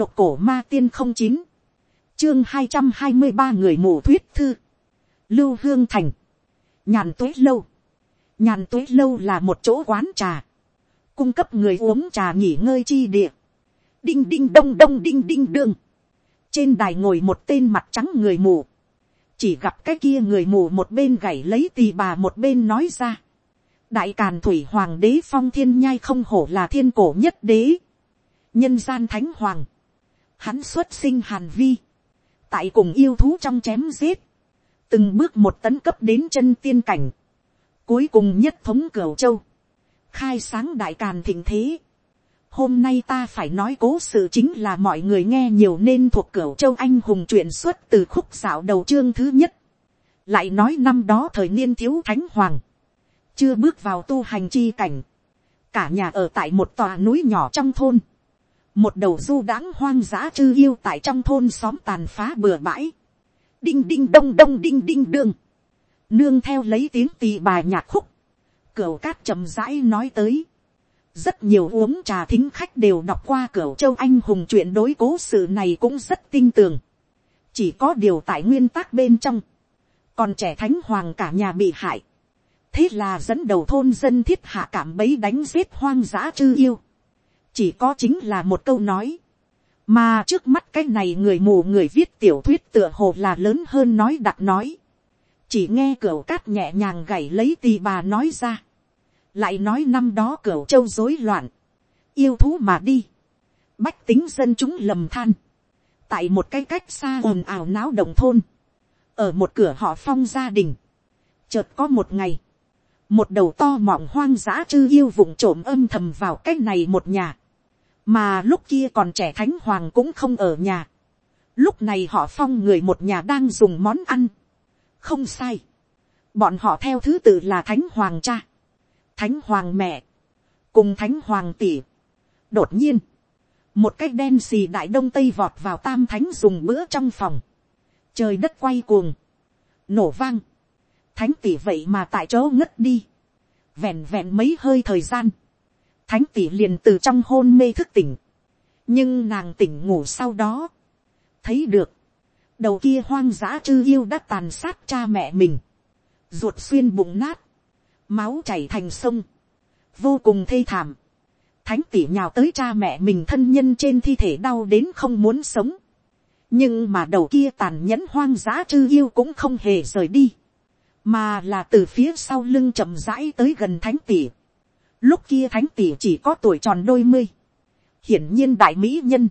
độc cổ ma tiên không chín, chương hai trăm hai mươi ba người mù thuyết thư, lưu hương thành, nhàn tuế lâu, nhàn tuế lâu là một chỗ quán trà, cung cấp người uống trà nghỉ ngơi chi địa, đinh đinh đông đông đinh đinh đương, trên đài ngồi một tên mặt trắng người mù, chỉ gặp cái kia người mù một bên gảy lấy tì bà một bên nói ra, đại càn thủy hoàng đế phong thiên nhai không hổ là thiên cổ nhất đế, nhân gian thánh hoàng, hắn xuất sinh hàn vi, tại cùng yêu thú trong chém giết, từng bước một tấn cấp đến chân tiên cảnh, cuối cùng nhất thống cửu châu, khai sáng đại càn thịnh thế. Hôm nay ta phải nói cố sự chính là mọi người nghe nhiều nên thuộc cửu châu anh hùng truyện xuất từ khúc dạo đầu chương thứ nhất. Lại nói năm đó thời niên thiếu thánh hoàng, chưa bước vào tu hành chi cảnh, cả nhà ở tại một tòa núi nhỏ trong thôn, một đầu du đãng hoang dã chư yêu tại trong thôn xóm tàn phá bừa bãi, đinh đinh đông đông đinh đinh đương, nương theo lấy tiếng tì bà nhạc khúc, cửu cát chậm rãi nói tới, rất nhiều uống trà thính khách đều đọc qua cửu châu anh hùng chuyện đối cố sự này cũng rất tin tưởng, chỉ có điều tại nguyên tắc bên trong, còn trẻ thánh hoàng cả nhà bị hại, thế là dẫn đầu thôn dân thiết hạ cảm bấy đánh giết hoang dã chư yêu, chỉ có chính là một câu nói, mà trước mắt cái này người mù người viết tiểu thuyết tựa hồ là lớn hơn nói đặt nói, chỉ nghe cửa cát nhẹ nhàng gảy lấy tì bà nói ra, lại nói năm đó cửa châu rối loạn, yêu thú mà đi, bách tính dân chúng lầm than, tại một cái cách xa ồn ào náo đồng thôn, ở một cửa họ phong gia đình, chợt có một ngày, một đầu to mọng hoang dã chư yêu vùng trộm âm thầm vào cái này một nhà, mà lúc kia còn trẻ thánh hoàng cũng không ở nhà, lúc này họ phong người một nhà đang dùng món ăn, không sai, bọn họ theo thứ tự là thánh hoàng cha, thánh hoàng mẹ, cùng thánh hoàng tỷ. đột nhiên, một cái đen xì đại đông tây vọt vào tam thánh dùng bữa trong phòng, trời đất quay cuồng, nổ vang, thánh tỷ vậy mà tại chỗ ngất đi, vẹn vẹn mấy hơi thời gian, thánh tỷ liền từ trong hôn mê thức tỉnh, nhưng nàng tỉnh ngủ sau đó, thấy được, đầu kia hoang dã chư yêu đã tàn sát cha mẹ mình, ruột xuyên bụng nát, máu chảy thành sông, vô cùng thê thảm, thánh tỷ nhào tới cha mẹ mình thân nhân trên thi thể đau đến không muốn sống, nhưng mà đầu kia tàn nhẫn hoang dã chư yêu cũng không hề rời đi, mà là từ phía sau lưng chậm rãi tới gần thánh tỷ. Lúc kia thánh tỷ chỉ có tuổi tròn đôi mươi, hiển nhiên đại mỹ nhân,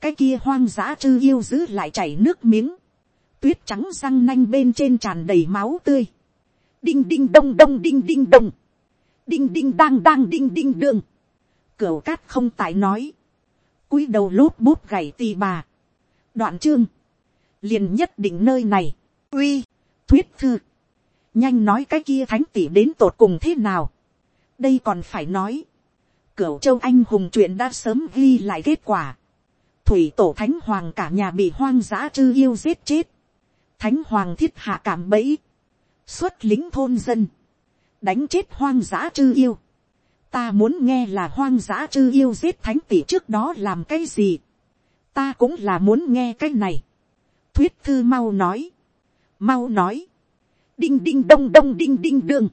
cái kia hoang dã chư yêu giữ lại chảy nước miếng, tuyết trắng răng nanh bên trên tràn đầy máu tươi, đinh đinh đông đông đinh đinh đông, đinh đinh đang đang đinh đinh đương, cửu cát không tại nói, cúi đầu lốp bút gảy tì bà, đoạn chương, liền nhất định nơi này, uy, thuyết thư, nhanh nói cái kia thánh tỷ đến tột cùng thế nào, đây còn phải nói, cửu châu anh hùng chuyện đã sớm ghi lại kết quả, thủy tổ thánh hoàng cả nhà bị hoang dã chư yêu giết chết, thánh hoàng thiết hạ cảm bẫy, xuất lính thôn dân, đánh chết hoang dã chư yêu, ta muốn nghe là hoang dã chư yêu giết thánh tỷ trước đó làm cái gì, ta cũng là muốn nghe cái này, thuyết thư mau nói, mau nói, đinh đinh đông đông đinh đinh đương,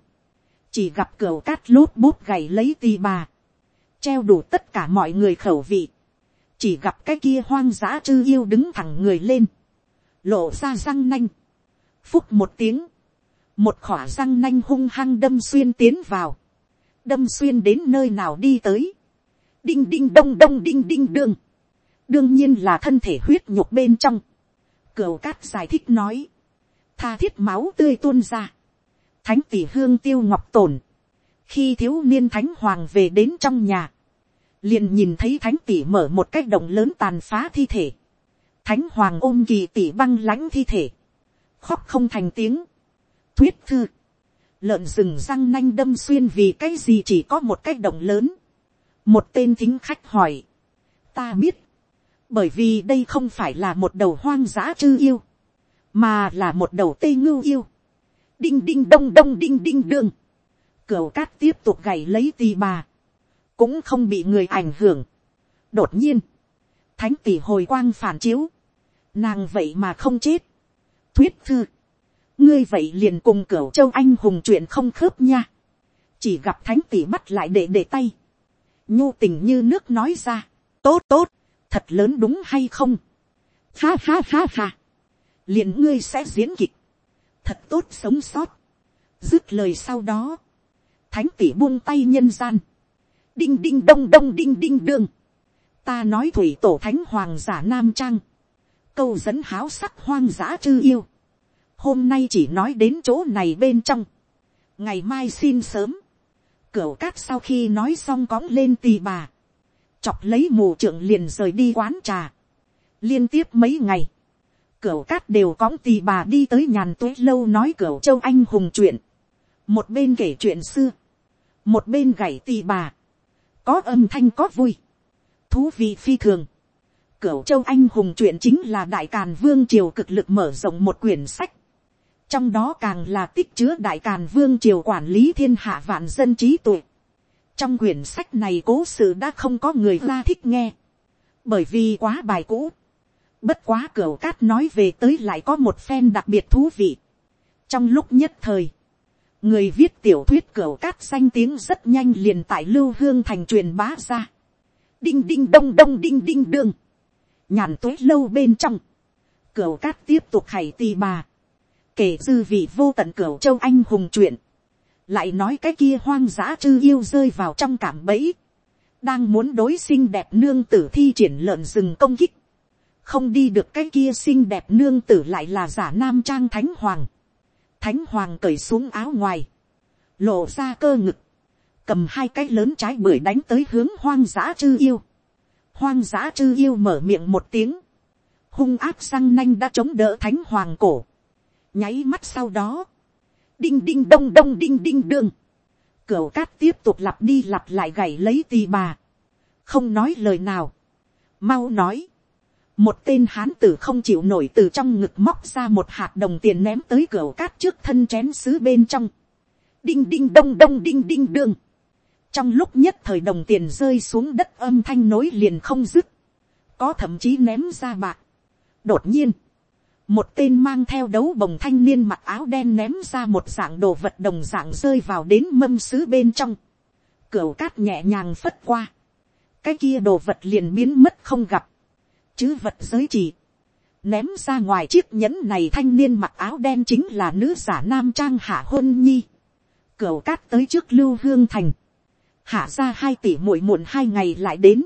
chỉ gặp cửa cát lút bút gầy lấy tì bà, treo đủ tất cả mọi người khẩu vị, chỉ gặp cái kia hoang dã chư yêu đứng thẳng người lên, lộ ra răng nanh, phúc một tiếng, một khỏa răng nanh hung hăng đâm xuyên tiến vào, đâm xuyên đến nơi nào đi tới, đinh đinh đông đông đinh đinh đương, đương nhiên là thân thể huyết nhục bên trong, cửu cát giải thích nói, tha thiết máu tươi tuôn ra, thánh tỷ hương tiêu ngọc tổn, khi thiếu niên thánh hoàng về đến trong nhà, liền nhìn thấy thánh tỷ mở một cái động lớn tàn phá thi thể, thánh hoàng ôm kỳ tỷ băng lãnh thi thể, khóc không thành tiếng, thuyết thư, lợn rừng răng nanh đâm xuyên vì cái gì chỉ có một cái động lớn, một tên thính khách hỏi, ta biết, bởi vì đây không phải là một đầu hoang dã chư yêu, mà là một đầu tây ngưu yêu, đinh đinh đông đông đinh đinh đương, cửu cát tiếp tục gảy lấy tì bà, cũng không bị người ảnh hưởng. đột nhiên, thánh tỷ hồi quang phản chiếu, nàng vậy mà không chết, thuyết thư, ngươi vậy liền cùng cửu châu anh hùng chuyện không khớp nha, chỉ gặp thánh tỷ bắt lại để để tay, nhu tình như nước nói ra, tốt tốt, thật lớn đúng hay không, ha ha ha ha, liền ngươi sẽ diễn kịch, thật tốt sống sót, dứt lời sau đó, thánh tỷ buông tay nhân gian, đinh đinh đông đông đinh đinh đương, ta nói thủy tổ thánh hoàng giả nam trang, câu dẫn háo sắc hoang dã chư yêu, hôm nay chỉ nói đến chỗ này bên trong, ngày mai xin sớm, cửu cát sau khi nói xong cóng lên tì bà, chọc lấy mù trưởng liền rời đi quán trà, liên tiếp mấy ngày, cửu cát đều cóng tì bà đi tới nhàn tuế lâu nói cửu châu anh hùng chuyện, một bên kể chuyện xưa, một bên gảy tì bà, có âm thanh có vui, thú vị phi thường, cửu châu anh hùng chuyện chính là đại càn vương triều cực lực mở rộng một quyển sách, trong đó càng là tích chứa đại càn vương triều quản lý thiên hạ vạn dân trí tuệ. trong quyển sách này cố sự đã không có người la thích nghe, bởi vì quá bài cũ bất quá cửa cát nói về tới lại có một phen đặc biệt thú vị. trong lúc nhất thời, người viết tiểu thuyết cửa cát xanh tiếng rất nhanh liền tại lưu hương thành truyền bá ra. đinh đinh đông đông đinh đinh đương, nhàn tuế lâu bên trong, cửa cát tiếp tục khải tì bà. Kể dư vị vô tận cửa châu anh hùng chuyện, lại nói cái kia hoang dã chư yêu rơi vào trong cảm bẫy, đang muốn đối xinh đẹp nương tử thi triển lợn rừng công kích, không đi được cái kia xinh đẹp nương tử lại là giả nam trang thánh hoàng, thánh hoàng cởi xuống áo ngoài, lộ ra cơ ngực, cầm hai cái lớn trái bưởi đánh tới hướng hoang dã chư yêu, hoang dã chư yêu mở miệng một tiếng, hung áp răng nanh đã chống đỡ thánh hoàng cổ, nháy mắt sau đó, đinh đinh đông đông đinh đinh đương, cửu cát tiếp tục lặp đi lặp lại gảy lấy tì bà, không nói lời nào, mau nói, một tên hán tử không chịu nổi từ trong ngực móc ra một hạt đồng tiền ném tới cửa cát trước thân chén xứ bên trong. Đinh đinh đông đông đinh đinh đương. Trong lúc nhất thời đồng tiền rơi xuống đất âm thanh nối liền không dứt. Có thậm chí ném ra bạc. Đột nhiên, một tên mang theo đấu bồng thanh niên mặc áo đen ném ra một dạng đồ vật đồng dạng rơi vào đến mâm xứ bên trong. cửa cát nhẹ nhàng phất qua. Cái kia đồ vật liền biến mất không gặp. Chứ vật giới chỉ. Ném ra ngoài chiếc nhẫn này thanh niên mặc áo đen chính là nữ giả nam trang hạ hôn nhi. Cửu cát tới trước lưu hương thành. Hạ ra hai tỷ muội muộn hai ngày lại đến.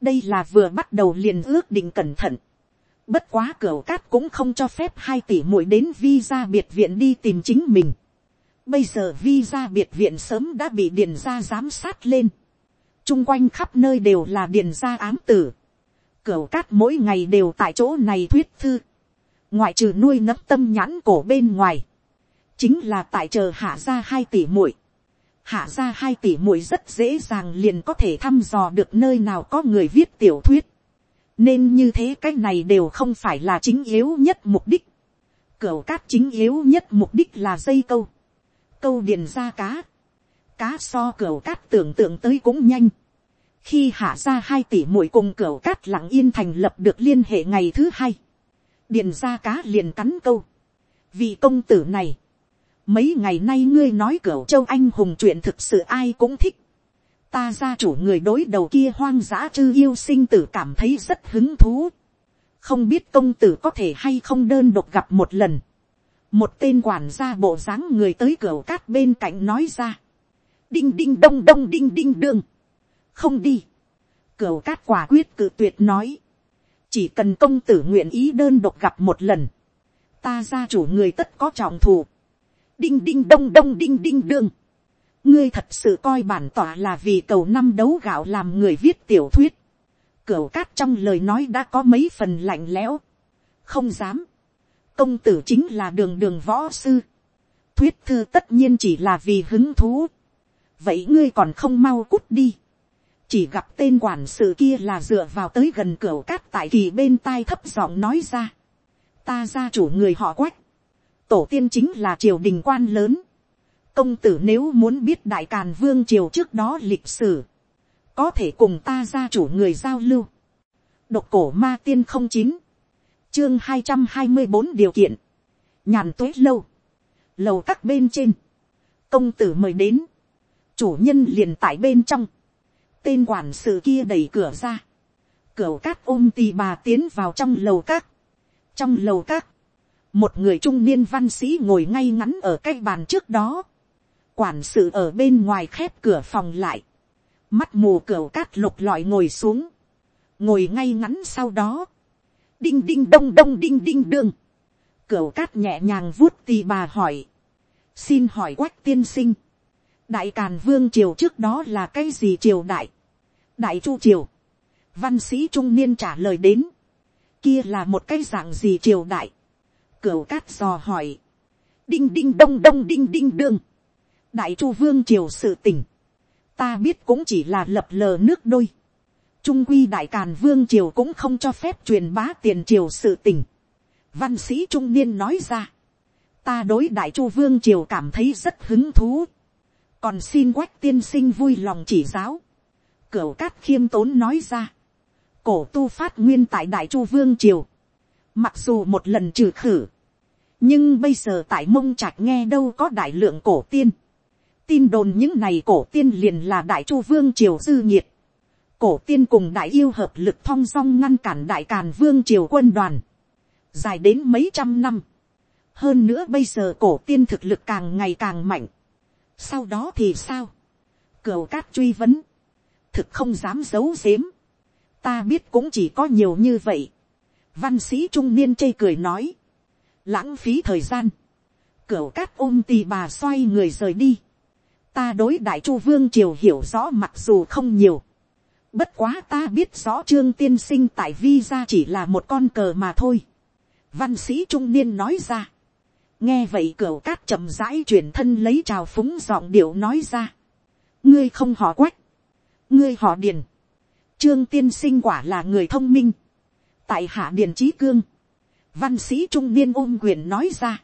Đây là vừa bắt đầu liền ước định cẩn thận Bất quá cửu cát cũng không cho phép hai tỷ muội đến visa biệt viện đi tìm chính mình. Bây giờ visa biệt viện sớm đã bị điền ra giám sát lên. Trung quanh khắp nơi đều là điền ra ám tử. Cửu cát mỗi ngày đều tại chỗ này thuyết thư. Ngoại trừ nuôi nấc tâm nhãn cổ bên ngoài. Chính là tại chờ hạ ra hai tỷ muội hạ ra hai tỷ muội rất dễ dàng liền có thể thăm dò được nơi nào có người viết tiểu thuyết nên như thế cái này đều không phải là chính yếu nhất mục đích. Cửu cát chính yếu nhất mục đích là dây câu. Câu điền ra cá. Cá so cửu cát tưởng tượng tới cũng nhanh. Khi hạ ra hai tỷ muội cùng cửa cát lặng yên thành lập được liên hệ ngày thứ hai. Điền ra cá liền cắn câu. vì công tử này. Mấy ngày nay ngươi nói cửa châu anh hùng chuyện thực sự ai cũng thích ta gia chủ người đối đầu kia hoang dã chư yêu sinh tử cảm thấy rất hứng thú. không biết công tử có thể hay không đơn độc gặp một lần. một tên quản gia bộ dáng người tới cửa cát bên cạnh nói ra. đinh đinh đông đông đinh đinh đương không đi. cửu cát quả quyết cự tuyệt nói. chỉ cần công tử nguyện ý đơn độc gặp một lần. ta gia chủ người tất có trọng thù. đinh đinh đông đông đinh đinh đương ngươi thật sự coi bản tỏa là vì cầu năm đấu gạo làm người viết tiểu thuyết. Cửu cát trong lời nói đã có mấy phần lạnh lẽo. Không dám. Công tử chính là đường đường võ sư. Thuyết thư tất nhiên chỉ là vì hứng thú. Vậy ngươi còn không mau cút đi. Chỉ gặp tên quản sự kia là dựa vào tới gần cửa cát tại kỳ bên tai thấp giọng nói ra. Ta gia chủ người họ quách. Tổ tiên chính là triều đình quan lớn. Công tử nếu muốn biết đại càn vương triều trước đó lịch sử, có thể cùng ta gia chủ người giao lưu. độc cổ ma tiên không chín, chương hai trăm hai mươi bốn điều kiện, nhàn tuế lâu, lầu các bên trên, công tử mời đến, chủ nhân liền tại bên trong, tên quản sự kia đẩy cửa ra, cửa cát ôm tì bà tiến vào trong lầu cát. trong lầu cát, một người trung niên văn sĩ ngồi ngay ngắn ở cái bàn trước đó, quản sự ở bên ngoài khép cửa phòng lại, mắt mù cửa cát lục lọi ngồi xuống, ngồi ngay ngắn sau đó, đinh đinh đông đông đinh đinh đương, cửa cát nhẹ nhàng vuốt tì bà hỏi, xin hỏi quách tiên sinh, đại càn vương triều trước đó là cái gì triều đại, đại chu triều, văn sĩ trung niên trả lời đến, kia là một cái dạng gì triều đại, cửa cát dò hỏi, đinh đinh đông đông đinh đinh đương, đại chu vương triều sự tỉnh, ta biết cũng chỉ là lập lờ nước đôi, trung quy đại càn vương triều cũng không cho phép truyền bá tiền triều sự tỉnh, văn sĩ trung niên nói ra, ta đối đại chu vương triều cảm thấy rất hứng thú, còn xin quách tiên sinh vui lòng chỉ giáo, cửu cát khiêm tốn nói ra, cổ tu phát nguyên tại đại chu vương triều, mặc dù một lần trừ khử, nhưng bây giờ tại mông trạch nghe đâu có đại lượng cổ tiên, tin đồn những này cổ tiên liền là đại chu vương triều dư nhiệt, cổ tiên cùng đại yêu hợp lực thong dong ngăn cản đại càn vương triều quân đoàn, dài đến mấy trăm năm, hơn nữa bây giờ cổ tiên thực lực càng ngày càng mạnh, sau đó thì sao, cửu cát truy vấn, thực không dám giấu giếm, ta biết cũng chỉ có nhiều như vậy, văn sĩ trung niên chê cười nói, lãng phí thời gian, cửu cát ôm tì bà xoay người rời đi, ta đối đại chu vương triều hiểu rõ mặc dù không nhiều, bất quá ta biết rõ trương tiên sinh tại vi ra chỉ là một con cờ mà thôi, văn sĩ trung niên nói ra, nghe vậy cửa cát chậm rãi chuyển thân lấy trào phúng giọng điệu nói ra. ngươi không họ quách, ngươi họ điền. trương tiên sinh quả là người thông minh. tại hạ điền trí cương, văn sĩ trung niên ôm quyền nói ra.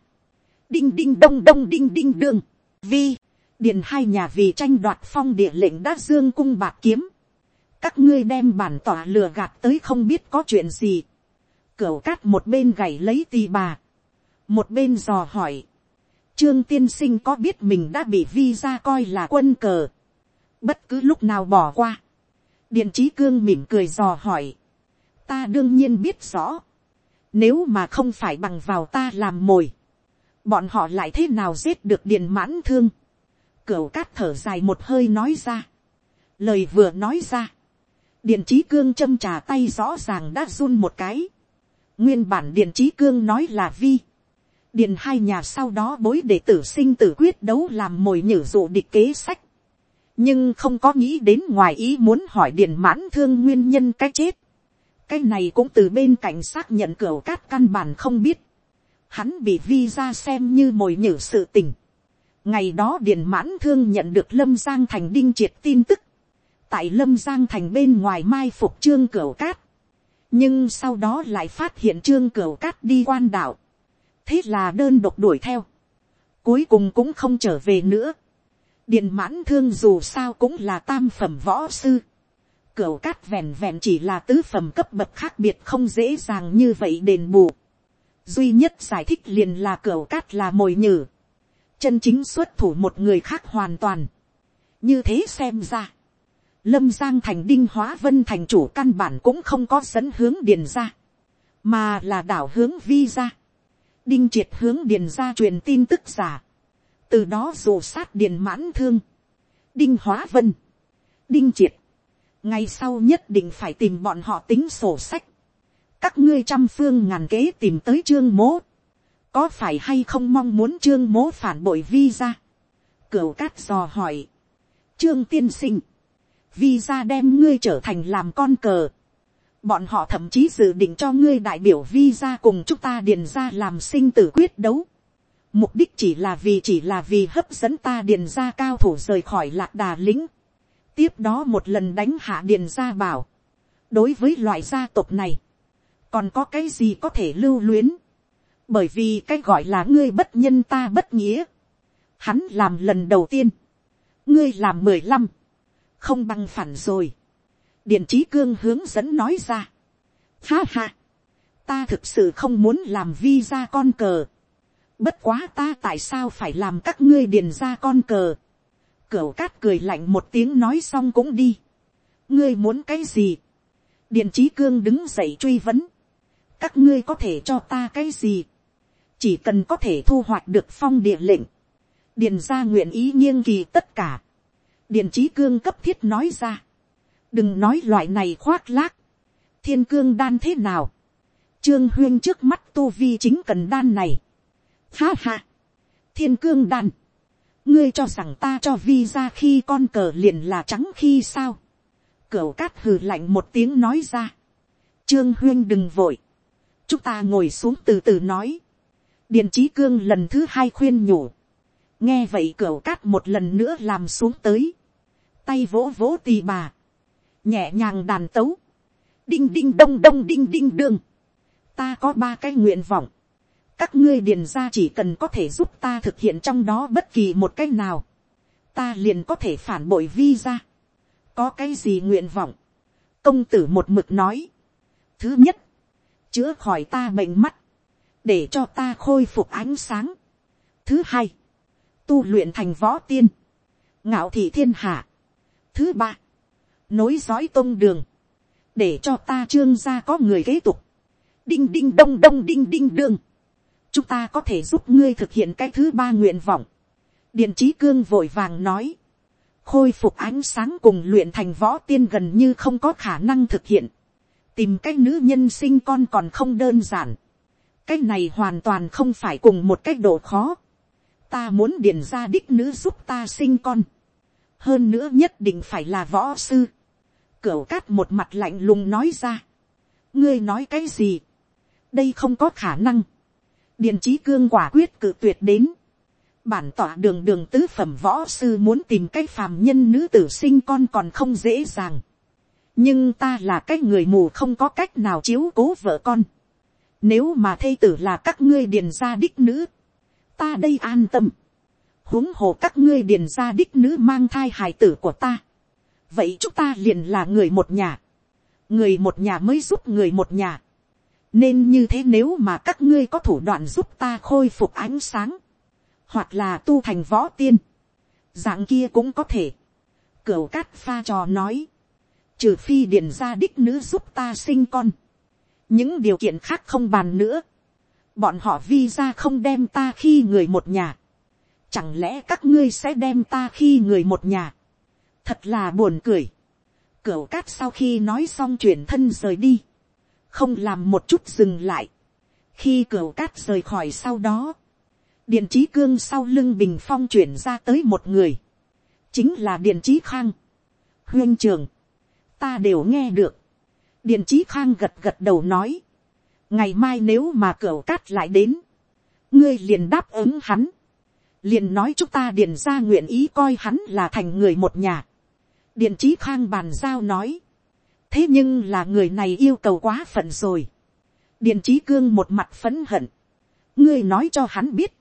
đinh đinh đông đông đinh đinh đương, vi, điền hai nhà vì tranh đoạt phong địa lệnh đã dương cung bạc kiếm. các ngươi đem bản tỏa lừa gạt tới không biết có chuyện gì. cửa cát một bên gảy lấy tì bà một bên dò hỏi, trương tiên sinh có biết mình đã bị vi ra coi là quân cờ, bất cứ lúc nào bỏ qua, điện trí cương mỉm cười dò hỏi, ta đương nhiên biết rõ, nếu mà không phải bằng vào ta làm mồi, bọn họ lại thế nào giết được điện mãn thương, cửu cát thở dài một hơi nói ra, lời vừa nói ra, điện trí cương châm trà tay rõ ràng đã run một cái, nguyên bản điện trí cương nói là vi, điền hai nhà sau đó bối để tử sinh tử quyết đấu làm mồi nhử dụ địch kế sách. nhưng không có nghĩ đến ngoài ý muốn hỏi điền mãn thương nguyên nhân cái chết. cái này cũng từ bên cạnh xác nhận cửa cát căn bản không biết. hắn bị vi ra xem như mồi nhử sự tình. ngày đó điền mãn thương nhận được lâm giang thành đinh triệt tin tức. tại lâm giang thành bên ngoài mai phục trương cửa cát. nhưng sau đó lại phát hiện trương cửa cát đi quan đạo thế là đơn độc đuổi theo, cuối cùng cũng không trở về nữa. điện mãn thương dù sao cũng là tam phẩm võ sư, cửa cát vẹn vẹn chỉ là tứ phẩm cấp bậc khác biệt không dễ dàng như vậy đền bù. duy nhất giải thích liền là cửa cát là mồi nhử, chân chính xuất thủ một người khác hoàn toàn. như thế xem ra, lâm giang thành đinh hóa vân thành chủ căn bản cũng không có dẫn hướng điền ra, mà là đảo hướng vi ra đinh triệt hướng điền ra truyền tin tức giả, từ đó rồ sát điền mãn thương, đinh hóa vân, đinh triệt, ngày sau nhất định phải tìm bọn họ tính sổ sách, các ngươi trăm phương ngàn kế tìm tới trương mố, có phải hay không mong muốn trương mố phản bội vi ra, cửu cát dò hỏi, trương tiên sinh, vi ra đem ngươi trở thành làm con cờ, Bọn họ thậm chí dự định cho ngươi đại biểu vi ra cùng chúng ta điền ra làm sinh tử quyết đấu. Mục đích chỉ là vì, chỉ là vì hấp dẫn ta điền ra cao thủ rời khỏi lạc đà lính. Tiếp đó một lần đánh hạ điền ra bảo. Đối với loại gia tộc này. Còn có cái gì có thể lưu luyến. Bởi vì cái gọi là ngươi bất nhân ta bất nghĩa. Hắn làm lần đầu tiên. Ngươi làm mười lăm. Không bằng phản rồi điện trí cương hướng dẫn nói ra. Ha ha, ta thực sự không muốn làm vi ra con cờ. Bất quá ta tại sao phải làm các ngươi điền ra con cờ. Cửu cát cười lạnh một tiếng nói xong cũng đi. Ngươi muốn cái gì? Điện trí cương đứng dậy truy vấn. Các ngươi có thể cho ta cái gì? Chỉ cần có thể thu hoạch được phong địa lệnh. Điền ra nguyện ý nghiêng kỳ tất cả. Điện trí cương cấp thiết nói ra. Đừng nói loại này khoác lác. Thiên cương đan thế nào? Trương huyên trước mắt tu vi chính cần đan này. Ha ha. Thiên cương đan. Ngươi cho rằng ta cho vi ra khi con cờ liền là trắng khi sao? Cửu cát hừ lạnh một tiếng nói ra. Trương huyên đừng vội. Chúng ta ngồi xuống từ từ nói. điền trí cương lần thứ hai khuyên nhủ. Nghe vậy cửu cát một lần nữa làm xuống tới. Tay vỗ vỗ tì bà. Nhẹ nhàng đàn tấu. Đinh đinh đông đông đinh đinh đương. Ta có ba cái nguyện vọng. Các ngươi điền ra chỉ cần có thể giúp ta thực hiện trong đó bất kỳ một cái nào. Ta liền có thể phản bội vi ra có cái gì nguyện vọng, công tử một mực nói. thứ nhất, chữa khỏi ta bệnh mắt, để cho ta khôi phục ánh sáng. thứ hai, tu luyện thành võ tiên, ngạo thị thiên hạ. thứ ba, nối dõi tôn đường, để cho ta trương gia có người kế tục. đinh đinh đông đông đinh đinh đương. chúng ta có thể giúp ngươi thực hiện cái thứ ba nguyện vọng. điện trí cương vội vàng nói khôi phục ánh sáng cùng luyện thành võ tiên gần như không có khả năng thực hiện. tìm cái nữ nhân sinh con còn không đơn giản. cái này hoàn toàn không phải cùng một cái độ khó. ta muốn điền ra đích nữ giúp ta sinh con. hơn nữa nhất định phải là võ sư cửu cát một mặt lạnh lùng nói ra. ngươi nói cái gì. đây không có khả năng. điền trí cương quả quyết cự tuyệt đến bản tỏa đường đường tứ phẩm võ sư muốn tìm cái phàm nhân nữ tử sinh con còn không dễ dàng. nhưng ta là cái người mù không có cách nào chiếu cố vợ con. nếu mà thây tử là các ngươi điền gia đích nữ, ta đây an tâm. huống hồ các ngươi điền gia đích nữ mang thai hài tử của ta vậy chúng ta liền là người một nhà. người một nhà mới giúp người một nhà. nên như thế nếu mà các ngươi có thủ đoạn giúp ta khôi phục ánh sáng. Hoặc là tu thành võ tiên, dạng kia cũng có thể. Cửu cát pha trò nói, trừ phi điền ra đích nữ giúp ta sinh con, những điều kiện khác không bàn nữa, bọn họ vi ra không đem ta khi người một nhà, chẳng lẽ các ngươi sẽ đem ta khi người một nhà, thật là buồn cười. Cửu cát sau khi nói xong chuyển thân rời đi, không làm một chút dừng lại. khi cửu cát rời khỏi sau đó, điện trí cương sau lưng bình phong chuyển ra tới một người, chính là điện trí khang, huyên trường, ta đều nghe được, điện trí khang gật gật đầu nói, ngày mai nếu mà cửu cát lại đến, ngươi liền đáp ứng hắn, liền nói chúng ta điện ra nguyện ý coi hắn là thành người một nhà, điện trí khang bàn giao nói, thế nhưng là người này yêu cầu quá phận rồi, điện trí cương một mặt phấn hận, ngươi nói cho hắn biết,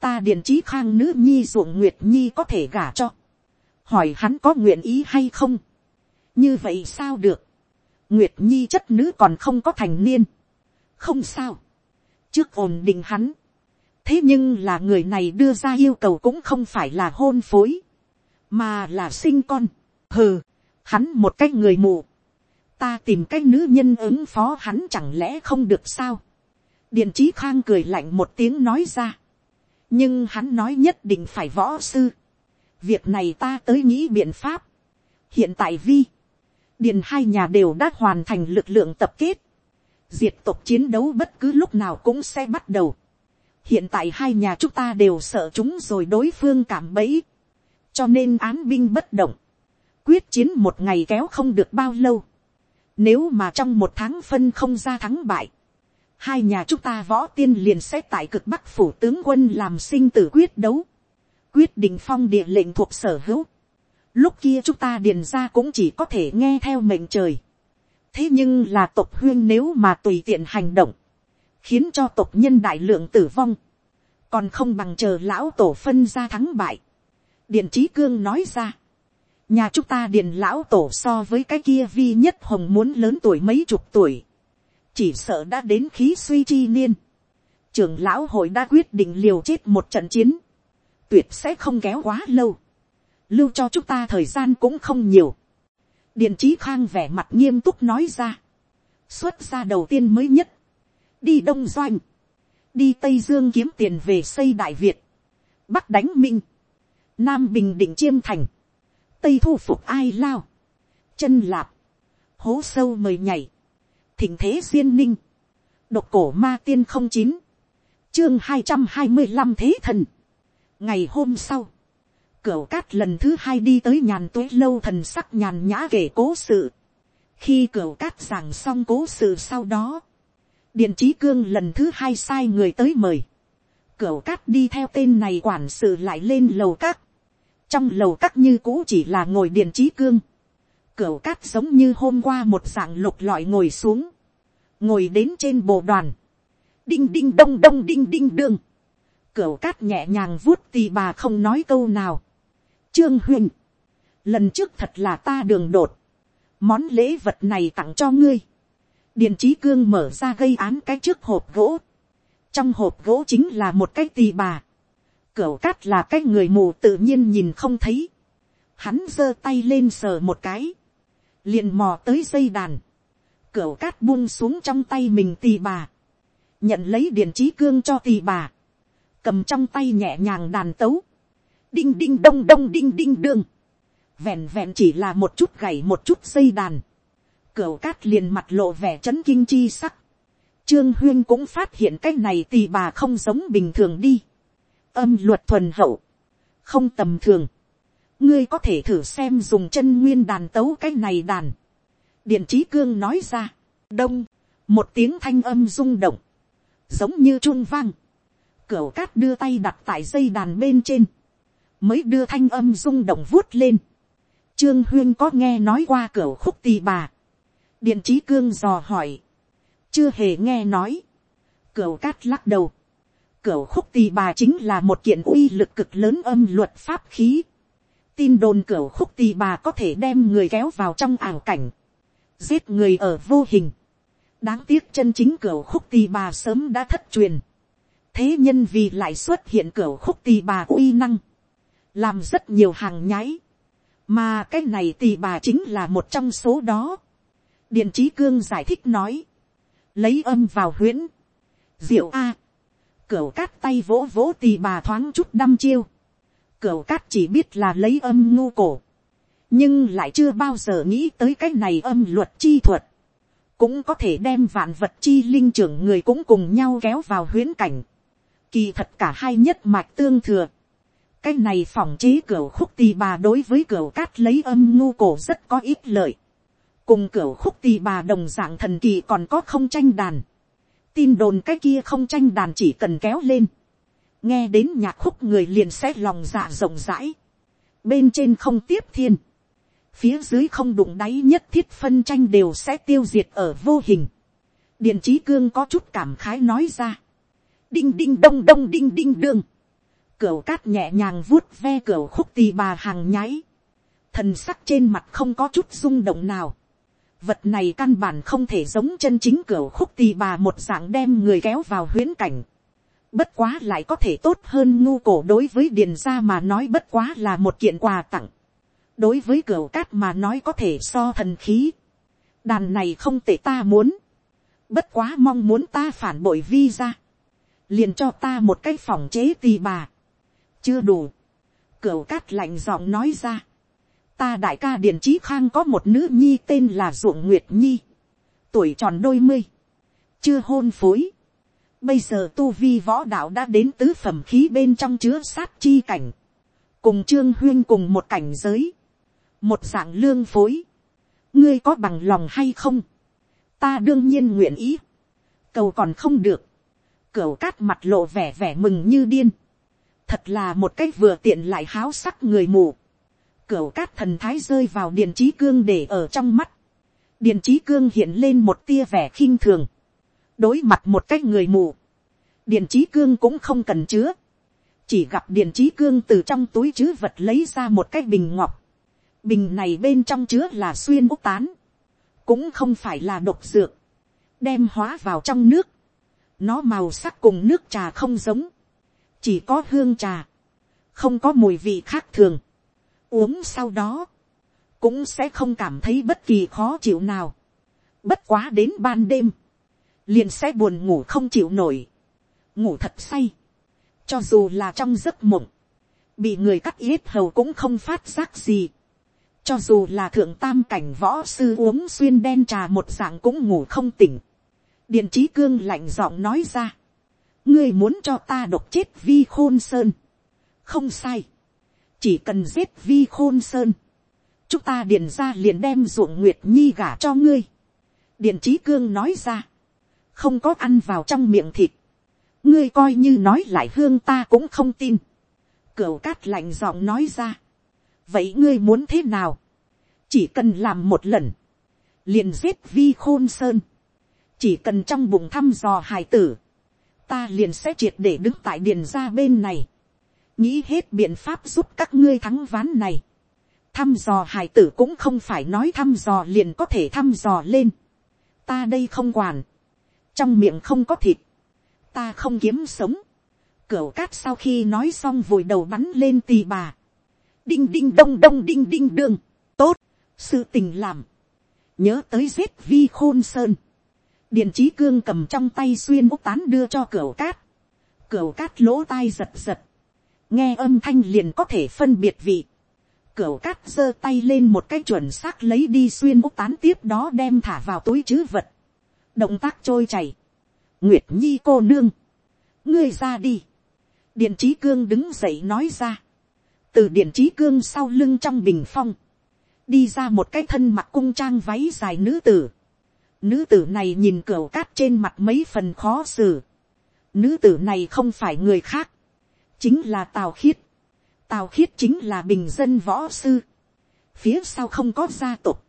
ta điền trí khang nữ nhi ruộng nguyệt nhi có thể gả cho, hỏi hắn có nguyện ý hay không, như vậy sao được, nguyệt nhi chất nữ còn không có thành niên, không sao, trước ổn định hắn, thế nhưng là người này đưa ra yêu cầu cũng không phải là hôn phối, mà là sinh con, hừ, hắn một cái người mù, ta tìm cái nữ nhân ứng phó hắn chẳng lẽ không được sao, điện trí khang cười lạnh một tiếng nói ra, nhưng hắn nói nhất định phải võ sư. việc này ta tới nghĩ biện pháp. hiện tại vi, điền hai nhà đều đã hoàn thành lực lượng tập kết. diệt tộc chiến đấu bất cứ lúc nào cũng sẽ bắt đầu. hiện tại hai nhà chúng ta đều sợ chúng rồi đối phương cảm bẫy. cho nên án binh bất động quyết chiến một ngày kéo không được bao lâu. nếu mà trong một tháng phân không ra thắng bại hai nhà chúng ta võ tiên liền sẽ tại cực bắc phủ tướng quân làm sinh tử quyết đấu, quyết định phong địa lệnh thuộc sở hữu. Lúc kia chúng ta điền ra cũng chỉ có thể nghe theo mệnh trời. thế nhưng là tộc huyên nếu mà tùy tiện hành động, khiến cho tộc nhân đại lượng tử vong, còn không bằng chờ lão tổ phân ra thắng bại. điện trí cương nói ra, nhà chúng ta điền lão tổ so với cái kia vi nhất hồng muốn lớn tuổi mấy chục tuổi, chỉ sợ đã đến khí suy chi niên, trưởng lão hội đã quyết định liều chết một trận chiến, tuyệt sẽ không kéo quá lâu, lưu cho chúng ta thời gian cũng không nhiều, điện trí khang vẻ mặt nghiêm túc nói ra, xuất ra đầu tiên mới nhất, đi đông doanh, đi tây dương kiếm tiền về xây đại việt, bắc đánh minh, nam bình định chiêm thành, tây thu phục ai lao, chân lạp, hố sâu mời nhảy, thỉnh thế duyên ninh, độc cổ ma tiên không chín, chương hai trăm hai mươi năm thế thần. ngày hôm sau, cửa cát lần thứ hai đi tới nhàn tuế lâu thần sắc nhàn nhã kể cố sự. khi cửa cát giảng xong cố sự sau đó, điện trí cương lần thứ hai sai người tới mời. cửa cát đi theo tên này quản sự lại lên lầu các trong lầu các như cũ chỉ là ngồi điện trí cương. cửu cát giống như hôm qua một dạng lục lọi ngồi xuống. ngồi đến trên bồ đoàn. đinh đinh đông đông đinh đinh đương. cửu cát nhẹ nhàng vuốt tì bà không nói câu nào Trương Huynh. Lần trước thật là ta đường đột. Món lễ vật này tặng cho ngươi. Điền trí Cương mở ra gây án cái trước hộp gỗ. Trong hộp gỗ chính là một cái tỳ bà. Cửu cát là cái người mù tự nhiên nhìn không thấy. Hắn giơ tay lên sờ một cái. Liền mò tới dây đàn. Cửu cát buông xuống trong tay mình tì bà. Nhận lấy điện Chí Cương cho tì bà. Cầm trong tay nhẹ nhàng đàn tấu đinh đinh đông đông đinh đinh đương, vẹn vẹn chỉ là một chút gảy một chút dây đàn, cửu cát liền mặt lộ vẻ chấn kinh chi sắc, trương huyên cũng phát hiện cái này tì bà không giống bình thường đi, âm luật thuần hậu, không tầm thường, ngươi có thể thử xem dùng chân nguyên đàn tấu cái này đàn, điện trí cương nói ra, đông, một tiếng thanh âm rung động, giống như trung vang, cửu cát đưa tay đặt tại dây đàn bên trên, mới đưa thanh âm rung động vuốt lên. Trương Huyên có nghe nói qua cửa khúc tì bà. Điện trí cương dò hỏi. Chưa hề nghe nói. Cửu cát lắc đầu. Cửu khúc tì bà chính là một kiện uy lực cực lớn âm luật pháp khí. Tin đồn cửu khúc tì bà có thể đem người kéo vào trong ảo cảnh. Giết người ở vô hình. Đáng tiếc chân chính cửu khúc tì bà sớm đã thất truyền. Thế nhân vì lại xuất hiện cửu khúc tì bà uy năng làm rất nhiều hàng nhái, mà cái này tì bà chính là một trong số đó. điện trí cương giải thích nói, lấy âm vào huyễn, diệu a, cửu cát tay vỗ vỗ tì bà thoáng chút đăm chiêu, cửu cát chỉ biết là lấy âm ngu cổ, nhưng lại chưa bao giờ nghĩ tới cái này âm luật chi thuật, cũng có thể đem vạn vật chi linh trưởng người cũng cùng nhau kéo vào huyễn cảnh, kỳ thật cả hai nhất mạch tương thừa, cái này phòng chế cửu khúc tì bà đối với cửu cát lấy âm ngu cổ rất có ít lợi. cùng cửu khúc tì bà đồng dạng thần kỳ còn có không tranh đàn tin đồn cái kia không tranh đàn chỉ cần kéo lên. nghe đến nhạc khúc người liền sẽ lòng dạ rộng rãi. bên trên không tiếp thiên. phía dưới không đụng đáy nhất thiết phân tranh đều sẽ tiêu diệt ở vô hình. điện trí cương có chút cảm khái nói ra. đinh đinh đông đông đinh đinh đương cửa cát nhẹ nhàng vuốt ve cửa khúc tì bà hàng nháy. Thần sắc trên mặt không có chút rung động nào. Vật này căn bản không thể giống chân chính cửa khúc tì bà một dạng đem người kéo vào huyễn cảnh. Bất quá lại có thể tốt hơn ngu cổ đối với điền gia mà nói bất quá là một kiện quà tặng. Đối với cửa cát mà nói có thể so thần khí. Đàn này không thể ta muốn. Bất quá mong muốn ta phản bội vi ra. Liền cho ta một cái phòng chế tì bà chưa đủ. Cửa cát lạnh giọng nói ra. Ta đại ca điện Chí Khang có một nữ nhi tên là Ruộng Nguyệt Nhi. Tuổi tròn đôi mươi. Chưa hôn phối. Bây giờ tu vi võ đạo đã đến tứ phẩm khí bên trong chứa sát chi cảnh. Cùng Trương Huyên cùng một cảnh giới. Một dạng lương phối. Ngươi có bằng lòng hay không? Ta đương nhiên nguyện ý. Cầu còn không được. cửa cát mặt lộ vẻ vẻ mừng như điên thật là một cách vừa tiện lại háo sắc người mù. Cửu cát thần thái rơi vào điện trí cương để ở trong mắt. Điện trí cương hiện lên một tia vẻ khinh thường. Đối mặt một cách người mù. Điện trí cương cũng không cần chứa. Chỉ gặp điện trí cương từ trong túi chứ vật lấy ra một cái bình ngọc. Bình này bên trong chứa là xuyên ốc tán. Cũng không phải là độc dược. đem hóa vào trong nước, nó màu sắc cùng nước trà không giống, chỉ có hương trà, không có mùi vị khác thường, uống sau đó, cũng sẽ không cảm thấy bất kỳ khó chịu nào, bất quá đến ban đêm, liền sẽ buồn ngủ không chịu nổi, ngủ thật say, cho dù là trong giấc mộng, bị người cắt yết hầu cũng không phát giác gì, cho dù là thượng tam cảnh võ sư uống xuyên đen trà một dạng cũng ngủ không tỉnh, điện trí cương lạnh giọng nói ra, ngươi muốn cho ta độc chết vi khôn sơn, không sai, chỉ cần giết vi khôn sơn, chúng ta điền ra liền đem ruộng nguyệt nhi gả cho ngươi. Điền trí cương nói ra, không có ăn vào trong miệng thịt, ngươi coi như nói lại hương ta cũng không tin. cửu cát lạnh giọng nói ra, vậy ngươi muốn thế nào, chỉ cần làm một lần, liền giết vi khôn sơn, chỉ cần trong bụng thăm dò hài tử, ta liền sẽ triệt để đứng tại điền ra bên này, nghĩ hết biện pháp giúp các ngươi thắng ván này, thăm dò hải tử cũng không phải nói thăm dò liền có thể thăm dò lên, ta đây không quản, trong miệng không có thịt, ta không kiếm sống, cửu cát sau khi nói xong vùi đầu bắn lên tì bà, đinh đinh đông đông đinh đinh đương, tốt, sự tình làm, nhớ tới giết vi khôn sơn, điện trí cương cầm trong tay xuyên úc tán đưa cho cửu cát, cửu cát lỗ tai giật giật, nghe âm thanh liền có thể phân biệt vị, Cửu cát giơ tay lên một cái chuẩn xác lấy đi xuyên úc tán tiếp đó đem thả vào túi chứ vật, động tác trôi chảy, nguyệt nhi cô nương, ngươi ra đi, điện trí cương đứng dậy nói ra, từ điện trí cương sau lưng trong bình phong, đi ra một cái thân mặc cung trang váy dài nữ tử, Nữ tử này nhìn Cửu cát trên mặt mấy phần khó xử. Nữ tử này không phải người khác. Chính là Tào Khiết. Tào Khiết chính là bình dân võ sư. Phía sau không có gia tộc.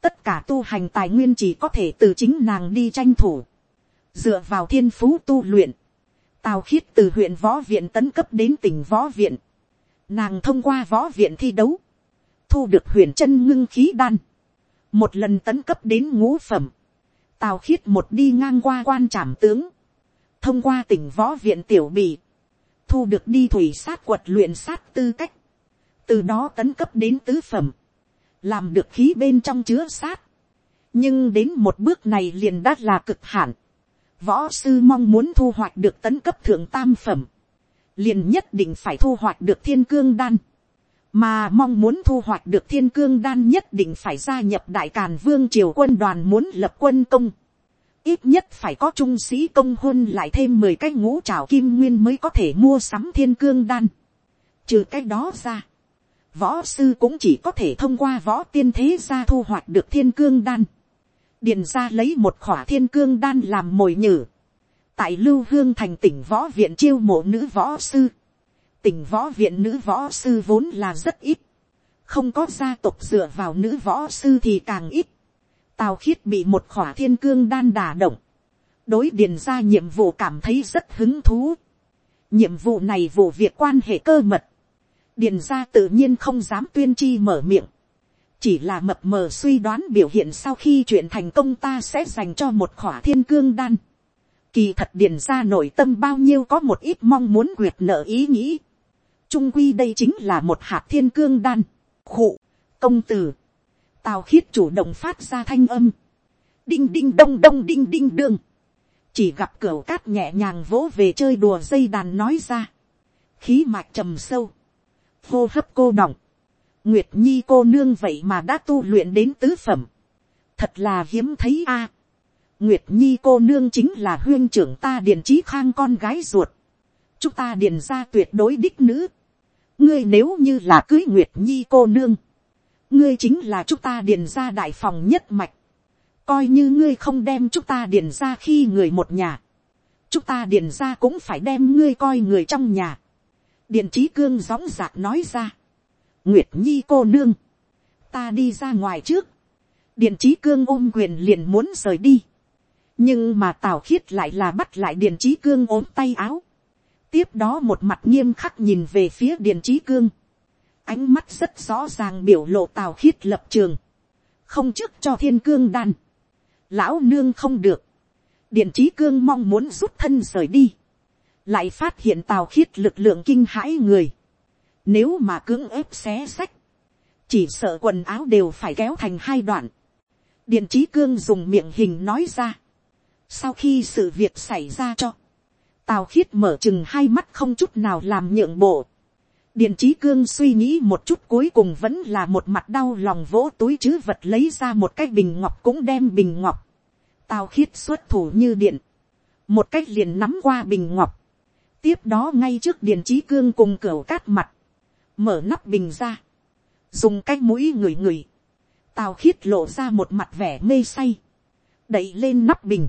Tất cả tu hành tài nguyên chỉ có thể từ chính nàng đi tranh thủ. Dựa vào thiên phú tu luyện. Tào Khiết từ huyện võ viện tấn cấp đến tỉnh võ viện. Nàng thông qua võ viện thi đấu. Thu được huyền chân ngưng khí đan. Một lần tấn cấp đến ngũ phẩm tào khiết một đi ngang qua quan trảm tướng, thông qua tỉnh võ viện tiểu bì, thu được đi thủy sát quật luyện sát tư cách, từ đó tấn cấp đến tứ phẩm, làm được khí bên trong chứa sát, nhưng đến một bước này liền đã là cực hạn, võ sư mong muốn thu hoạch được tấn cấp thượng tam phẩm, liền nhất định phải thu hoạch được thiên cương đan, mà mong muốn thu hoạch được thiên cương đan nhất định phải gia nhập đại càn vương triều quân đoàn muốn lập quân công ít nhất phải có trung sĩ công hôn lại thêm mười cái ngũ trào kim nguyên mới có thể mua sắm thiên cương đan. trừ cái đó ra, võ sư cũng chỉ có thể thông qua võ tiên thế gia thu hoạch được thiên cương đan. điền ra lấy một khỏa thiên cương đan làm mồi nhử. tại lưu hương thành tỉnh võ viện chiêu mộ nữ võ sư tỉnh võ viện nữ võ sư vốn là rất ít, không có gia tộc dựa vào nữ võ sư thì càng ít. Tào khiết bị một khỏa thiên cương đan đả động, đối điền ra nhiệm vụ cảm thấy rất hứng thú. nhiệm vụ này vụ việc quan hệ cơ mật, điền ra tự nhiên không dám tuyên chi mở miệng, chỉ là mập mờ suy đoán biểu hiện sau khi chuyện thành công ta sẽ dành cho một khỏa thiên cương đan. Kỳ thật điền ra nội tâm bao nhiêu có một ít mong muốn quyệt nợ ý nghĩ. Trung quy đây chính là một hạt thiên cương đan, khụ, công tử, tào khiết chủ động phát ra thanh âm, đinh đinh đông đông đinh đinh đương, chỉ gặp cửa cát nhẹ nhàng vỗ về chơi đùa dây đàn nói ra, khí mạch trầm sâu, hô hấp cô đọng, nguyệt nhi cô nương vậy mà đã tu luyện đến tứ phẩm, thật là hiếm thấy a, nguyệt nhi cô nương chính là huyên trưởng ta điền trí khang con gái ruột, chúng ta điền ra tuyệt đối đích nữ, ngươi nếu như là cưới nguyệt nhi cô nương, ngươi chính là chúng ta điền ra đại phòng nhất mạch, coi như ngươi không đem chúng ta điền ra khi người một nhà, chúng ta điền ra cũng phải đem ngươi coi người trong nhà. điện trí cương gióng giạc nói ra, nguyệt nhi cô nương, ta đi ra ngoài trước, điện trí cương ôm quyền liền muốn rời đi, nhưng mà tào khiết lại là bắt lại điện trí cương ốm tay áo, tiếp đó một mặt nghiêm khắc nhìn về phía điền trí cương, ánh mắt rất rõ ràng biểu lộ tào khiết lập trường, không trước cho thiên cương đan, lão nương không được, điện trí cương mong muốn rút thân rời đi, lại phát hiện tào khiết lực lượng kinh hãi người, nếu mà cưỡng ép xé sách, chỉ sợ quần áo đều phải kéo thành hai đoạn, điện trí cương dùng miệng hình nói ra, sau khi sự việc xảy ra cho, tào khiết mở chừng hai mắt không chút nào làm nhượng bộ, điện trí cương suy nghĩ một chút cuối cùng vẫn là một mặt đau lòng vỗ túi chứ vật lấy ra một cái bình ngọc cũng đem bình ngọc, tào khiết xuất thủ như điện, một cách liền nắm qua bình ngọc, tiếp đó ngay trước điện trí cương cùng cửa cát mặt, mở nắp bình ra, dùng cái mũi ngửi ngửi, tào khiết lộ ra một mặt vẻ mê say, đẩy lên nắp bình,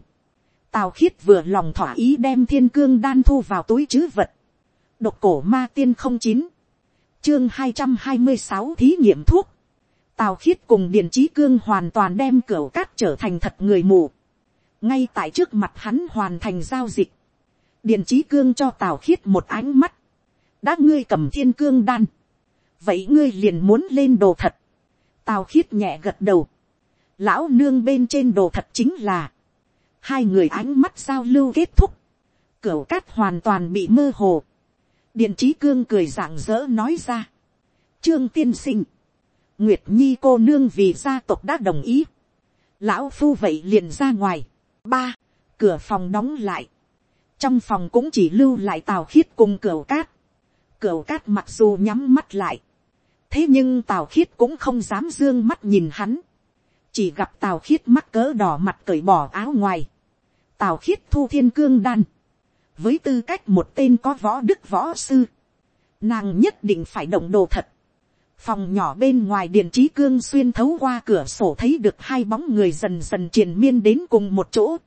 tào khiết vừa lòng thỏa ý đem thiên cương đan thu vào túi chứ vật, độc cổ ma tiên không chín, chương hai trăm hai mươi sáu thí nghiệm thuốc, tào khiết cùng điện trí cương hoàn toàn đem cửa cát trở thành thật người mù, ngay tại trước mặt hắn hoàn thành giao dịch, điện trí cương cho tào khiết một ánh mắt, đã ngươi cầm thiên cương đan, vậy ngươi liền muốn lên đồ thật, tào khiết nhẹ gật đầu, lão nương bên trên đồ thật chính là, hai người ánh mắt giao lưu kết thúc, cửa cát hoàn toàn bị mơ hồ, điện trí cương cười rạng rỡ nói ra, trương tiên sinh, nguyệt nhi cô nương vì gia tộc đã đồng ý, lão phu vậy liền ra ngoài, ba, cửa phòng đóng lại, trong phòng cũng chỉ lưu lại tào khiết cùng cửa cát, cửa cát mặc dù nhắm mắt lại, thế nhưng tào khiết cũng không dám d ư ơ n g mắt nhìn hắn, chỉ gặp tào khiết mắc cỡ đỏ mặt cởi bỏ áo ngoài, tào khiết thu thiên cương đan, với tư cách một tên có võ đức võ sư, nàng nhất định phải động đồ thật, phòng nhỏ bên ngoài điện trí cương xuyên thấu qua cửa sổ thấy được hai bóng người dần dần triền miên đến cùng một chỗ,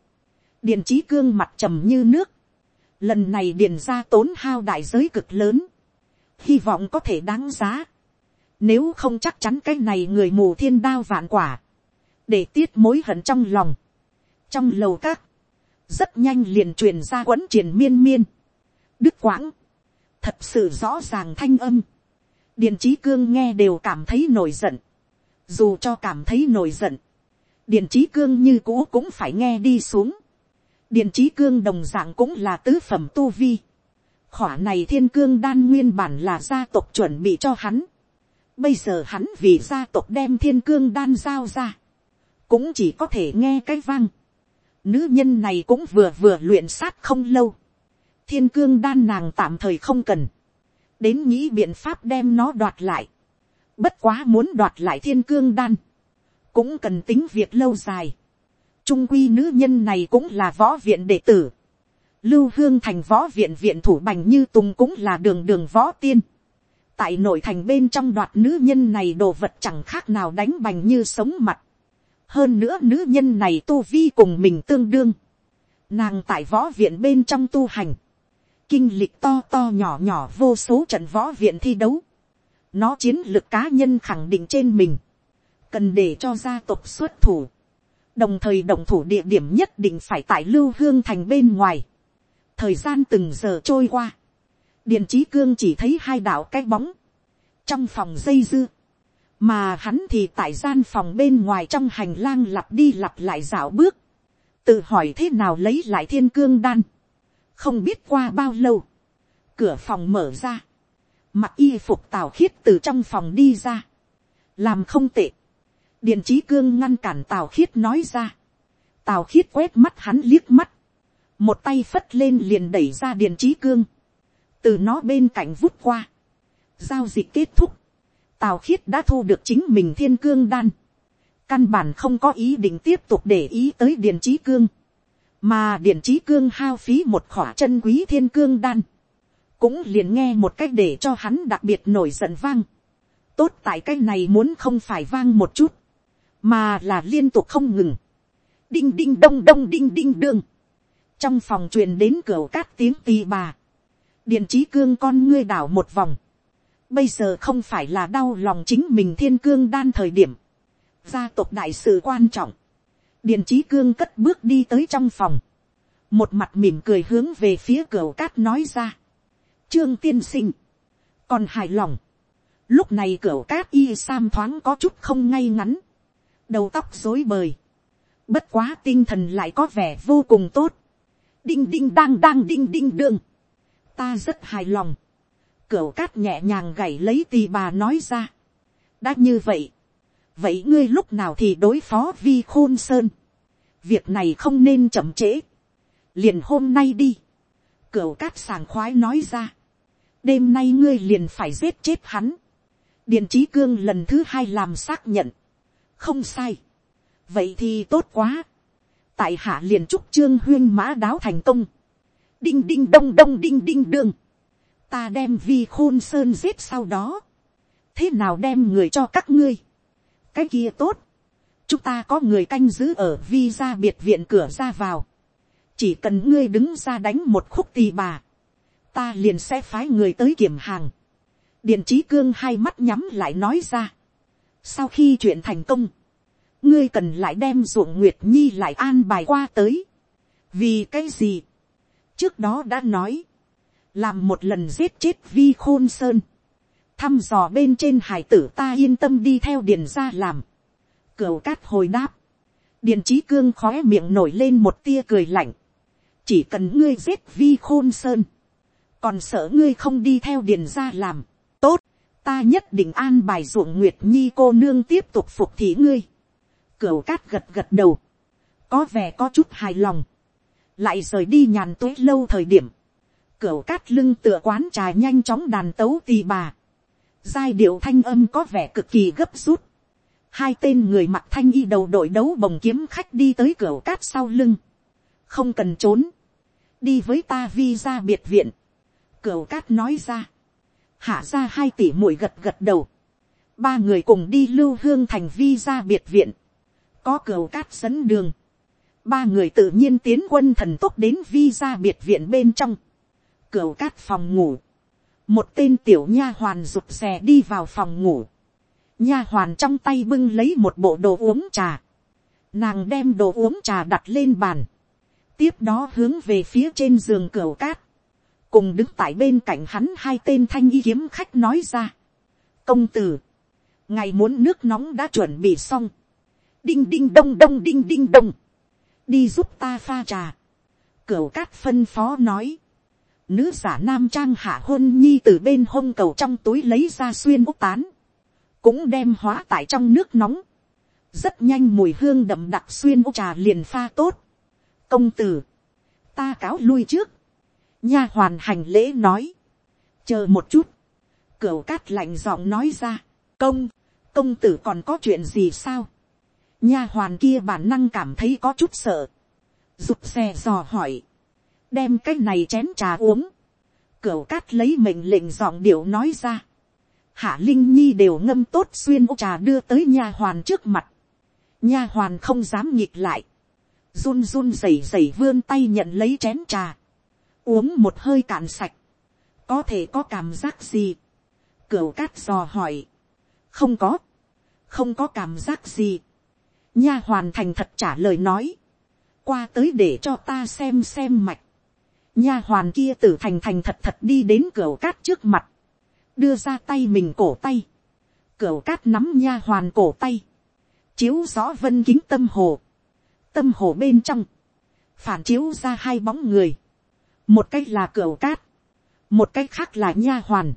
điện trí cương mặt trầm như nước, lần này điền ra tốn hao đại giới cực lớn, hy vọng có thể đáng giá, nếu không chắc chắn cái này người mù thiên đao vạn quả. Để tiết mối hận trong lòng. Trong lầu các. Rất nhanh liền truyền ra quấn triển miên miên. Đức quãng. Thật sự rõ ràng thanh âm. Điền trí cương nghe đều cảm thấy nổi giận. Dù cho cảm thấy nổi giận. Điền trí cương như cũ cũng phải nghe đi xuống. Điền trí cương đồng dạng cũng là tứ phẩm tu vi. Khỏa này thiên cương đan nguyên bản là gia tộc chuẩn bị cho hắn Bây giờ hắn vì gia tộc đem thiên cương đan giao ra. Cũng chỉ có thể nghe cái vang. Nữ nhân này cũng vừa vừa luyện sát không lâu. Thiên cương đan nàng tạm thời không cần. Đến nghĩ biện pháp đem nó đoạt lại. Bất quá muốn đoạt lại thiên cương đan. Cũng cần tính việc lâu dài. Trung quy nữ nhân này cũng là võ viện đệ tử. Lưu Hương thành võ viện viện thủ bành như tùng cũng là đường đường võ tiên tại nội thành bên trong đoạt nữ nhân này đồ vật chẳng khác nào đánh bành như sống mặt hơn nữa nữ nhân này tu vi cùng mình tương đương. nàng tại võ viện bên trong tu hành. kinh lịch to to nhỏ nhỏ vô số trận võ viện thi đấu. nó chiến lược cá nhân khẳng định trên mình. cần để cho gia tộc xuất thủ. đồng thời động thủ địa điểm nhất định phải tại lưu hương thành bên ngoài. thời gian từng giờ trôi qua Điện trí cương chỉ thấy hai đạo cái bóng. Trong phòng dây dưa. Mà hắn thì tại gian phòng bên ngoài trong hành lang lặp đi lặp lại dạo bước. Tự hỏi thế nào lấy lại thiên cương đan. Không biết qua bao lâu. Cửa phòng mở ra. Mặc y phục tào khiết từ trong phòng đi ra. Làm không tệ. Điện trí cương ngăn cản tào khiết nói ra. Tào khiết quét mắt hắn liếc mắt. Một tay phất lên liền đẩy ra điện trí cương từ nó bên cạnh vút qua, giao dịch kết thúc, tào khiết đã thu được chính mình thiên cương đan, căn bản không có ý định tiếp tục để ý tới điền trí cương, mà điền trí cương hao phí một khỏa chân quý thiên cương đan, cũng liền nghe một cách để cho hắn đặc biệt nổi giận vang, tốt tại cái này muốn không phải vang một chút, mà là liên tục không ngừng, đinh đinh đông đông đinh đinh đương, trong phòng truyền đến cửa cát tiếng tì bà, điện trí cương con ngươi đảo một vòng. Bây giờ không phải là đau lòng chính mình thiên cương đan thời điểm. Gia tộc đại sự quan trọng. Điện trí cương cất bước đi tới trong phòng. Một mặt mỉm cười hướng về phía cửa cát nói ra. Trương tiên sinh. Còn hài lòng. Lúc này cửa cát y sam thoáng có chút không ngay ngắn. Đầu tóc rối bời. bất quá tinh thần lại có vẻ vô cùng tốt, đinh đinh đang đang đinh đinh đương, ta rất hài lòng, cửu cát nhẹ nhàng gảy lấy tì bà nói ra, đã như vậy, vậy ngươi lúc nào thì đối phó vi khôn sơn, việc này không nên chậm trễ, liền hôm nay đi, cửu cát sàng khoái nói ra, đêm nay ngươi liền phải giết chết hắn, điền trí cương lần thứ hai làm xác nhận, không sai, vậy thì tốt quá, tại hạ liền chúc trương huyên mã đáo thành công, đinh đinh đông đông đinh đinh đương, ta đem vi khôn sơn giết sau đó, thế nào đem người cho các ngươi, cái kia tốt, chúng ta có người canh giữ ở vi ra biệt viện cửa ra vào, chỉ cần ngươi đứng ra đánh một khúc tì bà, ta liền sẽ phái người tới kiểm hàng, điện trí cương hai mắt nhắm lại nói ra, sau khi chuyện thành công, ngươi cần lại đem ruộng nguyệt nhi lại an bài qua tới, vì cái gì, trước đó đã nói, làm một lần giết chết vi khôn sơn, thăm dò bên trên hải tử ta yên tâm đi theo điền ra làm, cửu cát hồi đáp, điền trí cương khói miệng nổi lên một tia cười lạnh, chỉ cần ngươi giết vi khôn sơn, còn sợ ngươi không đi theo điền ra làm, tốt, ta nhất định an bài ruộng nguyệt nhi cô nương tiếp tục phục thị ngươi, cửu cát gật gật đầu, có vẻ có chút hài lòng, lại rời đi nhàn tuế lâu thời điểm, cửu cát lưng tựa quán trà nhanh chóng đàn tấu tì bà, giai điệu thanh âm có vẻ cực kỳ gấp rút, hai tên người mặc thanh y đầu đội đấu bồng kiếm khách đi tới cửa cát sau lưng, không cần trốn, đi với ta vi ra biệt viện, cửa cát nói ra, hạ ra hai tỷ mũi gật gật đầu, ba người cùng đi lưu hương thành vi ra biệt viện, có cửa cát dẫn đường, ba người tự nhiên tiến quân thần tốc đến vi ra biệt viện bên trong, cửa cát phòng ngủ, một tên tiểu nha hoàn rụt rè đi vào phòng ngủ, nha hoàn trong tay bưng lấy một bộ đồ uống trà, nàng đem đồ uống trà đặt lên bàn, tiếp đó hướng về phía trên giường cửa cát, cùng đứng tại bên cạnh hắn hai tên thanh y kiếm khách nói ra, công tử, ngày muốn nước nóng đã chuẩn bị xong, đinh đinh đông đông đinh đinh đông, đi giúp ta pha trà, Cửu cát phân phó nói, nữ giả nam trang hạ hôn nhi từ bên hông cầu trong túi lấy ra xuyên úc tán, cũng đem hóa tại trong nước nóng, rất nhanh mùi hương đậm đặc xuyên úc trà liền pha tốt. công tử, ta cáo lui trước, nha hoàn hành lễ nói, chờ một chút, cửu cát lạnh giọng nói ra, công, công tử còn có chuyện gì sao, nha hoàn kia bản năng cảm thấy có chút sợ, rụt xe dò hỏi, đem cái này chén trà uống, cửu cát lấy mệnh lệnh giọng điệu nói ra, hạ linh nhi đều ngâm tốt xuyên ô trà đưa tới nha hoàn trước mặt, nha hoàn không dám nghịch lại, run run rẩy rẩy vươn tay nhận lấy chén trà, uống một hơi cạn sạch, có thể có cảm giác gì, cửu cát dò hỏi, không có, không có cảm giác gì, nha hoàn thành thật trả lời nói, qua tới để cho ta xem xem mạch, nha hoàn kia tử thành thành thật thật đi đến cửa cát trước mặt, đưa ra tay mình cổ tay, cửa cát nắm nha hoàn cổ tay, chiếu rõ vân kính tâm hồ, tâm hồ bên trong, phản chiếu ra hai bóng người, một cách là cửa cát, một cách khác là nha hoàn,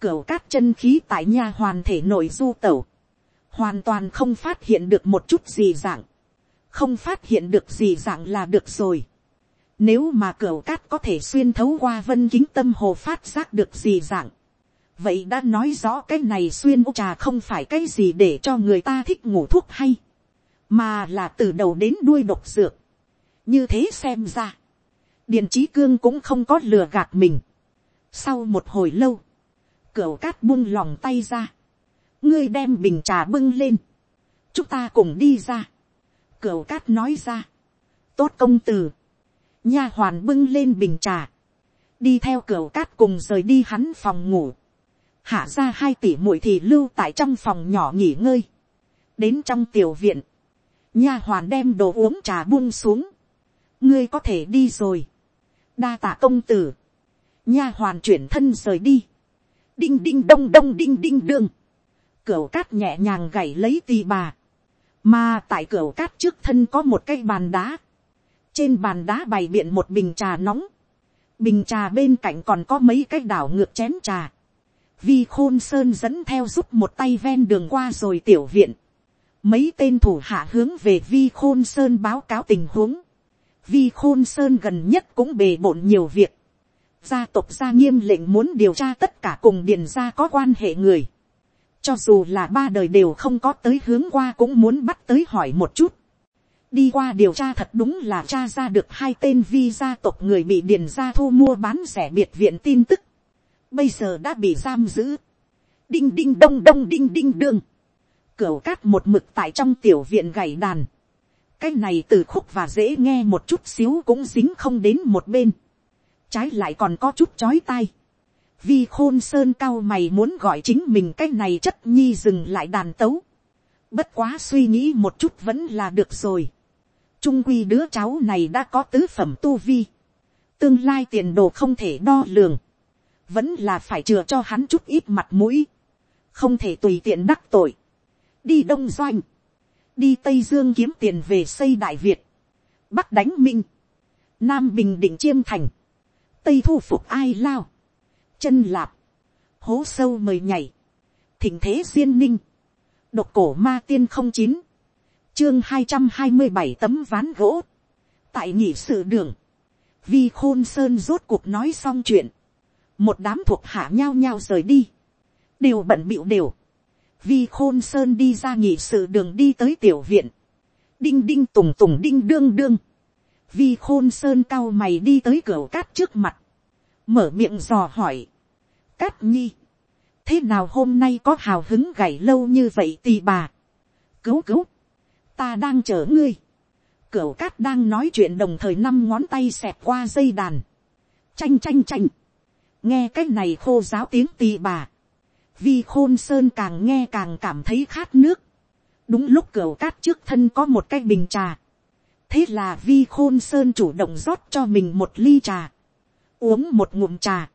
cửa cát chân khí tại nha hoàn thể nội du tẩu, hoàn toàn không phát hiện được một chút gì dạng, không phát hiện được gì dạng là được rồi. Nếu mà cửa cát có thể xuyên thấu qua vân kính tâm hồ phát giác được gì dạng, vậy đã nói rõ cái này xuyên u trà không phải cái gì để cho người ta thích ngủ thuốc hay, mà là từ đầu đến đuôi độc dược. như thế xem ra, điện trí cương cũng không có lừa gạt mình. sau một hồi lâu, cửa cát buông lòng tay ra, ngươi đem bình trà bưng lên, chúng ta cùng đi ra. cửa cát nói ra, tốt công tử, nha hoàn bưng lên bình trà, đi theo cửa cát cùng rời đi hắn phòng ngủ, hạ ra hai tỷ muội thì lưu tại trong phòng nhỏ nghỉ ngơi, đến trong tiểu viện, nha hoàn đem đồ uống trà buông xuống, ngươi có thể đi rồi, đa tạ công tử, nha hoàn chuyển thân rời đi, đinh đinh đông đông đinh đinh đương, cửa cát nhẹ nhàng gảy lấy tì bà, mà tại cửa cát trước thân có một cái bàn đá, trên bàn đá bày biện một bình trà nóng, bình trà bên cạnh còn có mấy cái đảo ngược chén trà, vi khôn sơn dẫn theo giúp một tay ven đường qua rồi tiểu viện, mấy tên thủ hạ hướng về vi khôn sơn báo cáo tình huống, vi khôn sơn gần nhất cũng bề bộn nhiều việc, gia tộc gia nghiêm lệnh muốn điều tra tất cả cùng điền gia có quan hệ người, cho dù là ba đời đều không có tới hướng qua cũng muốn bắt tới hỏi một chút, đi qua điều tra thật đúng là cha ra được hai tên vi gia tộc người bị điền gia thu mua bán rẻ biệt viện tin tức, bây giờ đã bị giam giữ, đinh đinh đông đông đinh đinh đương, cửa cát một mực tại trong tiểu viện gảy đàn, cái này từ khúc và dễ nghe một chút xíu cũng dính không đến một bên, trái lại còn có chút chói tai, vi khôn sơn cao mày muốn gọi chính mình cái này chất nhi dừng lại đàn tấu, bất quá suy nghĩ một chút vẫn là được rồi, trung quy đứa cháu này đã có tứ phẩm tu vi, tương lai tiền đồ không thể đo lường, vẫn là phải chừa cho hắn chút ít mặt mũi, không thể tùy tiện đắc tội, đi đông doanh, đi tây dương kiếm tiền về xây đại việt, bắc đánh minh, nam bình định chiêm thành, tây thu phục ai lao, chân lạp, hố sâu mời nhảy, thỉnh thế duyên ninh, độc cổ ma tiên không chín, chương hai trăm hai mươi bảy tấm ván gỗ, tại nhị sự đường, vi khôn sơn rốt cuộc nói xong chuyện, một đám thuộc hạ nhao nhao rời đi, đều bận bịu đều, vi khôn sơn đi ra nhị sự đường đi tới tiểu viện, đinh đinh tùng tùng đinh đương đương, vi khôn sơn cao mày đi tới cửa cát trước mặt, mở miệng dò hỏi, cát nhi, thế nào hôm nay có hào hứng gảy lâu như vậy tì bà, cứu cứu, ta đang chờ ngươi, cửu cát đang nói chuyện đồng thời năm ngón tay xẹp qua dây đàn, chanh chanh chanh, nghe cái này khô giáo tiếng tì bà, vi khôn sơn càng nghe càng cảm thấy khát nước, đúng lúc cửu cát trước thân có một cái bình trà, thế là vi khôn sơn chủ động rót cho mình một ly trà, uống một ngụm trà,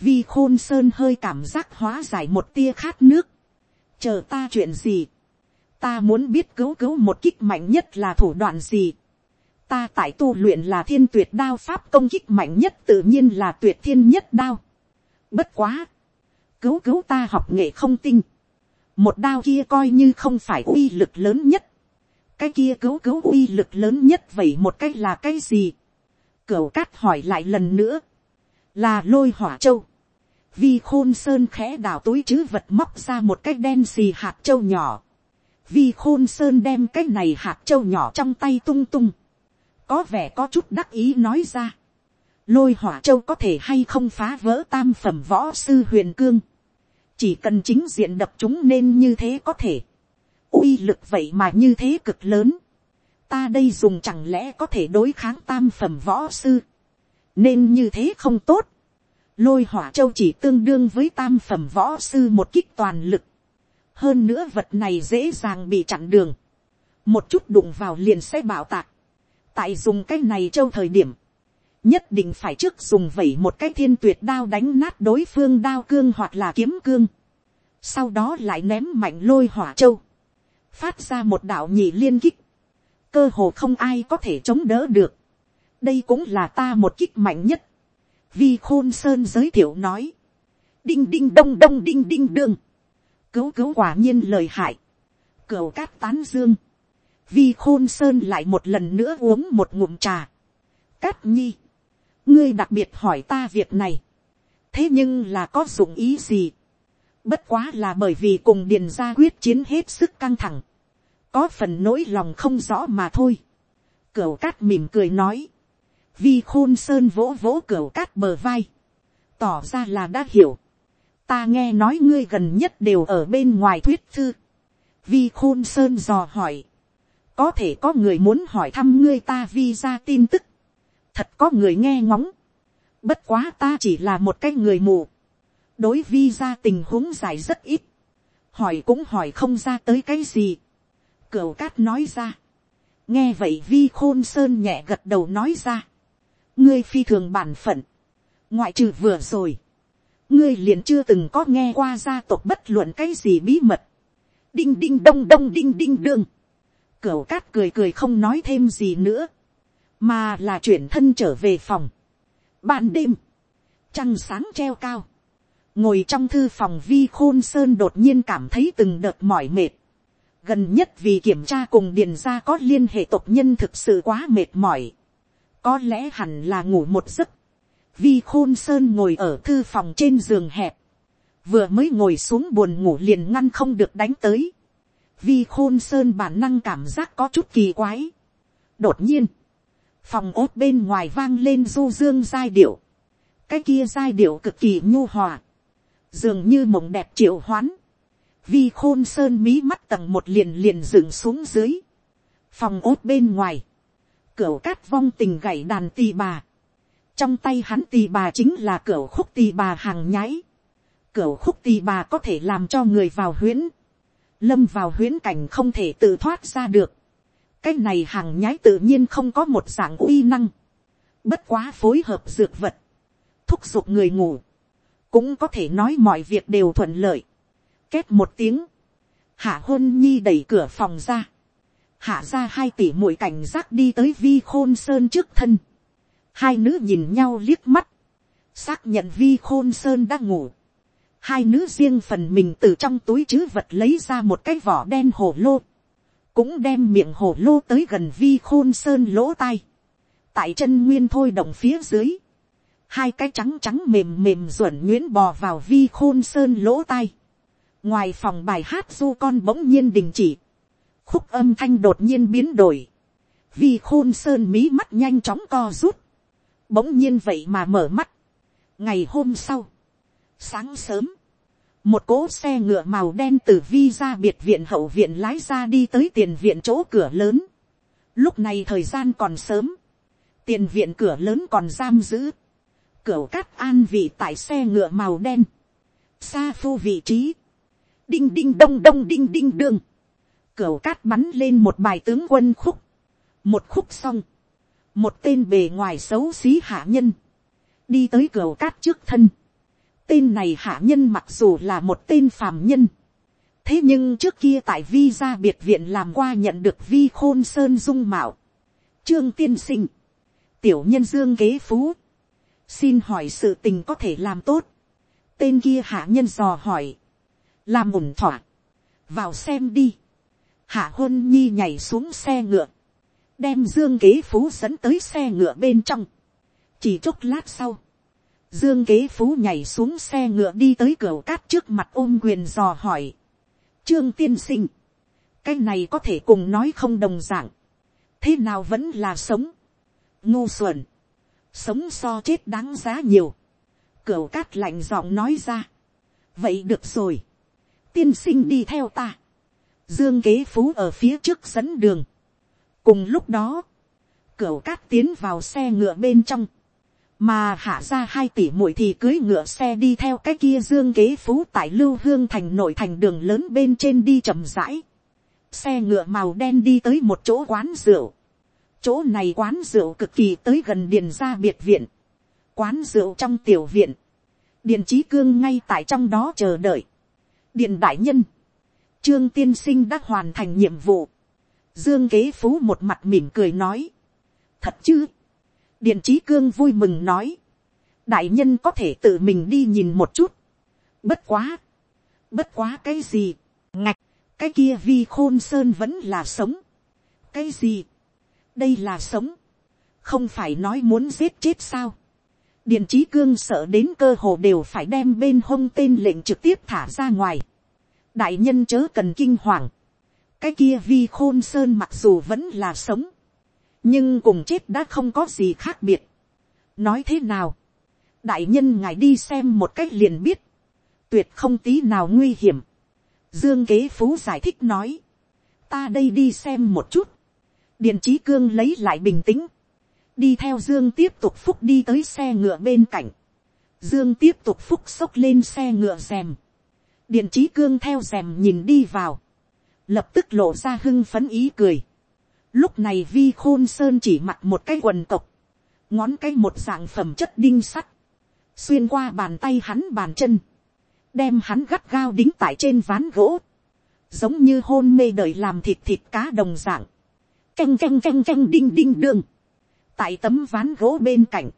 vi khôn sơn hơi cảm giác hóa giải một tia khát nước, chờ ta chuyện gì, ta muốn biết cứu cứu một kích mạnh nhất là thủ đoạn gì, ta tại tu luyện là thiên tuyệt đao pháp công kích mạnh nhất tự nhiên là tuyệt thiên nhất đao, bất quá, cứu cứu ta học nghệ không tinh, một đao kia coi như không phải uy lực lớn nhất, cái kia cứu cứu uy lực lớn nhất vậy một cái là cái gì, cửu cát hỏi lại lần nữa, là lôi hỏa châu, vi khôn sơn khẽ đào túi chứ vật móc ra một cái đen xì hạt châu nhỏ, vi khôn sơn đem cái này hạt châu nhỏ trong tay tung tung, có vẻ có chút đắc ý nói ra, lôi hỏa châu có thể hay không phá vỡ tam phẩm võ sư huyền cương, chỉ cần chính diện đập chúng nên như thế có thể, uy lực vậy mà như thế cực lớn, ta đây dùng chẳng lẽ có thể đối kháng tam phẩm võ sư, nên như thế không tốt, lôi hỏa châu chỉ tương đương với tam phẩm võ sư một kích toàn lực, hơn nữa vật này dễ dàng bị chặn đường, một chút đụng vào liền sẽ bảo tạc, tại dùng cái này trâu thời điểm, nhất định phải trước dùng vẩy một cái thiên tuyệt đao đánh nát đối phương đao cương hoặc là kiếm cương, sau đó lại ném mạnh lôi hỏa châu, phát ra một đạo nhị liên kích, cơ hồ không ai có thể chống đỡ được, đây cũng là ta một kích mạnh nhất, vi khôn sơn giới thiệu nói, đinh đinh đông đông đinh đinh đương, cứu cứu quả nhiên lời hại, cửu cát tán dương, vi khôn sơn lại một lần nữa uống một ngụm trà, cát nhi, ngươi đặc biệt hỏi ta việc này, thế nhưng là có dụng ý gì, bất quá là bởi vì cùng điền ra quyết chiến hết sức căng thẳng, có phần nỗi lòng không rõ mà thôi, cửu cát mỉm cười nói, vi khôn sơn vỗ vỗ cửu cát bờ vai, tỏ ra là đã hiểu, ta nghe nói ngươi gần nhất đều ở bên ngoài thuyết thư, vi khôn sơn dò hỏi, có thể có người muốn hỏi thăm ngươi ta vi ra tin tức, thật có người nghe ngóng, bất quá ta chỉ là một cái người mù, đối vi ra tình huống dài rất ít, hỏi cũng hỏi không ra tới cái gì, cửu cát nói ra, nghe vậy vi khôn sơn nhẹ gật đầu nói ra, ngươi phi thường bản phận, ngoại trừ vừa rồi, ngươi liền chưa từng có nghe qua gia tộc bất luận cái gì bí mật, đinh đinh đông đông đinh đinh đương, Cửu cát cười cười không nói thêm gì nữa. Mà là chuyển thân trở về phòng. Ban đêm. Trăng sáng treo cao. Ngồi trong thư phòng vi khôn sơn đột nhiên cảm thấy từng đợt mỏi mệt. Gần nhất vì kiểm tra cùng điền ra có liên hệ tộc nhân thực sự quá mệt mỏi. Có lẽ hẳn là ngủ một giấc. Vi khôn sơn ngồi ở thư phòng trên giường hẹp. Vừa mới ngồi xuống buồn ngủ liền ngăn không được đánh tới. Vi khôn sơn bản năng cảm giác có chút kỳ quái. đột nhiên, phòng ốt bên ngoài vang lên du dương giai điệu, cái kia giai điệu cực kỳ nhu hòa, dường như mộng đẹp triệu hoán, vi khôn sơn mí mắt tầng một liền liền dựng xuống dưới, phòng ốt bên ngoài, cửa cát vong tình gảy đàn tì bà, trong tay hắn tì bà chính là cửa khúc tì bà hàng nhái, cửa khúc tì bà có thể làm cho người vào huyễn, lâm vào huyễn cảnh không thể tự thoát ra được. cái này hàng nhái tự nhiên không có một dạng uy năng, bất quá phối hợp dược vật, thúc giục người ngủ, cũng có thể nói mọi việc đều thuận lợi. Kết một tiếng, hạ hôn nhi đẩy cửa phòng ra, hạ ra hai tỷ mũi cảnh giác đi tới vi khôn sơn trước thân, hai nữ nhìn nhau liếc mắt, xác nhận vi khôn sơn đang ngủ, hai nữ riêng phần mình từ trong túi chứ vật lấy ra một cái vỏ đen hổ lô, cũng đem miệng hổ lô tới gần vi khôn sơn lỗ tai, tại chân nguyên thôi động phía dưới, hai cái trắng trắng mềm mềm ruẩn nguyễn bò vào vi khôn sơn lỗ tai, ngoài phòng bài hát du con bỗng nhiên đình chỉ, khúc âm thanh đột nhiên biến đổi, vi khôn sơn mí mắt nhanh chóng co rút, bỗng nhiên vậy mà mở mắt, ngày hôm sau, sáng sớm, một cỗ xe ngựa màu đen từ vi ra biệt viện hậu viện lái ra đi tới tiền viện chỗ cửa lớn. lúc này thời gian còn sớm, tiền viện cửa lớn còn giam giữ, cửa cát an vị tại xe ngựa màu đen, xa phu vị trí, đinh đinh đông đông đinh đinh đương, cửa cát bắn lên một bài tướng quân khúc, một khúc xong, một tên bề ngoài xấu xí hạ nhân, đi tới cửa cát trước thân, Tên này hạ nhân mặc dù là một tên phàm nhân. Thế nhưng trước kia tại vi gia biệt viện làm qua nhận được vi khôn sơn dung mạo. Trương tiên sinh. Tiểu nhân dương kế phú. Xin hỏi sự tình có thể làm tốt. Tên kia hạ nhân dò hỏi. Làm ổn thỏa. Vào xem đi. Hạ hôn nhi nhảy xuống xe ngựa. Đem dương kế phú dẫn tới xe ngựa bên trong. Chỉ chốc lát sau, Dương kế phú nhảy xuống xe ngựa đi tới cửa cát trước mặt ôm quyền dò hỏi. Trương tiên sinh. Cái này có thể cùng nói không đồng dạng. Thế nào vẫn là sống. Ngu xuẩn. Sống so chết đáng giá nhiều. Cửa cát lạnh giọng nói ra. Vậy được rồi. Tiên sinh đi theo ta. Dương kế phú ở phía trước dẫn đường. Cùng lúc đó. Cửa cát tiến vào xe ngựa bên trong mà hạ ra hai tỷ muội thì cưới ngựa xe đi theo cái kia dương kế phú tại lưu hương thành nội thành đường lớn bên trên đi chậm rãi. xe ngựa màu đen đi tới một chỗ quán rượu. chỗ này quán rượu cực kỳ tới gần điền ra biệt viện. quán rượu trong tiểu viện. điền trí cương ngay tại trong đó chờ đợi. điện đại nhân. trương tiên sinh đã hoàn thành nhiệm vụ dương kế phú một mặt mỉm cười nói. thật chứ? Điện trí cương vui mừng nói, đại nhân có thể tự mình đi nhìn một chút, bất quá, bất quá cái gì, ngạch, cái kia vi khôn sơn vẫn là sống, cái gì, đây là sống, không phải nói muốn giết chết sao, điện trí cương sợ đến cơ hồ đều phải đem bên hông tên lệnh trực tiếp thả ra ngoài, đại nhân chớ cần kinh hoàng, cái kia vi khôn sơn mặc dù vẫn là sống, nhưng cùng chết đã không có gì khác biệt. nói thế nào, đại nhân ngài đi xem một cách liền biết, tuyệt không tí nào nguy hiểm. dương kế phú giải thích nói, ta đây đi xem một chút, điện trí cương lấy lại bình tĩnh, đi theo dương tiếp tục phúc đi tới xe ngựa bên cạnh, dương tiếp tục phúc xốc lên xe ngựa rèm, điện trí cương theo rèm nhìn đi vào, lập tức lộ ra hưng phấn ý cười, Lúc này vi khôn sơn chỉ mặc một cái quần cộc. Ngón cái một dạng phẩm chất đinh sắt. Xuyên qua bàn tay hắn bàn chân. Đem hắn gắt gao đính tại trên ván gỗ. Giống như hôn mê đợi làm thịt thịt cá đồng dạng. canh canh canh canh đinh đinh đương, tại tấm ván gỗ bên cạnh,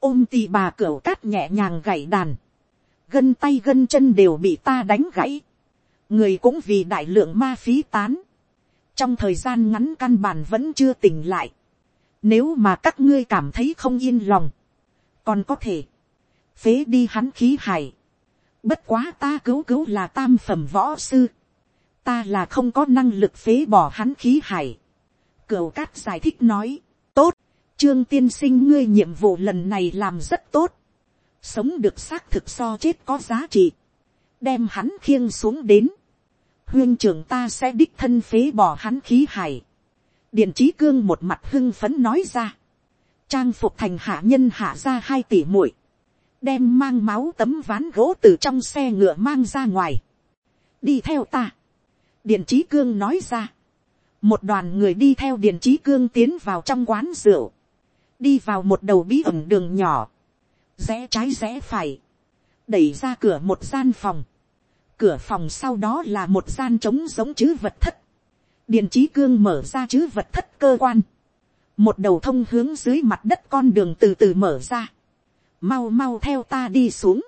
ôm tì bà cửa cát nhẹ nhàng gảy đàn, gân tay gân chân đều bị ta đánh gãy, người cũng vì đại lượng ma phí tán, trong thời gian ngắn căn bản vẫn chưa tỉnh lại, nếu mà các ngươi cảm thấy không yên lòng, còn có thể, phế đi hắn khí hải, bất quá ta cứu cứu là tam phẩm võ sư, ta là không có năng lực phế bỏ hắn khí hải, cửu cát giải thích nói, tốt, trương tiên sinh ngươi nhiệm vụ lần này làm rất tốt, sống được xác thực so chết có giá trị, đem hắn khiêng xuống đến, huyên trưởng ta sẽ đích thân phế bỏ hắn khí hải, điện trí cương một mặt hưng phấn nói ra, trang phục thành hạ nhân hạ ra hai tỷ muội, đem mang máu tấm ván gỗ từ trong xe ngựa mang ra ngoài, đi theo ta, điện trí cương nói ra, một đoàn người đi theo điện trí cương tiến vào trong quán rượu, đi vào một đầu bí ẩn đường nhỏ, rẽ trái rẽ phải, đẩy ra cửa một gian phòng, cửa phòng sau đó là một gian trống giống chữ vật thất, điện trí cương mở ra chữ vật thất cơ quan, một đầu thông hướng dưới mặt đất con đường từ từ mở ra, mau mau theo ta đi xuống,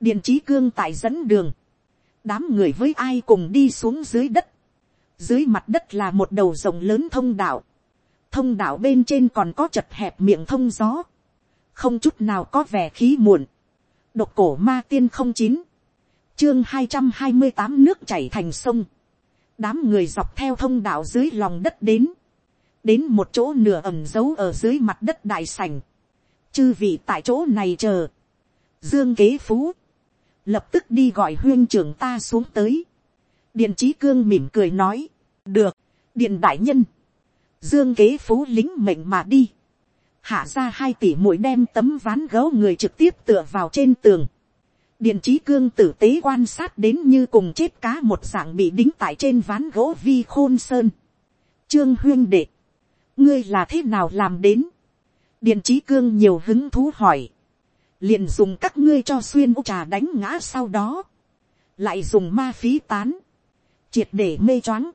điện trí cương tại dẫn đường, đám người với ai cùng đi xuống dưới đất, dưới mặt đất là một đầu rộng lớn thông đạo, thông đạo bên trên còn có chật hẹp miệng thông gió, không chút nào có vẻ khí muộn, độc cổ ma tiên không chín, chương hai trăm hai mươi tám nước chảy thành sông, đám người dọc theo thông đạo dưới lòng đất đến, đến một chỗ nửa ẩm giấu ở dưới mặt đất đại sảnh, chư vị tại chỗ này chờ, dương kế phú, lập tức đi gọi huyên trưởng ta xuống tới, điện trí cương mỉm cười nói, được, điện đại nhân, dương kế phú lính mệnh mà đi, hạ ra hai tỷ mũi đem tấm ván gấu người trực tiếp tựa vào trên tường, điện trí cương tử tế quan sát đến như cùng chết cá một dạng bị đính tại trên ván gỗ vi khôn sơn. Trương huyên đệ, ngươi là thế nào làm đến? điện trí cương nhiều hứng thú hỏi. liền dùng các ngươi cho xuyên ốc trà đánh ngã sau đó. lại dùng ma phí tán. triệt để mê choáng.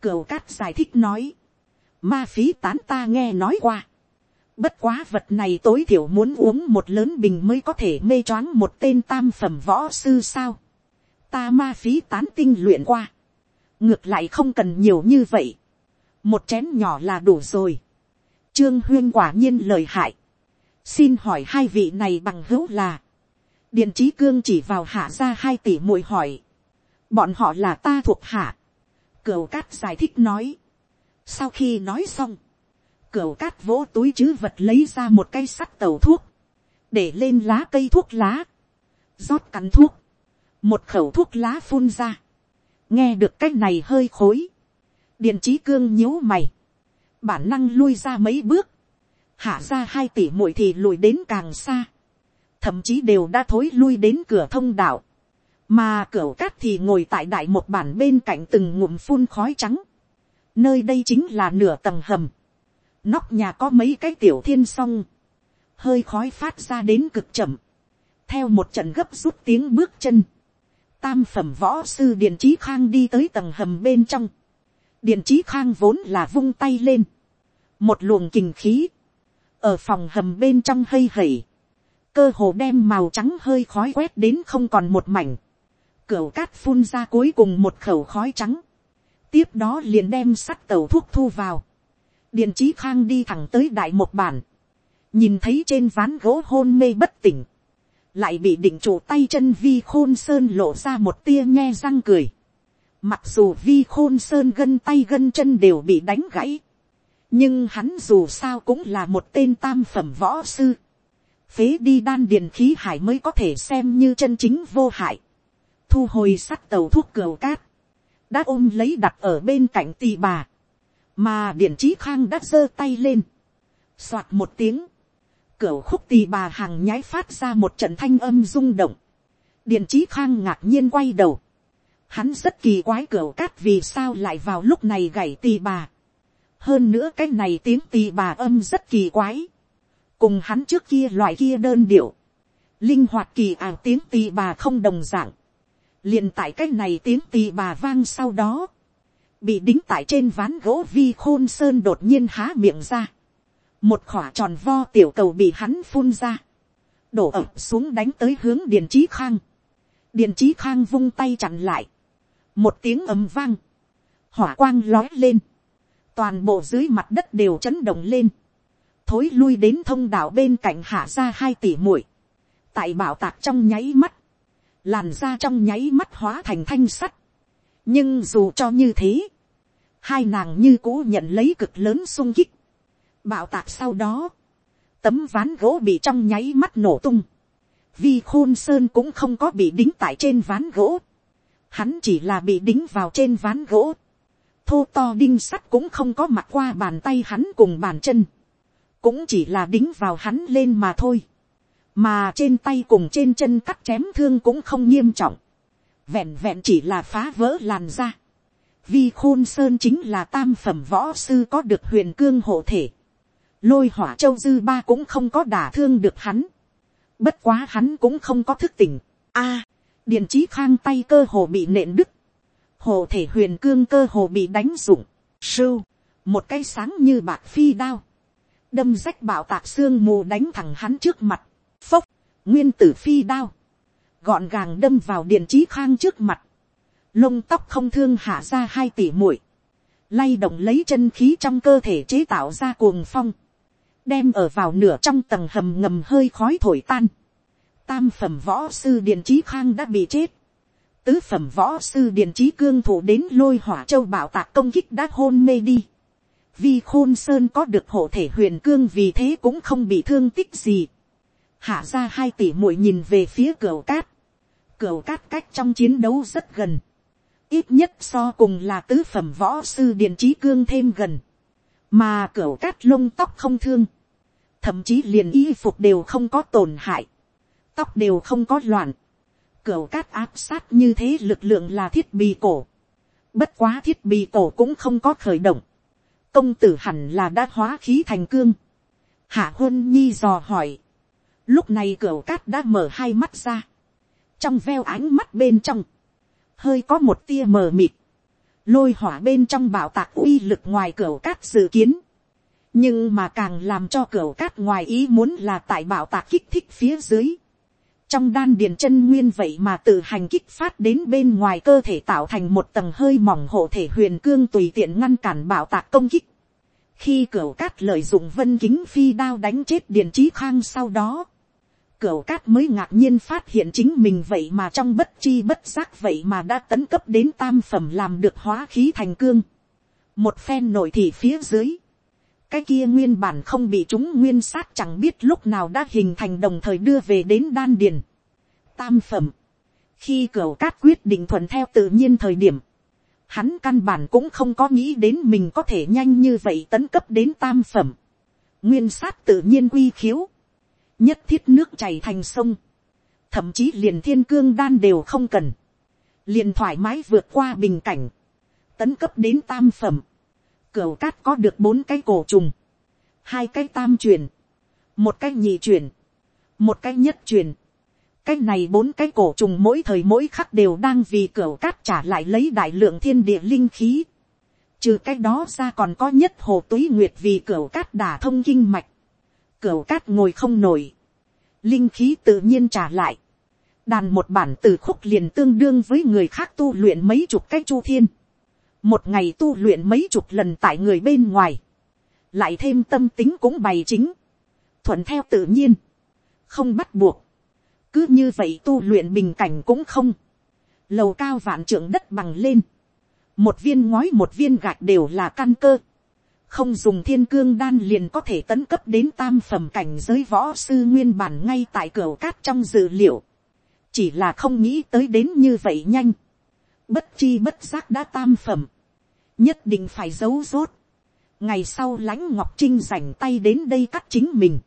cửu cát giải thích nói. ma phí tán ta nghe nói qua Bất quá vật này tối thiểu muốn uống một lớn bình mới có thể mê choáng một tên tam phẩm võ sư sao. Ta ma phí tán tinh luyện qua. Ngược lại không cần nhiều như vậy. Một chén nhỏ là đủ rồi. Trương Huyên quả nhiên lời hại. Xin hỏi hai vị này bằng hữu là. Điện trí cương chỉ vào hạ ra hai tỷ muội hỏi. Bọn họ là ta thuộc hạ. Cửu cát giải thích nói. Sau khi nói xong Cửu cát vỗ túi chứ vật lấy ra một cây sắt tàu thuốc. Để lên lá cây thuốc lá. rót cắn thuốc. Một khẩu thuốc lá phun ra. Nghe được cách này hơi khối. Điện trí cương nhíu mày. Bản năng lui ra mấy bước. Hạ ra hai tỷ muội thì lùi đến càng xa. Thậm chí đều đã thối lui đến cửa thông đạo. Mà cửa cát thì ngồi tại đại một bản bên cạnh từng ngụm phun khói trắng. Nơi đây chính là nửa tầng hầm nóc nhà có mấy cái tiểu thiên song, hơi khói phát ra đến cực chậm, theo một trận gấp rút tiếng bước chân, tam phẩm võ sư điện trí khang đi tới tầng hầm bên trong, điện trí khang vốn là vung tay lên, một luồng kình khí, ở phòng hầm bên trong hơi hẩy, cơ hồ đem màu trắng hơi khói quét đến không còn một mảnh, cửa cát phun ra cuối cùng một khẩu khói trắng, tiếp đó liền đem sắt tàu thuốc thu vào, điện trí khang đi thẳng tới đại một bản, nhìn thấy trên ván gỗ hôn mê bất tỉnh, lại bị định trụ tay chân vi khôn sơn lộ ra một tia nghe răng cười. Mặc dù vi khôn sơn gân tay gân chân đều bị đánh gãy, nhưng hắn dù sao cũng là một tên tam phẩm võ sư. Phế đi đan điền khí hải mới có thể xem như chân chính vô hại. Thu hồi sắt tàu thuốc cửu cát. Đã ôm lấy đặt ở bên cạnh tì bà mà điện trí khang đã giơ tay lên, soạt một tiếng, cửa khúc tì bà hàng nhái phát ra một trận thanh âm rung động, điện trí khang ngạc nhiên quay đầu, hắn rất kỳ quái cửa cát vì sao lại vào lúc này gảy tì bà, hơn nữa cái này tiếng tì bà âm rất kỳ quái, cùng hắn trước kia loại kia đơn điệu, linh hoạt kỳ ảo tiếng tì bà không đồng d ạ n g liền tại cái này tiếng tì bà vang sau đó, bị đính tại trên ván gỗ vi khôn sơn đột nhiên há miệng ra, một khỏa tròn vo tiểu cầu bị hắn phun ra, đổ ập xuống đánh tới hướng điền trí khang, điền trí khang vung tay chặn lại, một tiếng ầm vang, hỏa quang lói lên, toàn bộ dưới mặt đất đều chấn động lên, thối lui đến thông đạo bên cạnh hạ ra hai tỷ muội, tại bảo tạc trong nháy mắt, làn da trong nháy mắt hóa thành thanh sắt, nhưng dù cho như thế, hai nàng như cũ nhận lấy cực lớn sung kích, bạo tạc sau đó, tấm ván gỗ bị trong nháy mắt nổ tung, vi khôn sơn cũng không có bị đính tại trên ván gỗ, hắn chỉ là bị đính vào trên ván gỗ, thô to đinh sắt cũng không có mặt qua bàn tay hắn cùng bàn chân, cũng chỉ là đính vào hắn lên mà thôi, mà trên tay cùng trên chân cắt chém thương cũng không nghiêm trọng, vẹn vẹn chỉ là phá vỡ làn da. Vi khôn sơn chính là tam phẩm võ sư có được huyền cương hộ thể. Lôi hỏa châu dư ba cũng không có đả thương được hắn. Bất quá hắn cũng không có thức tỉnh. a điện trí khang tay cơ hồ bị nện đứt. Hộ thể huyền cương cơ hồ bị đánh rụng. Sưu, một cây sáng như bạc phi đao. Đâm rách bảo tạc xương mù đánh thẳng hắn trước mặt. Phốc, nguyên tử phi đao gọn gàng đâm vào điện trí khang trước mặt, lông tóc không thương hạ ra hai tỷ muội, lay động lấy chân khí trong cơ thể chế tạo ra cuồng phong, đem ở vào nửa trong tầng hầm ngầm hơi khói thổi tan. Tam phẩm võ sư điện trí khang đã bị chết. Tứ phẩm võ sư điện trí cương thủ đến lôi hỏa châu bảo tạc công kích đã hôn mê đi. Vi khôn sơn có được hộ thể huyền cương vì thế cũng không bị thương tích gì. Hạ ra hai tỷ muội nhìn về phía cửa cát Cửa cát cách trong chiến đấu rất gần. Ít nhất so cùng là tứ phẩm võ sư điện trí cương thêm gần. Mà cửa cát lông tóc không thương. Thậm chí liền y phục đều không có tổn hại. Tóc đều không có loạn. cửa cát áp sát như thế lực lượng là thiết bị cổ. Bất quá thiết bị cổ cũng không có khởi động. Công tử hẳn là đã hóa khí thành cương. Hạ huân nhi dò hỏi. Lúc này cửa cát đã mở hai mắt ra trong veo ánh mắt bên trong, hơi có một tia mờ mịt, lôi hỏa bên trong bảo tạc uy lực ngoài cửa cát dự kiến, nhưng mà càng làm cho cửa cát ngoài ý muốn là tại bảo tạc kích thích phía dưới, trong đan điền chân nguyên vậy mà tự hành kích phát đến bên ngoài cơ thể tạo thành một tầng hơi mỏng hộ thể huyền cương tùy tiện ngăn cản bảo tạc công kích. khi cửa cát lợi dụng vân kính phi đao đánh chết điền trí khang sau đó, Cửu cát mới ngạc nhiên phát hiện chính mình vậy mà trong bất chi bất giác vậy mà đã tấn cấp đến tam phẩm làm được hóa khí thành cương. Một phen nổi thị phía dưới. Cái kia nguyên bản không bị chúng nguyên sát chẳng biết lúc nào đã hình thành đồng thời đưa về đến đan điền. Tam phẩm. Khi cửu cát quyết định thuận theo tự nhiên thời điểm. Hắn căn bản cũng không có nghĩ đến mình có thể nhanh như vậy tấn cấp đến tam phẩm. Nguyên sát tự nhiên quy khiếu nhất thiết nước chảy thành sông, thậm chí liền thiên cương đan đều không cần, liền thoải mái vượt qua bình cảnh, tấn cấp đến tam phẩm, cửa cát có được bốn cái cổ trùng, hai cái tam truyền, một cái nhị truyền, một cái nhất truyền, cái này bốn cái cổ trùng mỗi thời mỗi khắc đều đang vì cửa cát trả lại lấy đại lượng thiên địa linh khí. Trừ cái đó ra còn có nhất hồ túy nguyệt vì cửa cát đả thông kinh mạch cửu cát ngồi không nổi, linh khí tự nhiên trả lại, đàn một bản từ khúc liền tương đương với người khác tu luyện mấy chục cái chu thiên, một ngày tu luyện mấy chục lần tại người bên ngoài, lại thêm tâm tính cũng bày chính, thuận theo tự nhiên, không bắt buộc, cứ như vậy tu luyện bình cảnh cũng không, lầu cao vạn trưởng đất bằng lên, một viên ngói một viên gạch đều là căn cơ, không dùng thiên cương đan liền có thể tấn cấp đến tam phẩm cảnh giới võ sư nguyên bản ngay tại cửa cát trong dự liệu. Chỉ là không nghĩ tới đến như vậy nhanh. Bất chi bất giác đã tam phẩm. Nhất định phải giấu rốt. Ngày sau lãnh ngọc trinh rảnh tay đến đây cắt chính mình.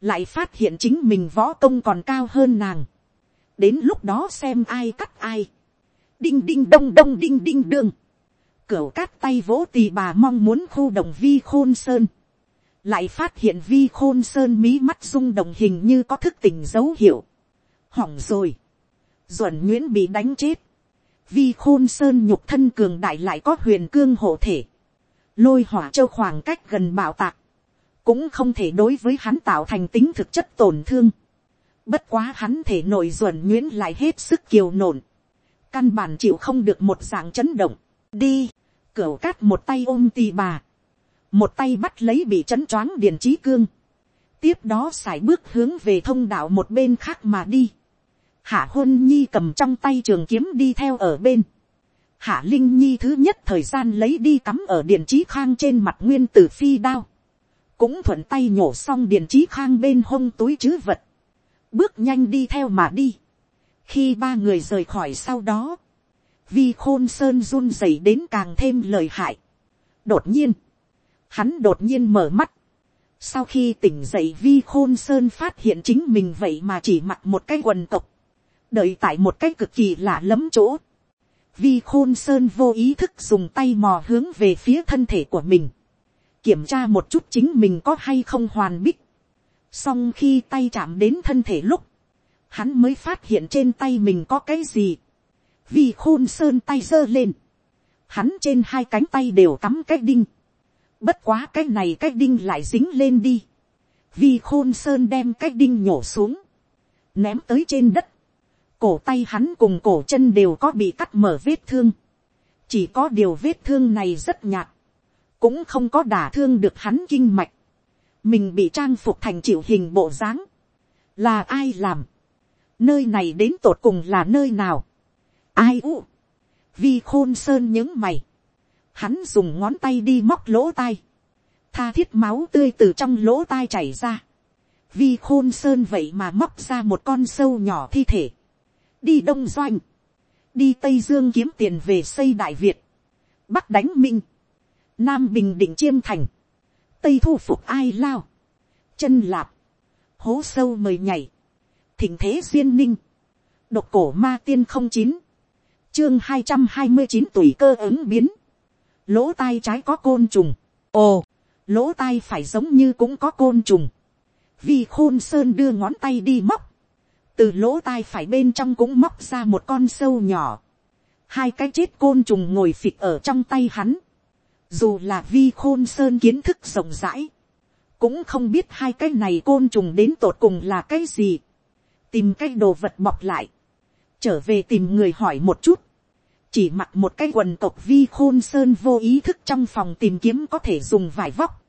Lại phát hiện chính mình võ công còn cao hơn nàng. Đến lúc đó xem ai cắt ai. Đinh đinh đông đông đinh đinh đương Cửu cát tay vỗ tì bà mong muốn khu đồng vi khôn sơn. Lại phát hiện vi khôn sơn mí mắt rung động hình như có thức tỉnh dấu hiệu. Hỏng rồi. Duẩn Nguyễn bị đánh chết. vi khôn sơn nhục thân cường đại lại có huyền cương hộ thể, lôi hỏa châu khoảng cách gần bảo tạc, cũng không thể đối với hắn tạo thành tính thực chất tổn thương. Bất quá hắn thể nội duẩn nguyễn lại hết sức kiều nổn. Căn bản chịu không được một dạng chấn động. Đi, cửa cát một tay ôm tì bà. Một tay bắt lấy bị chấn choáng điền trí cương. Tiếp đó sải bước hướng về thông đạo một bên khác mà đi. Hạ huân nhi cầm trong tay trường kiếm đi theo ở bên. Hạ linh nhi thứ nhất thời gian lấy đi cắm ở điền trí khang trên mặt nguyên tử phi đao. Cũng thuận tay nhổ xong điền trí khang bên hông túi chứ vật bước nhanh đi theo mà đi. khi ba người rời khỏi sau đó, vi khôn sơn run rẩy đến càng thêm lời hại. đột nhiên, hắn đột nhiên mở mắt. sau khi tỉnh dậy vi khôn sơn phát hiện chính mình vậy mà chỉ mặc một cái quần tộc, đợi tại một cái cực kỳ lạ lẫm chỗ. Vi khôn sơn vô ý thức dùng tay mò hướng về phía thân thể của mình. Kiểm tra một chút chính mình có hay không hoàn bích song khi tay chạm đến thân thể lúc, hắn mới phát hiện trên tay mình có cái gì vì khôn sơn tay giơ lên, hắn trên hai cánh tay đều cắm cái đinh. bất quá cái này cái đinh lại dính lên đi. vì khôn sơn đem cái đinh nhổ xuống, ném tới trên đất. cổ tay hắn cùng cổ chân đều có bị cắt mở vết thương. chỉ có điều vết thương này rất nhạt, cũng không có đả thương được hắn kinh mạch mình bị trang phục thành chịu hình bộ dáng, là ai làm, nơi này đến tột cùng là nơi nào, ai u, vi khôn sơn những mày, hắn dùng ngón tay đi móc lỗ tai, tha thiết máu tươi từ trong lỗ tai chảy ra, vi khôn sơn vậy mà móc ra một con sâu nhỏ thi thể, đi đông doanh, đi tây dương kiếm tiền về xây đại việt, bắc đánh minh, nam bình định chiêm thành, tây thu phục ai lao, chân lạp, hố sâu mời nhảy, thỉnh thế duyên ninh, độc cổ ma tiên không chín, chương hai trăm hai mươi chín tuổi cơ ứng biến, lỗ tai trái có côn trùng, ồ, lỗ tai phải giống như cũng có côn trùng, vì khôn sơn đưa ngón tay đi móc, từ lỗ tai phải bên trong cũng móc ra một con sâu nhỏ, hai cái chết côn trùng ngồi phịch ở trong tay hắn, dù là vi khôn sơn kiến thức rộng rãi, cũng không biết hai cái này côn trùng đến tột cùng là cái gì, tìm cái đồ vật bọc lại, trở về tìm người hỏi một chút, chỉ mặc một cái quần tộc vi khôn sơn vô ý thức trong phòng tìm kiếm có thể dùng vải vóc,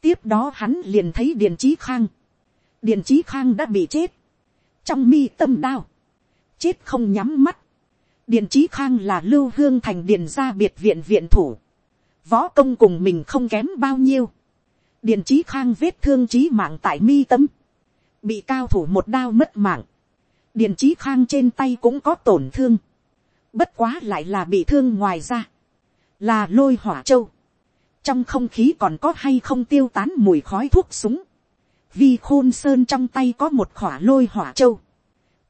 tiếp đó hắn liền thấy điền trí khang, điền trí khang đã bị chết, trong mi tâm đao, chết không nhắm mắt, điền trí khang là lưu hương thành điền gia biệt viện viện thủ, võ công cùng mình không kém bao nhiêu. điền trí khang vết thương trí mạng tại mi tâm, bị cao thủ một đao mất mạng điền trí khang trên tay cũng có tổn thương, bất quá lại là bị thương ngoài ra, là lôi hỏa châu. trong không khí còn có hay không tiêu tán mùi khói thuốc súng, vi khôn sơn trong tay có một khỏa lôi hỏa châu.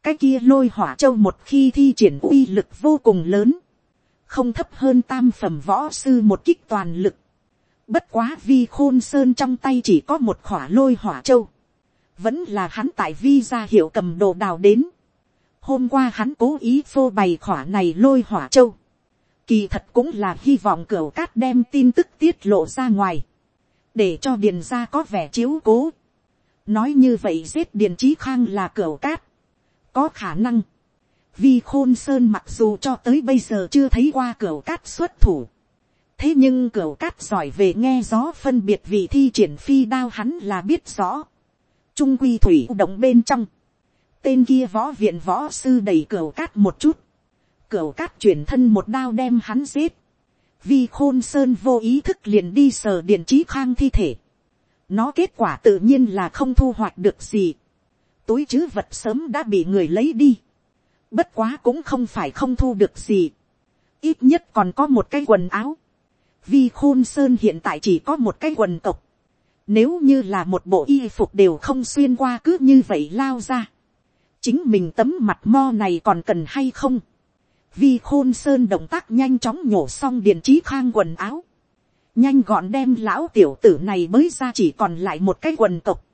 cái kia lôi hỏa châu một khi thi triển uy lực vô cùng lớn, không thấp hơn tam phẩm võ sư một kích toàn lực. Bất quá vi khôn sơn trong tay chỉ có một khỏa lôi hỏa châu. Vẫn là hắn tại vi ra hiệu cầm đồ đào đến. Hôm qua hắn cố ý phô bày khỏa này lôi hỏa châu. Kỳ thật cũng là hy vọng cửa cát đem tin tức tiết lộ ra ngoài. Để cho điền ra có vẻ chiếu cố. Nói như vậy giết điền trí khang là cửa cát. Có khả năng vi khôn sơn mặc dù cho tới bây giờ chưa thấy qua cửa cát xuất thủ. thế nhưng cửa cát giỏi về nghe gió phân biệt vị thi triển phi đao hắn là biết rõ trung quy thủy động bên trong. tên kia võ viện võ sư đẩy cửa cát một chút. cửa cát chuyển thân một đao đem hắn giết. vi khôn sơn vô ý thức liền đi sờ điện trí khang thi thể. nó kết quả tự nhiên là không thu hoạch được gì. túi chứ vật sớm đã bị người lấy đi Bất quá cũng không phải không thu được gì. Ít nhất còn có một cái quần áo. Vi khôn sơn hiện tại chỉ có một cái quần tộc. Nếu như là một bộ y phục đều không xuyên qua cứ như vậy lao ra. Chính mình tấm mặt mo này còn cần hay không? Vi khôn sơn động tác nhanh chóng nhổ xong điện trí khang quần áo. Nhanh gọn đem lão tiểu tử này mới ra chỉ còn lại một cái quần tộc.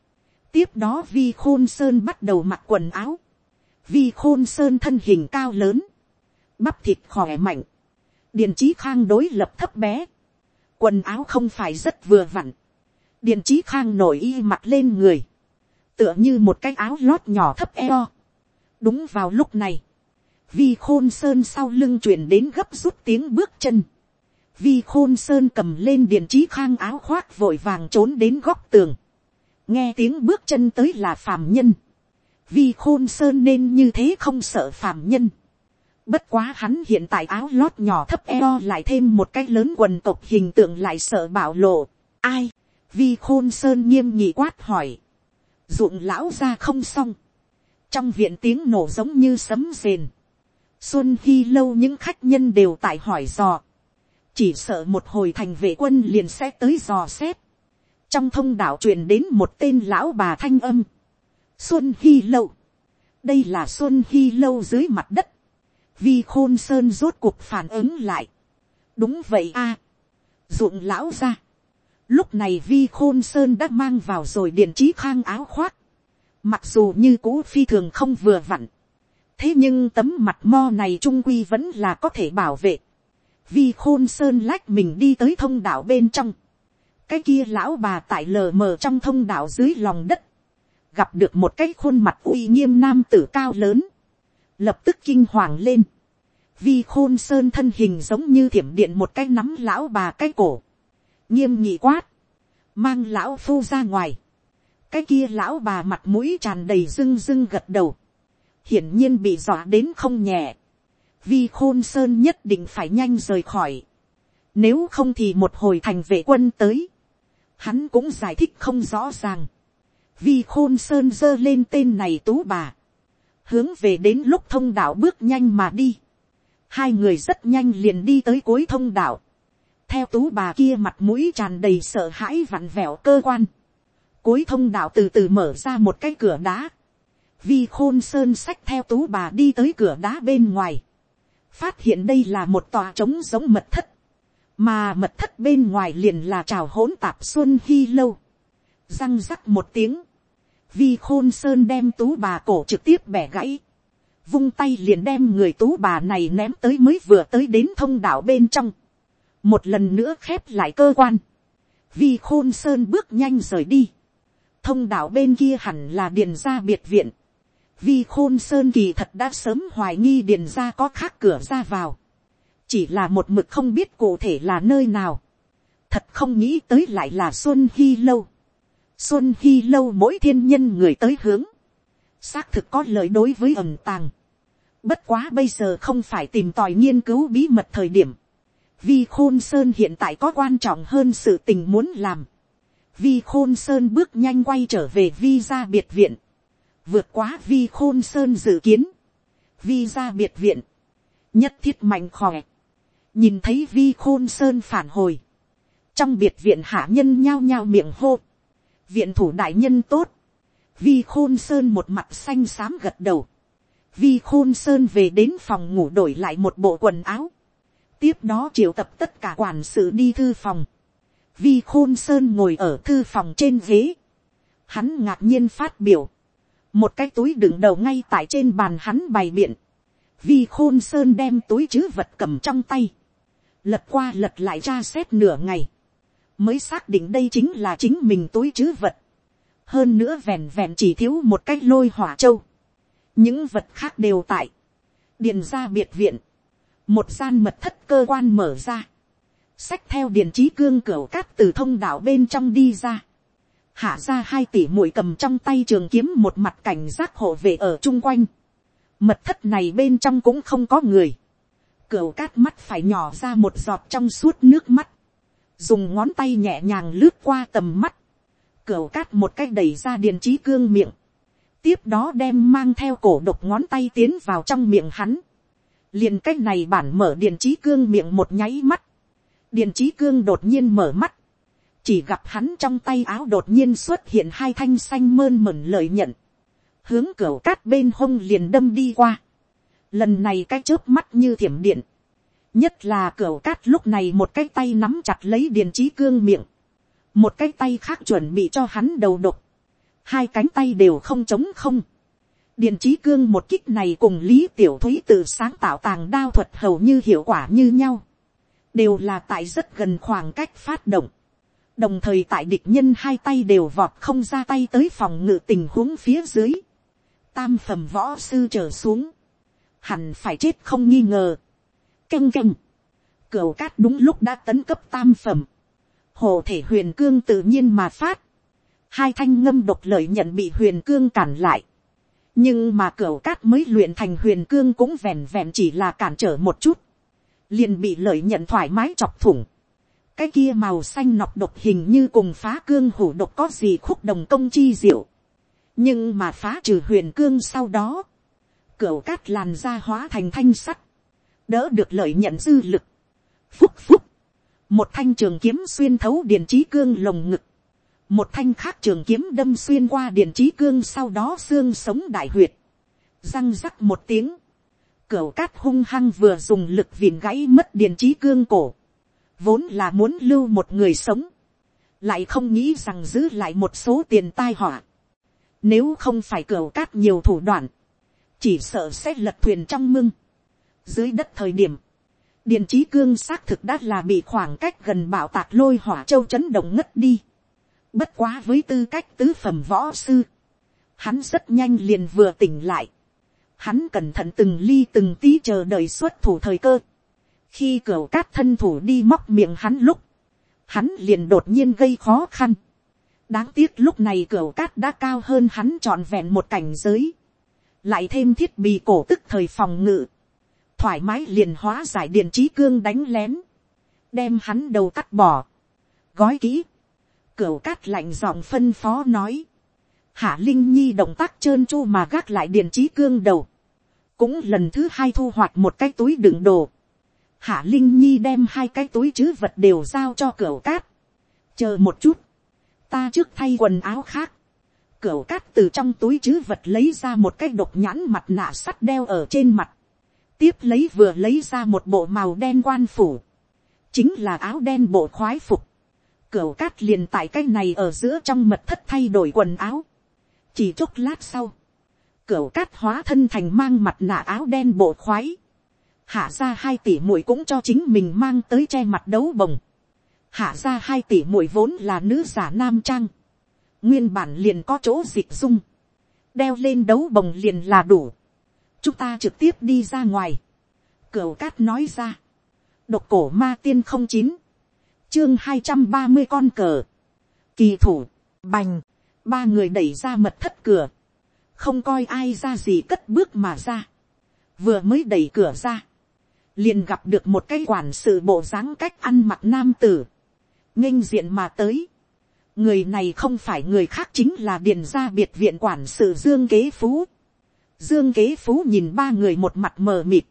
Tiếp đó vi khôn sơn bắt đầu mặc quần áo vi khôn sơn thân hình cao lớn, bắp thịt khỏe mạnh, điện trí khang đối lập thấp bé, quần áo không phải rất vừa vặn, điện trí khang nổi y mặt lên người, tựa như một cái áo lót nhỏ thấp eo. đúng vào lúc này, vi khôn sơn sau lưng chuyển đến gấp rút tiếng bước chân, vi khôn sơn cầm lên điện trí khang áo khoác vội vàng trốn đến góc tường, nghe tiếng bước chân tới là phàm nhân, vi khôn sơn nên như thế không sợ phàm nhân, Bất quá hắn hiện tại áo lót nhỏ thấp eo lại thêm một cái lớn quần tộc hình tượng lại sợ bảo lộ. Ai? Vi khôn sơn nghiêm nhị quát hỏi. Dụng lão ra không xong. Trong viện tiếng nổ giống như sấm rền. Xuân khi lâu những khách nhân đều tại hỏi dò. Chỉ sợ một hồi thành vệ quân liền sẽ tới dò xét. Trong thông đạo truyền đến một tên lão bà thanh âm. Xuân khi Lâu. Đây là Xuân khi Lâu dưới mặt đất vi khôn sơn rốt cuộc phản ứng lại. đúng vậy a. dụng lão ra lúc này vi khôn sơn đã mang vào rồi điện trí khang áo khoác. mặc dù như cũ phi thường không vừa vặn. thế nhưng tấm mặt mo này trung quy vẫn là có thể bảo vệ. vi khôn sơn lách mình đi tới thông đạo bên trong. cái kia lão bà tại lờ mờ trong thông đạo dưới lòng đất. gặp được một cái khuôn mặt uy nghiêm nam tử cao lớn lập tức kinh hoàng lên. Vi khôn sơn thân hình giống như thiểm điện một cái nắm lão bà cái cổ. Nghiêm nhị quát. Mang lão phu ra ngoài. Cái kia lão bà mặt mũi tràn đầy rưng rưng gật đầu. Hiển nhiên bị dọa đến không nhẹ. Vi khôn sơn nhất định phải nhanh rời khỏi. Nếu không thì một hồi thành vệ quân tới. Hắn cũng giải thích không rõ ràng. Vi khôn sơn giơ lên tên này tú bà hướng về đến lúc thông đạo bước nhanh mà đi. Hai người rất nhanh liền đi tới cuối thông đạo. Theo tú bà kia mặt mũi tràn đầy sợ hãi vặn vẹo cơ quan. Cuối thông đạo từ từ mở ra một cái cửa đá. Vi khôn sơn sách theo tú bà đi tới cửa đá bên ngoài. Phát hiện đây là một tòa trống giống mật thất. Mà mật thất bên ngoài liền là trào hỗn tạp xuân hy lâu. Răng rắc một tiếng vi khôn sơn đem tú bà cổ trực tiếp bẻ gãy, vung tay liền đem người tú bà này ném tới mới vừa tới đến thông đạo bên trong, một lần nữa khép lại cơ quan, vi khôn sơn bước nhanh rời đi, thông đạo bên kia hẳn là điền ra biệt viện, vi khôn sơn kỳ thật đã sớm hoài nghi điền ra có khác cửa ra vào, chỉ là một mực không biết cụ thể là nơi nào, thật không nghĩ tới lại là xuân hy lâu, Xuân Hy lâu mỗi thiên nhân người tới hướng. Xác thực có lời đối với ẩm tàng. Bất quá bây giờ không phải tìm tòi nghiên cứu bí mật thời điểm. Vi Khôn Sơn hiện tại có quan trọng hơn sự tình muốn làm. Vi Khôn Sơn bước nhanh quay trở về Vi ra biệt viện. Vượt quá Vi Khôn Sơn dự kiến. Vi ra biệt viện. Nhất thiết mạnh khỏe. Nhìn thấy Vi Khôn Sơn phản hồi. Trong biệt viện hạ nhân nhao nhao miệng hô viện thủ đại nhân tốt, vi khôn sơn một mặt xanh xám gật đầu, vi khôn sơn về đến phòng ngủ đổi lại một bộ quần áo, tiếp đó triệu tập tất cả quản sự đi thư phòng, vi khôn sơn ngồi ở thư phòng trên ghế, hắn ngạc nhiên phát biểu, một cái túi đựng đầu ngay tại trên bàn hắn bày biện, vi khôn sơn đem túi chứ vật cầm trong tay, lật qua lật lại ra xét nửa ngày, mới xác định đây chính là chính mình túi chứ vật. hơn nữa vẹn vẹn chỉ thiếu một cái lôi hỏa châu. những vật khác đều tại. điền ra biệt viện một gian mật thất cơ quan mở ra. sách theo điện trí cương cửa cát từ thông đạo bên trong đi ra. hạ ra hai tỷ mũi cầm trong tay trường kiếm một mặt cảnh giác hộ vệ ở chung quanh. mật thất này bên trong cũng không có người. cửa cát mắt phải nhỏ ra một giọt trong suốt nước mắt dùng ngón tay nhẹ nhàng lướt qua tầm mắt, cửa cát một cách đẩy ra điện trí cương miệng, tiếp đó đem mang theo cổ độc ngón tay tiến vào trong miệng hắn, liền cách này bản mở điện trí cương miệng một nháy mắt, điện trí cương đột nhiên mở mắt, chỉ gặp hắn trong tay áo đột nhiên xuất hiện hai thanh xanh mơn mẩn lợi nhận, hướng cửa cát bên hông liền đâm đi qua, lần này cái chớp mắt như thiểm điện, nhất là cửa cát lúc này một cái tay nắm chặt lấy điện trí cương miệng, một cái tay khác chuẩn bị cho hắn đầu độc, hai cánh tay đều không chống không, điện trí cương một kích này cùng lý tiểu thúy tự sáng tạo tàng đao thuật hầu như hiệu quả như nhau, đều là tại rất gần khoảng cách phát động, đồng thời tại địch nhân hai tay đều vọt không ra tay tới phòng ngự tình huống phía dưới, tam phẩm võ sư trở xuống, hẳn phải chết không nghi ngờ, canh canh, cửu cát đúng lúc đã tấn cấp tam phẩm, hồ thể huyền cương tự nhiên mà phát, hai thanh ngâm độc lợi nhận bị huyền cương cản lại, nhưng mà cửa cát mới luyện thành huyền cương cũng vẹn vẹn chỉ là cản trở một chút, liền bị lợi nhận thoải mái chọc thủng, cái kia màu xanh nọc độc hình như cùng phá cương hủ độc có gì khúc đồng công chi diệu, nhưng mà phá trừ huyền cương sau đó, cửa cát làn ra hóa thành thanh sắt, đỡ được lợi nhận dư lực, phúc phúc, một thanh trường kiếm xuyên thấu điện trí cương lồng ngực, một thanh khác trường kiếm đâm xuyên qua điện trí cương sau đó xương sống đại huyệt, răng rắc một tiếng, cửa cát hung hăng vừa dùng lực vìn gãy mất điện trí cương cổ, vốn là muốn lưu một người sống, lại không nghĩ rằng giữ lại một số tiền tai họa, nếu không phải cửa cát nhiều thủ đoạn, chỉ sợ sẽ lật thuyền trong mưng, dưới đất thời điểm, điện trí cương xác thực đã là bị khoảng cách gần bảo tạc lôi hỏa châu chấn động ngất đi. Bất quá với tư cách tứ phẩm võ sư. Hắn rất nhanh liền vừa tỉnh lại. Hắn cẩn thận từng ly từng tí chờ đợi xuất thủ thời cơ. Khi cửa cát thân thủ đi móc miệng hắn lúc. Hắn liền đột nhiên gây khó khăn. Đáng tiếc lúc này cửa cát đã cao hơn hắn trọn vẹn một cảnh giới. Lại thêm thiết bị cổ tức thời phòng ngự thoải mái liền hóa giải điện trí cương đánh lén, đem hắn đầu cắt bỏ, gói kỹ, cửa cát lạnh giọng phân phó nói, hạ linh nhi động tác trơn chu mà gác lại điện trí cương đầu, cũng lần thứ hai thu hoạch một cái túi đựng đồ, hạ linh nhi đem hai cái túi chứ vật đều giao cho cửa cát, chờ một chút, ta trước thay quần áo khác, cửa cát từ trong túi chứ vật lấy ra một cái độc nhãn mặt nạ sắt đeo ở trên mặt, tiếp lấy vừa lấy ra một bộ màu đen quan phủ, chính là áo đen bộ khoái phục, cửu cát liền tại cái này ở giữa trong mật thất thay đổi quần áo, chỉ chốc lát sau, cửu cát hóa thân thành mang mặt nạ áo đen bộ khoái, hạ ra hai tỷ muội cũng cho chính mình mang tới che mặt đấu bồng, hạ ra hai tỷ muội vốn là nữ giả nam trang, nguyên bản liền có chỗ dịch dung, đeo lên đấu bồng liền là đủ, chúng ta trực tiếp đi ra ngoài. Cửu cát nói ra. Độc cổ ma tiên không chín. Chương hai trăm ba mươi con cờ. Kỳ thủ. Bành. Ba người đẩy ra mật thất cửa. Không coi ai ra gì cất bước mà ra. Vừa mới đẩy cửa ra. Liền gặp được một cái quản sự bộ dáng cách ăn mặc nam tử. nghênh diện mà tới. Người này không phải người khác chính là điền gia biệt viện quản sự Dương Kế Phú Dương kế phú nhìn ba người một mặt mờ mịt.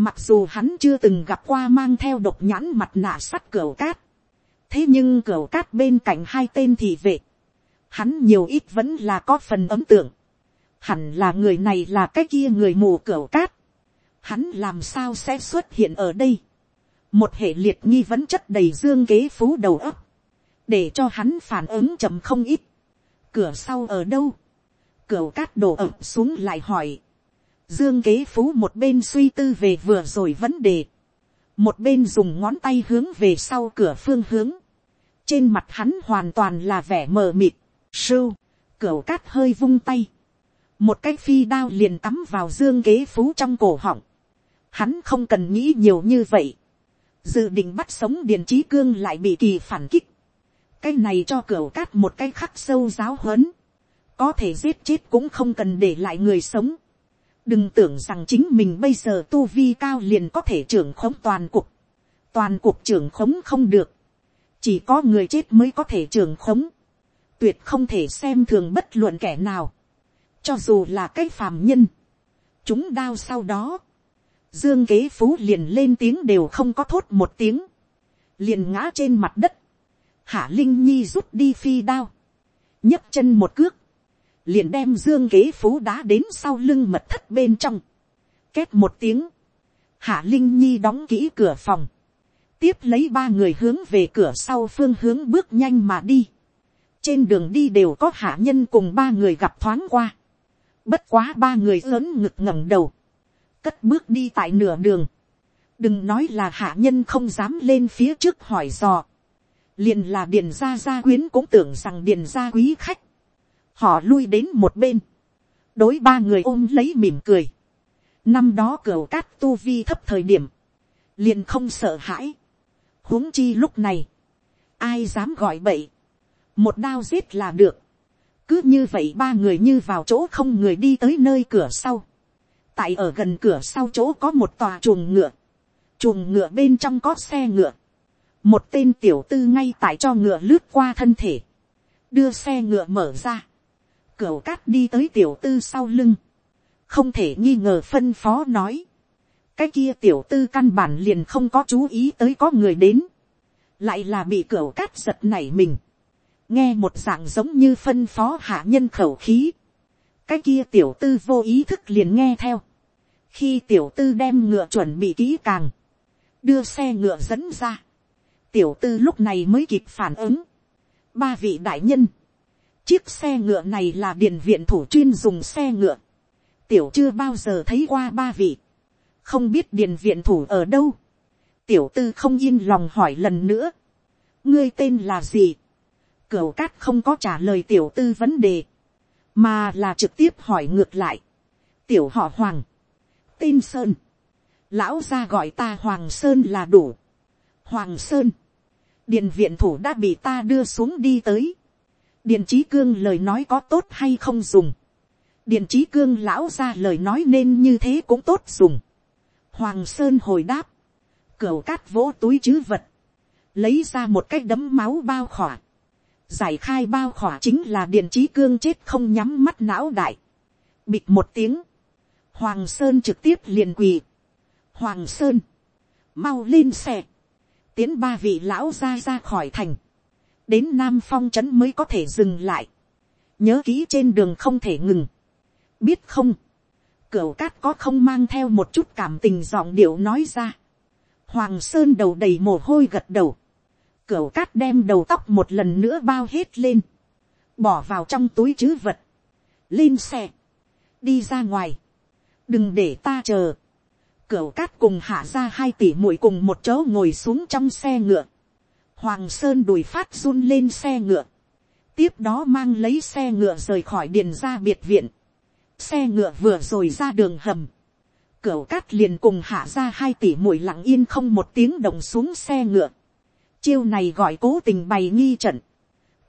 Mặc dù hắn chưa từng gặp qua mang theo độc nhãn mặt nạ sắt cửa cát. Thế nhưng cửa cát bên cạnh hai tên thị vệ. Hắn nhiều ít vẫn là có phần ấm tượng. Hẳn là người này là cái kia người mù cửa cát. Hắn làm sao sẽ xuất hiện ở đây. Một hệ liệt nghi vấn chất đầy dương kế phú đầu óc. Để cho hắn phản ứng chậm không ít. Cửa sau ở đâu? Cửa cát đổ ập xuống lại hỏi. Dương kế phú một bên suy tư về vừa rồi vấn đề. Một bên dùng ngón tay hướng về sau cửa phương hướng. Trên mặt hắn hoàn toàn là vẻ mờ mịt. Sưu. Cửu cát hơi vung tay. Một cái phi đao liền cắm vào dương kế phú trong cổ họng. Hắn không cần nghĩ nhiều như vậy. Dự định bắt sống Điền Trí Cương lại bị kỳ phản kích. Cái này cho cửu cát một cái khắc sâu giáo huấn có thể giết chết cũng không cần để lại người sống đừng tưởng rằng chính mình bây giờ tu vi cao liền có thể trưởng khống toàn cục. toàn cục trưởng khống không được. chỉ có người chết mới có thể trưởng khống. tuyệt không thể xem thường bất luận kẻ nào. cho dù là cái phàm nhân. chúng đao sau đó. dương kế phú liền lên tiếng đều không có thốt một tiếng. liền ngã trên mặt đất. hạ linh nhi rút đi phi đao nhấc chân một cước, liền đem dương kế phú đá đến sau lưng mật thất bên trong. Két một tiếng, hạ linh nhi đóng kỹ cửa phòng, tiếp lấy ba người hướng về cửa sau phương hướng bước nhanh mà đi. trên đường đi đều có hạ nhân cùng ba người gặp thoáng qua. Bất quá ba người lớn ngực ngẩng đầu. Cất bước đi tại nửa đường. Đừng nói là hạ nhân không dám lên phía trước hỏi dò. Liền là điền gia gia quyến cũng tưởng rằng điền gia quý khách. Họ lui đến một bên. Đối ba người ôm lấy mỉm cười. Năm đó cửa cát tu vi thấp thời điểm. Liền không sợ hãi. huống chi lúc này. Ai dám gọi bậy. Một đao giết là được cứ như vậy ba người như vào chỗ không người đi tới nơi cửa sau. tại ở gần cửa sau chỗ có một tòa chuồng ngựa. chuồng ngựa bên trong có xe ngựa. một tên tiểu tư ngay tại cho ngựa lướt qua thân thể. đưa xe ngựa mở ra cửa cát đi tới tiểu tư sau lưng. không thể nghi ngờ phân phó nói. cái kia tiểu tư căn bản liền không có chú ý tới có người đến. lại là bị cửa cát giật nảy mình. Nghe một dạng giống như phân phó hạ nhân khẩu khí, cái kia tiểu tư vô ý thức liền nghe theo, khi tiểu tư đem ngựa chuẩn bị kỹ càng, đưa xe ngựa dẫn ra, tiểu tư lúc này mới kịp phản ứng, ba vị đại nhân, chiếc xe ngựa này là điện viện thủ chuyên dùng xe ngựa, tiểu chưa bao giờ thấy qua ba vị, không biết điện viện thủ ở đâu, tiểu tư không yên lòng hỏi lần nữa, ngươi tên là gì, Cửu cát không có trả lời tiểu tư vấn đề. Mà là trực tiếp hỏi ngược lại. Tiểu họ Hoàng. Tên Sơn. Lão ra gọi ta Hoàng Sơn là đủ. Hoàng Sơn. Điện viện thủ đã bị ta đưa xuống đi tới. Điện trí cương lời nói có tốt hay không dùng. Điện trí cương lão ra lời nói nên như thế cũng tốt dùng. Hoàng Sơn hồi đáp. cửa cát vỗ túi chứ vật. Lấy ra một cái đấm máu bao khỏa giải khai bao khỏa chính là điện trí cương chết không nhắm mắt não đại. bịt một tiếng, hoàng sơn trực tiếp liền quỳ. hoàng sơn, mau lên xe, tiến ba vị lão ra ra khỏi thành, đến nam phong trấn mới có thể dừng lại, nhớ kỹ trên đường không thể ngừng, biết không, cửu cát có không mang theo một chút cảm tình giọng điệu nói ra, hoàng sơn đầu đầy mồ hôi gật đầu, Cửu cát đem đầu tóc một lần nữa bao hết lên. Bỏ vào trong túi chứ vật. Lên xe. Đi ra ngoài. Đừng để ta chờ. Cửu cát cùng hạ ra hai tỷ muội cùng một chỗ ngồi xuống trong xe ngựa. Hoàng Sơn đùi phát run lên xe ngựa. Tiếp đó mang lấy xe ngựa rời khỏi điền ra biệt viện. Xe ngựa vừa rồi ra đường hầm. Cửu cát liền cùng hạ ra hai tỷ mũi lặng yên không một tiếng động xuống xe ngựa Chiêu này gọi cố tình bày nghi trận.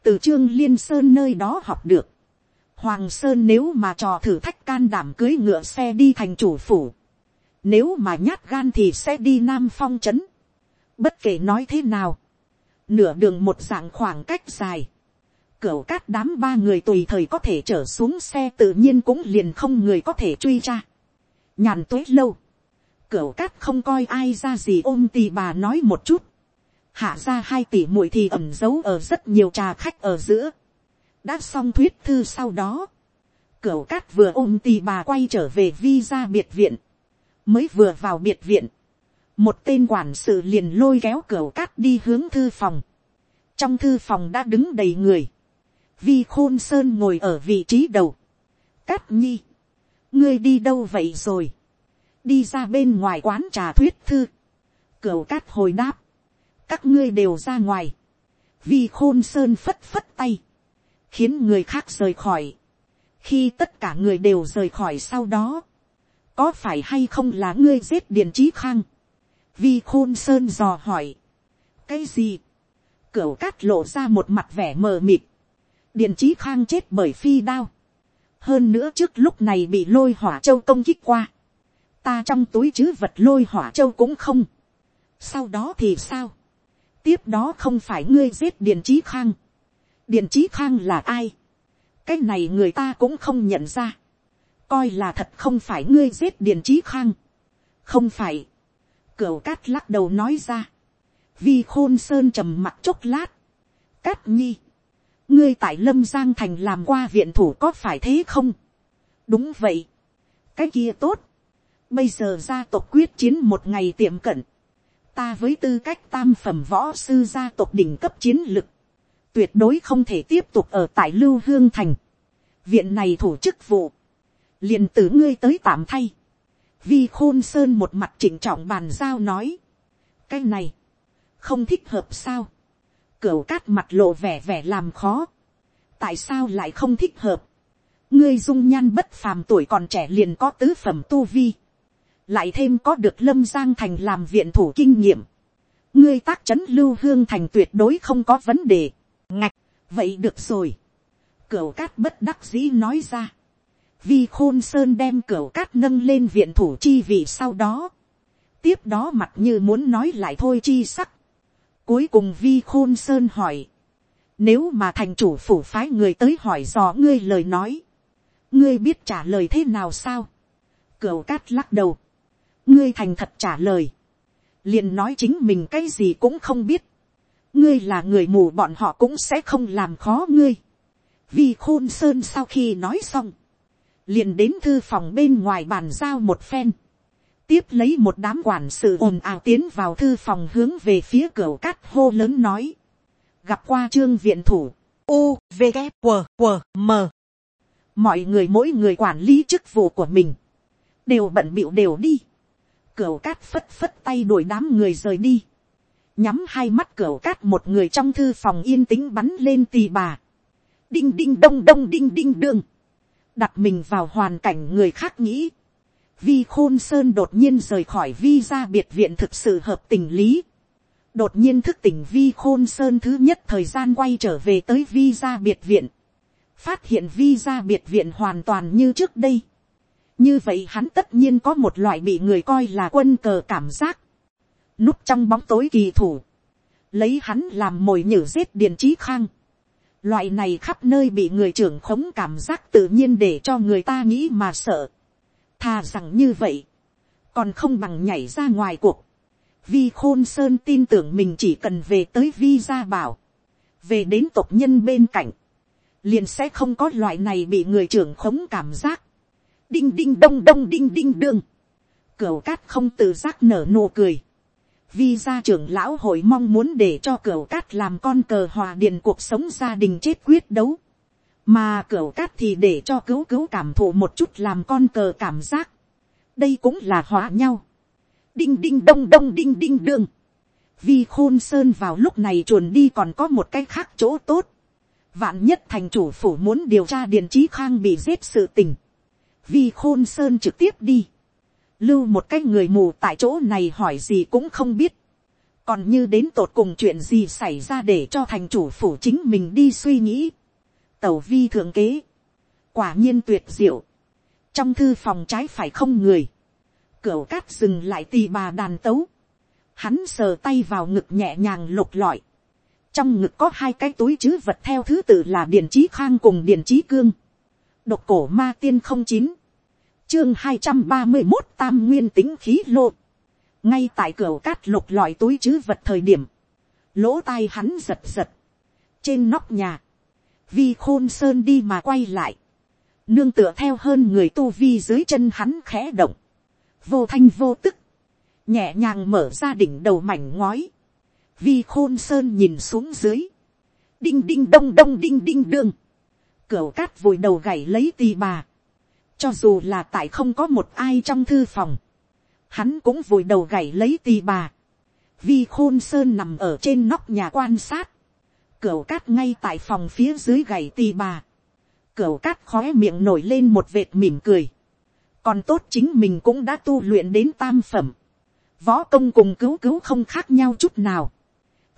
Từ trương liên sơn nơi đó học được. Hoàng Sơn nếu mà trò thử thách can đảm cưới ngựa xe đi thành chủ phủ. Nếu mà nhát gan thì sẽ đi Nam Phong trấn. Bất kể nói thế nào. Nửa đường một dạng khoảng cách dài. Cửu cát đám ba người tùy thời có thể trở xuống xe tự nhiên cũng liền không người có thể truy ra. Nhàn tuế lâu. Cửu cát không coi ai ra gì ôm tì bà nói một chút hạ ra hai tỷ muội thì ẩm giấu ở rất nhiều trà khách ở giữa. đã xong thuyết thư sau đó, cửu cát vừa ôm tì bà quay trở về vi ra biệt viện, mới vừa vào biệt viện, một tên quản sự liền lôi kéo cửa cát đi hướng thư phòng, trong thư phòng đã đứng đầy người, vi khôn sơn ngồi ở vị trí đầu, cát nhi, ngươi đi đâu vậy rồi, đi ra bên ngoài quán trà thuyết thư, cửa cát hồi đáp, các ngươi đều ra ngoài, vi khôn sơn phất phất tay, khiến người khác rời khỏi, khi tất cả người đều rời khỏi sau đó, có phải hay không là ngươi giết điền trí khang, vi khôn sơn dò hỏi, cái gì, cửu cát lộ ra một mặt vẻ mờ mịt, điền trí khang chết bởi phi đao, hơn nữa trước lúc này bị lôi hỏa châu công kích qua, ta trong túi chứ vật lôi hỏa châu cũng không, sau đó thì sao, tiếp đó không phải ngươi giết điện trí khang. điện trí khang là ai. cái này người ta cũng không nhận ra. coi là thật không phải ngươi giết điện trí khang. không phải cửu cát lắc đầu nói ra. vi khôn sơn trầm mặt chốc lát. cát nhi. ngươi tại lâm giang thành làm qua viện thủ có phải thế không. đúng vậy. cái kia tốt. bây giờ gia tộc quyết chiến một ngày tiệm cận ta với tư cách tam phẩm võ sư gia tộc đỉnh cấp chiến lực, tuyệt đối không thể tiếp tục ở tại lưu hương thành. viện này thủ chức vụ, liền từ ngươi tới tạm thay, vi khôn sơn một mặt chỉnh trọng bàn giao nói, cái này, không thích hợp sao, cửu cát mặt lộ vẻ vẻ làm khó, tại sao lại không thích hợp, ngươi dung nhan bất phàm tuổi còn trẻ liền có tứ phẩm tu vi, lại thêm có được lâm giang thành làm viện thủ kinh nghiệm, ngươi tác trấn lưu hương thành tuyệt đối không có vấn đề, ngạch, vậy được rồi, cửu cát bất đắc dĩ nói ra, vi khôn sơn đem cửa cát nâng lên viện thủ chi vì sau đó, tiếp đó mặt như muốn nói lại thôi chi sắc, cuối cùng vi khôn sơn hỏi, nếu mà thành chủ phủ phái người tới hỏi dò ngươi lời nói, ngươi biết trả lời thế nào sao, cửa cát lắc đầu, ngươi thành thật trả lời, liền nói chính mình cái gì cũng không biết, ngươi là người mù bọn họ cũng sẽ không làm khó ngươi, vì khôn sơn sau khi nói xong, liền đến thư phòng bên ngoài bàn giao một phen, tiếp lấy một đám quản sự ồn ào tiến vào thư phòng hướng về phía cửa cát hô lớn nói, gặp qua trương viện thủ, u v g q q m. Mọi người mỗi người quản lý chức vụ của mình, đều bận bịu đều đi, cửa cát phất phất tay đuổi đám người rời đi, nhắm hai mắt cửa cát một người trong thư phòng yên tĩnh bắn lên tì bà, đinh đinh đông đông đinh đinh đương, đặt mình vào hoàn cảnh người khác nghĩ, vi khôn sơn đột nhiên rời khỏi vi ra biệt viện thực sự hợp tình lý, đột nhiên thức tỉnh vi khôn sơn thứ nhất thời gian quay trở về tới vi ra biệt viện, phát hiện vi ra biệt viện hoàn toàn như trước đây, như vậy hắn tất nhiên có một loại bị người coi là quân cờ cảm giác, núp trong bóng tối kỳ thủ, lấy hắn làm mồi nhử giết điền trí khang, loại này khắp nơi bị người trưởng khống cảm giác tự nhiên để cho người ta nghĩ mà sợ, thà rằng như vậy, còn không bằng nhảy ra ngoài cuộc, vi khôn sơn tin tưởng mình chỉ cần về tới vi gia bảo, về đến tộc nhân bên cạnh, liền sẽ không có loại này bị người trưởng khống cảm giác, đinh đinh đông đông đinh đinh đương, cửu cát không tự giác nở nụ cười, vi gia trưởng lão hội mong muốn để cho cửa cát làm con cờ hòa điền cuộc sống gia đình chết quyết đấu, mà cửa cát thì để cho cứu cứu cảm thụ một chút làm con cờ cảm giác, đây cũng là hòa nhau, đinh đinh đông đông đinh đinh đương, vi khôn sơn vào lúc này chuồn đi còn có một cái khác chỗ tốt, vạn nhất thành chủ phủ muốn điều tra điền trí khang bị giết sự tình, vi khôn sơn trực tiếp đi, lưu một cái người mù tại chỗ này hỏi gì cũng không biết, còn như đến tột cùng chuyện gì xảy ra để cho thành chủ phủ chính mình đi suy nghĩ, tàu vi thượng kế, quả nhiên tuyệt diệu, trong thư phòng trái phải không người, cửa cát dừng lại tì bà đàn tấu, hắn sờ tay vào ngực nhẹ nhàng lục lọi, trong ngực có hai cái túi chứ vật theo thứ tự là điện trí khang cùng điện trí cương, độc cổ ma tiên không chín, chương hai trăm ba mươi một tam nguyên tính khí lô, ngay tại cửa cát lục lọi túi chứ vật thời điểm, lỗ tai hắn giật giật, trên nóc nhà, vi khôn sơn đi mà quay lại, nương tựa theo hơn người tu vi dưới chân hắn khẽ động, vô thanh vô tức, nhẹ nhàng mở ra đỉnh đầu mảnh ngói, vi khôn sơn nhìn xuống dưới, đinh đinh đông đông đinh đinh đương, cửa cát vùi đầu gảy lấy tì bà, cho dù là tại không có một ai trong thư phòng, hắn cũng vùi đầu gảy lấy tì bà, vi khôn sơn nằm ở trên nóc nhà quan sát, cửa cát ngay tại phòng phía dưới gảy tì bà, cửa cát khóe miệng nổi lên một vệt mỉm cười, còn tốt chính mình cũng đã tu luyện đến tam phẩm, võ công cùng cứu cứu không khác nhau chút nào,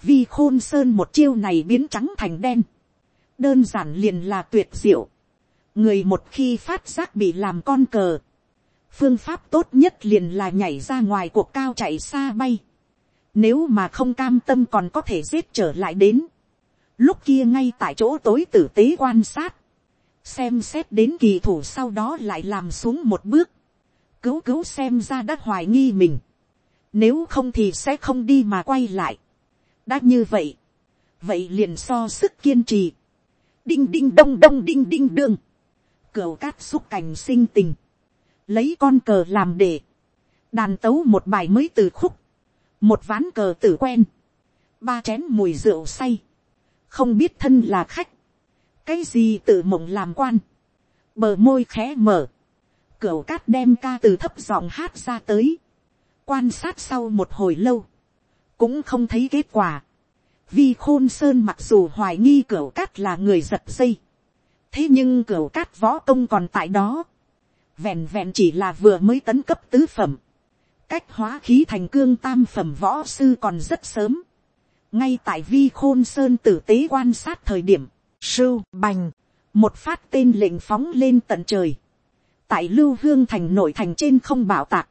vi khôn sơn một chiêu này biến trắng thành đen, đơn giản liền là tuyệt diệu, người một khi phát giác bị làm con cờ, phương pháp tốt nhất liền là nhảy ra ngoài cuộc cao chạy xa bay, nếu mà không cam tâm còn có thể giết trở lại đến, lúc kia ngay tại chỗ tối tử tế quan sát, xem xét đến kỳ thủ sau đó lại làm xuống một bước, cứu cứu xem ra đã hoài nghi mình, nếu không thì sẽ không đi mà quay lại, đã như vậy, vậy liền so sức kiên trì, đinh đinh đông đông đinh đinh đương, cửu cát xúc cảnh sinh tình, lấy con cờ làm để, đàn tấu một bài mới từ khúc, một ván cờ tử quen, ba chén mùi rượu say, không biết thân là khách, cái gì tự mộng làm quan, bờ môi khẽ mở, Cửu cát đem ca từ thấp giọng hát ra tới. Quan sát sau một hồi lâu. Cũng không thấy kết quả. Vi khôn sơn mặc dù hoài nghi cửu cát là người giật dây. Thế nhưng cửa cát võ công còn tại đó. Vẹn vẹn chỉ là vừa mới tấn cấp tứ phẩm. Cách hóa khí thành cương tam phẩm võ sư còn rất sớm. Ngay tại vi khôn sơn tử tế quan sát thời điểm. Sưu bành. Một phát tên lệnh phóng lên tận trời tại lưu hương thành nội thành trên không bảo tạc,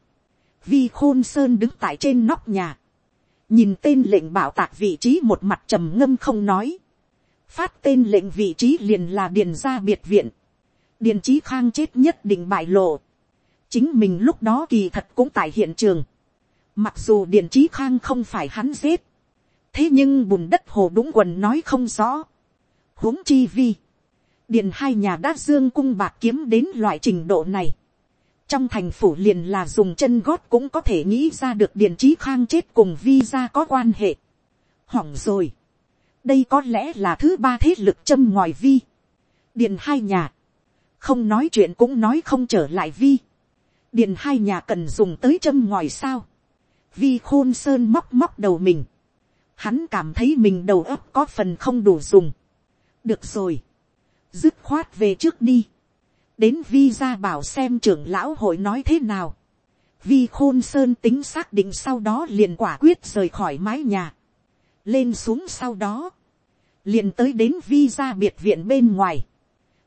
vi khôn sơn đứng tại trên nóc nhà, nhìn tên lệnh bảo tạc vị trí một mặt trầm ngâm không nói, phát tên lệnh vị trí liền là điền gia biệt viện, điền trí khang chết nhất định bại lộ, chính mình lúc đó kỳ thật cũng tại hiện trường, mặc dù điền trí khang không phải hắn giết, thế nhưng bùn đất hồ đúng quần nói không rõ, huống chi vi, điền hai nhà đã dương cung bạc kiếm đến loại trình độ này. trong thành phủ liền là dùng chân gót cũng có thể nghĩ ra được điền trí khang chết cùng vi ra có quan hệ. hỏng rồi đây có lẽ là thứ ba thế lực châm ngoài vi. điền hai nhà. không nói chuyện cũng nói không trở lại vi. điền hai nhà cần dùng tới châm ngoài sao. vi khôn sơn móc móc đầu mình. hắn cảm thấy mình đầu óc có phần không đủ dùng. được rồi dứt khoát về trước đi, đến vi ra bảo xem trưởng lão hội nói thế nào, vi khôn sơn tính xác định sau đó liền quả quyết rời khỏi mái nhà, lên xuống sau đó, liền tới đến vi ra biệt viện bên ngoài,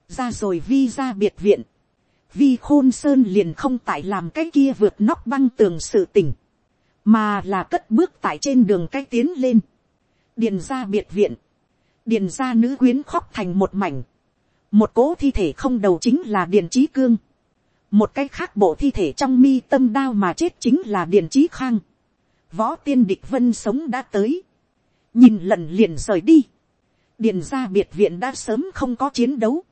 ra rồi vi ra biệt viện, vi khôn sơn liền không tại làm cái kia vượt nóc băng tường sự tỉnh, mà là cất bước tại trên đường cái tiến lên, điền ra biệt viện, điền ra nữ quyến khóc thành một mảnh, một cố thi thể không đầu chính là điền trí cương, một cái khác bộ thi thể trong mi tâm đao mà chết chính là điền trí khang, võ tiên địch vân sống đã tới, nhìn lần liền rời đi, điền ra biệt viện đã sớm không có chiến đấu,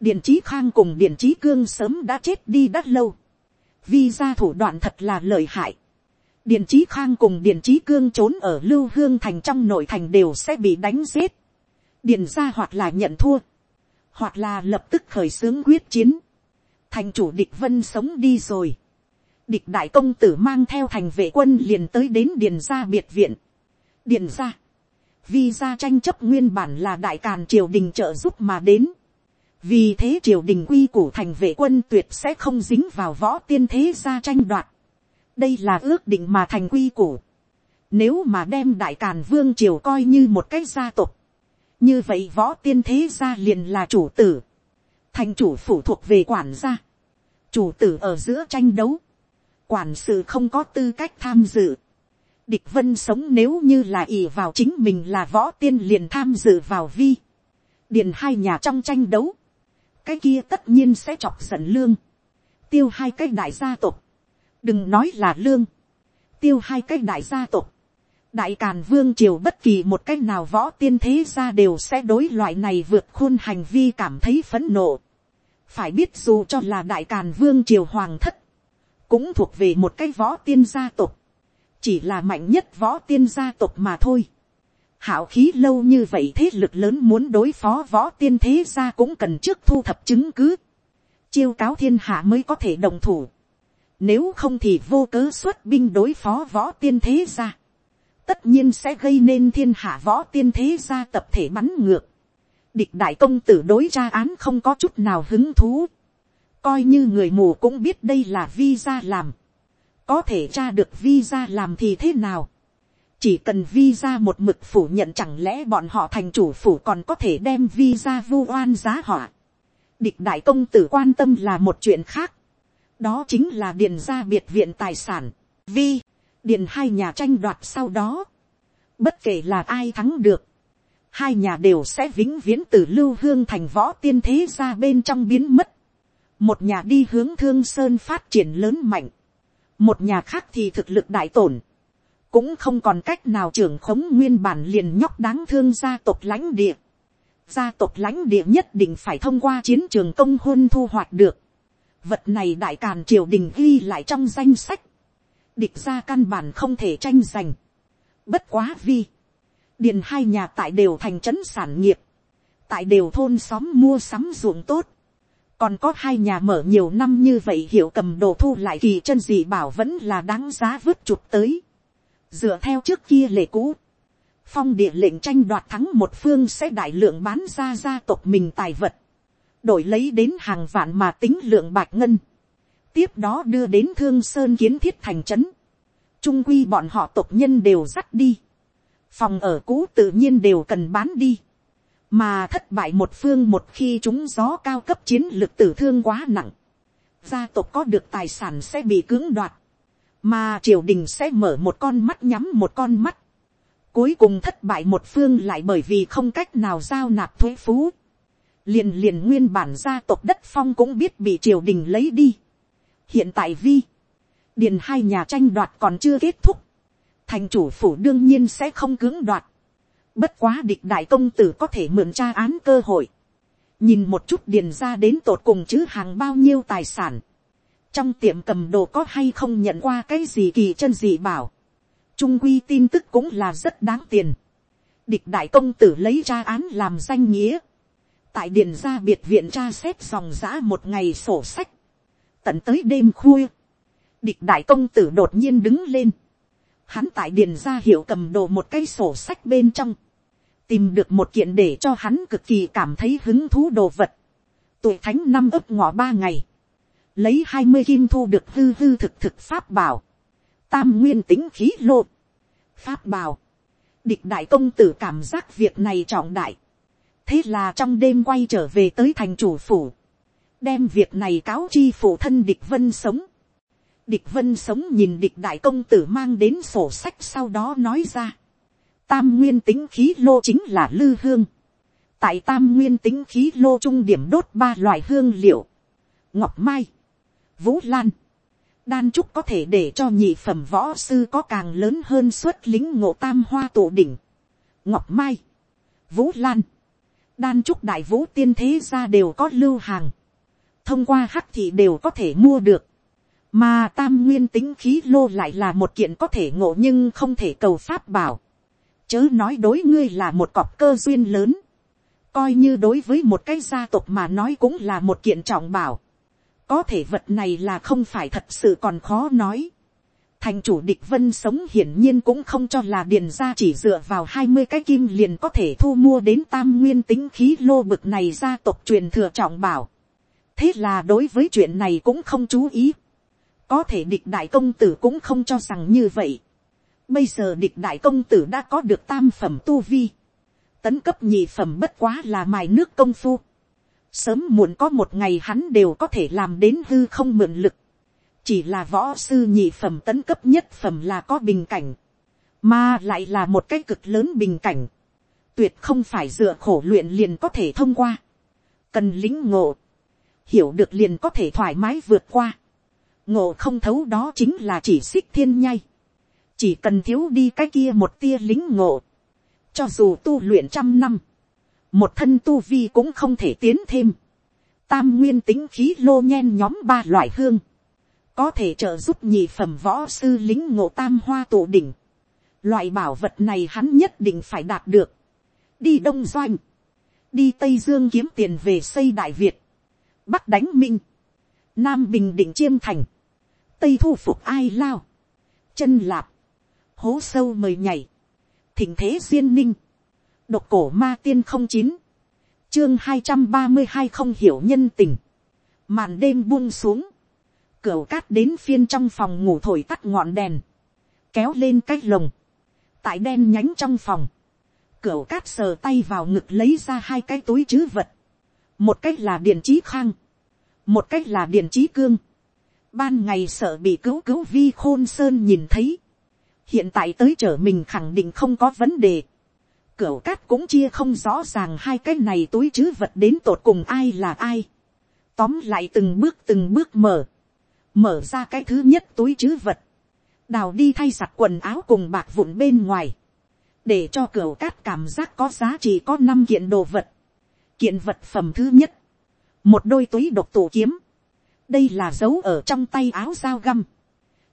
điền trí khang cùng điền trí cương sớm đã chết đi đã lâu, vì ra thủ đoạn thật là lợi hại, điền trí khang cùng điền trí cương trốn ở lưu hương thành trong nội thành đều sẽ bị đánh giết, điền ra hoặc là nhận thua, hoặc là lập tức khởi xướng quyết chiến, thành chủ địch vân sống đi rồi, địch đại công tử mang theo thành vệ quân liền tới đến điền gia biệt viện, điền gia, vì gia tranh chấp nguyên bản là đại càn triều đình trợ giúp mà đến, vì thế triều đình quy củ thành vệ quân tuyệt sẽ không dính vào võ tiên thế gia tranh đoạt, đây là ước định mà thành quy củ, nếu mà đem đại càn vương triều coi như một cái gia tộc, như vậy võ tiên thế gia liền là chủ tử, thành chủ phụ thuộc về quản gia, chủ tử ở giữa tranh đấu, quản sự không có tư cách tham dự, địch vân sống nếu như là ỷ vào chính mình là võ tiên liền tham dự vào vi, điền hai nhà trong tranh đấu, cái kia tất nhiên sẽ chọc giận lương, tiêu hai cái đại gia tộc, đừng nói là lương, tiêu hai cái đại gia tộc, đại càn vương triều bất kỳ một cách nào võ tiên thế ra đều sẽ đối loại này vượt khuôn hành vi cảm thấy phấn nộ. phải biết dù cho là đại càn vương triều hoàng thất, cũng thuộc về một cái võ tiên gia tộc, chỉ là mạnh nhất võ tiên gia tộc mà thôi. hảo khí lâu như vậy thế lực lớn muốn đối phó võ tiên thế gia cũng cần trước thu thập chứng cứ, chiêu cáo thiên hạ mới có thể đồng thủ. Nếu không thì vô cớ xuất binh đối phó võ tiên thế gia tất nhiên sẽ gây nên thiên hạ võ tiên thế gia tập thể bắn ngược. Địch đại công tử đối tra án không có chút nào hứng thú. Coi như người mù cũng biết đây là vi gia làm. Có thể tra được visa làm thì thế nào? Chỉ cần visa một mực phủ nhận chẳng lẽ bọn họ thành chủ phủ còn có thể đem visa vu oan giá họa. Địch đại công tử quan tâm là một chuyện khác. Đó chính là điền gia biệt viện tài sản. Vi điền hai nhà tranh đoạt sau đó, bất kể là ai thắng được, hai nhà đều sẽ vĩnh viễn từ lưu hương thành võ tiên thế ra bên trong biến mất, một nhà đi hướng thương sơn phát triển lớn mạnh, một nhà khác thì thực lực đại tổn, cũng không còn cách nào trưởng khống nguyên bản liền nhóc đáng thương gia tộc lãnh địa. Gia tộc lãnh địa nhất định phải thông qua chiến trường công hôn thu hoạch được. Vật này đại càn triều đình ghi lại trong danh sách địch ra căn bản không thể tranh giành. Bất quá vi. Điền hai nhà tại đều thành trấn sản nghiệp. Tại đều thôn xóm mua sắm ruộng tốt còn có hai nhà mở nhiều năm như vậy hiểu cầm đồ thu lại kỳ chân gì bảo vẫn là đáng giá vứt chụp tới. dựa theo trước kia lệ cũ, phong địa lệnh tranh đoạt thắng một phương sẽ đại lượng bán ra gia tộc mình tài vật, đổi lấy đến hàng vạn mà tính lượng bạc ngân, tiếp đó đưa đến thương sơn kiến thiết thành trấn, trung quy bọn họ tộc nhân đều dắt đi, phòng ở cũ tự nhiên đều cần bán đi, mà thất bại một phương một khi chúng gió cao cấp chiến lược tử thương quá nặng, gia tộc có được tài sản sẽ bị cưỡng đoạt, mà triều đình sẽ mở một con mắt nhắm một con mắt, cuối cùng thất bại một phương lại bởi vì không cách nào giao nạp thuế phú, liền liền nguyên bản gia tộc đất phong cũng biết bị triều đình lấy đi. hiện tại vi, điền hai nhà tranh đoạt còn chưa kết thúc, thành chủ phủ đương nhiên sẽ không cưỡng đoạt, Bất quá địch đại công tử có thể mượn tra án cơ hội. Nhìn một chút điền ra đến tột cùng chứ hàng bao nhiêu tài sản. Trong tiệm cầm đồ có hay không nhận qua cái gì kỳ chân gì bảo. Trung quy tin tức cũng là rất đáng tiền. Địch đại công tử lấy tra án làm danh nghĩa. Tại điền ra biệt viện tra xét dòng giã một ngày sổ sách. Tận tới đêm khuya. Địch đại công tử đột nhiên đứng lên hắn tại điền ra hiệu cầm đồ một cây sổ sách bên trong, tìm được một kiện để cho hắn cực kỳ cảm thấy hứng thú đồ vật. Tuổi thánh năm ấp ngọ ba ngày, lấy hai mươi kim thu được hư hư thực thực pháp bảo, tam nguyên tính khí lộ. pháp bảo, địch đại công tử cảm giác việc này trọng đại. thế là trong đêm quay trở về tới thành chủ phủ, đem việc này cáo chi phủ thân địch vân sống. địch vân sống nhìn địch đại công tử mang đến sổ sách sau đó nói ra Tam nguyên tính khí lô chính là lư hương. Tại tam nguyên tính khí lô trung điểm đốt ba loại hương liệu. Ngọc mai, vũ lan, đan trúc có thể để cho nhị phẩm võ sư có càng lớn hơn suất lính ngộ tam hoa tổ đỉnh. Ngọc mai, vũ lan, đan trúc đại vũ tiên thế ra đều có lưu hàng. Thông qua hắc thị đều có thể mua được. Mà tam nguyên tính khí lô lại là một kiện có thể ngộ nhưng không thể cầu pháp bảo chớ nói đối ngươi là một cọp cơ duyên lớn, coi như đối với một cái gia tộc mà nói cũng là một kiện trọng bảo, có thể vật này là không phải thật sự còn khó nói. Thành chủ địch vân sống hiển nhiên cũng không cho là điền ra chỉ dựa vào hai mươi cái kim liền có thể thu mua đến tam nguyên tính khí lô bực này gia tộc truyền thừa trọng bảo. Thế là đối với chuyện này cũng không chú ý. Có thể địch đại công tử cũng không cho rằng như vậy. Bây giờ địch đại công tử đã có được tam phẩm tu vi. Tấn cấp nhị phẩm bất quá là mài nước công phu. Sớm muộn có một ngày hắn đều có thể làm đến hư không mượn lực. Chỉ là võ sư nhị phẩm tấn cấp nhất phẩm là có bình cảnh. Mà lại là một cái cực lớn bình cảnh. Tuyệt không phải dựa khổ luyện liền có thể thông qua. Cần lính ngộ. Hiểu được liền có thể thoải mái vượt qua. Ngộ không thấu đó chính là chỉ xích thiên nhai chỉ cần thiếu đi cái kia một tia lính ngộ, cho dù tu luyện trăm năm, một thân tu vi cũng không thể tiến thêm. Tam nguyên tính khí lô nhen nhóm ba loại hương, có thể trợ giúp nhị phẩm võ sư lính ngộ tam hoa tổ đỉnh. Loại bảo vật này hắn nhất định phải đạt được. Đi Đông Doanh, đi Tây Dương kiếm tiền về xây Đại Việt, Bắc đánh Minh, Nam Bình Định Chiêm Thành, Tây thu phục Ai Lao, chân Lạp, hố sâu mời nhảy, thỉnh thế duyên ninh, độc cổ ma tiên không chín, chương hai trăm ba mươi hai không hiểu nhân tình, màn đêm buông xuống, cửa cát đến phiên trong phòng ngủ thổi tắt ngọn đèn, kéo lên cái lồng, tại đen nhánh trong phòng, cửa cát sờ tay vào ngực lấy ra hai cái túi chứ vật, một cách là điện trí khang, một cách là điện trí cương, ban ngày sợ bị cứu cứu vi khôn sơn nhìn thấy, hiện tại tới trở mình khẳng định không có vấn đề. Cửu cát cũng chia không rõ ràng hai cái này túi chứ vật đến tột cùng ai là ai. Tóm lại từng bước từng bước mở. Mở ra cái thứ nhất túi chứ vật. Đào đi thay giặt quần áo cùng bạc vụn bên ngoài. Để cho cửu cát cảm giác có giá trị có năm kiện đồ vật. Kiện vật phẩm thứ nhất. Một đôi túi độc tủ kiếm. Đây là dấu ở trong tay áo dao găm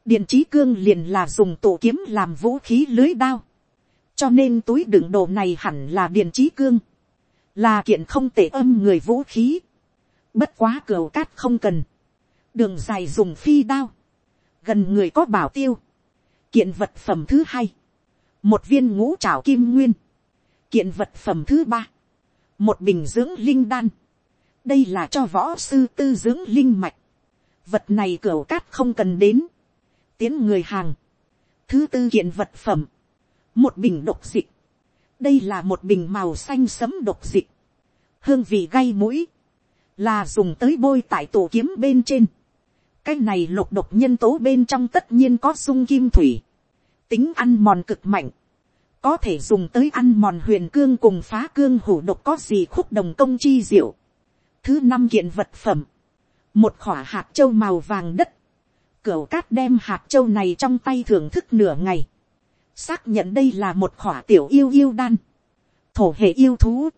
điện trí cương liền là dùng tổ kiếm làm vũ khí lưới đao. cho nên túi đựng đồ này hẳn là điện trí cương. là kiện không tệ âm người vũ khí. Bất quá cửa cát không cần. Đường dài dùng phi đao. Gần người có bảo tiêu. Kiện vật phẩm thứ hai. Một viên ngũ trảo kim nguyên. Kiện vật phẩm thứ ba. Một bình dưỡng linh đan. Đây là cho võ sư tư dưỡng linh mạch. Vật này cửa cát không cần đến. Tiến người hàng. Thứ tư kiện vật phẩm. Một bình độc dịch. Đây là một bình màu xanh sấm độc dịch. Hương vị gay mũi là dùng tới bôi tại tổ kiếm bên trên. cái này lục độc nhân tố bên trong tất nhiên có sung kim thủy, tính ăn mòn cực mạnh, có thể dùng tới ăn mòn huyền cương cùng phá cương hủ độc có gì khúc đồng công chi diệu. thứ năm kiện vật phẩm, một khỏa hạt châu màu vàng đất, cửu cát đem hạt châu này trong tay thưởng thức nửa ngày, xác nhận đây là một khỏa tiểu yêu yêu đan, thổ hệ yêu thú,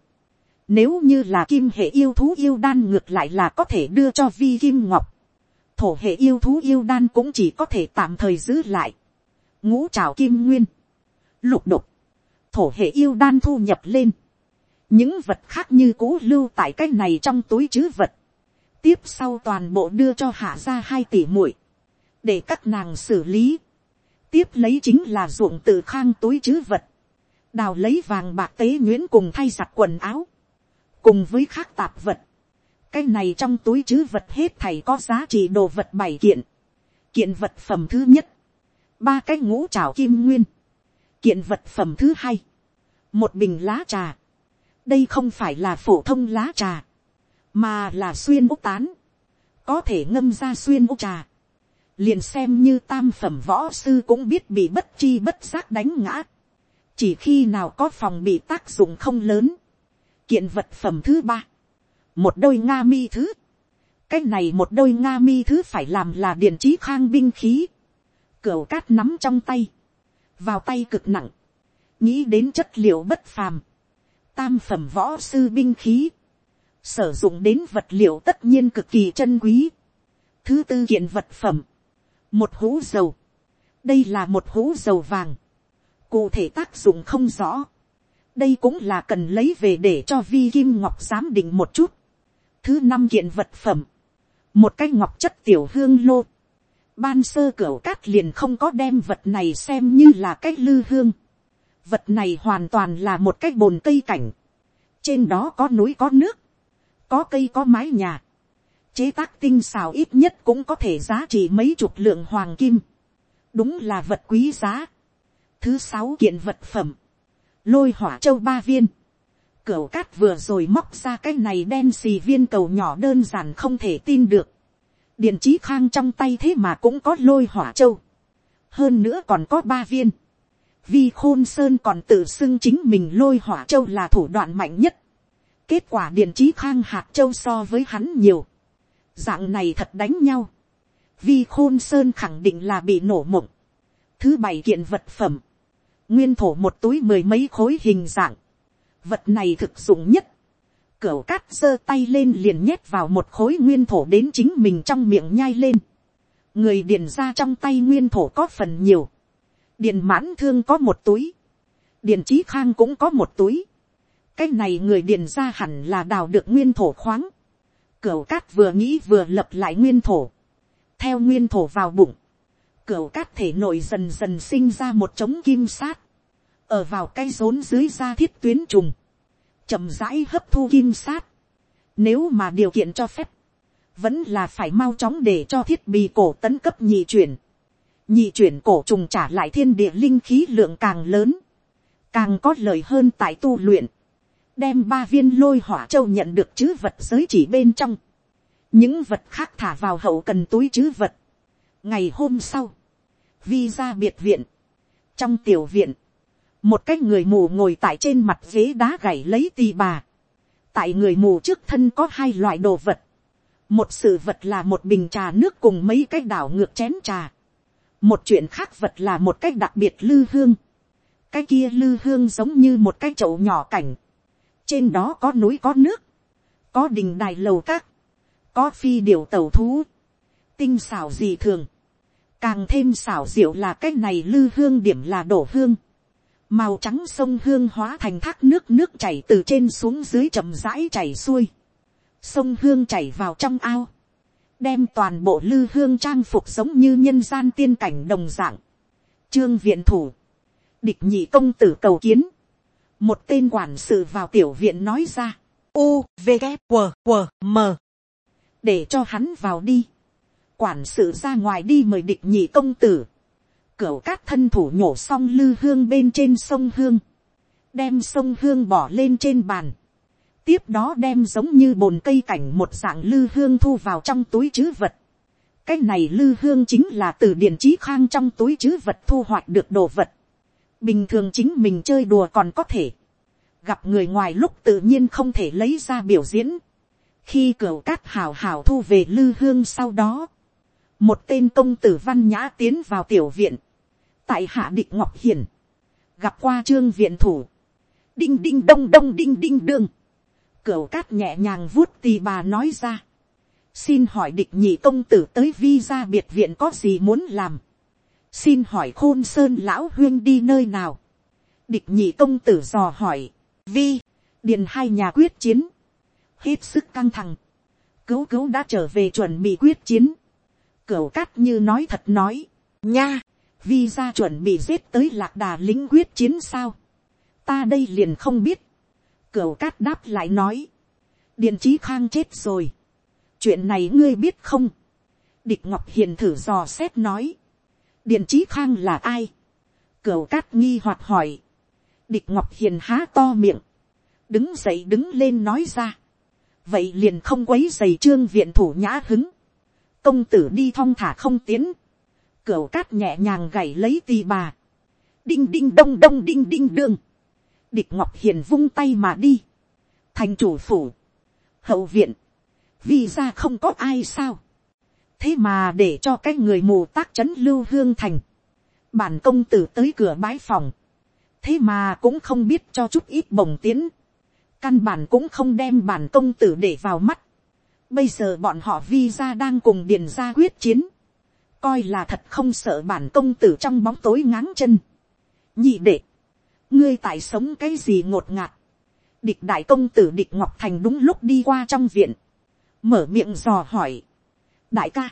nếu như là kim hệ yêu thú yêu đan ngược lại là có thể đưa cho vi kim ngọc. Thổ hệ yêu thú yêu đan cũng chỉ có thể tạm thời giữ lại. Ngũ trào kim nguyên. Lục đục. Thổ hệ yêu đan thu nhập lên. Những vật khác như cũ lưu tại cái này trong túi chứ vật. Tiếp sau toàn bộ đưa cho hạ ra hai tỷ muội để các nàng xử lý. Tiếp lấy chính là ruộng tự khang túi chứ vật. Đào lấy vàng bạc tế nhuyễn cùng thay giặt quần áo. Cùng với khác tạp vật, cái này trong túi chứ vật hết thầy có giá trị đồ vật bảy kiện, kiện vật phẩm thứ nhất, ba cái ngũ trào kim nguyên, kiện vật phẩm thứ hai, một bình lá trà, đây không phải là phổ thông lá trà, mà là xuyên úc tán, có thể ngâm ra xuyên úc trà, liền xem như tam phẩm võ sư cũng biết bị bất chi bất giác đánh ngã, chỉ khi nào có phòng bị tác dụng không lớn, kiện vật phẩm thứ ba, một đôi nga mi thứ, cái này một đôi nga mi thứ phải làm là điện trí khang binh khí, cửu cát nắm trong tay, vào tay cực nặng, nghĩ đến chất liệu bất phàm, tam phẩm võ sư binh khí, sử dụng đến vật liệu tất nhiên cực kỳ chân quý. Thứ tư kiện vật phẩm, một hũ dầu, đây là một hũ dầu vàng, cụ thể tác dụng không rõ, đây cũng là cần lấy về để cho vi kim ngọc giám định một chút. thứ năm kiện vật phẩm, một cái ngọc chất tiểu hương lô. ban sơ cửa cát liền không có đem vật này xem như là cái lư hương. vật này hoàn toàn là một cái bồn cây cảnh. trên đó có núi có nước, có cây có mái nhà chế tác tinh xào ít nhất cũng có thể giá trị mấy chục lượng hoàng kim. đúng là vật quý giá. thứ sáu kiện vật phẩm lôi hỏa châu ba viên, cửa cát vừa rồi móc ra cái này đen xì viên cầu nhỏ đơn giản không thể tin được. điện trí khang trong tay thế mà cũng có lôi hỏa châu. hơn nữa còn có ba viên. vi khôn sơn còn tự xưng chính mình lôi hỏa châu là thủ đoạn mạnh nhất. kết quả điện trí khang hạt châu so với hắn nhiều dạng này thật đánh nhau. vi khôn sơn khẳng định là bị nổ mộng. thứ bảy kiện vật phẩm. Nguyên thổ một túi mười mấy khối hình dạng, vật này thực dụng nhất, cửu cát giơ tay lên liền nhét vào một khối nguyên thổ đến chính mình trong miệng nhai lên, người điền ra trong tay nguyên thổ có phần nhiều, điền mãn thương có một túi, điền trí khang cũng có một túi, cái này người điền ra hẳn là đào được nguyên thổ khoáng, cửu cát vừa nghĩ vừa lập lại nguyên thổ, theo nguyên thổ vào bụng, Cửu cát thể nội dần dần sinh ra một trống kim sát, ở vào cây rốn dưới da thiết tuyến trùng, chậm rãi hấp thu kim sát. Nếu mà điều kiện cho phép, vẫn là phải mau chóng để cho thiết bị cổ tấn cấp nhị chuyển. Nhị chuyển cổ trùng trả lại thiên địa linh khí lượng càng lớn, càng có lợi hơn tại tu luyện. Đem ba viên lôi hỏa châu nhận được chữ vật giới chỉ bên trong. Những vật khác thả vào hậu cần túi chữ vật. Ngày hôm sau, vi ra biệt viện. Trong tiểu viện, một cái người mù ngồi tại trên mặt ghế đá gảy lấy tì bà. tại người mù trước thân có hai loại đồ vật. một sự vật là một bình trà nước cùng mấy cái đảo ngược chén trà. một chuyện khác vật là một cái đặc biệt lư hương. cái kia lư hương giống như một cái chậu nhỏ cảnh trên đó có núi có nước, có đình đài lầu các, có phi điều tàu thú, tinh xảo gì thường. Càng thêm xảo diệu là cái này lư hương điểm là đổ hương. Màu trắng sông hương hóa thành thác nước nước chảy từ trên xuống dưới chậm rãi chảy xuôi. Sông hương chảy vào trong ao, đem toàn bộ lư hương trang phục giống như nhân gian tiên cảnh đồng dạng. Trương viện thủ, địch nhị công tử cầu kiến, một tên quản sự vào tiểu viện nói ra, u v g q q m. Để cho hắn vào đi, quản sự ra ngoài đi mời địch nhị công tử, cửa cát thân thủ nhổ xong lư hương bên trên sông hương, đem sông hương bỏ lên trên bàn, tiếp đó đem giống như bồn cây cảnh một dạng lư hương thu vào trong túi chứ vật. cái này lư hương chính là từ điển trí khang trong túi chứ vật thu hoạch được đồ vật bình thường chính mình chơi đùa còn có thể. gặp người ngoài lúc tự nhiên không thể lấy ra biểu diễn. khi cửa cát hào hào thu về lư hương sau đó, một tên công tử văn nhã tiến vào tiểu viện, tại hạ định ngọc hiền, gặp qua trương viện thủ, đinh đinh đông đông đinh đinh đương, cửa cát nhẹ nhàng vuốt tì bà nói ra. Xin hỏi địch nhị công tử tới vi ra biệt viện có gì muốn làm. Xin hỏi khôn sơn lão huyên đi nơi nào. Địch nhị công tử dò hỏi. Vi, điền hai nhà quyết chiến. Hết sức căng thẳng. Cứu cứu đã trở về chuẩn bị quyết chiến. Cửu cát như nói thật nói. Nha, vi ra chuẩn bị giết tới lạc đà lính quyết chiến sao. Ta đây liền không biết Cửu cát đáp lại nói. điền trí khang chết rồi. Chuyện này ngươi biết không? Địch Ngọc Hiền thử dò xét nói. Điện trí khang là ai? Cửu cát nghi hoặc hỏi. Địch Ngọc Hiền há to miệng. Đứng dậy đứng lên nói ra. Vậy liền không quấy giày trương viện thủ nhã hứng. Công tử đi thong thả không tiến. Cửu cát nhẹ nhàng gảy lấy tì bà. Đinh đinh đông đông đinh đinh đương địch ngọc hiền vung tay mà đi, thành chủ phủ, hậu viện, vì ra không có ai sao, thế mà để cho cái người mù tác trấn lưu hương thành, bản công tử tới cửa bái phòng, thế mà cũng không biết cho chút ít bồng tiến, căn bản cũng không đem bản công tử để vào mắt, bây giờ bọn họ vi ra đang cùng điền ra quyết chiến, coi là thật không sợ bản công tử trong bóng tối ngáng chân, nhị đệ, ngươi tại sống cái gì ngột ngạt, địch đại công tử địch ngọc thành đúng lúc đi qua trong viện, mở miệng dò hỏi, đại ca,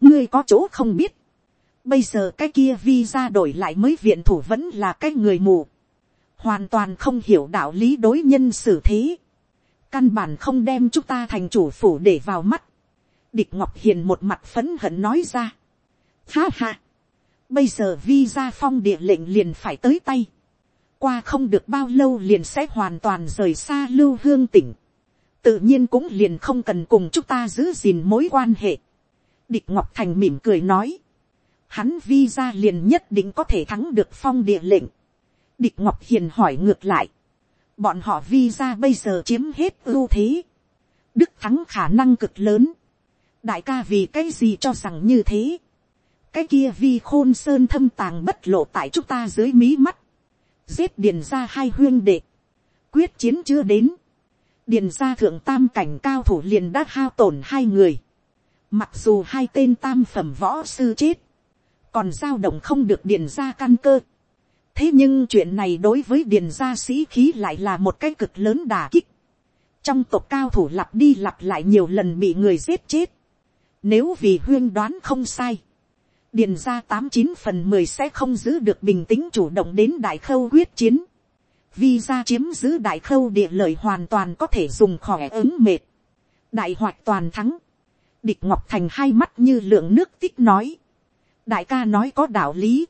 ngươi có chỗ không biết, bây giờ cái kia vi ra đổi lại mới viện thủ vẫn là cái người mù, hoàn toàn không hiểu đạo lý đối nhân xử thế, căn bản không đem chúng ta thành chủ phủ để vào mắt, địch ngọc hiền một mặt phấn hận nói ra, ha ha, bây giờ vi ra phong địa lệnh liền phải tới tay, qua không được bao lâu liền sẽ hoàn toàn rời xa lưu hương tỉnh tự nhiên cũng liền không cần cùng chúng ta giữ gìn mối quan hệ. địch ngọc thành mỉm cười nói. hắn vi ra liền nhất định có thể thắng được phong địa lệnh. địch ngọc hiền hỏi ngược lại. bọn họ vi ra bây giờ chiếm hết ưu thế. đức thắng khả năng cực lớn. đại ca vì cái gì cho rằng như thế. cái kia vi khôn sơn thâm tàng bất lộ tại chúng ta dưới mí mắt giết điền ra hai huyên đệ, quyết chiến chưa đến, điền ra thượng tam cảnh cao thủ liền đã hao tổn hai người, mặc dù hai tên tam phẩm võ sư chết, còn giao động không được điền ra căn cơ, thế nhưng chuyện này đối với điền gia sĩ khí lại là một cái cực lớn đà kích, trong tộc cao thủ lặp đi lặp lại nhiều lần bị người giết chết, nếu vì huyên đoán không sai, điền gia tám chín phần mười sẽ không giữ được bình tĩnh chủ động đến đại khâu quyết chiến. Vi chiếm giữ đại khâu địa lợi hoàn toàn có thể dùng khỏe ứng mệt. Đại hoạt toàn thắng. Địch Ngọc Thành hai mắt như lượng nước tích nói. Đại ca nói có đạo lý.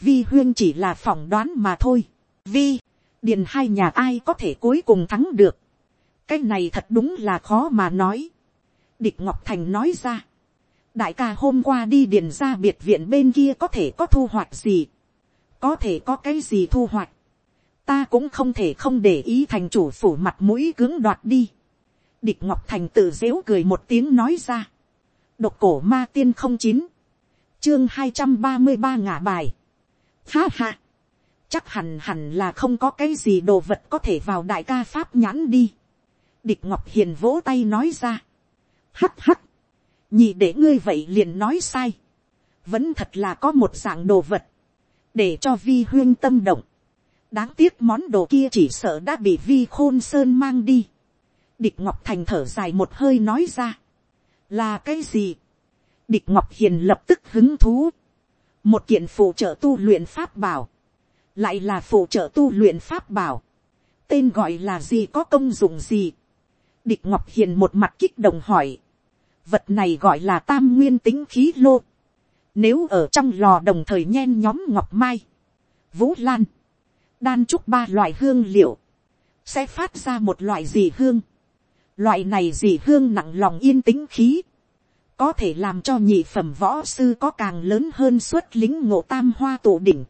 Vi huyên chỉ là phỏng đoán mà thôi. Vi, điền hai nhà ai có thể cuối cùng thắng được. Cái này thật đúng là khó mà nói. Địch Ngọc Thành nói ra đại ca hôm qua đi điền ra biệt viện bên kia có thể có thu hoạch gì, có thể có cái gì thu hoạch, ta cũng không thể không để ý thành chủ phủ mặt mũi cứng đoạt đi. địch ngọc thành tự dếu cười một tiếng nói ra, độc cổ ma tiên không chín, chương hai trăm ba mươi ba ngả bài, ha ha, chắc hẳn hẳn là không có cái gì đồ vật có thể vào đại ca pháp nhãn đi. địch ngọc hiền vỗ tay nói ra, hắt hắt, nhị để ngươi vậy liền nói sai, vẫn thật là có một dạng đồ vật, để cho vi huyên tâm động, đáng tiếc món đồ kia chỉ sợ đã bị vi khôn sơn mang đi, địch ngọc thành thở dài một hơi nói ra, là cái gì, địch ngọc hiền lập tức hứng thú, một kiện phụ trợ tu luyện pháp bảo, lại là phụ trợ tu luyện pháp bảo, tên gọi là gì có công dụng gì, địch ngọc hiền một mặt kích động hỏi, vật này gọi là tam nguyên tính khí lô, nếu ở trong lò đồng thời nhen nhóm ngọc mai, vũ lan, đan trúc ba loại hương liệu, sẽ phát ra một loại gì hương. Loại này gì hương nặng lòng yên tĩnh khí, có thể làm cho nhị phẩm võ sư có càng lớn hơn suất lính ngộ tam hoa tổ đỉnh.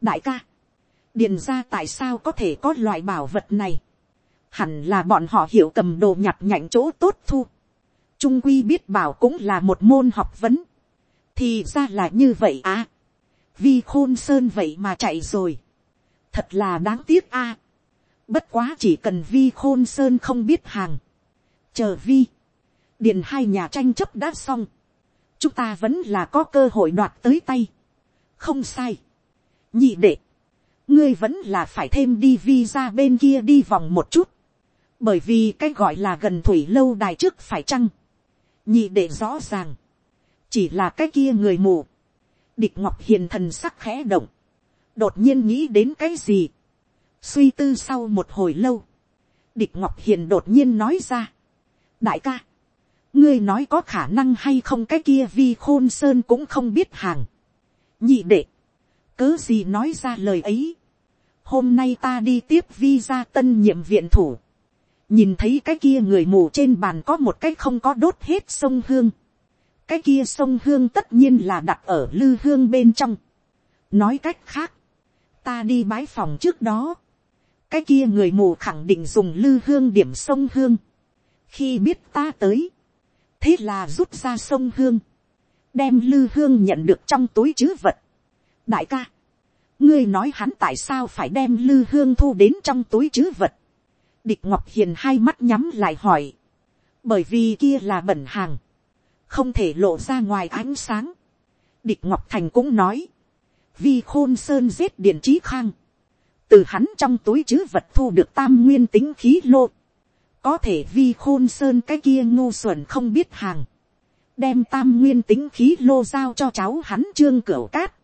đại ca, điền ra tại sao có thể có loại bảo vật này. hẳn là bọn họ hiểu cầm đồ nhặt nhạnh chỗ tốt thu. trung quy biết bảo cũng là một môn học vấn. thì ra là như vậy à. vi khôn sơn vậy mà chạy rồi thật là đáng tiếc a. bất quá chỉ cần vi khôn sơn không biết hàng. chờ vi điện hai nhà tranh chấp đã xong, chúng ta vẫn là có cơ hội đoạt tới tay. không sai. nhị đệ, ngươi vẫn là phải thêm đi vi ra bên kia đi vòng một chút, bởi vì cái gọi là gần thủy lâu đài trước phải chăng. nhị đệ rõ ràng, chỉ là cái kia người mù. địch ngọc hiền thần sắc khẽ động, đột nhiên nghĩ đến cái gì. suy tư sau một hồi lâu, địch ngọc hiền đột nhiên nói ra. đại ca, ngươi nói có khả năng hay không cái kia vi khôn sơn cũng không biết hàng. nhị đệ, cớ gì nói ra lời ấy. hôm nay ta đi tiếp vi ra tân nhiệm viện thủ. nhìn thấy cái kia người mù trên bàn có một cái không có đốt hết sông hương. cái kia sông hương tất nhiên là đặt ở lư hương bên trong. nói cách khác, ta đi bái phòng trước đó. cái kia người mù khẳng định dùng lư hương điểm sông hương. khi biết ta tới, thế là rút ra sông hương, đem lư hương nhận được trong túi chứ vật. đại ca, ngươi nói hắn tại sao phải đem lư hương thu đến trong túi chứ vật. địch ngọc hiền hai mắt nhắm lại hỏi, bởi vì kia là bẩn hàng, không thể lộ ra ngoài ánh sáng. địch ngọc thành cũng nói, Vi khôn sơn giết điện trí khang, từ hắn trong túi chứ vật thu được tam nguyên tính khí lô, có thể vi khôn sơn cái kia ngu xuẩn không biết hàng, đem tam nguyên tính khí lô giao cho cháu hắn trương cửu cát,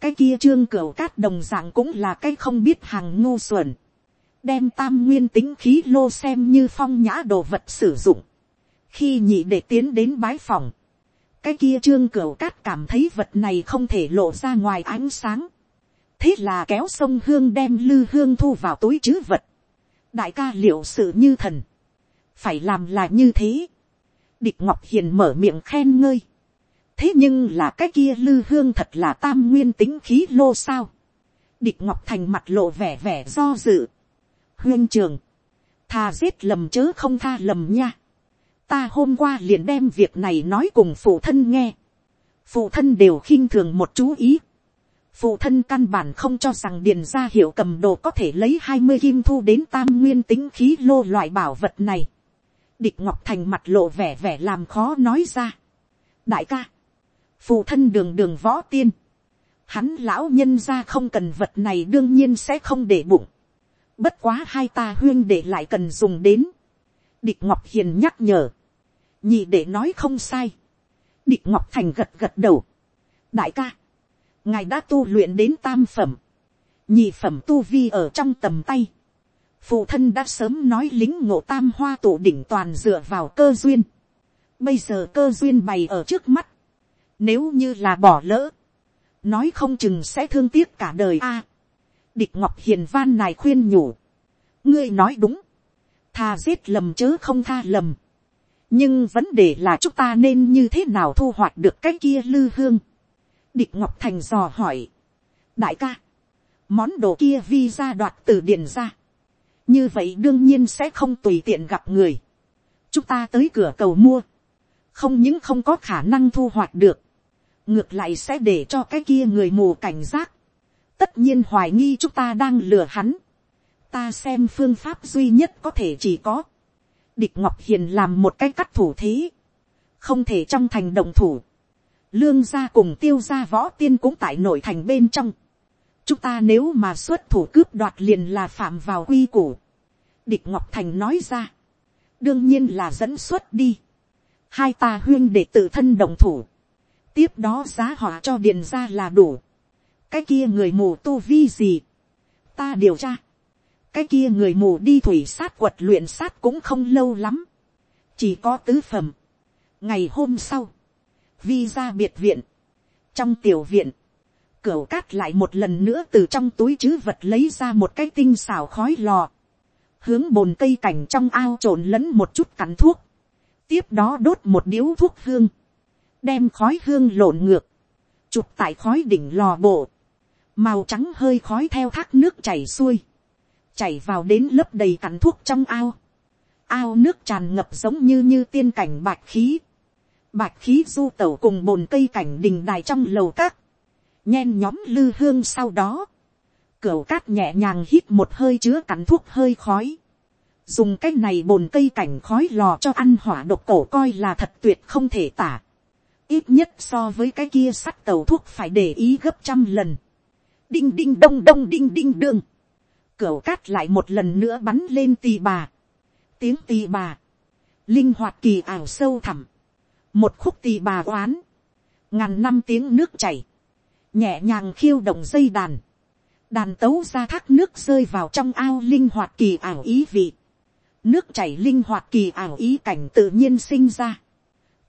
cái kia trương cửu cát đồng d ạ n g cũng là cái không biết hàng ngu xuẩn, đem tam nguyên tính khí lô xem như phong nhã đồ vật sử dụng, khi nhị để tiến đến bái phòng, cái kia trương cửu cát cảm thấy vật này không thể lộ ra ngoài ánh sáng, thế là kéo sông hương đem lư hương thu vào túi chứ vật, đại ca liệu sự như thần, phải làm là như thế. địch ngọc hiền mở miệng khen ngơi. thế nhưng là cái kia lư hương thật là tam nguyên tính khí lô sao. địch ngọc thành mặt lộ vẻ vẻ do dự. huyên trường, thà giết lầm chớ không tha lầm nha ta hôm qua liền đem việc này nói cùng phụ thân nghe. phụ thân đều khinh thường một chú ý phụ thân căn bản không cho rằng điền gia hiệu cầm đồ có thể lấy hai mươi kim thu đến tam nguyên tính khí lô loại bảo vật này. Địch Ngọc Thành mặt lộ vẻ vẻ làm khó nói ra. Đại ca. Phụ thân đường đường võ tiên. Hắn lão nhân ra không cần vật này đương nhiên sẽ không để bụng. Bất quá hai ta huyên để lại cần dùng đến. Địch Ngọc Hiền nhắc nhở. Nhị để nói không sai. Địch Ngọc Thành gật gật đầu. Đại ca. Ngài đã tu luyện đến tam phẩm. Nhị phẩm tu vi ở trong tầm tay phụ thân đã sớm nói lính ngộ tam hoa tổ đỉnh toàn dựa vào cơ duyên. Bây giờ cơ duyên bày ở trước mắt. Nếu như là bỏ lỡ. Nói không chừng sẽ thương tiếc cả đời a. địch ngọc hiền van này khuyên nhủ. ngươi nói đúng. tha giết lầm chớ không tha lầm nhưng vấn đề là chúng ta nên như thế nào thu hoạch được cái kia lư hương. địch ngọc thành dò hỏi. đại ca. món đồ kia vi ra đoạt từ điền ra như vậy đương nhiên sẽ không tùy tiện gặp người. chúng ta tới cửa cầu mua, không những không có khả năng thu hoạch được, ngược lại sẽ để cho cái kia người mù cảnh giác, tất nhiên hoài nghi chúng ta đang lừa hắn, ta xem phương pháp duy nhất có thể chỉ có, địch ngọc hiền làm một cái cắt thủ thế, không thể trong thành đồng thủ, lương gia cùng tiêu gia võ tiên cũng tại nội thành bên trong, chúng ta nếu mà xuất thủ cướp đoạt liền là phạm vào quy củ. địch ngọc thành nói ra. đương nhiên là dẫn xuất đi, hai ta huyên để tự thân đồng thủ, tiếp đó giá họ cho điền ra là đủ, cái kia người mù tu vi gì, ta điều tra, cái kia người mù đi thủy sát quật luyện sát cũng không lâu lắm, chỉ có tứ phẩm. ngày hôm sau, vi ra biệt viện, trong tiểu viện, cửa cát lại một lần nữa từ trong túi chứ vật lấy ra một cái tinh xào khói lò, hướng bồn cây cảnh trong ao trộn lẫn một chút cắn thuốc, tiếp đó đốt một điếu thuốc hương, đem khói hương lộn ngược, chụp tại khói đỉnh lò bộ, màu trắng hơi khói theo thác nước chảy xuôi, chảy vào đến lớp đầy cắn thuốc trong ao, ao nước tràn ngập giống như như tiên cảnh bạch khí, bạch khí du tẩu cùng bồn cây cảnh đình đài trong lầu các, nhen nhóm lư hương sau đó, cửu cát nhẹ nhàng hít một hơi chứa cắn thuốc hơi khói, dùng cái này bồn cây cảnh khói lò cho ăn hỏa độc cổ coi là thật tuyệt không thể tả, ít nhất so với cái kia sắt tàu thuốc phải để ý gấp trăm lần, đinh đinh đông đông đinh đinh đương, cửu cát lại một lần nữa bắn lên tì bà, tiếng tì bà, linh hoạt kỳ ảo sâu thẳm, một khúc tì bà oán, ngàn năm tiếng nước chảy, nhẹ nhàng khiêu động dây đàn, đàn tấu ra thác nước rơi vào trong ao linh hoạt kỳ ảo ý vị, nước chảy linh hoạt kỳ ảo ý cảnh tự nhiên sinh ra,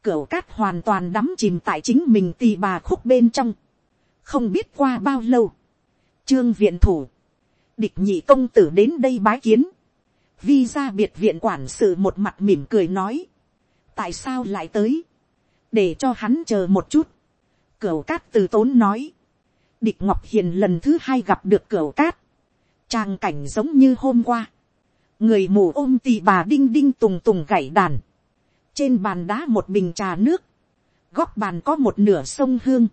cửu cát hoàn toàn đắm chìm tại chính mình tì bà khúc bên trong, không biết qua bao lâu, trương viện thủ, địch nhị công tử đến đây bái kiến, vi ra biệt viện quản sự một mặt mỉm cười nói, tại sao lại tới, để cho hắn chờ một chút, cửu cát từ tốn nói, địch ngọc hiền lần thứ hai gặp được cửu cát, trang cảnh giống như hôm qua, người mù ôm tì bà đinh đinh tùng tùng gảy đàn, trên bàn đá một bình trà nước, góc bàn có một nửa sông hương,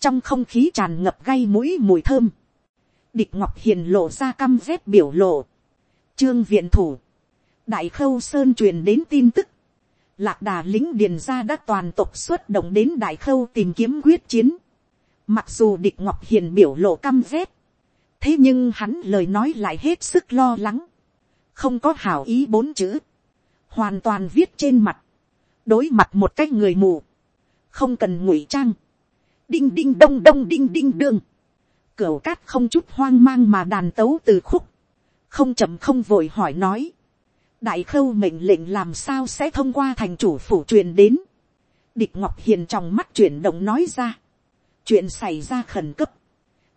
trong không khí tràn ngập gay mũi mùi thơm, địch ngọc hiền lộ ra căm rét biểu lộ, trương viện thủ, đại khâu sơn truyền đến tin tức, lạc đà lính điền ra đã toàn tộc xuất động đến đại khâu tìm kiếm quyết chiến, mặc dù địch ngọc hiền biểu lộ căm rét, thế nhưng hắn lời nói lại hết sức lo lắng, không có hảo ý bốn chữ, hoàn toàn viết trên mặt, đối mặt một cách người mù, không cần ngụy trang, đinh đinh đông đông đinh đinh đương, cửu cát không chút hoang mang mà đàn tấu từ khúc, không chậm không vội hỏi nói, đại khâu mệnh lệnh làm sao sẽ thông qua thành chủ phủ truyền đến, địch ngọc hiền trong mắt chuyển động nói ra, chuyện xảy ra khẩn cấp,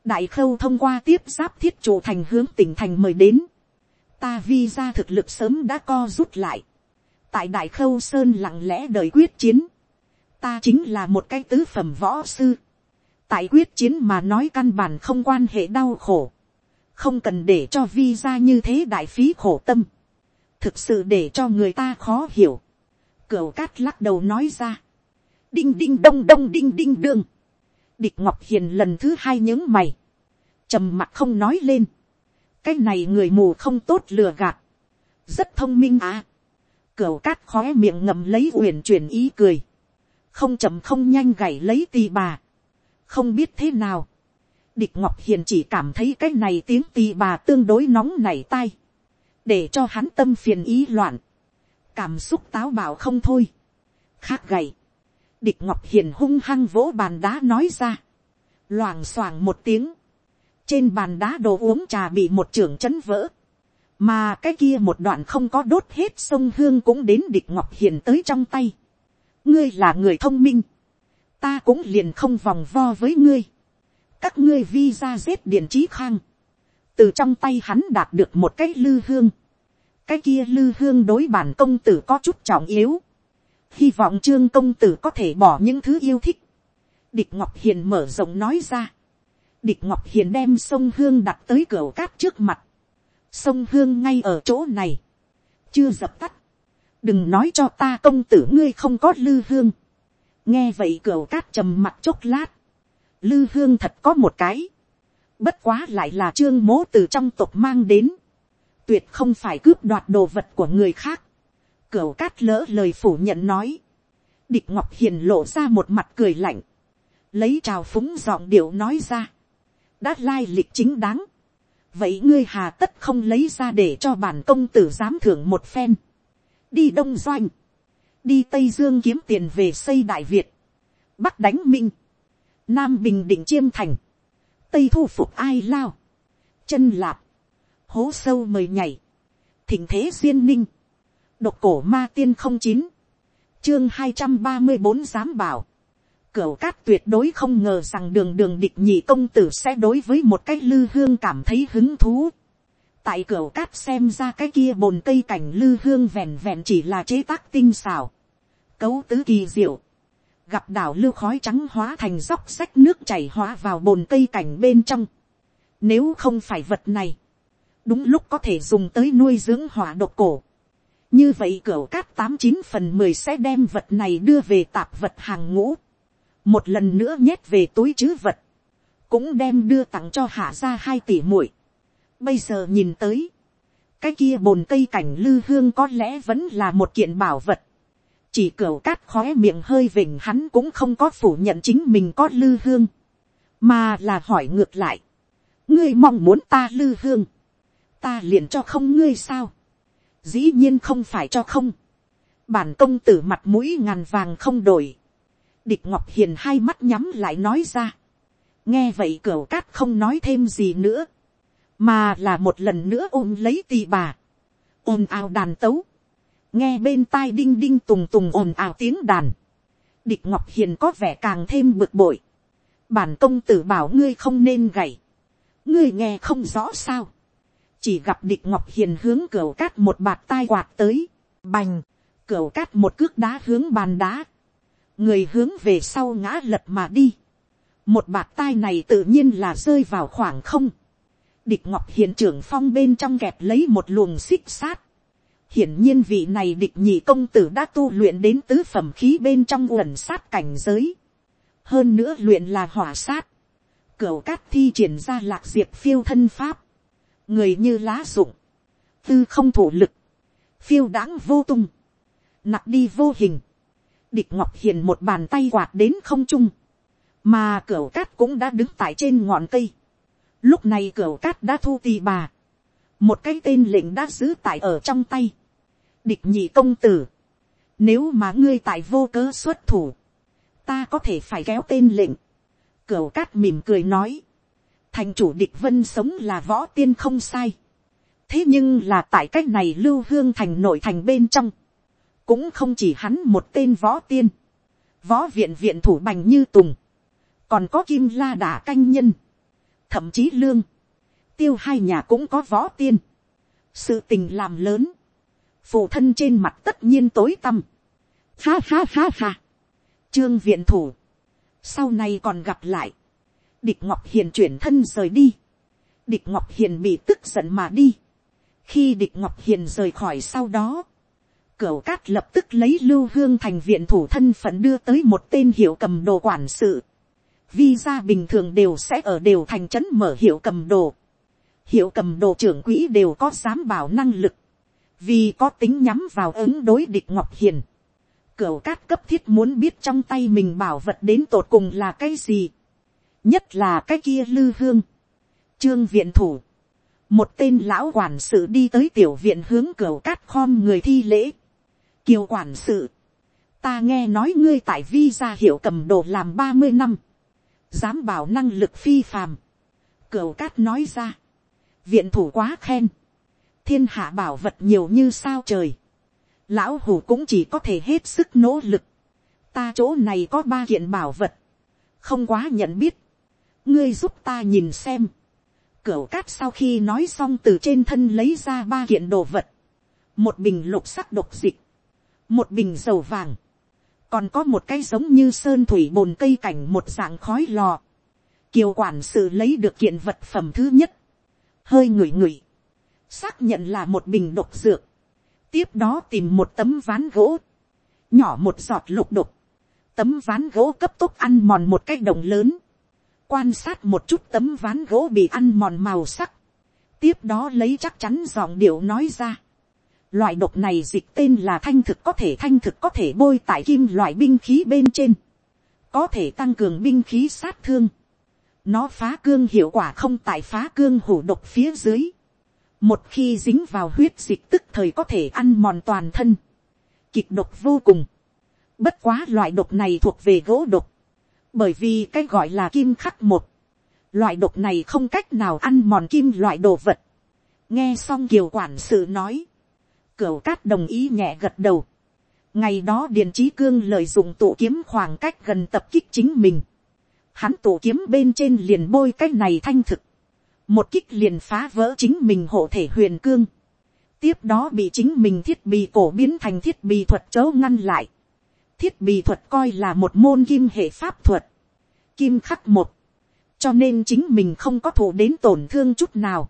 đại khâu thông qua tiếp giáp thiết chủ thành hướng tỉnh thành mời đến, ta vi ra thực lực sớm đã co rút lại, tại đại khâu sơn lặng lẽ đời quyết chiến, ta chính là một cái tứ phẩm võ sư, tại quyết chiến mà nói căn bản không quan hệ đau khổ, không cần để cho vi ra như thế đại phí khổ tâm, thực sự để cho người ta khó hiểu, cửu cát lắc đầu nói ra, đinh đinh đông đông đinh đinh đương, địch ngọc hiền lần thứ hai những mày, trầm mặt không nói lên, cái này người mù không tốt lừa gạt, rất thông minh à, cửu cát khó miệng ngầm lấy uyển chuyển ý cười, không chậm không nhanh gảy lấy tì bà, không biết thế nào, địch ngọc hiền chỉ cảm thấy cái này tiếng tì bà tương đối nóng nảy tai, để cho hắn tâm phiền ý loạn, cảm xúc táo bạo không thôi, khác gầy, địch ngọc hiền hung hăng vỗ bàn đá nói ra, loảng xoảng một tiếng, trên bàn đá đồ uống trà bị một trưởng chấn vỡ, mà cái kia một đoạn không có đốt hết sông hương cũng đến địch ngọc hiền tới trong tay. ngươi là người thông minh, ta cũng liền không vòng vo với ngươi. các ngươi vi ra giết điện trí khang, từ trong tay hắn đạt được một cái lư hương. cái kia lư hương đối bản công tử có chút trọng yếu. hy vọng trương công tử có thể bỏ những thứ yêu thích. địch ngọc hiền mở rộng nói ra. địch ngọc hiền đem sông hương đặt tới cửa cát trước mặt. sông hương ngay ở chỗ này. chưa dập tắt. đừng nói cho ta công tử ngươi không có lư hương nghe vậy cửa cát trầm mặt chốc lát, lư hương thật có một cái, bất quá lại là trương mố từ trong tộc mang đến, tuyệt không phải cướp đoạt đồ vật của người khác, cửa cát lỡ lời phủ nhận nói, địch ngọc hiền lộ ra một mặt cười lạnh, lấy trào phúng giọng điệu nói ra, đã lai lịch chính đáng, vậy ngươi hà tất không lấy ra để cho bản công tử dám thưởng một phen, đi đông doanh, đi tây dương kiếm tiền về xây đại việt, bắc đánh minh, nam bình định chiêm thành, tây thu phục ai lao, chân lạp, hố sâu mời nhảy, thỉnh thế duyên ninh, độc cổ ma tiên không chín, chương hai trăm ba mươi bốn giám bảo, cửu cát tuyệt đối không ngờ rằng đường đường địch nhị công tử sẽ đối với một cái lư hương cảm thấy hứng thú. tại cửu cát xem ra cái kia bồn cây cảnh lư hương vẹn vẹn chỉ là chế tác tinh xảo, cấu tứ kỳ diệu, gặp đảo lưu khói trắng hóa thành dốc sách nước chảy hóa vào bồn cây cảnh bên trong. Nếu không phải vật này, đúng lúc có thể dùng tới nuôi dưỡng hỏa độc cổ. Như vậy cửa cát tám chín phần mười sẽ đem vật này đưa về tạp vật hàng ngũ. Một lần nữa nhét về túi chứ vật. Cũng đem đưa tặng cho hạ ra hai tỷ muội. Bây giờ nhìn tới. Cái kia bồn cây cảnh lư hương có lẽ vẫn là một kiện bảo vật chỉ cửa cát khóe miệng hơi vỉnh hắn cũng không có phủ nhận chính mình có lư hương, mà là hỏi ngược lại, ngươi mong muốn ta lư hương, ta liền cho không ngươi sao, dĩ nhiên không phải cho không, bản công tử mặt mũi ngàn vàng không đổi, địch ngọc hiền hai mắt nhắm lại nói ra, nghe vậy cửa cát không nói thêm gì nữa, mà là một lần nữa ôm lấy tì bà, ôm ào đàn tấu, nghe bên tai đinh đinh tùng tùng ồn ào tiếng đàn, địch ngọc hiền có vẻ càng thêm bực bội, bản công tử bảo ngươi không nên gảy, ngươi nghe không rõ sao, chỉ gặp địch ngọc hiền hướng cửa cát một bạt tai quạt tới, bành, cửa cát một cước đá hướng bàn đá, người hướng về sau ngã lật mà đi, một bạt tai này tự nhiên là rơi vào khoảng không, địch ngọc hiền trưởng phong bên trong kẹp lấy một luồng xích sát, hiển nhiên vị này địch nhị công tử đã tu luyện đến tứ phẩm khí bên trong uẩn sát cảnh giới. hơn nữa luyện là hỏa sát. cửu cát thi triển ra lạc diệp phiêu thân pháp. người như lá rụng. tư không thủ lực. phiêu đãng vô tung. nặc đi vô hình. địch ngọc hiền một bàn tay quạt đến không trung. mà cửu cát cũng đã đứng tại trên ngọn cây. lúc này cửu cát đã thu tì bà một cái tên lệnh đã giữ tại ở trong tay. địch nhị công tử. nếu mà ngươi tại vô cớ xuất thủ, ta có thể phải kéo tên lệnh. cửu cát mỉm cười nói. thành chủ địch vân sống là võ tiên không sai. thế nhưng là tại cách này lưu hương thành nội thành bên trong. cũng không chỉ hắn một tên võ tiên. võ viện viện thủ bành như tùng. còn có kim la đả canh nhân. thậm chí lương tiêu hai nhà cũng có võ tiên. sự tình làm lớn. phụ thân trên mặt tất nhiên tối tăm. ha ha ha ha. trương viện thủ. sau này còn gặp lại. địch ngọc hiền chuyển thân rời đi. địch ngọc hiền bị tức giận mà đi. khi địch ngọc hiền rời khỏi sau đó, cửu cát lập tức lấy lưu hương thành viện thủ thân phận đưa tới một tên hiệu cầm đồ quản sự. Vi bình thường đều sẽ ở đều thành trấn mở hiệu cầm đồ hiệu cầm đồ trưởng quỹ đều có dám bảo năng lực, vì có tính nhắm vào ứng đối địch ngọc hiền. Cửu cát cấp thiết muốn biết trong tay mình bảo vật đến tột cùng là cái gì, nhất là cái kia lư hương. Trương viện thủ, một tên lão quản sự đi tới tiểu viện hướng cửu cát khom người thi lễ. Kiều quản sự, ta nghe nói ngươi tại vi ra hiệu cầm đồ làm ba mươi năm, dám bảo năng lực phi phàm. Cửu cát nói ra, viện thủ quá khen, thiên hạ bảo vật nhiều như sao trời, lão hủ cũng chỉ có thể hết sức nỗ lực, ta chỗ này có ba kiện bảo vật, không quá nhận biết, ngươi giúp ta nhìn xem, cửa cát sau khi nói xong từ trên thân lấy ra ba kiện đồ vật, một bình lục sắc độc dịch, một bình dầu vàng, còn có một cái giống như sơn thủy bồn cây cảnh một dạng khói lò. Kiều quản sự lấy được kiện vật phẩm thứ nhất, hơi ngửi ngửi, xác nhận là một bình độc dược, tiếp đó tìm một tấm ván gỗ, nhỏ một giọt lục đục, tấm ván gỗ cấp tốc ăn mòn một cái đồng lớn, quan sát một chút tấm ván gỗ bị ăn mòn màu sắc, tiếp đó lấy chắc chắn giọng điệu nói ra. Loại độc này dịch tên là thanh thực có thể thanh thực có thể bôi tại kim loại binh khí bên trên, có thể tăng cường binh khí sát thương, nó phá cương hiệu quả không tại phá cương hủ độc phía dưới. Một khi dính vào huyết dịch tức thời có thể ăn mòn toàn thân. kịch độc vô cùng. Bất quá loại độc này thuộc về gỗ độc. Bởi vì cái gọi là kim khắc một. Loại độc này không cách nào ăn mòn kim loại đồ vật. Nghe xong kiều quản sự nói. Cửu cát đồng ý nhẹ gật đầu. Ngày đó Điền Trí Cương lợi dụng tụ kiếm khoảng cách gần tập kích chính mình. Hắn tổ kiếm bên trên liền bôi cái này thanh thực. Một kích liền phá vỡ chính mình hộ thể huyền cương. Tiếp đó bị chính mình thiết bị cổ biến thành thiết bị thuật chấu ngăn lại thiết bị thuật coi là một môn kim hệ pháp thuật, kim khắc một, cho nên chính mình không có thủ đến tổn thương chút nào.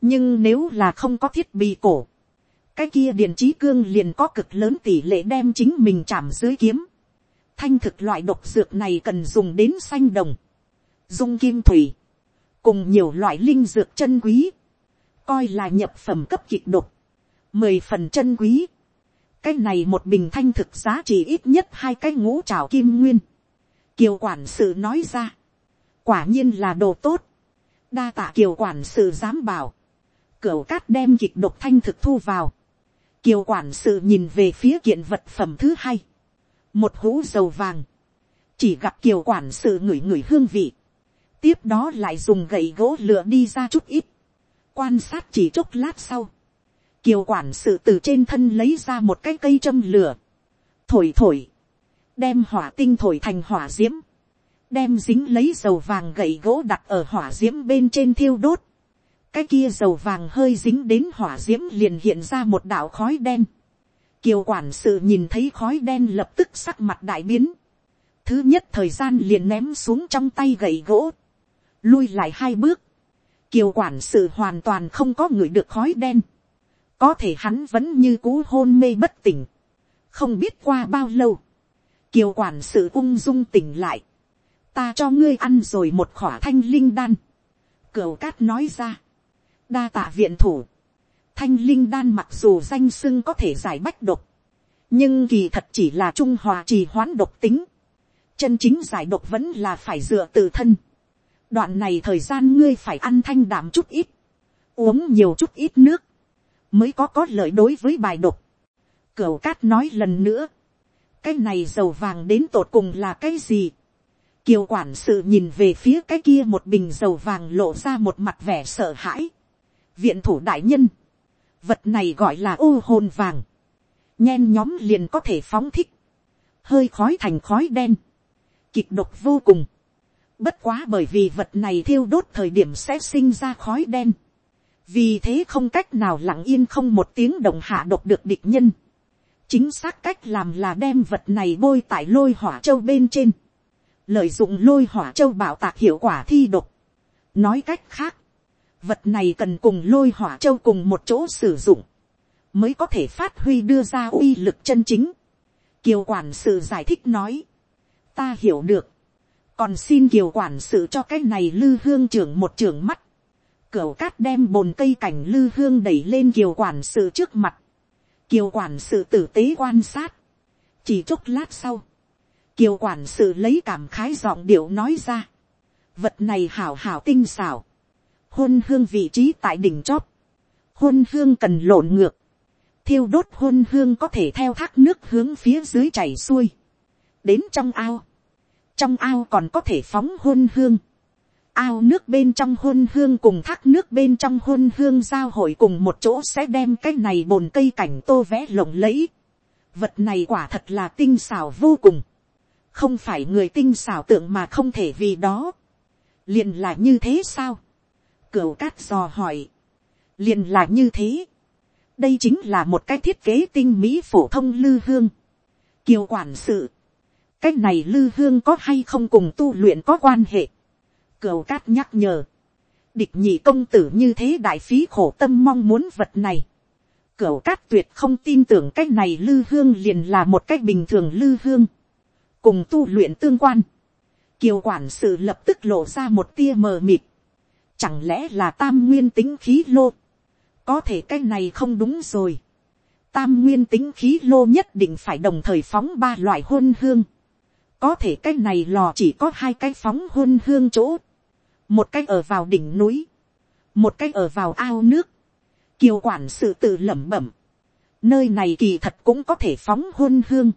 nhưng nếu là không có thiết bị cổ, cái kia điện trí cương liền có cực lớn tỷ lệ đem chính mình chạm dưới kiếm thanh thực loại độc dược này cần dùng đến xanh đồng, dung kim thủy, cùng nhiều loại linh dược chân quý, coi là nhập phẩm cấp kịch độc, mười phần chân quý, cái này một bình thanh thực giá trị ít nhất hai cái ngũ trào kim nguyên. kiều quản sự nói ra, quả nhiên là đồ tốt, đa tạ kiều quản sự dám bảo, cửu cát đem kịch độc thanh thực thu vào, kiều quản sự nhìn về phía kiện vật phẩm thứ hai, một hũ dầu vàng, chỉ gặp kiều quản sự ngửi ngửi hương vị, tiếp đó lại dùng gậy gỗ lửa đi ra chút ít, quan sát chỉ chốc lát sau, kiều quản sự từ trên thân lấy ra một cái cây châm lửa, thổi thổi, đem hỏa tinh thổi thành hỏa d i ễ m đem dính lấy dầu vàng gậy gỗ đặt ở hỏa d i ễ m bên trên thiêu đốt, cái kia dầu vàng hơi dính đến hỏa d i ễ m liền hiện ra một đạo khói đen, kiều quản sự nhìn thấy khói đen lập tức sắc mặt đại biến, thứ nhất thời gian liền ném xuống trong tay gậy gỗ, lui lại hai bước, kiều quản sự hoàn toàn không có người được khói đen, có thể hắn vẫn như cú hôn mê bất tỉnh, không biết qua bao lâu, kiều quản sự ung dung tỉnh lại, ta cho ngươi ăn rồi một khỏa thanh linh đan, cửu cát nói ra, đa tạ viện thủ, thanh linh đan mặc dù danh sưng có thể giải bách độc, nhưng kỳ thật chỉ là trung hòa trì hoãn độc tính, chân chính giải độc vẫn là phải dựa tự thân, đoạn này thời gian ngươi phải ăn thanh đảm chút ít, uống nhiều chút ít nước, mới có có lợi đối với bài độc. Cửu cát nói lần nữa, cái này dầu vàng đến tột cùng là cái gì. Kiều quản sự nhìn về phía cái kia một bình dầu vàng lộ ra một mặt vẻ sợ hãi. Viện thủ đại nhân, vật này gọi là ô hồn vàng. Nhen nhóm liền có thể phóng thích. Hơi khói thành khói đen. Kịch độc vô cùng. Bất quá bởi vì vật này thiêu đốt thời điểm sẽ sinh ra khói đen vì thế không cách nào lặng yên không một tiếng động hạ độc được địch nhân. chính xác cách làm là đem vật này bôi tại lôi hỏa châu bên trên, lợi dụng lôi hỏa châu bảo tạc hiệu quả thi độc. nói cách khác, vật này cần cùng lôi hỏa châu cùng một chỗ sử dụng, mới có thể phát huy đưa ra uy lực chân chính. kiều quản sự giải thích nói, ta hiểu được, còn xin kiều quản sự cho cái này lư hương trưởng một trưởng mắt, Cửu cát đem bồn cây cảnh lư hương đẩy lên kiều quản sự trước mặt. Kiều quản sự tử tế quan sát. Chỉ chốc lát sau. Kiều quản sự lấy cảm khái giọng điệu nói ra. Vật này hảo hảo tinh xảo. Hôn hương vị trí tại đỉnh chóp. Hôn hương cần lộn ngược. Thiêu đốt hôn hương có thể theo thác nước hướng phía dưới chảy xuôi. Đến trong ao. Trong ao còn có thể phóng hôn hương ao nước bên trong hôn hương cùng thác nước bên trong hôn hương giao hội cùng một chỗ sẽ đem cái này bồn cây cảnh tô vẽ lộng lẫy. Vật này quả thật là tinh xảo vô cùng. Không phải người tinh xảo tượng mà không thể vì đó. liền là như thế sao? Cửu cát dò hỏi. liền là như thế. Đây chính là một cái thiết kế tinh mỹ phổ thông lư hương. Kiều quản sự. Cái này lư hương có hay không cùng tu luyện có quan hệ Cửu cát nhắc nhở. Địch nhị công tử như thế đại phí khổ tâm mong muốn vật này. Cửu cát tuyệt không tin tưởng cái này lư hương liền là một cách bình thường lư hương. Cùng tu luyện tương quan. Kiều quản sự lập tức lộ ra một tia mờ mịt. Chẳng lẽ là tam nguyên tính khí lô. Có thể cái này không đúng rồi. Tam nguyên tính khí lô nhất định phải đồng thời phóng ba loại hôn hương. Có thể cái này lò chỉ có hai cái phóng hôn hương chỗ một cách ở vào đỉnh núi, một cách ở vào ao nước, kiều quản sự tự lẩm bẩm, nơi này kỳ thật cũng có thể phóng hôn hương,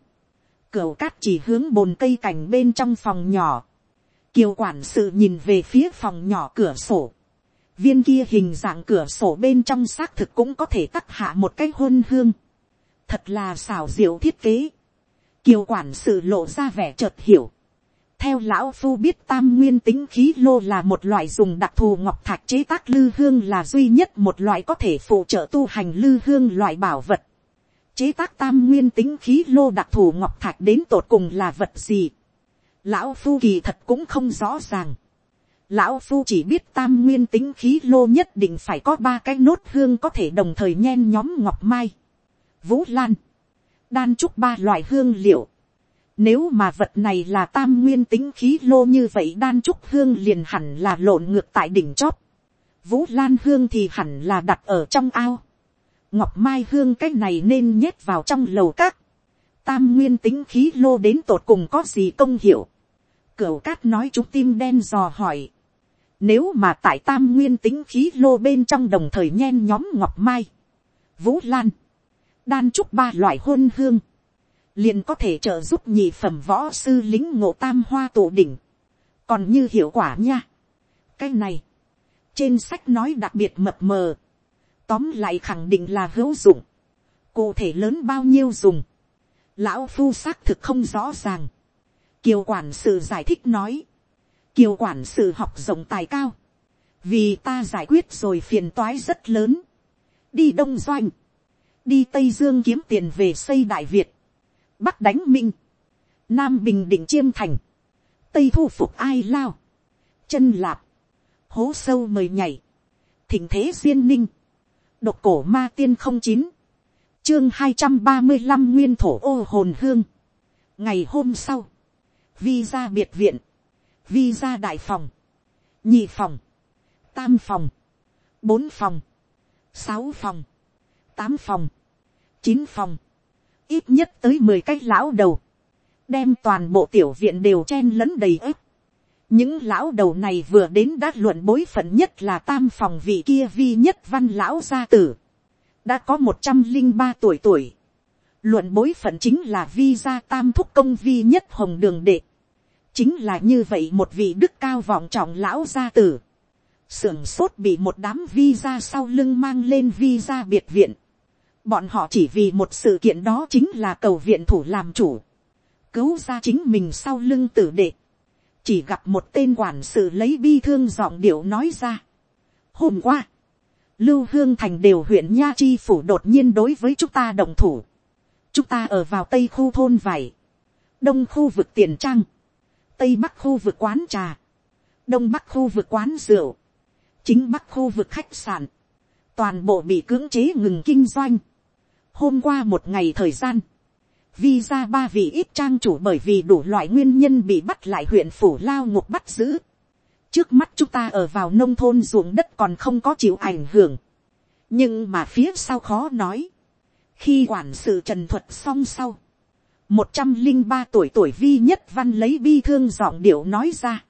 cửa cát chỉ hướng bồn cây cảnh bên trong phòng nhỏ, kiều quản sự nhìn về phía phòng nhỏ cửa sổ, viên kia hình dạng cửa sổ bên trong xác thực cũng có thể tắt hạ một cái hôn hương, thật là xảo diệu thiết kế, kiều quản sự lộ ra vẻ chợt hiểu, theo lão phu biết tam nguyên tính khí lô là một loại dùng đặc thù ngọc thạch chế tác lư hương là duy nhất một loại có thể phụ trợ tu hành lư hương loại bảo vật. Chế tác tam nguyên tính khí lô đặc thù ngọc thạch đến tột cùng là vật gì. Lão phu kỳ thật cũng không rõ ràng. Lão phu chỉ biết tam nguyên tính khí lô nhất định phải có ba cái nốt hương có thể đồng thời nhen nhóm ngọc mai. Vũ lan. Đan trúc ba loại hương liệu nếu mà vật này là tam nguyên tính khí lô như vậy đan trúc hương liền hẳn là lộn ngược tại đỉnh chóp. Vũ lan hương thì hẳn là đặt ở trong ao. Ngọc mai hương cái này nên nhét vào trong lầu các. Tam nguyên tính khí lô đến tột cùng có gì công hiệu. Cửu cát nói chúng tim đen dò hỏi. Nếu mà tại tam nguyên tính khí lô bên trong đồng thời nhen nhóm ngọc mai. Vũ lan. Đan trúc ba loại hôn hương liền có thể trợ giúp nhị phẩm võ sư lính ngộ tam hoa tổ đỉnh, còn như hiệu quả nha. cái này, trên sách nói đặc biệt mập mờ, tóm lại khẳng định là hữu dụng, cụ thể lớn bao nhiêu dùng, lão phu xác thực không rõ ràng, kiều quản sự giải thích nói, kiều quản sự học rộng tài cao, vì ta giải quyết rồi phiền toái rất lớn, đi đông doanh, đi tây dương kiếm tiền về xây đại việt, bắc đánh minh, nam bình định chiêm thành, tây thu phục ai lao, chân lạp, hố sâu mời nhảy, thỉnh thế duyên ninh, độc cổ ma tiên không chín, chương hai trăm ba mươi năm nguyên thổ ô hồn hương. ngày hôm sau, vi ra biệt viện, vi ra đại phòng, nhị phòng, tam phòng, bốn phòng, sáu phòng, tám phòng, chín phòng, ít nhất tới mười cái lão đầu, đem toàn bộ tiểu viện đều chen lẫn đầy ếp. những lão đầu này vừa đến đã luận bối phận nhất là tam phòng vị kia vi nhất văn lão gia tử, đã có một trăm linh ba tuổi tuổi. luận bối phận chính là vi gia tam thúc công vi nhất hồng đường đệ, chính là như vậy một vị đức cao vọng trọng lão gia tử, sưởng sốt bị một đám vi gia sau lưng mang lên vi gia biệt viện, Bọn họ chỉ vì một sự kiện đó chính là cầu viện thủ làm chủ. Cứu ra chính mình sau lưng tử đệ. Chỉ gặp một tên quản sự lấy bi thương giọng điệu nói ra. Hôm qua, Lưu Hương Thành đều huyện Nha Chi Phủ đột nhiên đối với chúng ta đồng thủ. Chúng ta ở vào Tây khu thôn vải. Đông khu vực tiền trang. Tây Bắc khu vực quán trà. Đông Bắc khu vực quán rượu. Chính Bắc khu vực khách sạn. Toàn bộ bị cưỡng chế ngừng kinh doanh hôm qua một ngày thời gian, visa ba vị ít trang chủ bởi vì đủ loại nguyên nhân bị bắt lại huyện phủ lao ngục bắt giữ. trước mắt chúng ta ở vào nông thôn ruộng đất còn không có chịu ảnh hưởng. nhưng mà phía sau khó nói. khi quản sự trần thuật xong sau, một trăm linh ba tuổi tuổi vi nhất văn lấy bi thương giọng điệu nói ra.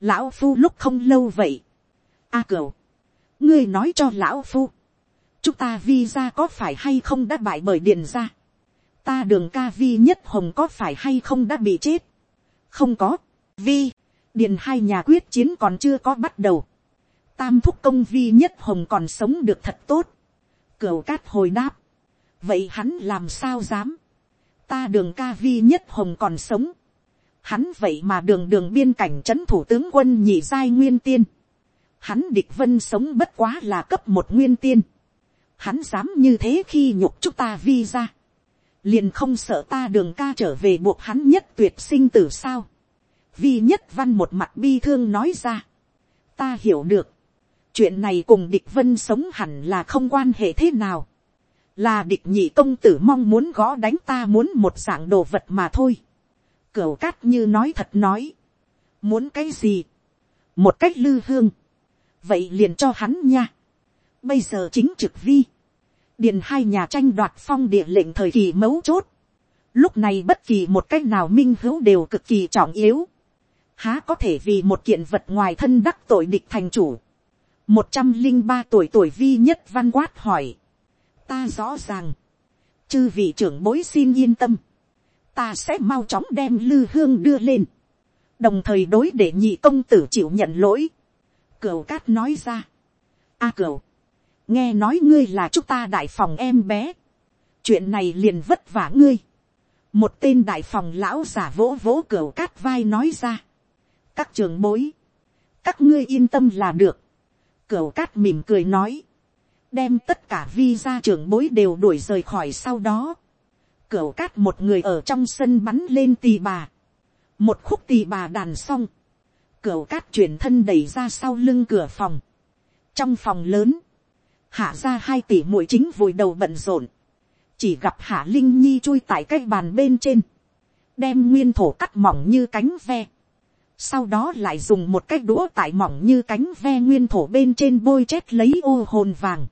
lão phu lúc không lâu vậy. a cửu, ngươi nói cho lão phu chúng ta vi ra có phải hay không đã bại bởi điền ra. ta đường ca vi nhất hồng có phải hay không đã bị chết. không có, vi, điền hai nhà quyết chiến còn chưa có bắt đầu. tam thúc công vi nhất hồng còn sống được thật tốt. cửu cát hồi đáp. vậy hắn làm sao dám ta đường ca vi nhất hồng còn sống. hắn vậy mà đường đường biên cảnh trấn thủ tướng quân nhị giai nguyên tiên. hắn địch vân sống bất quá là cấp một nguyên tiên hắn dám như thế khi nhục chúng ta vi ra, liền không sợ ta đường ca trở về buộc hắn nhất tuyệt sinh tử sao. vi nhất văn một mặt bi thương nói ra. ta hiểu được, chuyện này cùng địch vân sống hẳn là không quan hệ thế nào là địch nhị công tử mong muốn gõ đánh ta muốn một dạng đồ vật mà thôi. cửu cát như nói thật nói. muốn cái gì. một cách lư hương. vậy liền cho hắn nha bây giờ chính trực vi, điền hai nhà tranh đoạt phong địa lệnh thời kỳ mấu chốt, lúc này bất kỳ một cách nào minh hữu đều cực kỳ trọng yếu, há có thể vì một kiện vật ngoài thân đắc tội địch thành chủ, một trăm linh ba tuổi tuổi vi nhất văn quát hỏi, ta rõ ràng, chư vị trưởng bối xin yên tâm, ta sẽ mau chóng đem lư hương đưa lên, đồng thời đối để nhị công tử chịu nhận lỗi, cửu cát nói ra, a cửu, nghe nói ngươi là chúng ta đại phòng em bé, chuyện này liền vất vả ngươi, một tên đại phòng lão giả vỗ vỗ cửu cát vai nói ra, các trường bối, các ngươi yên tâm là được, cửu cát mỉm cười nói, đem tất cả vi ra trưởng bối đều đuổi rời khỏi sau đó, cửu cát một người ở trong sân bắn lên tì bà, một khúc tì bà đàn xong, cửu cát chuyển thân đẩy ra sau lưng cửa phòng, trong phòng lớn, hạ ra hai tỷ mũi chính vùi đầu bận rộn, chỉ gặp hạ linh nhi chui tại cái bàn bên trên, đem nguyên thổ cắt mỏng như cánh ve, sau đó lại dùng một cái đũa tại mỏng như cánh ve nguyên thổ bên trên bôi chét lấy ô hồn vàng,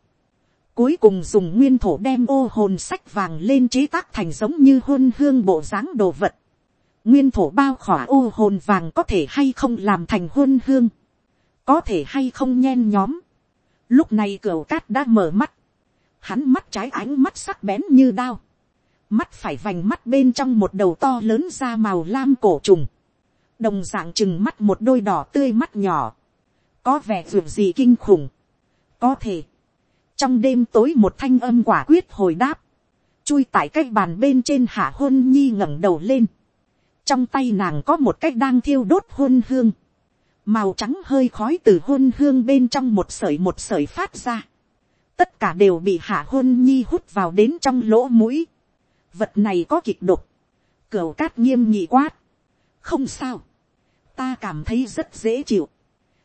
cuối cùng dùng nguyên thổ đem ô hồn sách vàng lên chế tác thành giống như hôn hương bộ dáng đồ vật, nguyên thổ bao khỏa ô hồn vàng có thể hay không làm thành hôn hương, có thể hay không nhen nhóm, lúc này cửa cát đã mở mắt, hắn mắt trái ánh mắt sắc bén như đao, mắt phải vành mắt bên trong một đầu to lớn ra màu lam cổ trùng, đồng d ạ n g chừng mắt một đôi đỏ tươi mắt nhỏ, có vẻ ruột gì kinh khủng, có thể, trong đêm tối một thanh âm quả quyết hồi đáp, chui tại cái bàn bên trên hạ hôn nhi ngẩng đầu lên, trong tay nàng có một cái đang thiêu đốt hôn hương, màu trắng hơi khói từ hôn hương bên trong một sởi một sởi phát ra, tất cả đều bị hạ hôn nhi hút vào đến trong lỗ mũi. vật này có kịch độc. cửa cát nghiêm nhị quát. không sao. ta cảm thấy rất dễ chịu.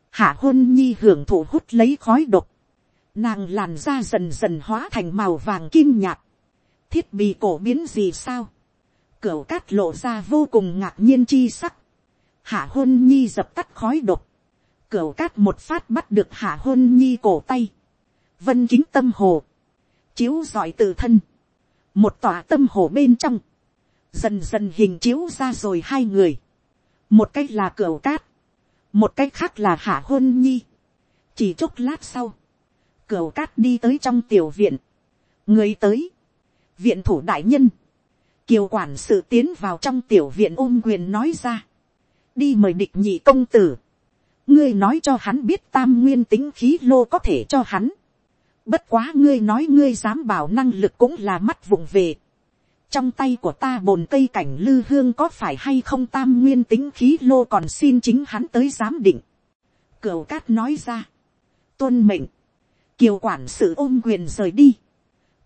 hạ hôn nhi hưởng thụ hút lấy khói độc nàng làn da dần dần hóa thành màu vàng kim nhạt. thiết bị cổ biến gì sao. cửa cát lộ ra vô cùng ngạc nhiên chi sắc. hạ hôn nhi dập tắt khói độc. cửa cát một phát bắt được hạ hôn nhi cổ tay vân kính tâm hồ, chiếu giỏi từ thân, một tòa tâm hồ bên trong, dần dần hình chiếu ra rồi hai người, một cách là cửa cát, một cách khác là hạ hôn nhi, chỉ chốc lát sau, cửa cát đi tới trong tiểu viện, người tới, viện thủ đại nhân, kiều quản sự tiến vào trong tiểu viện ôm quyền nói ra, đi mời địch nhị công tử, ngươi nói cho hắn biết tam nguyên tính khí lô có thể cho hắn, Bất quá ngươi nói ngươi dám bảo năng lực cũng là mắt vụng về. Trong tay của ta bồn cây cảnh lư hương có phải hay không tam nguyên tính khí lô còn xin chính hắn tới giám định. Cửu cát nói ra. Tuân mệnh. Kiều quản sự ôm quyền rời đi.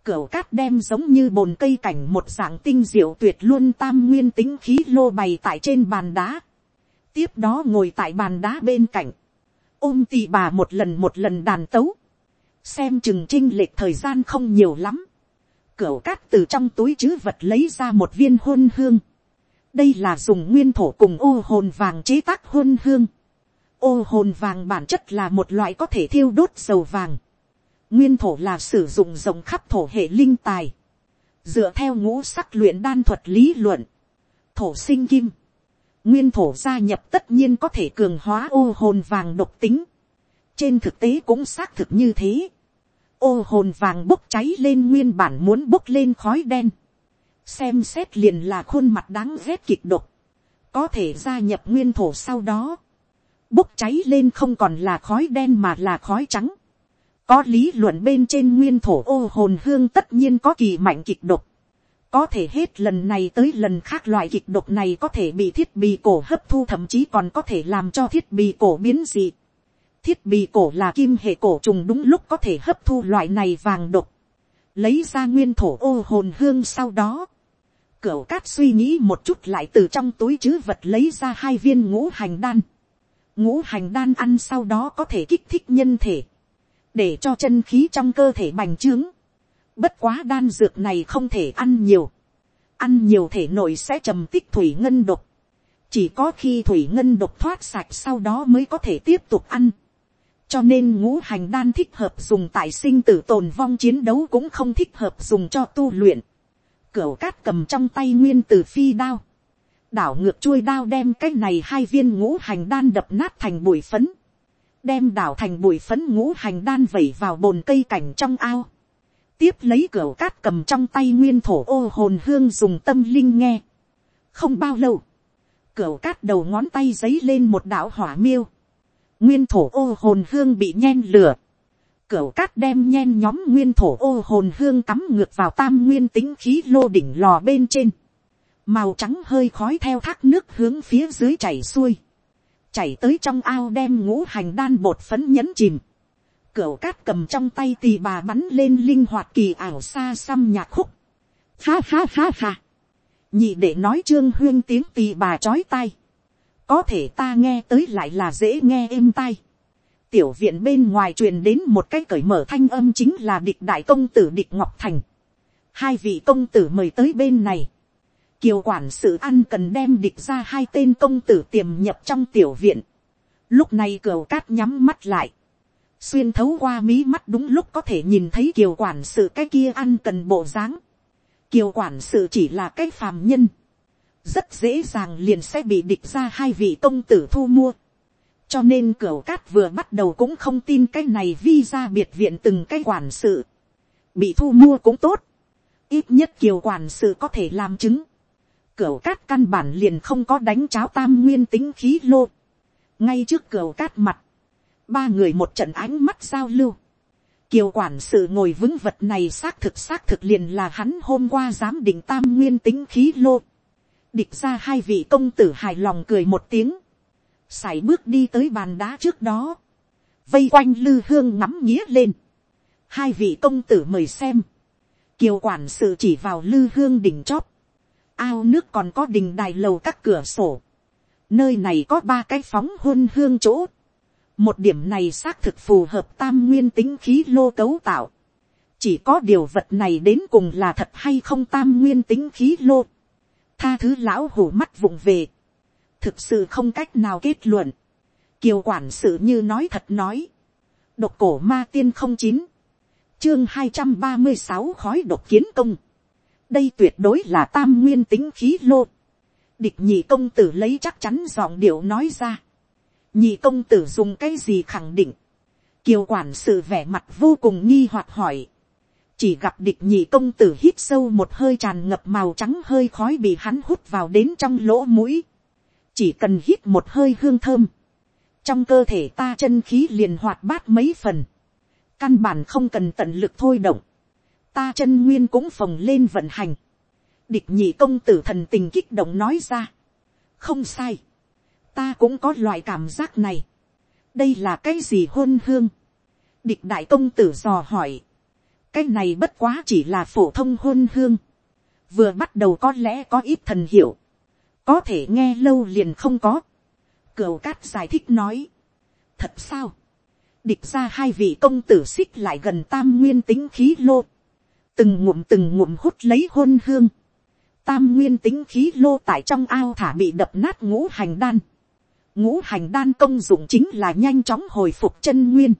Cửu cát đem giống như bồn cây cảnh một dạng tinh diệu tuyệt luôn tam nguyên tính khí lô bày tại trên bàn đá. Tiếp đó ngồi tại bàn đá bên cạnh. Ôm tì bà một lần một lần đàn tấu xem chừng trinh lệch thời gian không nhiều lắm, cửu cát từ trong túi chứ vật lấy ra một viên hôn hương, đây là dùng nguyên thổ cùng ô hồn vàng chế tác hôn hương, ô hồn vàng bản chất là một loại có thể thiêu đốt dầu vàng, nguyên thổ là sử dụng rộng khắp thổ hệ linh tài, dựa theo ngũ sắc luyện đan thuật lý luận, thổ sinh kim, nguyên thổ gia nhập tất nhiên có thể cường hóa ô hồn vàng độc tính, trên thực tế cũng xác thực như thế. ô hồn vàng bốc cháy lên nguyên bản muốn bốc lên khói đen. xem xét liền là khuôn mặt đáng ghét kịch độc. có thể gia nhập nguyên thổ sau đó. bốc cháy lên không còn là khói đen mà là khói trắng có lý luận bên trên nguyên thổ ô hồn hương tất nhiên có kỳ mạnh kịch độc. có thể hết lần này tới lần khác loại kịch độc này có thể bị thiết bị cổ hấp thu thậm chí còn có thể làm cho thiết bị cổ biến dị. Thiết bị cổ là kim hệ cổ trùng đúng lúc có thể hấp thu loại này vàng độc, lấy ra nguyên thổ ô hồn hương sau đó, cửu cát suy nghĩ một chút lại từ trong túi chứ vật lấy ra hai viên ngũ hành đan, ngũ hành đan ăn sau đó có thể kích thích nhân thể, để cho chân khí trong cơ thể bành trướng, bất quá đan dược này không thể ăn nhiều, ăn nhiều thể nội sẽ trầm tích thủy ngân độc, chỉ có khi thủy ngân độc thoát sạch sau đó mới có thể tiếp tục ăn cho nên ngũ hành đan thích hợp dùng tại sinh tử tồn vong chiến đấu cũng không thích hợp dùng cho tu luyện. Cửu cát cầm trong tay nguyên tử phi đao. Đảo ngược chuôi đao đem cái này hai viên ngũ hành đan đập nát thành bụi phấn. Đem đảo thành bụi phấn ngũ hành đan vẩy vào bồn cây cảnh trong ao. tiếp lấy cửa cát cầm trong tay nguyên thổ ô hồn hương dùng tâm linh nghe. không bao lâu, cửa cát đầu ngón tay giấy lên một đảo hỏa miêu. nguyên thổ ô hồn hương bị nhen lửa. cửa cát đem nhen nhóm nguyên thổ ô hồn hương cắm ngược vào tam nguyên tính khí lô đỉnh lò bên trên. màu trắng hơi khói theo thác nước hướng phía dưới chảy xuôi chảy tới trong ao đem ngũ hành đan bột phấn nhấn chìm Cửu cát cầm trong tay tì bà bắn lên linh hoạt kỳ ảo xa xăm nhạc khúc. Ha ha ha ha. Nhị để nói trương huyên tiếng tì bà chói tai. Có thể ta nghe tới lại là dễ nghe êm tai. Tiểu viện bên ngoài truyền đến một cái cởi mở thanh âm chính là địch đại công tử địch Ngọc Thành. Hai vị công tử mời tới bên này. Kiều quản sự ăn cần đem địch ra hai tên công tử tiềm nhập trong tiểu viện. Lúc này cửu cát nhắm mắt lại xuyên thấu qua mí mắt đúng lúc có thể nhìn thấy kiều quản sự cái kia ăn cần bộ dáng. kiều quản sự chỉ là cái phàm nhân. rất dễ dàng liền sẽ bị địch ra hai vị công tử thu mua. cho nên cửa cát vừa bắt đầu cũng không tin cái này vi ra biệt viện từng cái quản sự. bị thu mua cũng tốt. ít nhất kiều quản sự có thể làm chứng cửa cát căn bản liền không có đánh cháo tam nguyên tính khí lô. ngay trước cửa cát mặt, ba người một trận ánh mắt giao lưu. Kiều quản sự ngồi vững vật này xác thực xác thực liền là hắn hôm qua dám định tam nguyên tính khí lô. Địch ra hai vị công tử hài lòng cười một tiếng. Sải bước đi tới bàn đá trước đó. Vây quanh lư hương ngắm nghĩa lên. Hai vị công tử mời xem. Kiều quản sự chỉ vào lư hương đỉnh chóp. Ao nước còn có đình đài lầu các cửa sổ. Nơi này có ba cái phóng huân hương chỗ một điểm này xác thực phù hợp tam nguyên tính khí lô cấu tạo. chỉ có điều vật này đến cùng là thật hay không tam nguyên tính khí lô. tha thứ lão hổ mắt vụng về. thực sự không cách nào kết luận. kiều quản sự như nói thật nói. độc cổ ma tiên không chín. chương hai trăm ba mươi sáu khói độc kiến công đây tuyệt đối là tam nguyên tính khí lô. địch nhị công tử lấy chắc chắn giọng điệu nói ra. Nhị công tử dùng cái gì khẳng định, kiều quản sự vẻ mặt vô cùng nghi hoặc hỏi, chỉ gặp địch nhị công tử hít sâu một hơi tràn ngập màu trắng hơi khói bị hắn hút vào đến trong lỗ mũi, chỉ cần hít một hơi hương thơm, trong cơ thể ta chân khí liền hoạt bát mấy phần, căn bản không cần tận lực thôi động, ta chân nguyên cũng phồng lên vận hành, địch nhị công tử thần tình kích động nói ra, không sai, ta cũng có loại cảm giác này. đây là cái gì hôn hương. địch đại công tử dò hỏi. cái này bất quá chỉ là phổ thông hôn hương. vừa bắt đầu có lẽ có ít thần hiểu. có thể nghe lâu liền không có. cửu cát giải thích nói. thật sao. địch ra hai vị công tử xích lại gần tam nguyên tính khí lô từng ngụm từng ngụm hút lấy hôn hương tam nguyên tính khí lô tại trong ao thả bị đập nát ngũ hành đan ngũ hành đan công dụng chính là nhanh chóng hồi phục chân nguyên.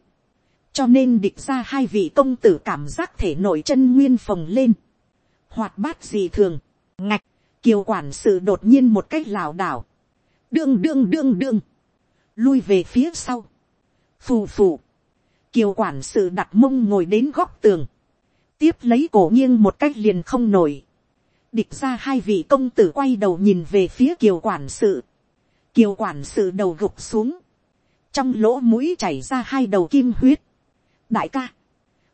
cho nên địch ra hai vị công tử cảm giác thể nội chân nguyên phồng lên. hoạt bát gì thường, ngạch, kiều quản sự đột nhiên một cách lảo đảo. đương đương đương đương, lui về phía sau. phù phù, kiều quản sự đặt mông ngồi đến góc tường tiếp lấy cổ nghiêng một cách liền không nổi. địch ra hai vị công tử quay đầu nhìn về phía kiều quản sự. Kiều quản sự đầu gục xuống, trong lỗ mũi chảy ra hai đầu kim huyết. đại ca,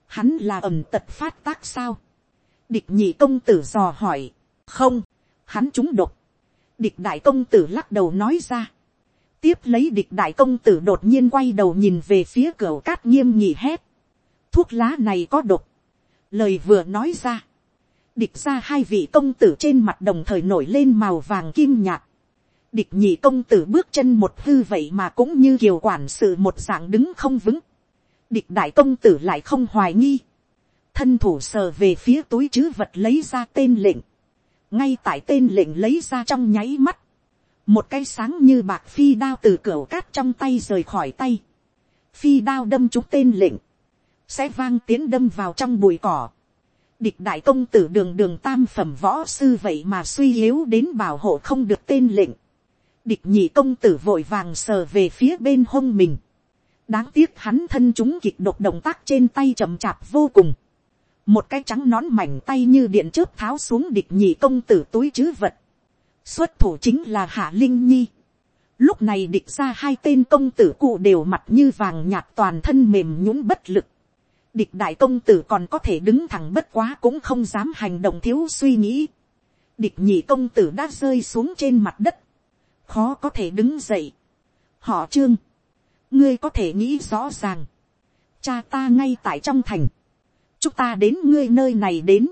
hắn là ẩm tật phát tác sao, địch nhị công tử dò hỏi, không, hắn trúng độc, địch đại công tử lắc đầu nói ra, tiếp lấy địch đại công tử đột nhiên quay đầu nhìn về phía cửa cát nghiêm nhị hét, thuốc lá này có độc, lời vừa nói ra, địch ra hai vị công tử trên mặt đồng thời nổi lên màu vàng kim nhạt, địch nhị công tử bước chân một hư vậy mà cũng như kiều quản sự một dạng đứng không vững. địch đại công tử lại không hoài nghi. thân thủ sờ về phía túi chứ vật lấy ra tên lệnh. ngay tại tên lệnh lấy ra trong nháy mắt. một cái sáng như bạc phi đao từ cửa cát trong tay rời khỏi tay. phi đao đâm trúng tên lệnh sẽ vang tiến đâm vào trong bụi cỏ. địch đại công tử đường đường tam phẩm võ sư vậy mà suy yếu đến bảo hộ không được tên lệnh địch nhị công tử vội vàng sờ về phía bên hông mình. đáng tiếc hắn thân chúng kịch độc động tác trên tay chậm chạp vô cùng. một cái trắng nón mảnh tay như điện chớp tháo xuống địch nhị công tử túi chứ vật, xuất thủ chính là hạ linh nhi, lúc này địch ra hai tên công tử cụ đều mặt như vàng nhạt toàn thân mềm nhũng bất lực, địch đại công tử còn có thể đứng thẳng bất quá cũng không dám hành động thiếu suy nghĩ, địch nhị công tử đã rơi xuống trên mặt đất, khó có thể đứng dậy, họ trương, ngươi có thể nghĩ rõ ràng, cha ta ngay tại trong thành, chúng ta đến ngươi nơi này đến,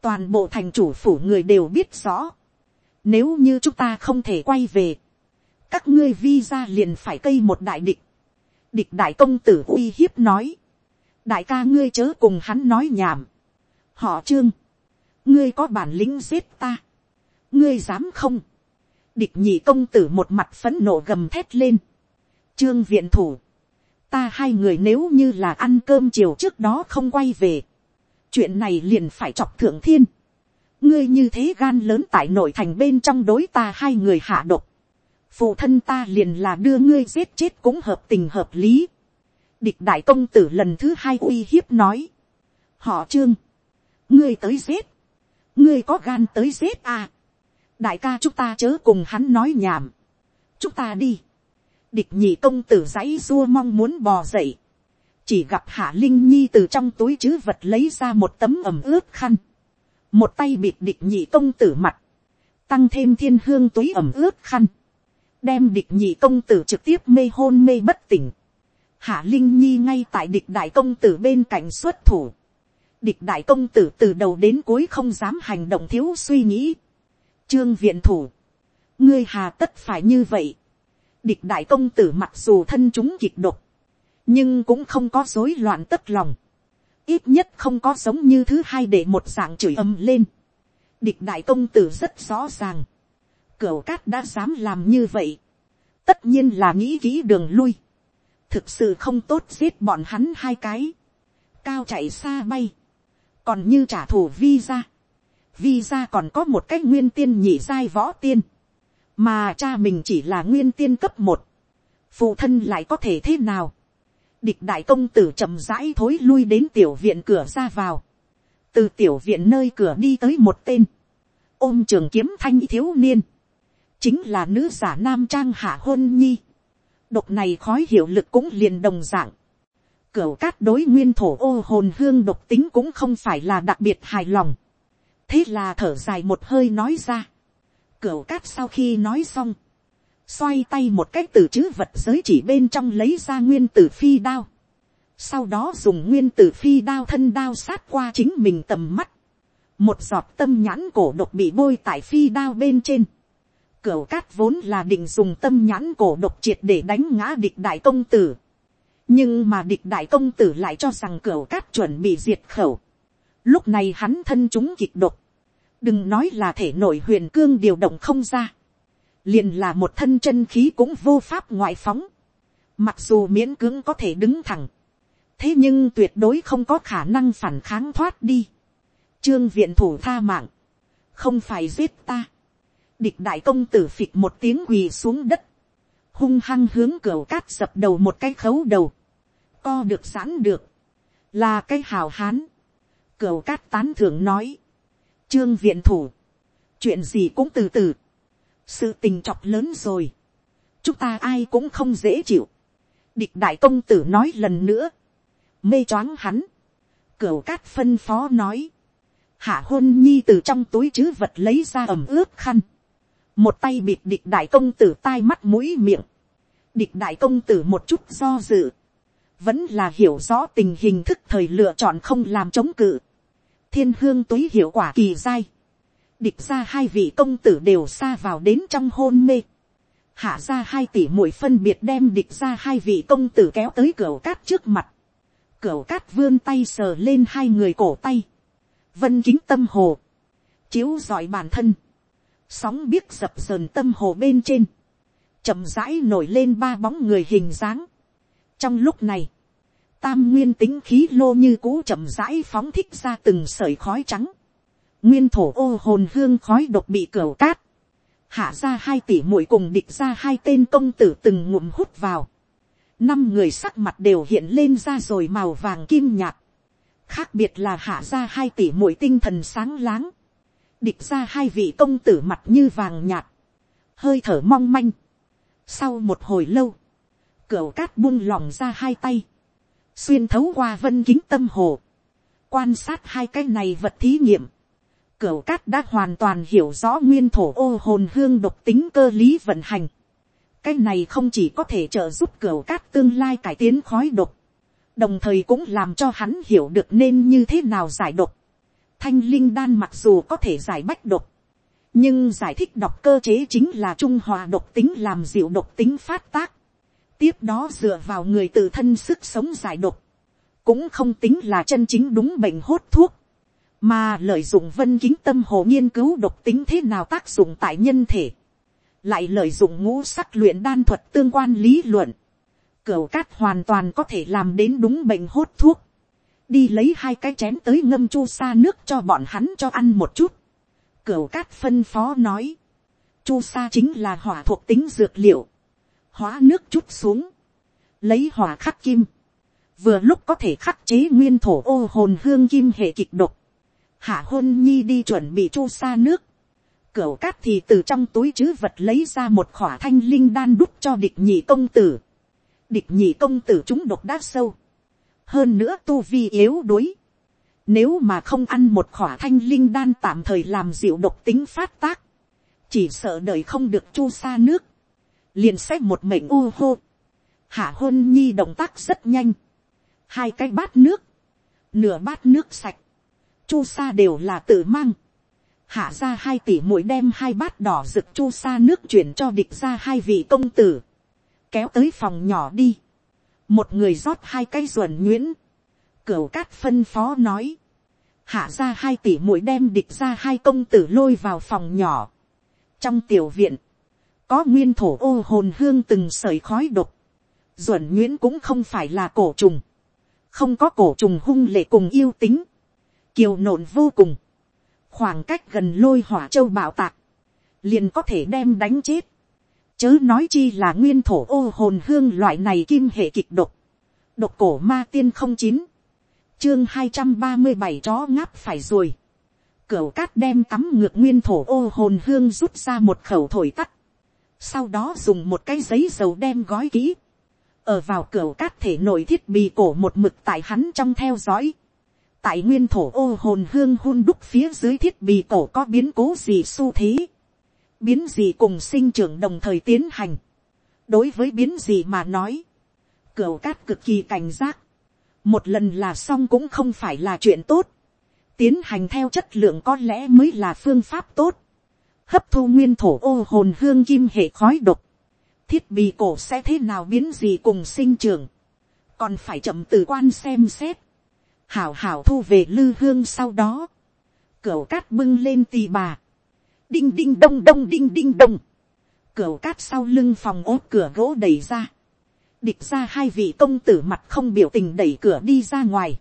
toàn bộ thành chủ phủ người đều biết rõ, nếu như chúng ta không thể quay về, các ngươi vi ra liền phải cây một đại địch, địch đại công tử uy hiếp nói, đại ca ngươi chớ cùng hắn nói nhảm, họ trương, ngươi có bản lĩnh giết ta, ngươi dám không, địch nhị công tử một mặt phấn nộ gầm thét lên, trương viện thủ, ta hai người nếu như là ăn cơm chiều trước đó không quay về, chuyện này liền phải chọc thượng thiên, ngươi như thế gan lớn tại nội thành bên trong đối ta hai người hạ độc, phụ thân ta liền là đưa ngươi giết chết cũng hợp tình hợp lý, địch đại công tử lần thứ hai uy hiếp nói, họ trương, ngươi tới giết, ngươi có gan tới giết à, đại ca chúng ta chớ cùng hắn nói nhảm, chúng ta đi, địch nhị công tử dãy dua mong muốn bò dậy, chỉ gặp hạ linh nhi từ trong túi chứ vật lấy ra một tấm ẩm ướt khăn, một tay bịt địch nhị công tử mặt, tăng thêm thiên hương túi ẩm ướt khăn, đem địch nhị công tử trực tiếp mê hôn mê bất tỉnh, hạ linh nhi ngay tại địch đại công tử bên cạnh xuất thủ, địch đại công tử từ đầu đến cuối không dám hành động thiếu suy nghĩ, trương viện thủ, ngươi hà tất phải như vậy, địch đại công tử mặc dù thân chúng kịch độc, nhưng cũng không có rối loạn tất lòng, ít nhất không có giống như thứ hai để một dạng chửi âm lên. địch đại công tử rất rõ ràng, cửu cát đã dám làm như vậy, tất nhiên là nghĩ kỹ đường lui, thực sự không tốt giết bọn hắn hai cái, cao chạy xa bay, còn như trả thù vi ra, vi ra còn có một cách nguyên tiên nhị giai võ tiên, mà cha mình chỉ là nguyên tiên cấp một, phụ thân lại có thể thế nào, địch đại công tử chậm rãi thối lui đến tiểu viện cửa ra vào, từ tiểu viện nơi cửa đi tới một tên, ôm trường kiếm thanh thiếu niên, chính là nữ giả nam trang hạ hôn nhi, độc này khói hiệu lực cũng liền đồng dạng, cửu cát đối nguyên thổ ô hồn hương độc tính cũng không phải là đặc biệt hài lòng, thế là thở dài một hơi nói ra, Cửu cát sau khi nói xong. Xoay tay một cách từ chữ vật giới chỉ bên trong lấy ra nguyên tử phi đao. Sau đó dùng nguyên tử phi đao thân đao sát qua chính mình tầm mắt. Một giọt tâm nhãn cổ độc bị bôi tại phi đao bên trên. Cửu cát vốn là định dùng tâm nhãn cổ độc triệt để đánh ngã địch đại công tử. Nhưng mà địch đại công tử lại cho rằng cửu cát chuẩn bị diệt khẩu. Lúc này hắn thân chúng kịch độc đừng nói là thể nội huyền cương điều động không ra, liền là một thân chân khí cũng vô pháp ngoại phóng, mặc dù miễn cưỡng có thể đứng thẳng, thế nhưng tuyệt đối không có khả năng phản kháng thoát đi. Trương viện thủ tha mạng, không phải giết ta. Địch đại công tử phịch một tiếng quỳ xuống đất, hung hăng hướng cửa cát dập đầu một cái khấu đầu, co được sẵn được, là cái hào hán. Cửa cát tán thưởng nói, Trương viện thủ. Chuyện gì cũng từ từ. Sự tình trọc lớn rồi. Chúng ta ai cũng không dễ chịu. Địch đại công tử nói lần nữa. Mê choáng hắn. Cửu cát phân phó nói. Hạ hôn nhi từ trong túi chứ vật lấy ra ẩm ướt khăn. Một tay bịt địch đại công tử tai mắt mũi miệng. Địch đại công tử một chút do dự. Vẫn là hiểu rõ tình hình thức thời lựa chọn không làm chống cự thiên hương túy hiệu quả kỳ dai. Địch ra hai vị công tử đều xa vào đến trong hôn mê. Hạ ra hai tỷ mũi phân biệt đem địch ra hai vị công tử kéo tới cửa cát trước mặt. Cửa cát vươn tay sờ lên hai người cổ tay. Vân kính tâm hồ. Chiếu giỏi bản thân. Sóng biếc dập sờn tâm hồ bên trên. chậm rãi nổi lên ba bóng người hình dáng. Trong lúc này tam nguyên tính khí lô như cũ chậm rãi phóng thích ra từng sợi khói trắng. Nguyên thổ ô hồn hương khói độc bị cửa cát. Hạ ra hai tỷ mũi cùng địch ra hai tên công tử từng ngụm hút vào. Năm người sắc mặt đều hiện lên ra rồi màu vàng kim nhạt. khác biệt là hạ ra hai tỷ mũi tinh thần sáng láng, địch ra hai vị công tử mặt như vàng nhạt, hơi thở mong manh. Sau một hồi lâu, cửa cát buông lỏng ra hai tay, xuyên thấu qua vân kính tâm hồ, quan sát hai cái này vật thí nghiệm, Cửu cát đã hoàn toàn hiểu rõ nguyên thổ ô hồn hương độc tính cơ lý vận hành. cái này không chỉ có thể trợ giúp cửu cát tương lai cải tiến khói độc, đồng thời cũng làm cho hắn hiểu được nên như thế nào giải độc thanh linh đan mặc dù có thể giải bách độc, nhưng giải thích độc cơ chế chính là trung hòa độc tính làm dịu độc tính phát tác. tiếp đó dựa vào người tự thân sức sống giải độc, cũng không tính là chân chính đúng bệnh hốt thuốc, mà lợi dụng vân kính tâm hồ nghiên cứu độc tính thế nào tác dụng tại nhân thể, lại lợi dụng ngũ sắc luyện đan thuật tương quan lý luận, Cửu cát hoàn toàn có thể làm đến đúng bệnh hốt thuốc. Đi lấy hai cái chén tới ngâm chu sa nước cho bọn hắn cho ăn một chút. Cửu cát phân phó nói. Chu sa chính là hỏa thuộc tính dược liệu. Hóa nước chút xuống. Lấy hỏa khắc kim. Vừa lúc có thể khắc chế nguyên thổ ô hồn hương kim hệ kịch độc. Hạ hôn nhi đi chuẩn bị chu sa nước. Cửu cát thì từ trong túi chứ vật lấy ra một khỏa thanh linh đan đút cho địch nhị công tử địch nhị công tử chúng độc đá sâu, hơn nữa tu vi yếu đuối, nếu mà không ăn một khỏa thanh linh đan tạm thời làm dịu độc tính phát tác, chỉ sợ đời không được chu sa nước, liền xét một mệnh u hô, hạ hôn nhi động tác rất nhanh, hai cái bát nước, nửa bát nước sạch, chu sa đều là tự mang, hạ ra hai tỷ mũi đem hai bát đỏ rực chu sa nước chuyển cho địch ra hai vị công tử, kéo tới phòng nhỏ đi một người rót hai cây ruồn nhuyễn. cửu cát phân phó nói. hạ ra hai tỷ mũi đem địch ra hai công tử lôi vào phòng nhỏ. trong tiểu viện, có nguyên thổ ô hồn hương từng sởi khói độc. ruồn nhuyễn cũng không phải là cổ trùng. không có cổ trùng hung lệ cùng yêu tính. kiều nộn vô cùng. khoảng cách gần lôi hỏa châu bảo tạc. liền có thể đem đánh chết Chớ nói chi là nguyên thổ ô hồn hương loại này kim hệ kịch độc. Độc cổ ma tiên không chín. Chương hai trăm ba mươi bảy chó ngáp phải rồi. Cửu cát đem tắm ngược nguyên thổ ô hồn hương rút ra một khẩu thổi tắt. Sau đó dùng một cái giấy dầu đem gói kỹ. Ở vào cửu cát thể nội thiết bị cổ một mực tại hắn trong theo dõi. Tại nguyên thổ ô hồn hương hun đúc phía dưới thiết bị cổ có biến cố gì xu thế biến gì cùng sinh trưởng đồng thời tiến hành. đối với biến gì mà nói, cửa cát cực kỳ cảnh giác, một lần là xong cũng không phải là chuyện tốt, tiến hành theo chất lượng có lẽ mới là phương pháp tốt, hấp thu nguyên thổ ô hồn hương kim hệ khói độc, thiết bị cổ sẽ thế nào biến gì cùng sinh trưởng, còn phải chậm từ quan xem xét, hảo hảo thu về lư hương sau đó, cửa cát bưng lên tì bà, đinh đinh đông đông đinh đinh đông, cửa cát sau lưng phòng ốt cửa gỗ đẩy ra, địch ra hai vị công tử mặt không biểu tình đẩy cửa đi ra ngoài,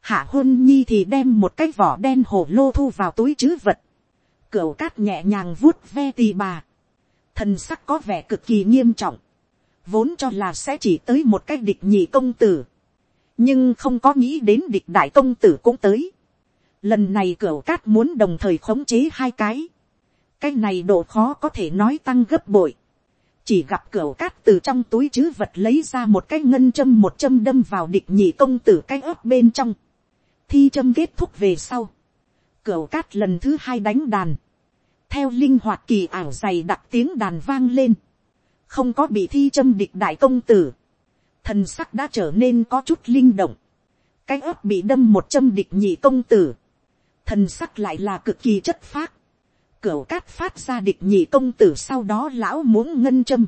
hạ hôn nhi thì đem một cái vỏ đen hồ lô thu vào túi chứ vật, cửa cát nhẹ nhàng vuốt ve tì bà, thần sắc có vẻ cực kỳ nghiêm trọng, vốn cho là sẽ chỉ tới một cái địch nhị công tử, nhưng không có nghĩ đến địch đại công tử cũng tới. Lần này cửa cát muốn đồng thời khống chế hai cái cái này độ khó có thể nói tăng gấp bội. chỉ gặp cửa cát từ trong túi chứ vật lấy ra một cái ngân châm một châm đâm vào địch nhị công tử cái ớt bên trong. thi châm kết thúc về sau. cửa cát lần thứ hai đánh đàn. theo linh hoạt kỳ ảo dày đặc tiếng đàn vang lên. không có bị thi châm địch đại công tử. thần sắc đã trở nên có chút linh động. cái ớt bị đâm một châm địch nhị công tử. thần sắc lại là cực kỳ chất phác Cửu cát phát ra địch nhị công tử, sau đó lão muốn ngân châm.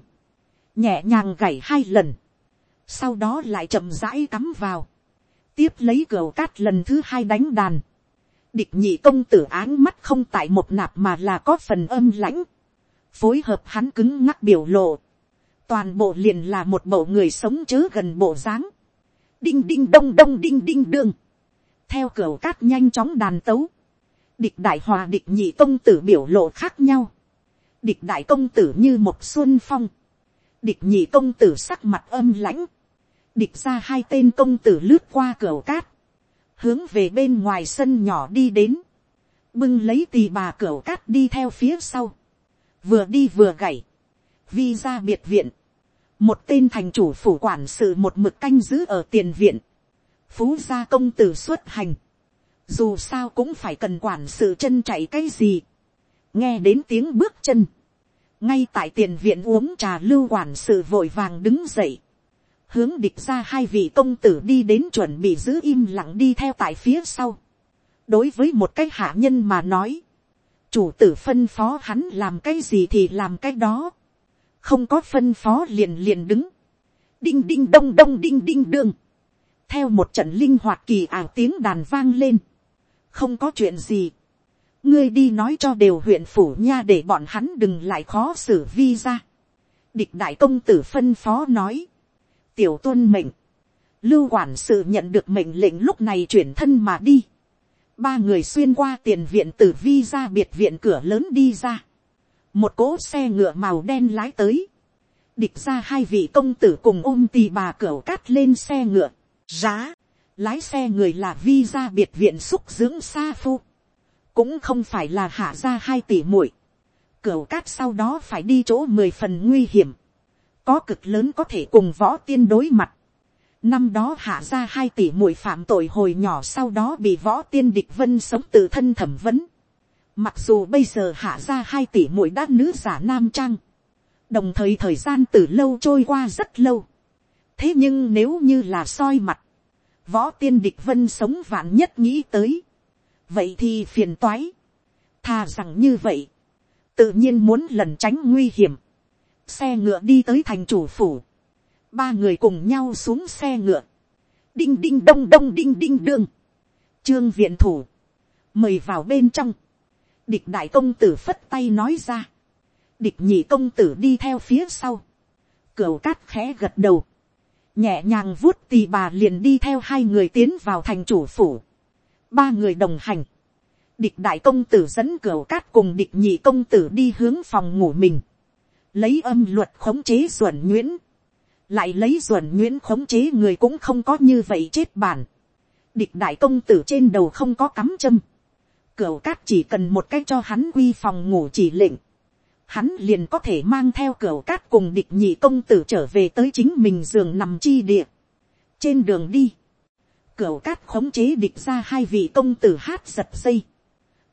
Nhẹ nhàng gảy hai lần. Sau đó lại chậm rãi cắm vào. Tiếp lấy cửu cát lần thứ hai đánh đàn. Địch nhị công tử áng mắt không tại một nạp mà là có phần âm lãnh. Phối hợp hắn cứng ngắc biểu lộ. Toàn bộ liền là một bộ người sống chớ gần bộ dáng. Đinh đinh đông đông đinh đinh đương. Theo cửu cát nhanh chóng đàn tấu địch đại hòa địch nhị công tử biểu lộ khác nhau. địch đại công tử như một xuân phong. địch nhị công tử sắc mặt âm lãnh. địch ra hai tên công tử lướt qua cửa cát. hướng về bên ngoài sân nhỏ đi đến, bưng lấy tì bà cửa cát đi theo phía sau, vừa đi vừa gảy, vi ra biệt viện, một tên thành chủ phủ quản sự một mực canh giữ ở tiền viện, phú gia công tử xuất hành, dù sao cũng phải cần quản sự chân chạy cái gì, nghe đến tiếng bước chân, ngay tại tiền viện uống trà lưu quản sự vội vàng đứng dậy, hướng địch ra hai vị công tử đi đến chuẩn bị giữ im lặng đi theo tại phía sau. đối với một cái hạ nhân mà nói, chủ tử phân phó hắn làm cái gì thì làm cái đó, không có phân phó liền liền đứng, đinh đinh đông đông đinh đinh đương, theo một trận linh hoạt kỳ ảo tiếng đàn vang lên, không có chuyện gì, ngươi đi nói cho đều huyện phủ nha để bọn hắn đừng lại khó xử vi ra. địch đại công tử phân phó nói, tiểu tuân mệnh, lưu quản sự nhận được mệnh lệnh lúc này chuyển thân mà đi. ba người xuyên qua tiền viện tử vi ra biệt viện cửa lớn đi ra. một cỗ xe ngựa màu đen lái tới. địch ra hai vị công tử cùng ôm tì bà cửa cát lên xe ngựa. giá, lái xe người là vi ra biệt viện xúc dưỡng sa phu. cũng không phải là hạ ra hai tỷ muội. cửa cát sau đó phải đi chỗ mười phần nguy hiểm có cực lớn có thể cùng võ tiên đối mặt. Năm đó hạ ra hai tỷ muội phạm tội hồi nhỏ sau đó bị võ tiên địch vân sống tự thân thẩm vấn. Mặc dù bây giờ hạ ra hai tỷ muội đã nữ giả nam trang. Đồng thời thời gian từ lâu trôi qua rất lâu. Thế nhưng nếu như là soi mặt. Võ tiên địch vân sống vạn nhất nghĩ tới. Vậy thì phiền toái. Thà rằng như vậy. Tự nhiên muốn lần tránh nguy hiểm. Xe ngựa đi tới thành chủ phủ, ba người cùng nhau xuống xe ngựa, đinh đinh đông đông đinh đinh đương, trương viện thủ, mời vào bên trong, địch đại công tử phất tay nói ra, địch nhị công tử đi theo phía sau, cửu cát khẽ gật đầu, nhẹ nhàng vuốt tì bà liền đi theo hai người tiến vào thành chủ phủ, ba người đồng hành, địch đại công tử dẫn cửa cát cùng địch nhị công tử đi hướng phòng ngủ mình, lấy âm luật khống chế duẩn nhuyễn, lại lấy duẩn nhuyễn khống chế người cũng không có như vậy chết bản. địch đại công tử trên đầu không có cắm châm, Cửa cát chỉ cần một cách cho hắn quy phòng ngủ chỉ lệnh, hắn liền có thể mang theo cửa cát cùng địch nhị công tử trở về tới chính mình giường nằm chi địa. trên đường đi, cửa cát khống chế địch ra hai vị công tử hát giật dây.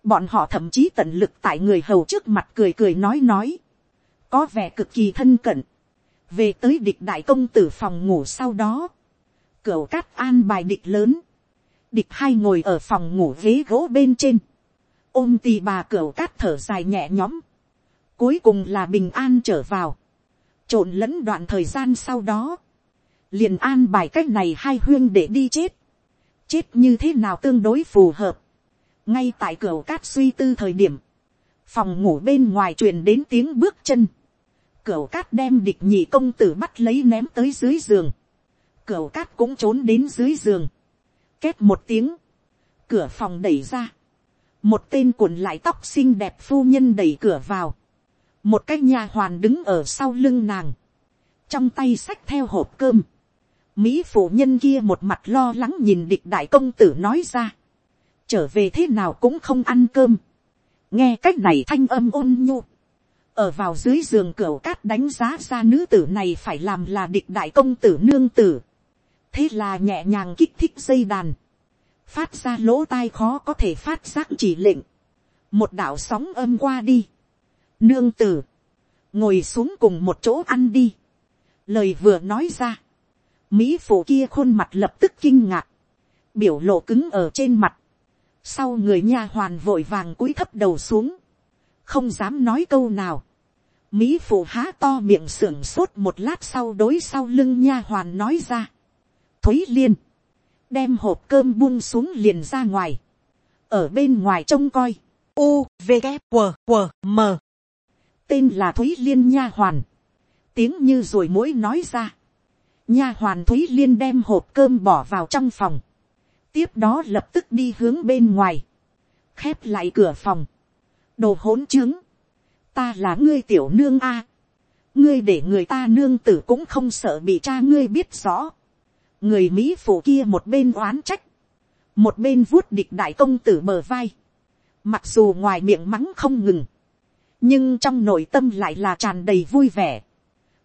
bọn họ thậm chí tận lực tại người hầu trước mặt cười cười nói nói. Có vẻ cực kỳ thân cận, về tới địch đại công tử phòng ngủ sau đó, cửa cát an bài địch lớn, địch hai ngồi ở phòng ngủ ghế gỗ bên trên, ôm tì bà cửa cát thở dài nhẹ nhõm, cuối cùng là bình an trở vào, trộn lẫn đoạn thời gian sau đó, liền an bài cách này hai huyên để đi chết, chết như thế nào tương đối phù hợp, ngay tại cửa cát suy tư thời điểm, phòng ngủ bên ngoài truyền đến tiếng bước chân, Cửa cát đem địch nhị công tử bắt lấy ném tới dưới giường. Cửa cát cũng trốn đến dưới giường. Két một tiếng. Cửa phòng đẩy ra. Một tên cuộn lại tóc xinh đẹp phu nhân đẩy cửa vào. Một cái nhà hoàn đứng ở sau lưng nàng. Trong tay xách theo hộp cơm. Mỹ phụ nhân kia một mặt lo lắng nhìn địch đại công tử nói ra. Trở về thế nào cũng không ăn cơm. Nghe cách này thanh âm ôn nhu ở vào dưới giường cửa cát đánh giá ra nữ tử này phải làm là địch đại công tử nương tử. thế là nhẹ nhàng kích thích dây đàn, phát ra lỗ tai khó có thể phát giác chỉ lệnh, một đạo sóng âm qua đi nương tử, ngồi xuống cùng một chỗ ăn đi. lời vừa nói ra, mỹ phụ kia khuôn mặt lập tức kinh ngạc, biểu lộ cứng ở trên mặt, sau người nha hoàn vội vàng cúi thấp đầu xuống, không dám nói câu nào. Mỹ phụ há to miệng sưởng sốt một lát sau đối sau lưng nha hoàn nói ra. Thúy Liên. Đem hộp cơm buông xuống liền ra ngoài. Ở bên ngoài trông coi. U, V, K, W, W, M. Tên là Thúy Liên nha hoàn. Tiếng như rồi mũi nói ra. Nha hoàn Thúy Liên đem hộp cơm bỏ vào trong phòng. Tiếp đó lập tức đi hướng bên ngoài. Khép lại cửa phòng. Đồ hỗn trứng ta là ngươi tiểu nương a. ngươi để người ta nương tử cũng không sợ bị cha ngươi biết rõ. người mỹ phụ kia một bên oán trách. một bên vuốt địch đại công tử bờ vai, mặc dù ngoài miệng mắng không ngừng, nhưng trong nội tâm lại là tràn đầy vui vẻ,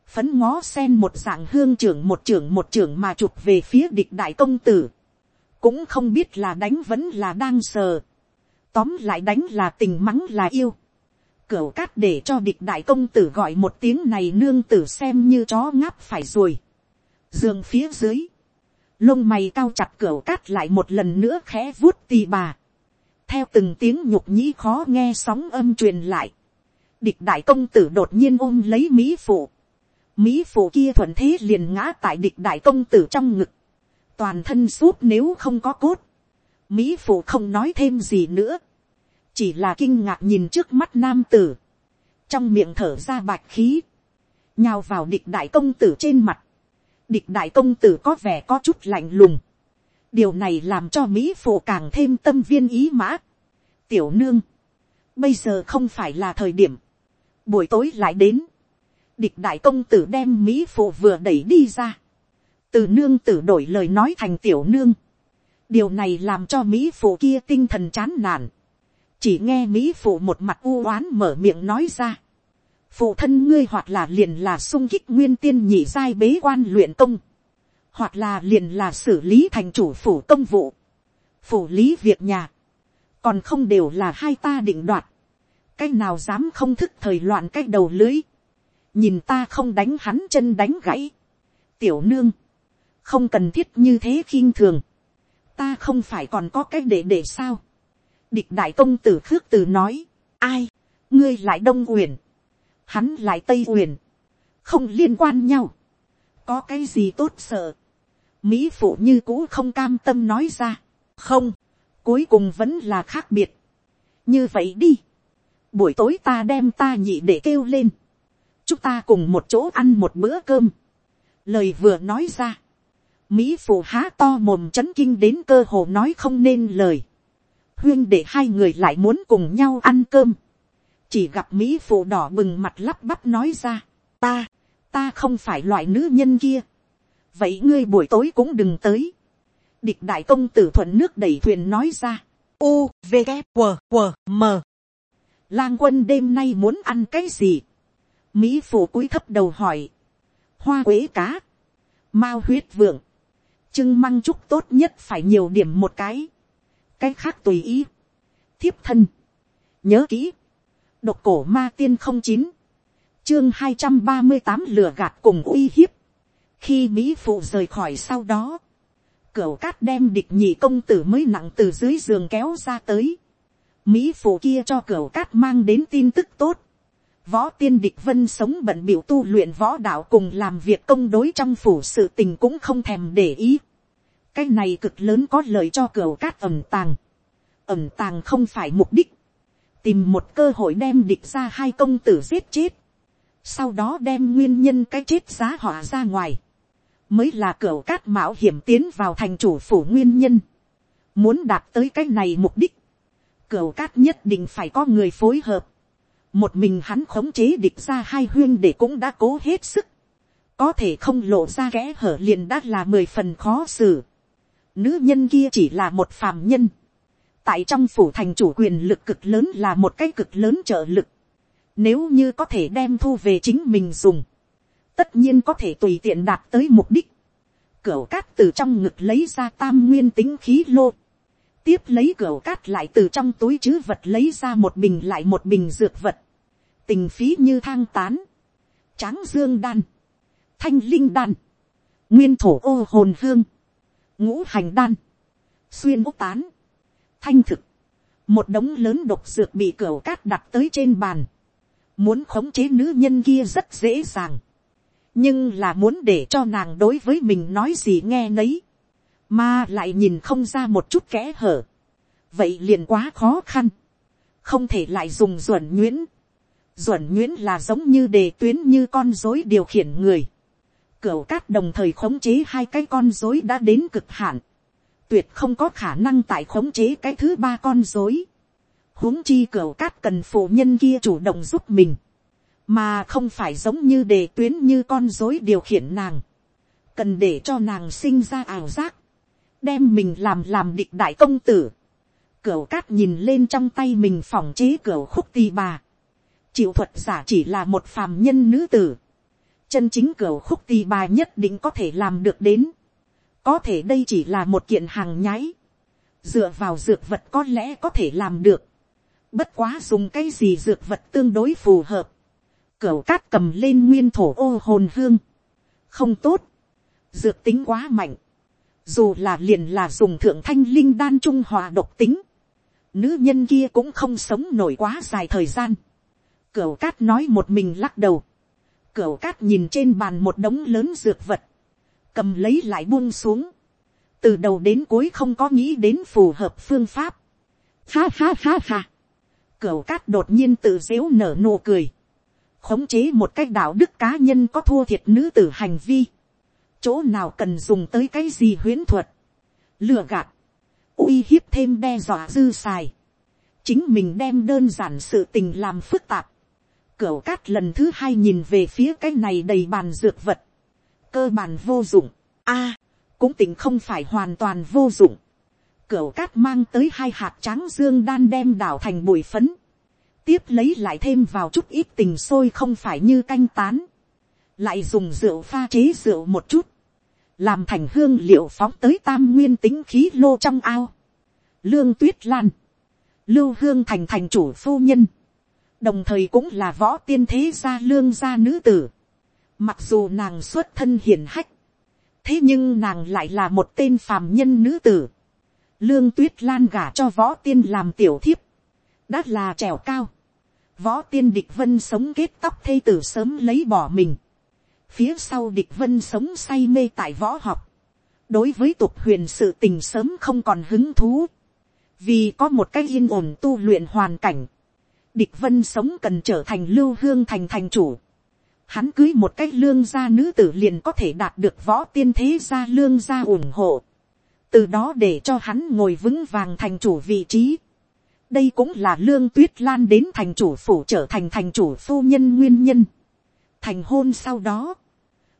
phấn ngó sen một dạng hương trưởng một trưởng một trưởng mà chụp về phía địch đại công tử, cũng không biết là đánh vẫn là đang sờ, tóm lại đánh là tình mắng là yêu, cửu cát để cho địch đại công tử gọi một tiếng này nương tử xem như chó ngáp phải rồi, giường phía dưới, lông mày cao chặt cửu cát lại một lần nữa khẽ vuốt tì bà, theo từng tiếng nhục nhĩ khó nghe sóng âm truyền lại, địch đại công tử đột nhiên ôm lấy mỹ phụ, mỹ phụ kia thuận thế liền ngã tại địch đại công tử trong ngực, toàn thân suốt nếu không có cốt, mỹ phụ không nói thêm gì nữa, chỉ là kinh ngạc nhìn trước mắt nam tử, trong miệng thở ra bạch khí, nhào vào địch đại công tử trên mặt, địch đại công tử có vẻ có chút lạnh lùng, điều này làm cho mỹ phụ càng thêm tâm viên ý mã, tiểu nương, bây giờ không phải là thời điểm, buổi tối lại đến, địch đại công tử đem mỹ phụ vừa đẩy đi ra, từ nương tử đổi lời nói thành tiểu nương, điều này làm cho mỹ phụ kia tinh thần chán nản, chỉ nghe mỹ phụ một mặt u oán mở miệng nói ra, phụ thân ngươi hoặc là liền là sung kích nguyên tiên nhị giai bế quan luyện công, hoặc là liền là xử lý thành chủ phủ công vụ, phủ lý việc nhà, còn không đều là hai ta định đoạt, cái nào dám không thức thời loạn cái đầu lưới, nhìn ta không đánh hắn chân đánh gãy, tiểu nương, không cần thiết như thế khiêng thường, ta không phải còn có cái để để sao, địch đại công tử khước từ nói, ai, ngươi lại đông uyển, hắn lại tây uyển, không liên quan nhau, có cái gì tốt sợ, mỹ phụ như cũ không cam tâm nói ra, không, cuối cùng vẫn là khác biệt, như vậy đi, buổi tối ta đem ta nhị để kêu lên, chúng ta cùng một chỗ ăn một bữa cơm, lời vừa nói ra, mỹ phụ há to mồm c h ấ n kinh đến cơ hồ nói không nên lời, huyên để hai người lại muốn cùng nhau ăn cơm. chỉ gặp mỹ phụ đỏ bừng mặt lắp bắp nói ra, ta, ta không phải loại nữ nhân kia. vậy ngươi buổi tối cũng đừng tới. địch đại công tử thuận nước đẩy thuyền nói ra. u v g q q m lang quân đêm nay muốn ăn cái gì. mỹ phụ cúi thấp đầu hỏi. hoa quế cá, mao huyết vượng, trưng măng trúc tốt nhất phải nhiều điểm một cái. Cái khác tùy ý, thiếp thân, nhớ kỹ, độc cổ ma tiên không chín, chương hai trăm ba mươi tám lửa gạt cùng uy hiếp, khi mỹ phụ rời khỏi sau đó, cửu cát đem địch nhị công tử mới nặng từ dưới giường kéo ra tới, mỹ phụ kia cho cửa cát mang đến tin tức tốt, võ tiên địch vân sống bận biểu tu luyện võ đạo cùng làm việc công đối trong phủ sự tình cũng không thèm để ý cái này cực lớn có lợi cho cửa cát ẩm tàng. ẩm tàng không phải mục đích. tìm một cơ hội đem địch ra hai công tử giết chết. sau đó đem nguyên nhân cái chết giá họa ra ngoài. mới là cửa cát mạo hiểm tiến vào thành chủ phủ nguyên nhân. muốn đạt tới cái này mục đích cửu cát nhất định phải có người phối hợp. một mình hắn khống chế địch ra hai huyên để cũng đã cố hết sức có thể không lộ ra kẽ hở liền đã là mười phần khó xử. Nữ nhân kia chỉ là một phàm nhân. Tại trong phủ thành chủ quyền lực cực lớn là một cái cực lớn trợ lực. Nếu như có thể đem thu về chính mình dùng. Tất nhiên có thể tùy tiện đạt tới mục đích. Cửu cát từ trong ngực lấy ra tam nguyên tính khí lô. Tiếp lấy cửa cát lại từ trong túi chứ vật lấy ra một bình lại một bình dược vật. Tình phí như thang tán. Tráng dương đan. Thanh linh đan. Nguyên thổ ô hồn hương ngũ hành đan, xuyên ốc tán, thanh thực, một đống lớn độc dược bị cửa cát đặt tới trên bàn, muốn khống chế nữ nhân kia rất dễ dàng, nhưng là muốn để cho nàng đối với mình nói gì nghe nấy, mà lại nhìn không ra một chút kẽ hở, vậy liền quá khó khăn, không thể lại dùng duẩn nhuyễn, duẩn nhuyễn là giống như đề tuyến như con dối điều khiển người, Cửu cát đồng thời khống chế hai cái con dối đã đến cực hạn. Tuyệt không có khả năng tại khống chế cái thứ ba con dối. huống chi cửu cát cần phụ nhân kia chủ động giúp mình. Mà không phải giống như đề tuyến như con dối điều khiển nàng. Cần để cho nàng sinh ra ảo giác đem mình làm làm địch đại công tử, cửu cát nhìn lên trong tay mình phòng chế cửu khúc tì bà, chịu thuật giả chỉ là một phàm nhân nữ tử, chân chính cửu khúc tì bà nhất định có thể làm được đến, có thể đây chỉ là một kiện hàng nhái, dựa vào dược vật có lẽ có thể làm được, bất quá dùng cái gì dược vật tương đối phù hợp, cửu cát cầm lên nguyên thổ ô hồn hương, không tốt, dược tính quá mạnh, dù là liền là dùng thượng thanh linh đan trung hòa độc tính, nữ nhân kia cũng không sống nổi quá dài thời gian, cửu cát nói một mình lắc đầu, cửu cát nhìn trên bàn một đống lớn dược vật, cầm lấy lại buông xuống, từ đầu đến cuối không có nghĩ đến phù hợp phương pháp. Ha ha ha ha. Cửu cát đột nhiên tự dễu nở nụ cười. Khống chế một cách đạo đức cá nhân có thua thiệt nữ tử hành vi. Chỗ nào cần dùng tới cái gì huyễn thuật. Lừa gạt. uy hiếp thêm đe dọa dư xài. Chính mình đem đơn giản sự tình làm phức tạp. cửa cát lần thứ hai nhìn về phía cái này đầy bàn dược vật. Cơ bản vô dụng. a, cũng tỉnh không phải hoàn toàn vô dụng. cửa cát mang tới hai hạt trắng dương đan đem đảo thành bụi phấn. Tiếp lấy lại thêm vào chút ít tình sôi không phải như canh tán. Lại dùng rượu pha chế rượu một chút. Làm thành hương liệu phóng tới tam nguyên tính khí lô trong ao. Lương tuyết lan. Lưu hương thành thành chủ phu nhân. Đồng thời cũng là võ tiên thế gia lương gia nữ tử. Mặc dù nàng xuất thân hiền hách, thế nhưng nàng lại là một tên phàm nhân nữ tử. lương tuyết lan gả cho võ tiên làm tiểu thiếp. đã là trèo cao. võ tiên địch vân sống kết tóc thây tử sớm lấy bỏ mình phía sau địch vân sống say mê tại võ học. đối với tục huyền sự tình sớm không còn hứng thú. vì có một cái yên ổn tu luyện hoàn cảnh. địch vân sống cần trở thành lưu hương thành thành chủ hắn cưới một cái lương gia nữ tử liền có thể đạt được võ tiên thế gia lương gia ủng hộ. từ đó để cho hắn ngồi vững vàng thành chủ vị trí. đây cũng là lương tuyết lan đến thành chủ phủ trở thành thành chủ phu nhân nguyên nhân. thành hôn sau đó,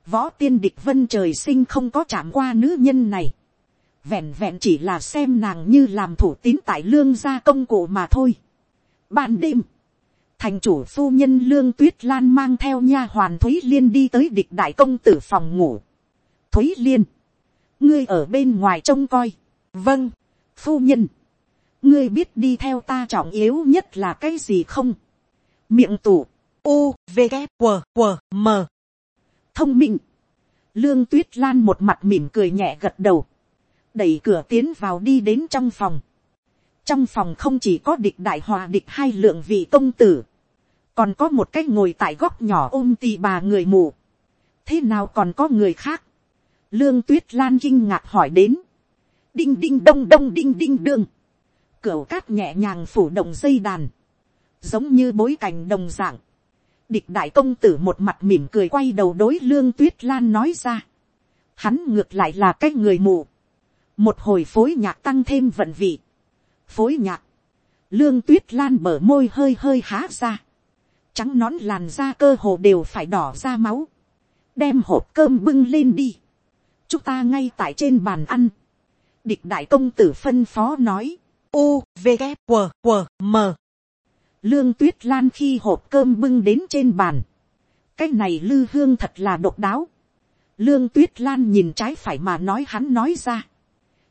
võ tiên địch vân trời sinh không có chạm qua nữ nhân này. vẹn vẹn chỉ là xem nàng như làm thủ tín tại lương gia công cụ mà thôi. ban đêm, thành chủ phu nhân lương tuyết lan mang theo nha hoàn thúy liên đi tới địch đại công tử phòng ngủ. thúy liên, ngươi ở bên ngoài trông coi. vâng, phu nhân, ngươi biết đi theo ta trọng yếu nhất là cái gì không. miệng tủ, u, v, K, W, W, m thông minh, lương tuyết lan một mặt mỉm cười nhẹ gật đầu, đẩy cửa tiến vào đi đến trong phòng. trong phòng không chỉ có địch đại hòa địch hai lượng vị công tử, còn có một cái ngồi tại góc nhỏ ôm tì bà người mù. thế nào còn có người khác. lương tuyết lan kinh ngạc hỏi đến. đinh đinh đông đông đinh đinh đương. cửu cát nhẹ nhàng phủ động dây đàn. giống như bối cảnh đồng dạng địch đại công tử một mặt mỉm cười quay đầu đối lương tuyết lan nói ra. hắn ngược lại là cái người mù. một hồi phối nhạc tăng thêm vận vị. phối nhạc. lương tuyết lan bở môi hơi hơi há ra trắng nón làn da cơ hồ đều phải đỏ ra máu, đem hộp cơm bưng lên đi, chúng ta ngay tại trên bàn ăn, địch đại công tử phân phó nói, u v K, W, W, m lương tuyết lan khi hộp cơm bưng đến trên bàn, cái này lư hương thật là độc đáo, lương tuyết lan nhìn trái phải mà nói hắn nói ra,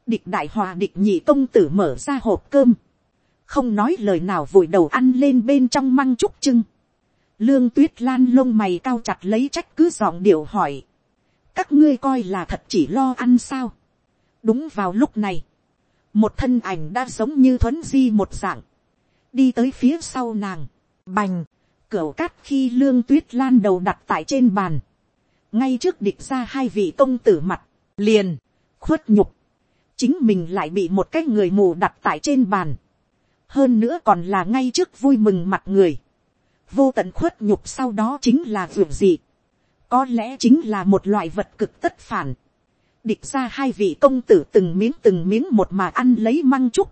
địch đại hòa địch nhị công tử mở ra hộp cơm, không nói lời nào vội đầu ăn lên bên trong măng trúc trưng, Lương tuyết lan lông mày cao chặt lấy trách cứ giọng điệu hỏi. Các ngươi coi là thật chỉ lo ăn sao. Đúng vào lúc này. Một thân ảnh đã giống như thuấn di một dạng. Đi tới phía sau nàng. Bành. cửa cát khi lương tuyết lan đầu đặt tại trên bàn. Ngay trước địch ra hai vị công tử mặt. Liền. Khuất nhục. Chính mình lại bị một cái người mù đặt tại trên bàn. Hơn nữa còn là ngay trước vui mừng mặt người vô tận khuất nhục sau đó chính là ruột gì. có lẽ chính là một loại vật cực tất phản. địch ra hai vị công tử từng miếng từng miếng một mà ăn lấy măng trúc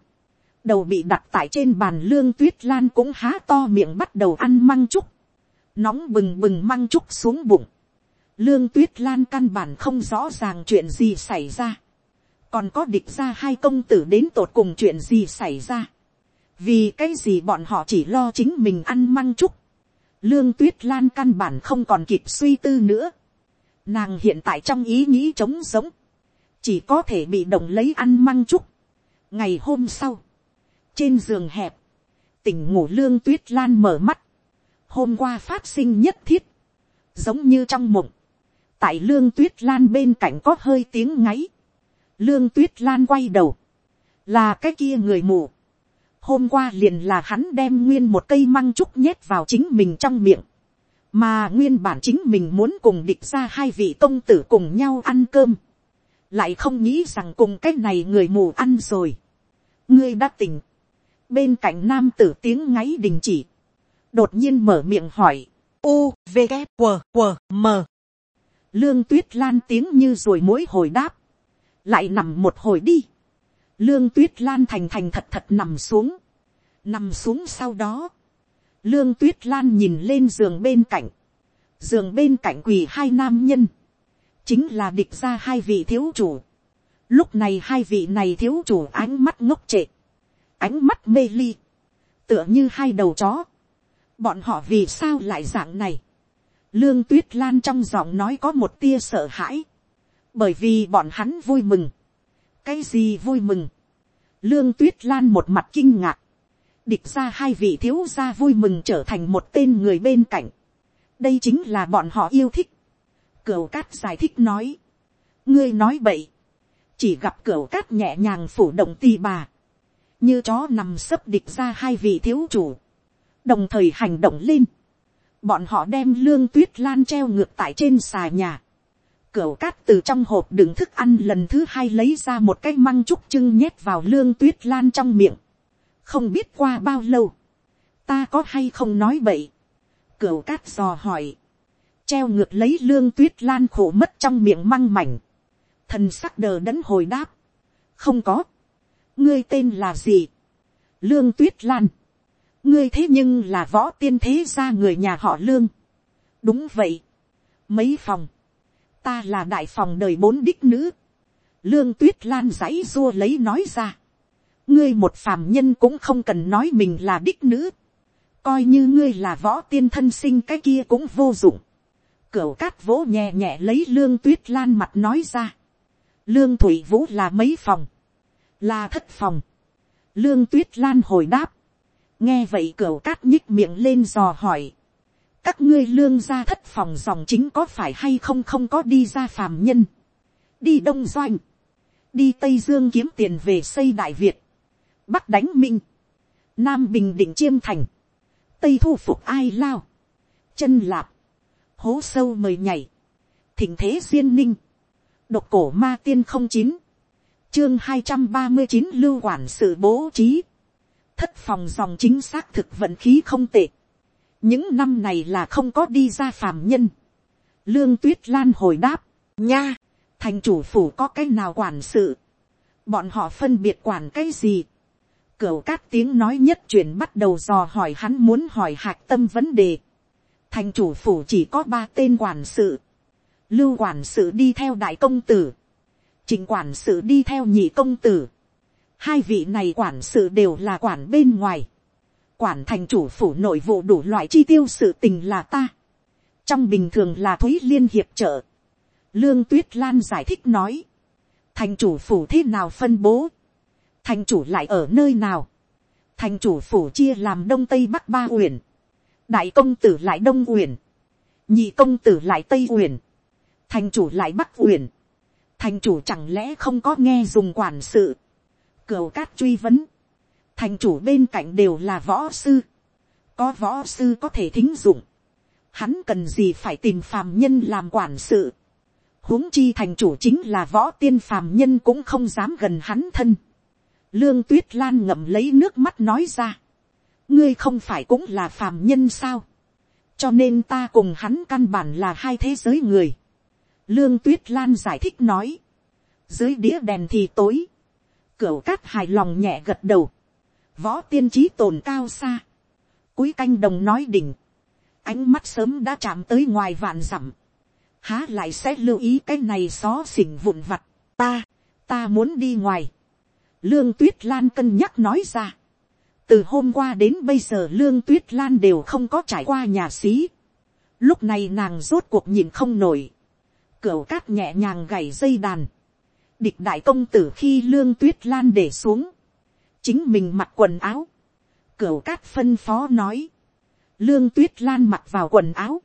đầu bị đặt tại trên bàn lương tuyết lan cũng há to miệng bắt đầu ăn măng trúc. nóng bừng bừng măng trúc xuống bụng. lương tuyết lan căn bản không rõ ràng chuyện gì xảy ra. còn có địch ra hai công tử đến tột cùng chuyện gì xảy ra, vì cái gì bọn họ chỉ lo chính mình ăn măng trúc lương tuyết lan căn bản không còn kịp suy tư nữa, nàng hiện tại trong ý nghĩ trống giống, chỉ có thể bị động lấy ăn măng trúc ngày hôm sau, trên giường hẹp, tỉnh ngủ lương tuyết lan mở mắt, hôm qua phát sinh nhất thiết, giống như trong mộng, tại lương tuyết lan bên cạnh có hơi tiếng ngáy, lương tuyết lan quay đầu, là cái kia người mù, hôm qua liền là hắn đem nguyên một cây măng trúc nhét vào chính mình trong miệng, mà nguyên bản chính mình muốn cùng địch ra hai vị công tử cùng nhau ăn cơm, lại không nghĩ rằng cùng cái này người mù ăn rồi, ngươi đã tỉnh, bên cạnh nam tử tiếng ngáy đình chỉ, đột nhiên mở miệng hỏi, u v g q q m. Lương tuyết lan tiếng như rồi mỗi hồi đáp, lại nằm một hồi đi, lương tuyết lan thành thành thật thật nằm xuống, nằm xuống sau đó, lương tuyết lan nhìn lên giường bên cạnh, giường bên cạnh quỳ hai nam nhân, chính là địch ra hai vị thiếu chủ. Lúc này hai vị này thiếu chủ ánh mắt ngốc trệ, ánh mắt mê ly, tựa như hai đầu chó. Bọn họ vì sao lại dạng này? Lương tuyết lan trong giọng nói có một tia sợ hãi, bởi vì bọn hắn vui mừng. cái gì vui mừng? Lương tuyết lan một mặt kinh ngạc, địch ra hai vị thiếu gia vui mừng trở thành một tên người bên cạnh. đây chính là bọn họ yêu thích. cửu cát giải thích nói. ngươi nói bậy. chỉ gặp cửu cát nhẹ nhàng phủ động tì bà như chó nằm sấp địch ra hai vị thiếu chủ. đồng thời hành động lên. bọn họ đem lương tuyết lan treo ngược tại trên xà nhà. Cửu cát từ trong hộp đựng thức ăn lần thứ hai lấy ra một cái măng trúc trưng nhét vào lương tuyết lan trong miệng. Không biết qua bao lâu, ta có hay không nói bậy, cửu cát dò hỏi, treo ngược lấy lương tuyết lan khổ mất trong miệng măng mảnh, thần sắc đờ đẫn hồi đáp, không có, ngươi tên là gì, lương tuyết lan, ngươi thế nhưng là võ tiên thế gia người nhà họ lương, đúng vậy, mấy phòng, ta là đại phòng đời bốn đích nữ, lương tuyết lan giãy dua lấy nói ra, ngươi một phàm nhân cũng không cần nói mình là đích nữ, coi như ngươi là võ tiên thân sinh cái kia cũng vô dụng, cửu cát vỗ nhẹ nhẹ lấy lương tuyết lan mặt nói ra, lương thủy vũ là mấy phòng, là thất phòng, lương tuyết lan hồi đáp, nghe vậy cửa cát nhích miệng lên dò hỏi, các ngươi lương ra thất phòng dòng chính có phải hay không không có đi ra phàm nhân, đi đông doanh, đi tây dương kiếm tiền về xây đại việt, bắc đánh minh, nam bình định chiêm thành, tây thu phục ai lao, chân lạp, hố sâu mời nhảy, thỉnh thế duyên ninh, độc cổ ma tiên không chín, chương hai trăm ba mươi chín lưu quản sự bố trí, thất phòng dòng chính xác thực vận khí không tệ, những năm này là không có đi ra phàm nhân, lương tuyết lan hồi đáp, nha, thành chủ phủ có cái nào quản sự, bọn họ phân biệt quản cái gì, Cửu cát tiếng nói nhất truyền bắt đầu dò hỏi hắn muốn hỏi hạc tâm vấn đề. Thành chủ phủ chỉ có ba tên quản sự. Lưu quản sự đi theo đại công tử. Trình quản sự đi theo nhị công tử. Hai vị này quản sự đều là quản bên ngoài. Quản thành chủ phủ nội vụ đủ loại chi tiêu sự tình là ta. Trong bình thường là Thúy Liên hiệp trợ. Lương Tuyết Lan giải thích nói. Thành chủ phủ thế nào phân bố thành chủ lại ở nơi nào, thành chủ phủ chia làm đông tây bắc ba uyển, đại công tử lại đông uyển, nhị công tử lại tây uyển, thành chủ lại bắc uyển, thành chủ chẳng lẽ không có nghe dùng quản sự, cửu cát truy vấn, thành chủ bên cạnh đều là võ sư, có võ sư có thể thính dụng, hắn cần gì phải tìm phàm nhân làm quản sự, huống chi thành chủ chính là võ tiên phàm nhân cũng không dám gần hắn thân, Lương tuyết lan ngậm lấy nước mắt nói ra. Ngươi không phải cũng là phàm nhân sao. Cho nên ta cùng hắn căn bản là hai thế giới người. Lương tuyết lan giải thích nói. Dưới đĩa đèn thì tối. Cửu cát hài lòng nhẹ gật đầu. Võ tiên trí tồn cao xa. Cúi canh đồng nói đỉnh. Ánh mắt sớm đã chạm tới ngoài vạn dặm. Há lại sẽ lưu ý cái này xó xỉnh vụn vặt. Ta ta muốn đi ngoài, lương tuyết lan cân nhắc nói ra, từ hôm qua đến bây giờ lương tuyết lan đều không có trải qua nhà xí, lúc này nàng rốt cuộc nhìn không nổi, cửu cát nhẹ nhàng gảy dây đàn, địch đại công tử khi lương tuyết lan để xuống, chính mình mặc quần áo, cửu cát phân phó nói, lương tuyết lan mặc vào quần áo,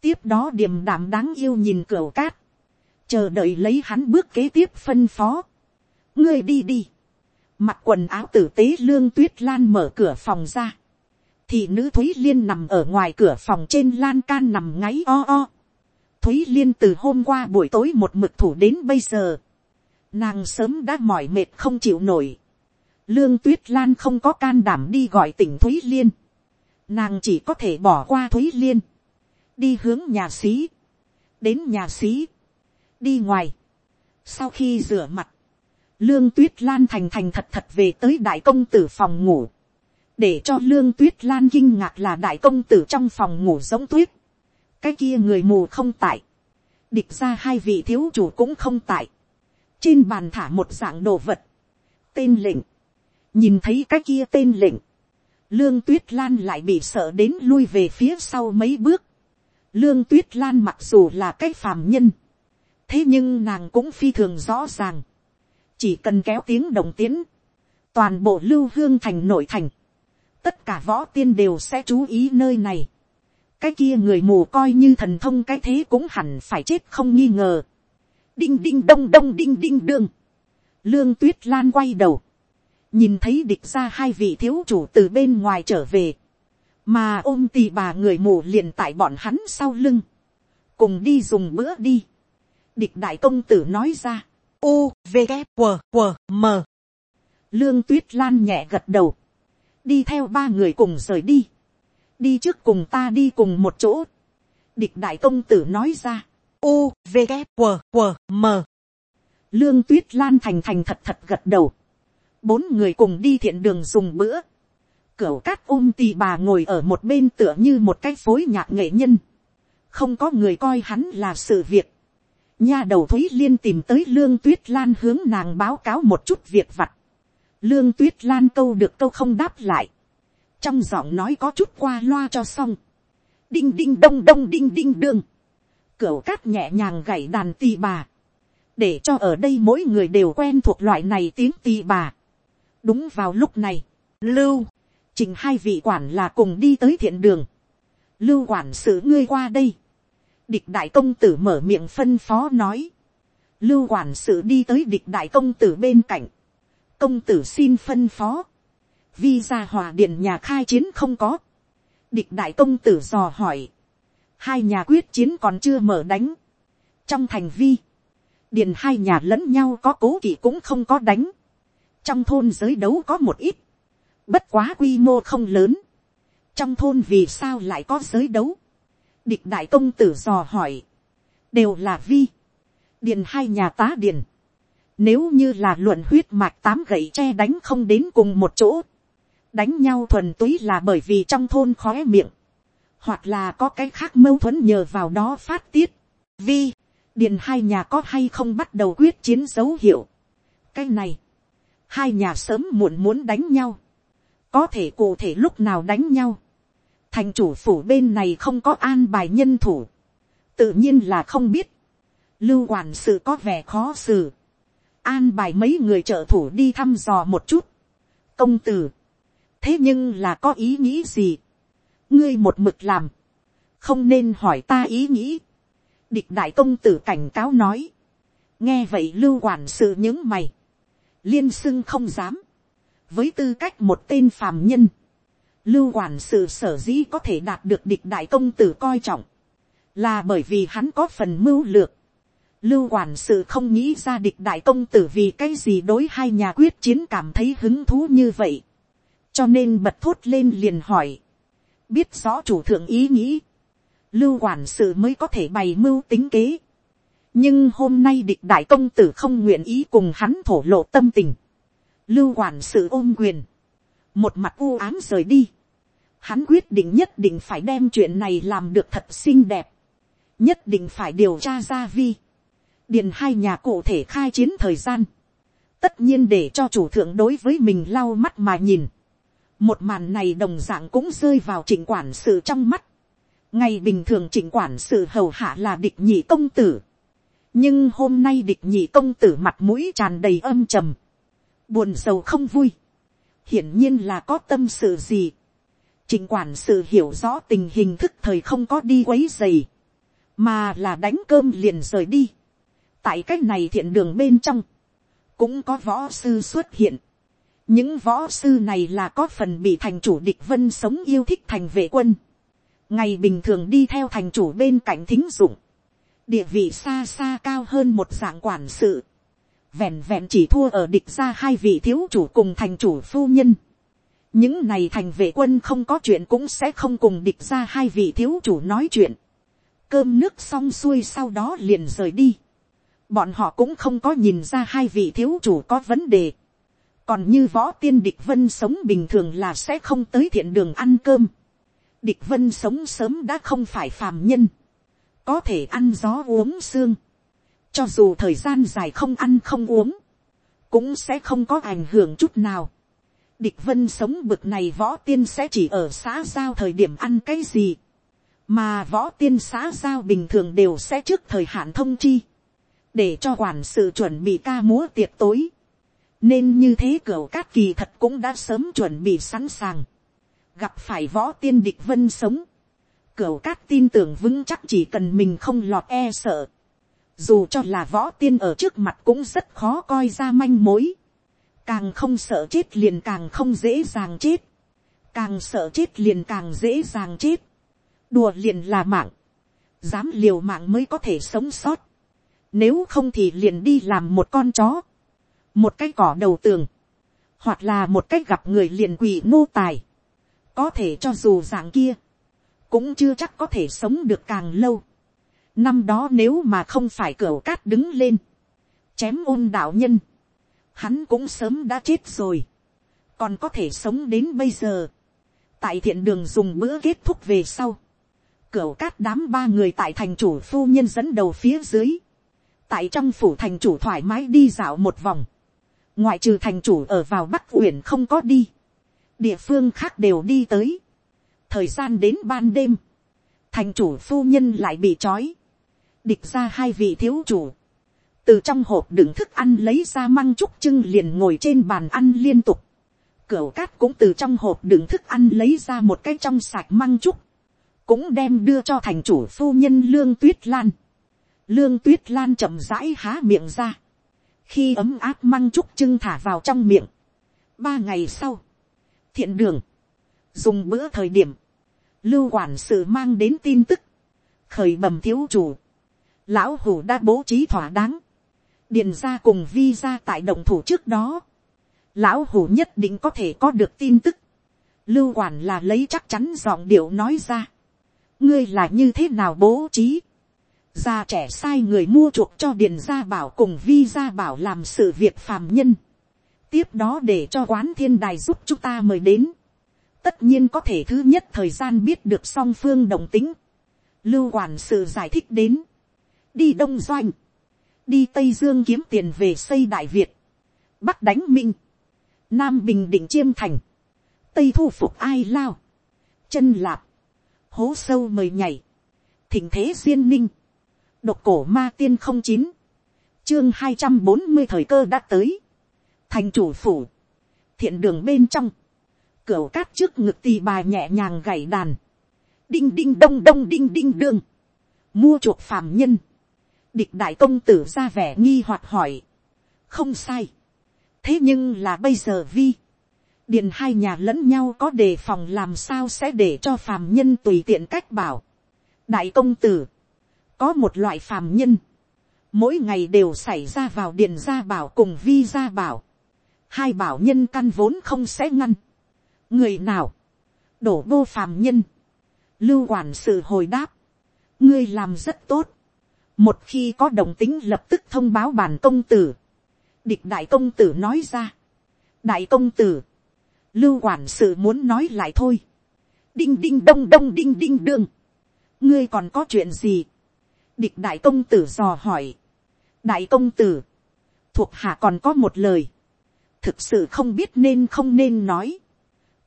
tiếp đó điềm đạm đáng yêu nhìn cửu cát, chờ đợi lấy hắn bước kế tiếp phân phó, ngươi đi đi, mặc quần áo tử tế lương tuyết lan mở cửa phòng ra, thì nữ thúy liên nằm ở ngoài cửa phòng trên lan can nằm ngáy o o thúy liên từ hôm qua buổi tối một mực thủ đến bây giờ, nàng sớm đã mỏi mệt không chịu nổi, lương tuyết lan không có can đảm đi gọi tỉnh thúy liên, nàng chỉ có thể bỏ qua thúy liên, đi hướng nhà xí, đến nhà xí, đi ngoài, sau khi rửa mặt, lương tuyết lan thành thành thật thật về tới đại công tử phòng ngủ, để cho lương tuyết lan kinh ngạc là đại công tử trong phòng ngủ giống tuyết, cái kia người mù không tại, địch ra hai vị thiếu chủ cũng không tại, trên bàn thả một dạng đồ vật, tên lệnh, nhìn thấy cái kia tên lệnh, lương tuyết lan lại bị sợ đến lui về phía sau mấy bước, lương tuyết lan mặc dù là cái phàm nhân, thế nhưng nàng cũng phi thường rõ ràng, chỉ cần kéo tiếng đồng tiến, toàn bộ lưu hương thành nội thành, tất cả võ tiên đều sẽ chú ý nơi này cái kia người mù coi như thần thông cái thế cũng hẳn phải chết không nghi ngờ. đinh đinh đông đông đinh đinh đương. lương tuyết lan quay đầu, nhìn thấy địch ra hai vị thiếu chủ từ bên ngoài trở về, mà ôm tì bà người mù liền tại bọn hắn sau lưng, cùng đi dùng bữa đi. địch đại công tử nói ra, u v g q q m. Lương tuyết lan nhẹ gật đầu, đi theo ba người cùng rời đi, đi trước cùng ta đi cùng một chỗ, địch đại công tử nói ra, u v g q q m. Lương tuyết lan thành thành thật thật gật đầu, bốn người cùng đi thiện đường dùng bữa, cửu cát ôm tì bà ngồi ở một bên tựa như một cái phối nhạc nghệ nhân, không có người coi hắn là sự việc, nha đầu thúy liên tìm tới lương tuyết lan hướng nàng báo cáo một chút việc vặt, lương tuyết lan câu được câu không đáp lại, trong giọng nói có chút qua loa cho xong, đinh đinh đông đông đinh đinh đương, cửa cát nhẹ nhàng gảy đàn tì bà, để cho ở đây mỗi người đều quen thuộc loại này tiếng tì bà. đúng vào lúc này, lưu, trình hai vị quản là cùng đi tới thiện đường, lưu quản sự ngươi qua đây, địch đại công tử mở miệng phân phó nói, lưu quản sự đi tới địch đại công tử bên cạnh, công tử xin phân phó, vi ra hòa điện nhà khai chiến không có, địch đại công tử dò hỏi, hai nhà quyết chiến còn chưa mở đánh, trong thành vi, điện hai nhà lẫn nhau có cố kỵ cũng không có đánh, trong thôn giới đấu có một ít, bất quá quy mô không lớn, trong thôn vì sao lại có giới đấu, địch đại công tử dò hỏi, đều là vi, điện hai nhà tá điện, nếu như là luận huyết mạch tám gậy tre đánh không đến cùng một chỗ. Đánh nhau thuần túy là bởi vì trong thôn khó miệng. Hoặc là có cái khác mâu thuẫn nhờ vào đó phát tiết. Vi, điền hai nhà có hay không bắt đầu quyết chiến dấu hiệu. Cái này, hai nhà sớm muộn muốn đánh nhau. Có thể cụ thể lúc nào đánh nhau. Thành chủ phủ bên này không có an bài nhân thủ. Tự nhiên là không biết. Lưu quản sự có vẻ khó xử an bài mấy người trợ thủ đi thăm dò một chút. công tử, thế nhưng là có ý nghĩ gì, ngươi một mực làm, không nên hỏi ta ý nghĩ. địch đại công tử cảnh cáo nói, nghe vậy lưu quản sự những mày, liên xưng không dám, với tư cách một tên phàm nhân, lưu quản sự sở dĩ có thể đạt được địch đại công tử coi trọng, là bởi vì hắn có phần mưu lược, Lưu quản sự không nghĩ ra địch đại công tử vì cái gì đối hai nhà quyết chiến cảm thấy hứng thú như vậy. Cho nên bật thốt lên liền hỏi. Biết rõ chủ thượng ý nghĩ. Lưu quản sự mới có thể bày mưu tính kế. Nhưng hôm nay địch đại công tử không nguyện ý cùng hắn thổ lộ tâm tình. Lưu quản sự ôm quyền. Một mặt u ám rời đi. Hắn quyết định nhất định phải đem chuyện này làm được thật xinh đẹp. Nhất định phải điều tra ra vi điền hai nhà cụ thể khai chiến thời gian, tất nhiên để cho chủ thượng đối với mình lau mắt mà nhìn một màn này đồng d ạ n g cũng rơi vào chỉnh quản sự trong mắt. ngày bình thường chỉnh quản sự hầu hạ là địch nhị công tử. nhưng hôm nay địch nhị công tử mặt mũi tràn đầy âm trầm. buồn sầu không vui. hiển nhiên là có tâm sự gì. chỉnh quản sự hiểu rõ tình hình thức thời không có đi quấy dày. mà là đánh cơm liền rời đi. tại cái này thiện đường bên trong cũng có võ sư xuất hiện những võ sư này là có phần bị thành chủ địch vân sống yêu thích thành vệ quân. ngày bình thường đi theo thành chủ bên cạnh thính dụng. địa vị xa xa cao hơn một dạng quản sự. vẹn vẹn chỉ thua ở địch ra hai vị thiếu chủ cùng thành chủ phu nhân. những này thành vệ quân không có chuyện cũng sẽ không cùng địch ra hai vị thiếu chủ nói chuyện. cơm nước xong xuôi sau đó liền rời đi bọn họ cũng không có nhìn ra hai vị thiếu chủ có vấn đề còn như võ tiên địch vân sống bình thường là sẽ không tới thiện đường ăn cơm. địch vân sống sớm đã không phải phàm nhân. có thể ăn gió uống xương. cho dù thời gian dài không ăn không uống, cũng sẽ không có ảnh hưởng chút nào. địch vân sống bực này võ tiên sẽ chỉ ở xã giao thời điểm ăn cái gì. mà võ tiên xã giao bình thường đều sẽ trước thời hạn thông chi để cho quản sự chuẩn bị ca múa tiệc tối, nên như thế cửa cát kỳ thật cũng đã sớm chuẩn bị sẵn sàng, gặp phải võ tiên địch vân sống, cửa cát tin tưởng vững chắc chỉ cần mình không lọt e sợ, dù cho là võ tiên ở trước mặt cũng rất khó coi ra manh mối, càng không sợ chết liền càng không dễ dàng chết, càng sợ chết liền càng dễ dàng chết, đùa liền là mạng, dám liều mạng mới có thể sống sót, nếu không thì liền đi làm một con chó. Một cái cỏ đầu tường. Hoặc là một cái gặp người liền quỳ ngu tài. Có thể cho dù dạng kia. Cũng chưa chắc có thể sống được càng lâu. Năm đó nếu mà không phải cửa cát đứng lên. Chém ôn đạo nhân. Hắn cũng sớm đã chết rồi. Còn có thể sống đến bây giờ. Tại thiện đường dùng bữa kết thúc về sau. cửa cát đám ba người tại thành chủ phu nhân dẫn đầu phía dưới tại trong phủ thành chủ thoải mái đi dạo một vòng, ngoại trừ thành chủ ở vào bắc uyển không có đi, địa phương khác đều đi tới, thời gian đến ban đêm, thành chủ phu nhân lại bị trói, địch ra hai vị thiếu chủ, từ trong hộp đựng thức ăn lấy ra măng trúc trưng liền ngồi trên bàn ăn liên tục, cửa cát cũng từ trong hộp đựng thức ăn lấy ra một cái trong sạch măng trúc, cũng đem đưa cho thành chủ phu nhân lương tuyết lan. Lương tuyết lan chậm rãi há miệng ra. Khi ấm áp măng trúc trưng thả vào trong miệng. Ba ngày sau. Thiện đường. Dùng bữa thời điểm. Lưu quản sự mang đến tin tức. Khởi bầm thiếu chủ. Lão hủ đã bố trí thỏa đáng. Điền ra cùng vi ra tại động thủ trước đó. Lão hủ nhất định có thể có được tin tức. Lưu quản là lấy chắc chắn giọng điệu nói ra. Ngươi là như thế nào bố trí Già trẻ sai người mua chuộc cho Điền Gia Bảo cùng Vi Gia Bảo làm sự việc phàm nhân. Tiếp đó để cho quán thiên đài giúp chúng ta mời đến. Tất nhiên có thể thứ nhất thời gian biết được song phương đồng tính. Lưu quản sự giải thích đến. Đi Đông Doanh. Đi Tây Dương kiếm tiền về xây Đại Việt. Bắc đánh Minh. Nam Bình Định Chiêm Thành. Tây thu phục ai lao. Chân lạp. Hố sâu mời nhảy. Thỉnh thế duyên ninh Độc cổ ma tiên không chín. Chương hai trăm bốn mươi thời cơ đã tới. Thành chủ phủ. Thiện đường bên trong. Cửu cát trước ngực tì bà nhẹ nhàng gảy đàn. Đinh đinh đông đông đinh đinh đương. Mua chuộc phàm nhân. Địch đại công tử ra vẻ nghi hoặc hỏi. Không sai. Thế nhưng là bây giờ vi. Điện hai nhà lẫn nhau có đề phòng làm sao sẽ để cho phàm nhân tùy tiện cách bảo. Đại công tử có một loại phàm nhân, mỗi ngày đều xảy ra vào điền gia bảo cùng vi gia bảo, hai bảo nhân căn vốn không sẽ ngăn, người nào, đổ vô phàm nhân, lưu quản sự hồi đáp, ngươi làm rất tốt, một khi có đồng tính lập tức thông báo bản công tử, địch đại công tử nói ra, đại công tử, lưu quản sự muốn nói lại thôi, đinh đinh đông đông đinh đinh đương, ngươi còn có chuyện gì, địch đại công tử dò hỏi. đại công tử, thuộc hạ còn có một lời, thực sự không biết nên không nên nói,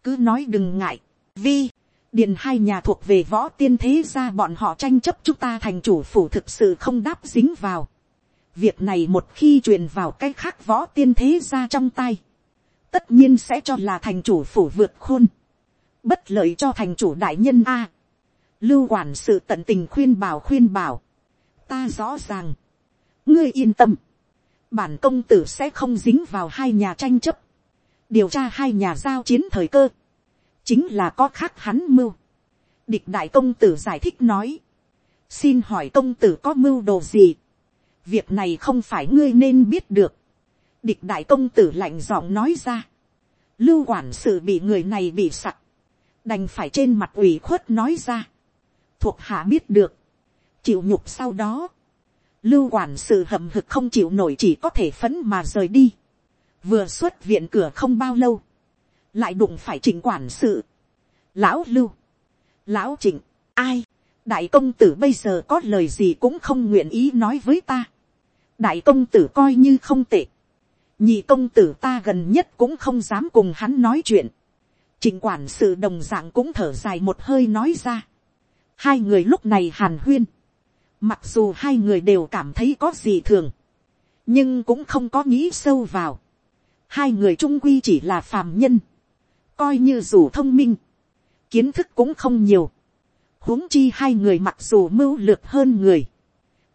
cứ nói đừng ngại, vi, điền hai nhà thuộc về võ tiên thế ra bọn họ tranh chấp chúng ta thành chủ phủ thực sự không đáp dính vào. Việc này một khi truyền vào cái khác võ tiên thế ra trong tay, tất nhiên sẽ cho là thành chủ phủ vượt khôn, bất lợi cho thành chủ đại nhân a. lưu quản sự tận tình khuyên bảo khuyên bảo, ta rõ ràng, ngươi yên tâm, bản công tử sẽ không dính vào hai nhà tranh chấp, điều tra hai nhà giao chiến thời cơ, chính là có khác hắn mưu. địch đại công tử giải thích nói, xin hỏi công tử có mưu đồ gì, việc này không phải ngươi nên biết được, địch đại công tử lạnh giọng nói ra, lưu quản sự bị người này bị sặc, đành phải trên mặt ủy khuất nói ra, thuộc hạ biết được, chịu nhục sau đó, lưu quản sự hầm hực không chịu nổi chỉ có thể phấn mà rời đi, vừa xuất viện cửa không bao lâu, lại đụng phải trình quản sự, lão lưu, lão trình ai, đại công tử bây giờ có lời gì cũng không nguyện ý nói với ta, đại công tử coi như không tệ, nhị công tử ta gần nhất cũng không dám cùng hắn nói chuyện, trình quản sự đồng d ạ n g cũng thở dài một hơi nói ra, hai người lúc này hàn huyên, mặc dù hai người đều cảm thấy có gì thường, nhưng cũng không có nghĩ sâu vào, hai người trung quy chỉ là phàm nhân, coi như dù thông minh, kiến thức cũng không nhiều, huống chi hai người mặc dù mưu lược hơn người,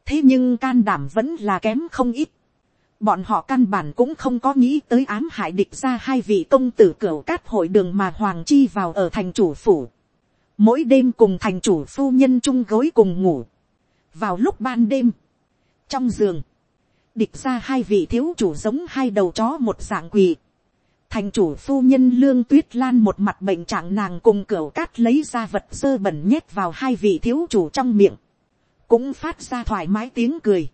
thế nhưng can đảm vẫn là kém không ít, bọn họ căn bản cũng không có nghĩ tới ám hại địch ra hai vị công tử cửa cát hội đường mà hoàng chi vào ở thành chủ phủ, mỗi đêm cùng thành chủ phu nhân chung gối cùng ngủ, vào lúc ban đêm, trong giường, địch ra hai vị thiếu chủ giống hai đầu chó một dạng quỳ, thành chủ phu nhân lương tuyết lan một mặt bệnh trạng nàng cùng cửa cát lấy ra vật sơ bẩn nhét vào hai vị thiếu chủ trong miệng, cũng phát ra thoải mái tiếng cười.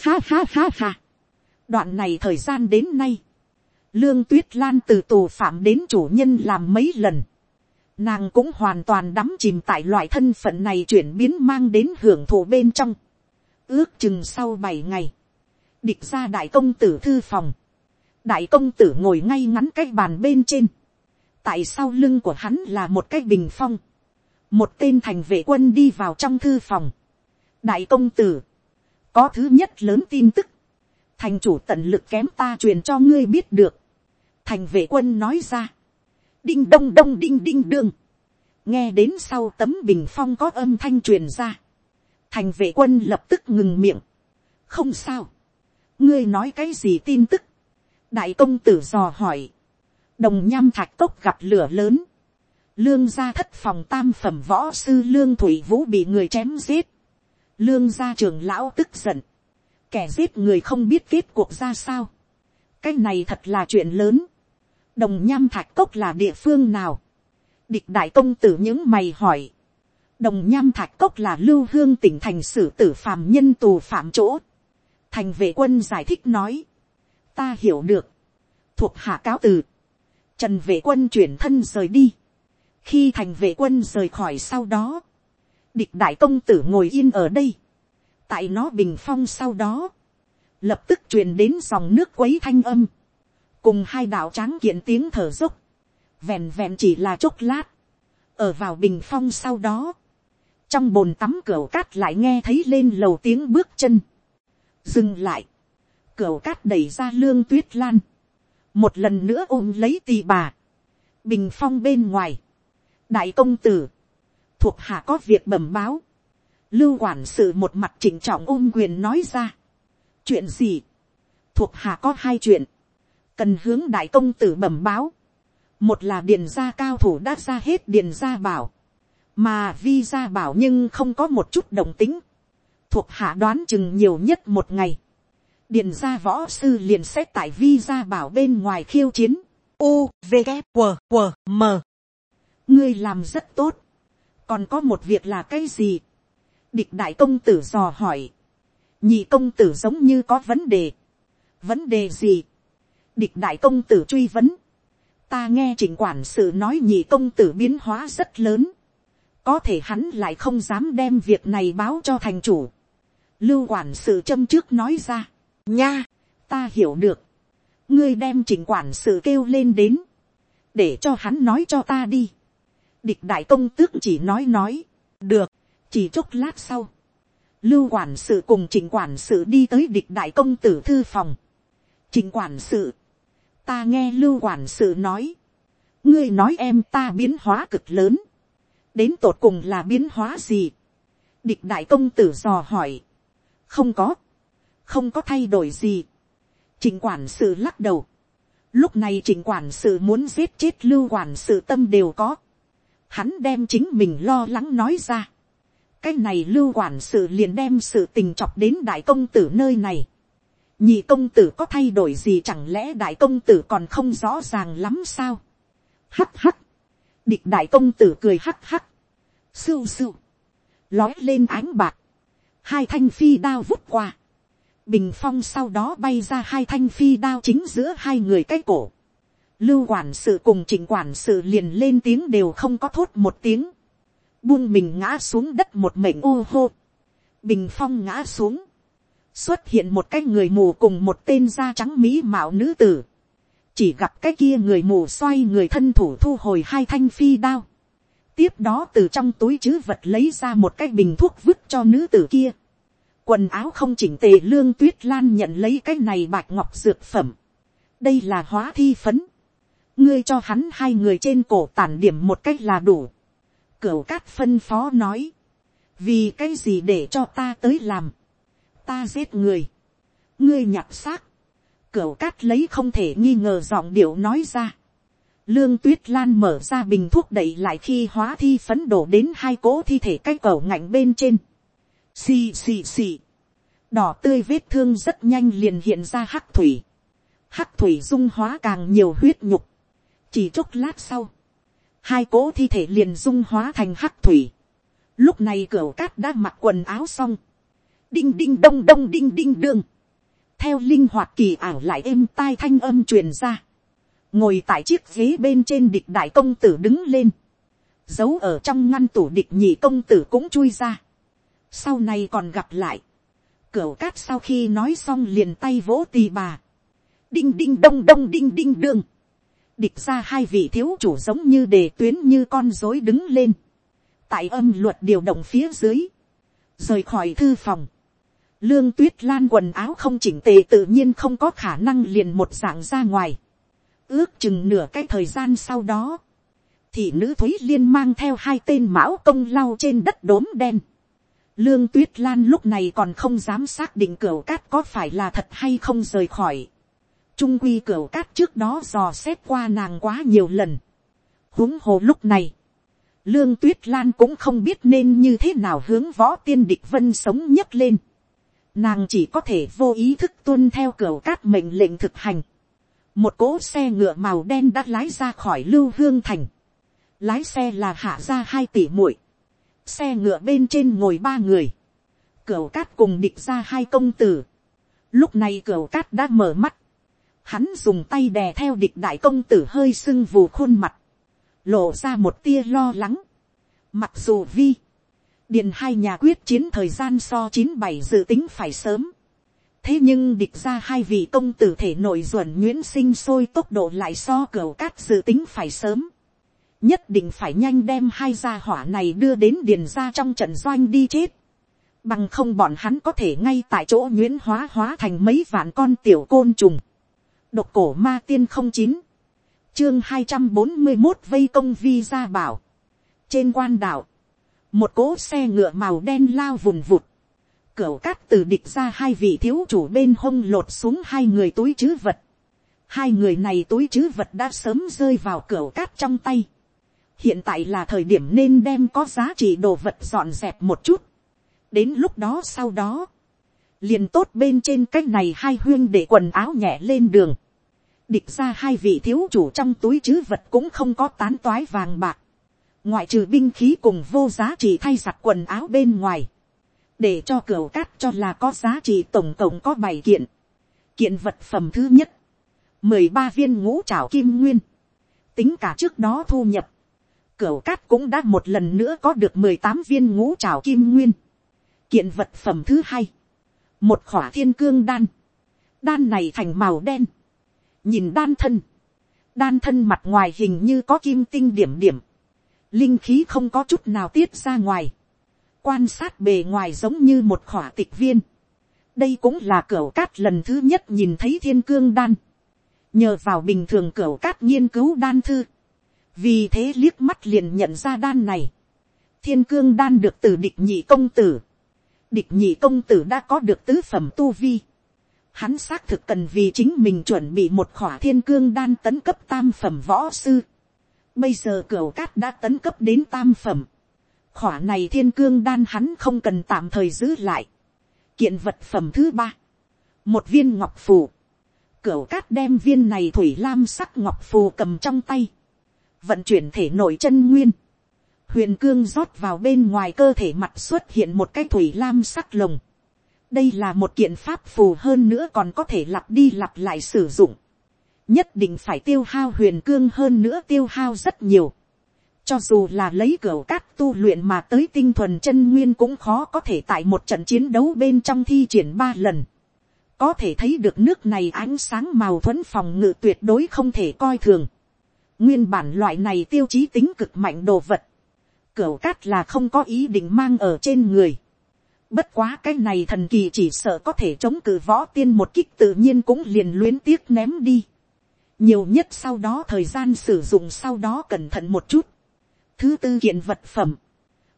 Ha ha ha ha. đoạn này thời gian đến nay, lương tuyết lan từ tù phạm đến chủ nhân làm mấy lần, nàng cũng hoàn toàn đắm chìm tại loại thân phận này chuyển biến mang đến hưởng thụ bên trong. ước chừng sau bảy ngày, địch ra đại công tử thư phòng, đại công tử ngồi ngay ngắn cái bàn bên trên, tại sau lưng của hắn là một cái bình phong, một tên thành vệ quân đi vào trong thư phòng, đại công tử, có thứ nhất lớn tin tức, thành chủ tận lực kém ta truyền cho ngươi biết được, thành vệ quân nói ra, đinh đông đông đinh đinh đương, nghe đến sau tấm bình phong có âm thanh truyền ra, thành vệ quân lập tức ngừng miệng, không sao, ngươi nói cái gì tin tức, đại công tử dò hỏi, đồng nham thạch cốc gặp lửa lớn, lương gia thất phòng tam phẩm võ sư lương thủy vũ bị người chém giết, lương gia trường lão tức giận, kẻ giết người không biết kết cuộc ra sao, cái này thật là chuyện lớn, đồng nham thạch cốc là địa phương nào, địch đại công tử những mày hỏi, đồng nham thạch cốc là lưu hương tỉnh thành sử tử phàm nhân tù phạm chỗ, thành vệ quân giải thích nói, ta hiểu được, thuộc hạ cáo từ, trần vệ quân chuyển thân rời đi, khi thành vệ quân rời khỏi sau đó, địch đại công tử ngồi yên ở đây, tại nó bình phong sau đó, lập tức truyền đến dòng nước quấy thanh âm, cùng hai đạo tráng kiện tiếng thở dốc, vẹn vẹn chỉ là chốc lát, ở vào bình phong sau đó, trong bồn tắm cửa cát lại nghe thấy lên lầu tiếng bước chân, dừng lại, cửa cát đẩy ra lương tuyết lan, một lần nữa ôm lấy tì bà, bình phong bên ngoài, đại công tử, thuộc hạ có việc bẩm báo, lưu quản sự một mặt chỉnh trọng ôm quyền nói ra, chuyện gì, thuộc hạ có hai chuyện, cần hướng đại công tử bẩm báo, một là điền gia cao thủ đã ra hết điền gia bảo, mà vi gia bảo nhưng không có một chút đồng tính, thuộc hạ đoán chừng nhiều nhất một ngày, điện gia võ sư liền xét tại vi gia bảo bên ngoài khiêu chiến. U, V, K, W, W, M. ngươi làm rất tốt. còn có một việc là cái gì. địch đại công tử dò hỏi. nhị công tử giống như có vấn đề. vấn đề gì địch đại công tử truy vấn. ta nghe trịnh quản sự nói nhị công tử biến hóa rất lớn. có thể hắn lại không dám đem việc này báo cho thành chủ. lưu quản sự châm trước nói ra nha, ta hiểu được, ngươi đem chỉnh quản sự kêu lên đến, để cho hắn nói cho ta đi. địch đại công tước chỉ nói nói, được, chỉ chốc lát sau, lưu quản sự cùng chỉnh quản sự đi tới địch đại công tử thư phòng. chỉnh quản sự, ta nghe lưu quản sự nói, ngươi nói em ta biến hóa cực lớn, đến tột cùng là biến hóa gì, địch đại công tử dò hỏi, không có, không có thay đổi gì, trình quản sự lắc đầu, lúc này trình quản sự muốn giết chết lưu quản sự tâm đều có, hắn đem chính mình lo lắng nói ra, cái này lưu quản sự liền đem sự tình chọc đến đại công tử nơi này, nhị công tử có thay đổi gì chẳng lẽ đại công tử còn không rõ ràng lắm sao, hắt hắt, địch đại công tử cười hắt hắt, sưu sưu, lói lên ánh bạc, hai thanh phi đao vút qua, bình phong sau đó bay ra hai thanh phi đao chính giữa hai người cái cổ, lưu quản sự cùng trịnh quản sự liền lên tiếng đều không có thốt một tiếng, buông mình ngã xuống đất một mệnh ô hô, bình phong ngã xuống, xuất hiện một cái người mù cùng một tên da trắng mỹ mạo nữ tử, chỉ gặp cái kia người mù xoay người thân thủ thu hồi hai thanh phi đao, tiếp đó từ trong túi chứ vật lấy ra một cái bình thuốc vứt cho nữ tử kia. quần áo không chỉnh tề lương tuyết lan nhận lấy cái này bạch ngọc dược phẩm. đây là hóa thi phấn. ngươi cho hắn hai người trên cổ tản điểm một cách là đủ. cửu cát phân phó nói. vì cái gì để cho ta tới làm ta giết người. ngươi nhặt xác. cửa cát lấy không thể nghi ngờ giọng điệu nói ra Lương tuyết lan mở ra bình thuốc đẩy lại khi hóa thi phấn đổ đến hai cỗ thi thể cái cầu ngạnh bên trên. Xì xì xì. Đỏ tươi vết thương rất nhanh liền hiện ra hắc thủy. Hắc thủy dung hóa càng nhiều huyết nhục. Chỉ chốc lát sau. Hai cỗ thi thể liền dung hóa thành hắc thủy. Lúc này cửa cát đã mặc quần áo xong. Đinh đinh đông đông đinh đinh đương. Theo linh hoạt kỳ ảo lại êm tai thanh âm truyền ra. Ngồi tại chiếc ghế bên trên địch đại công tử đứng lên, giấu ở trong ngăn tủ địch nhị công tử cũng chui ra, sau này còn gặp lại, cửa cát sau khi nói xong liền tay vỗ tì bà, đinh đinh đông đông đinh đinh đương, địch ra hai vị thiếu chủ giống như đề tuyến như con dối đứng lên, tại âm luật điều động phía dưới, rời khỏi thư phòng, lương tuyết lan quần áo không chỉnh tề tự nhiên không có khả năng liền một dạng ra ngoài, ước chừng nửa cái thời gian sau đó, thì nữ thúy liên mang theo hai tên mão công lau trên đất đốm đen. Lương tuyết lan lúc này còn không dám xác định cửa cát có phải là thật hay không rời khỏi. Trung quy cửa cát trước đó dò xét qua nàng quá nhiều lần. huống hồ lúc này, lương tuyết lan cũng không biết nên như thế nào hướng võ tiên địch vân sống nhấc lên. Nàng chỉ có thể vô ý thức tuân theo cửa cát mệnh lệnh thực hành. Một cỗ xe ngựa màu đen đã lái ra khỏi lưu hương thành, lái xe là hạ ra hai tỷ muội, xe ngựa bên trên ngồi ba người, cửa cát cùng địch ra hai công tử, lúc này cửa cát đã mở mắt, hắn dùng tay đè theo địch đại công tử hơi sưng vù khuôn mặt, lộ ra một tia lo lắng, mặc dù vi, điền hai nhà quyết chiến thời gian so chín bảy dự tính phải sớm, thế nhưng địch ra hai vị công tử thể nội duẩn nguyễn sinh sôi tốc độ lại so cửa cát dự tính phải sớm. nhất định phải nhanh đem hai gia hỏa này đưa đến điền ra trong trận doanh đi chết. bằng không bọn hắn có thể ngay tại chỗ nguyễn hóa hóa thành mấy vạn con tiểu côn trùng. độc cổ ma tiên không chín, chương hai trăm bốn mươi một vây công vi gia bảo. trên quan đảo, một cỗ xe ngựa màu đen lao vùng vụt Cửu cát từ địch ra hai vị thiếu chủ bên hông lột xuống hai người túi chứ vật. Hai người này túi chứ vật đã sớm rơi vào cửu cát trong tay. Hiện tại là thời điểm nên đem có giá trị đồ vật dọn dẹp một chút. Đến lúc đó sau đó. Liền tốt bên trên cách này hai huyên để quần áo nhẹ lên đường. Địch ra hai vị thiếu chủ trong túi chứ vật cũng không có tán toái vàng bạc. Ngoại trừ binh khí cùng vô giá trị thay giặt quần áo bên ngoài. Để cho cửa cát cho là có giá trị tổng cộng có bảy kiện. Kiện vật phẩm thứ nhất, mười ba viên ngũ trảo kim nguyên, tính cả trước đó thu nhập, cửa cát cũng đã một lần nữa có được mười tám viên ngũ trảo kim nguyên. Kiện vật phẩm thứ hai, một khỏa thiên cương đan, đan này thành màu đen, nhìn đan thân, đan thân mặt ngoài hình như có kim tinh điểm điểm, linh khí không có chút nào tiết ra ngoài, quan sát bề ngoài giống như một khỏa tịch viên, đây cũng là cửa cát lần thứ nhất nhìn thấy thiên cương đan, nhờ vào bình thường cửa cát nghiên cứu đan thư, vì thế liếc mắt liền nhận ra đan này, thiên cương đan được từ địch nhị công tử, địch nhị công tử đã có được tứ phẩm tu vi, hắn xác thực cần vì chính mình chuẩn bị một khỏa thiên cương đan tấn cấp tam phẩm võ sư. Bây giờ cửa cát đã tấn cấp đến tam phẩm. Khỏa này thiên cương đan hắn không cần tạm thời giữ lại. Kiện vật phẩm thứ ba. Một viên ngọc phù. Cửa cát đem viên này thủy lam sắc ngọc phù cầm trong tay. Vận chuyển thể nội chân nguyên. Huyền cương rót vào bên ngoài cơ thể mặt xuất hiện một cái thủy lam sắc lồng đây là một kiện pháp phù hơn nữa còn có thể lặp đi lặp lại sử dụng nhất định phải tiêu hao huyền cương hơn nữa tiêu hao rất nhiều. cho dù là lấy cửa cát tu luyện mà tới tinh thuần chân nguyên cũng khó có thể tại một trận chiến đấu bên trong thi triển ba lần. có thể thấy được nước này ánh sáng màu thuẫn phòng ngự tuyệt đối không thể coi thường. nguyên bản loại này tiêu chí tính cực mạnh đồ vật. cửa cát là không có ý định mang ở trên người Bất quá cái này thần kỳ chỉ sợ có thể chống cự võ tiên một kích tự nhiên cũng liền luyến tiếc ném đi. Nhiều nhất sau đó thời gian sử dụng sau đó cẩn thận một chút. Thứ tư kiện vật phẩm.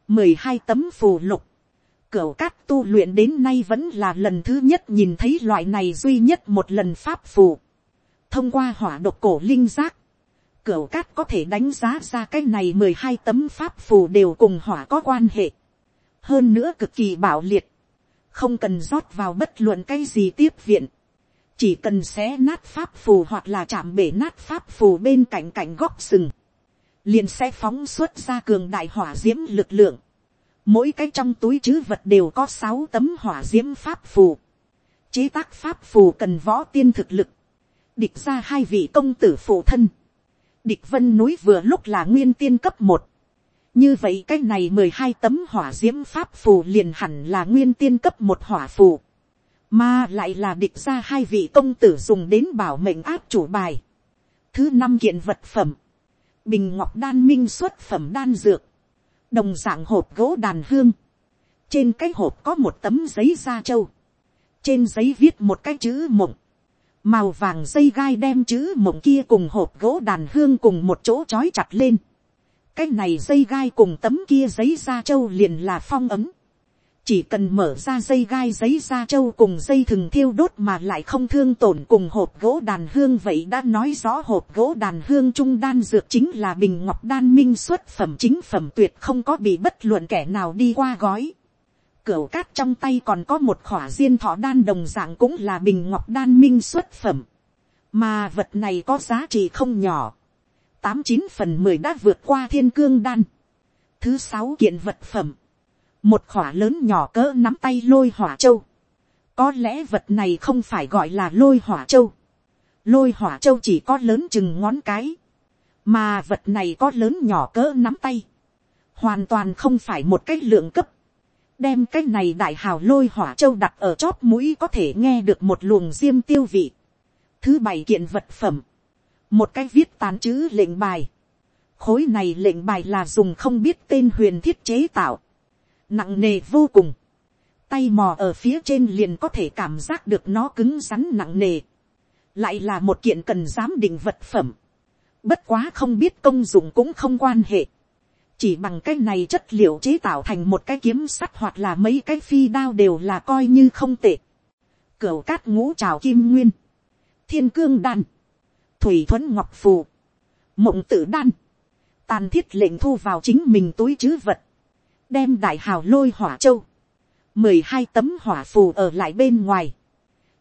mười hai tấm phù lục. Cửu cát tu luyện đến nay vẫn là lần thứ nhất nhìn thấy loại này duy nhất một lần pháp phù. Thông qua hỏa độc cổ linh giác. Cửu cát có thể đánh giá ra cái này mười hai tấm pháp phù đều cùng hỏa có quan hệ hơn nữa cực kỳ bảo liệt, không cần rót vào bất luận cái gì tiếp viện, chỉ cần xé nát pháp phù hoặc là chạm bể nát pháp phù bên cạnh cạnh góc sừng, liền sẽ phóng xuất ra cường đại hỏa d i ễ m lực lượng, mỗi cái trong túi chứ vật đều có sáu tấm hỏa d i ễ m pháp phù, chế tác pháp phù cần võ tiên thực lực, địch ra hai vị công tử phụ thân, địch vân núi vừa lúc là nguyên tiên cấp một, như vậy cái này mười hai tấm hỏa d i ễ m pháp phù liền hẳn là nguyên tiên cấp một hỏa phù, mà lại là địch ra hai vị công tử dùng đến bảo mệnh áp chủ bài. thứ năm kiện vật phẩm, bình ngọc đan minh xuất phẩm đan dược, đồng dạng hộp gỗ đàn hương, trên cái hộp có một tấm giấy da trâu, trên giấy viết một cái chữ mộng, màu vàng dây gai đem chữ mộng kia cùng hộp gỗ đàn hương cùng một chỗ trói chặt lên, cái này dây gai cùng tấm kia giấy da trâu liền là phong ấm chỉ cần mở ra dây gai giấy da trâu cùng dây thừng thiêu đốt mà lại không thương tổn cùng hộp gỗ đàn hương vậy đã nói rõ hộp gỗ đàn hương trung đan dược chính là bình ngọc đan minh xuất phẩm chính phẩm tuyệt không có bị bất luận kẻ nào đi qua gói. Cửu cát trong tay còn có một khỏa diên thọ đan đồng dạng cũng là bình ngọc đan minh xuất phẩm. Mà vật này có giá trị không nhỏ tám chín phần mười đã vượt qua thiên cương đan. Thứ sáu kiện vật phẩm. Một khỏa lớn nhỏ cỡ nắm tay lôi hỏa châu. Có lẽ vật này không phải gọi là lôi hỏa châu. Lôi hỏa châu chỉ có lớn chừng ngón cái. Mà vật này có lớn nhỏ cỡ nắm tay. Hoàn toàn không phải một cách lượng cấp. Đem cái này đại hào lôi hỏa châu đặt ở chóp mũi có thể nghe được một luồng diêm tiêu vị. Thứ bảy kiện vật phẩm một cái viết tán chữ lệnh bài. khối này lệnh bài là dùng không biết tên huyền thiết chế tạo nặng nề vô cùng. tay mò ở phía trên liền có thể cảm giác được nó cứng rắn nặng nề. lại là một kiện cần giám định vật phẩm. bất quá không biết công dụng cũng không quan hệ. chỉ bằng cái này chất liệu chế tạo thành một cái kiếm sắt hoặc là mấy cái phi đao đều là coi như không tệ. cửu cát ngũ trào kim nguyên. thiên cương đan thủy thuấn ngọc phù, mộng tử đan, tàn thiết lệnh thu vào chính mình túi chứ vật, đem đại hào lôi hỏa châu, mười hai tấm hỏa phù ở lại bên ngoài,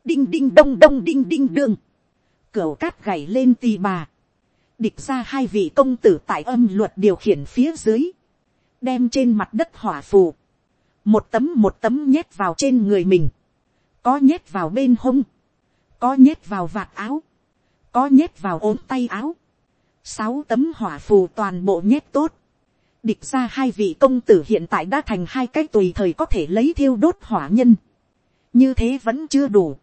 đinh đinh đông đông đinh đinh đương, cửa cát gảy lên tì bà, địch ra hai vị công tử tại âm luật điều khiển phía dưới, đem trên mặt đất hỏa phù, một tấm một tấm nhét vào trên người mình, có nhét vào bên hông, có nhét vào vạt áo, có nhét vào ốm tay áo, sáu tấm hỏa phù toàn bộ nhét tốt, địch ra hai vị công tử hiện tại đã thành hai cái tùy thời có thể lấy thiêu đốt hỏa nhân, như thế vẫn chưa đủ,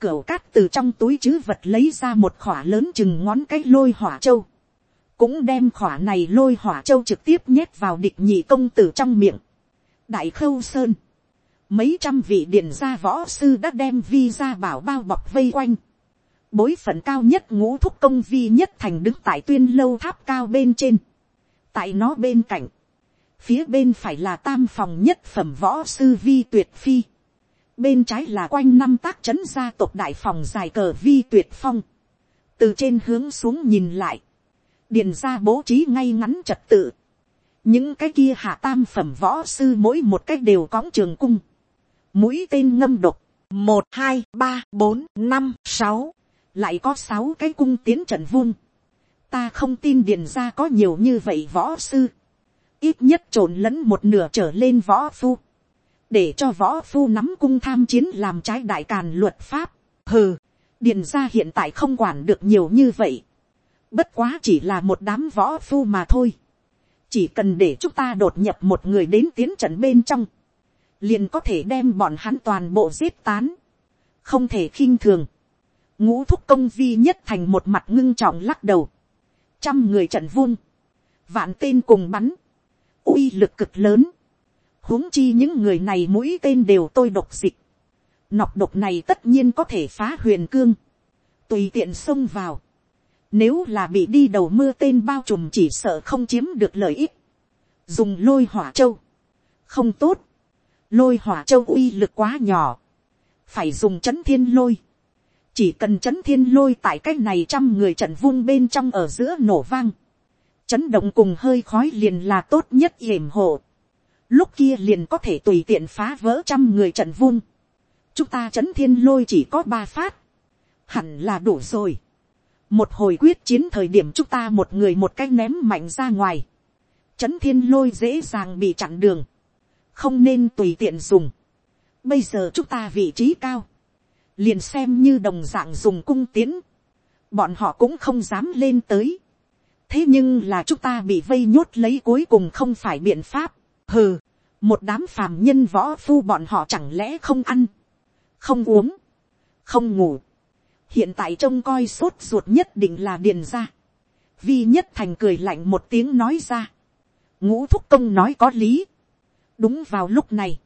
Cửu cát từ trong túi chứ vật lấy ra một khỏa lớn chừng ngón cái lôi hỏa châu. Cũng đem khỏa này lôi hỏa châu trực tiếp nhét vào địch nhị công tử trong miệng. Đại khâu sơn. Mấy trăm vị điện gia võ sư đã đem vi ra bảo bao bọc vây quanh. Bối phận cao nhất ngũ thúc công vi nhất thành đứng tại tuyên lâu tháp cao bên trên. Tại nó bên cạnh. Phía bên phải là tam phòng nhất phẩm võ sư vi tuyệt phi. Bên trái là quanh năm tác trấn gia tộc đại phòng dài cờ vi tuyệt phong, từ trên hướng xuống nhìn lại, điền ra bố trí ngay ngắn trật tự, những cái kia hạ tam phẩm võ sư mỗi một cách đều cõng trường cung, mũi tên ngâm độc, một hai ba bốn năm sáu, lại có sáu cái cung tiến trận vung, ta không tin điền ra có nhiều như vậy võ sư, ít nhất trộn lẫn một nửa trở lên võ phu, để cho võ phu nắm cung tham chiến làm trái đại càn luật pháp. hừ, điền ra hiện tại không quản được nhiều như vậy. bất quá chỉ là một đám võ phu mà thôi. chỉ cần để chúng ta đột nhập một người đến tiến trận bên trong, liền có thể đem bọn hắn toàn bộ giết tán. không thể khinh thường. ngũ thúc công vi nhất thành một mặt ngưng trọng lắc đầu trăm người trận vung, vạn tên cùng bắn, uy lực cực lớn huống chi những người này mũi tên đều tôi độc dịch. Nọc độc này tất nhiên có thể phá huyền cương. Tùy tiện xông vào. Nếu là bị đi đầu mưa tên bao trùm chỉ sợ không chiếm được lợi ích. Dùng lôi hỏa châu. Không tốt. Lôi hỏa châu uy lực quá nhỏ. Phải dùng chấn thiên lôi. Chỉ cần chấn thiên lôi tại cách này trăm người trận vung bên trong ở giữa nổ vang. Chấn động cùng hơi khói liền là tốt nhất yểm hộ lúc kia liền có thể tùy tiện phá vỡ trăm người trận vung. chúng ta chấn thiên lôi chỉ có ba phát, hẳn là đủ rồi. một hồi quyết chiến thời điểm chúng ta một người một cái ném mạnh ra ngoài, chấn thiên lôi dễ dàng bị chặn đường, không nên tùy tiện dùng. bây giờ chúng ta vị trí cao, liền xem như đồng dạng dùng cung tiến, bọn họ cũng không dám lên tới. thế nhưng là chúng ta bị vây nhốt lấy cuối cùng không phải biện pháp hừ, một đám phàm nhân võ phu bọn họ chẳng lẽ không ăn, không uống, không ngủ. hiện tại trông coi sốt ruột nhất định là điền ra. vi nhất thành cười lạnh một tiếng nói ra. ngũ thúc công nói có lý. đúng vào lúc này,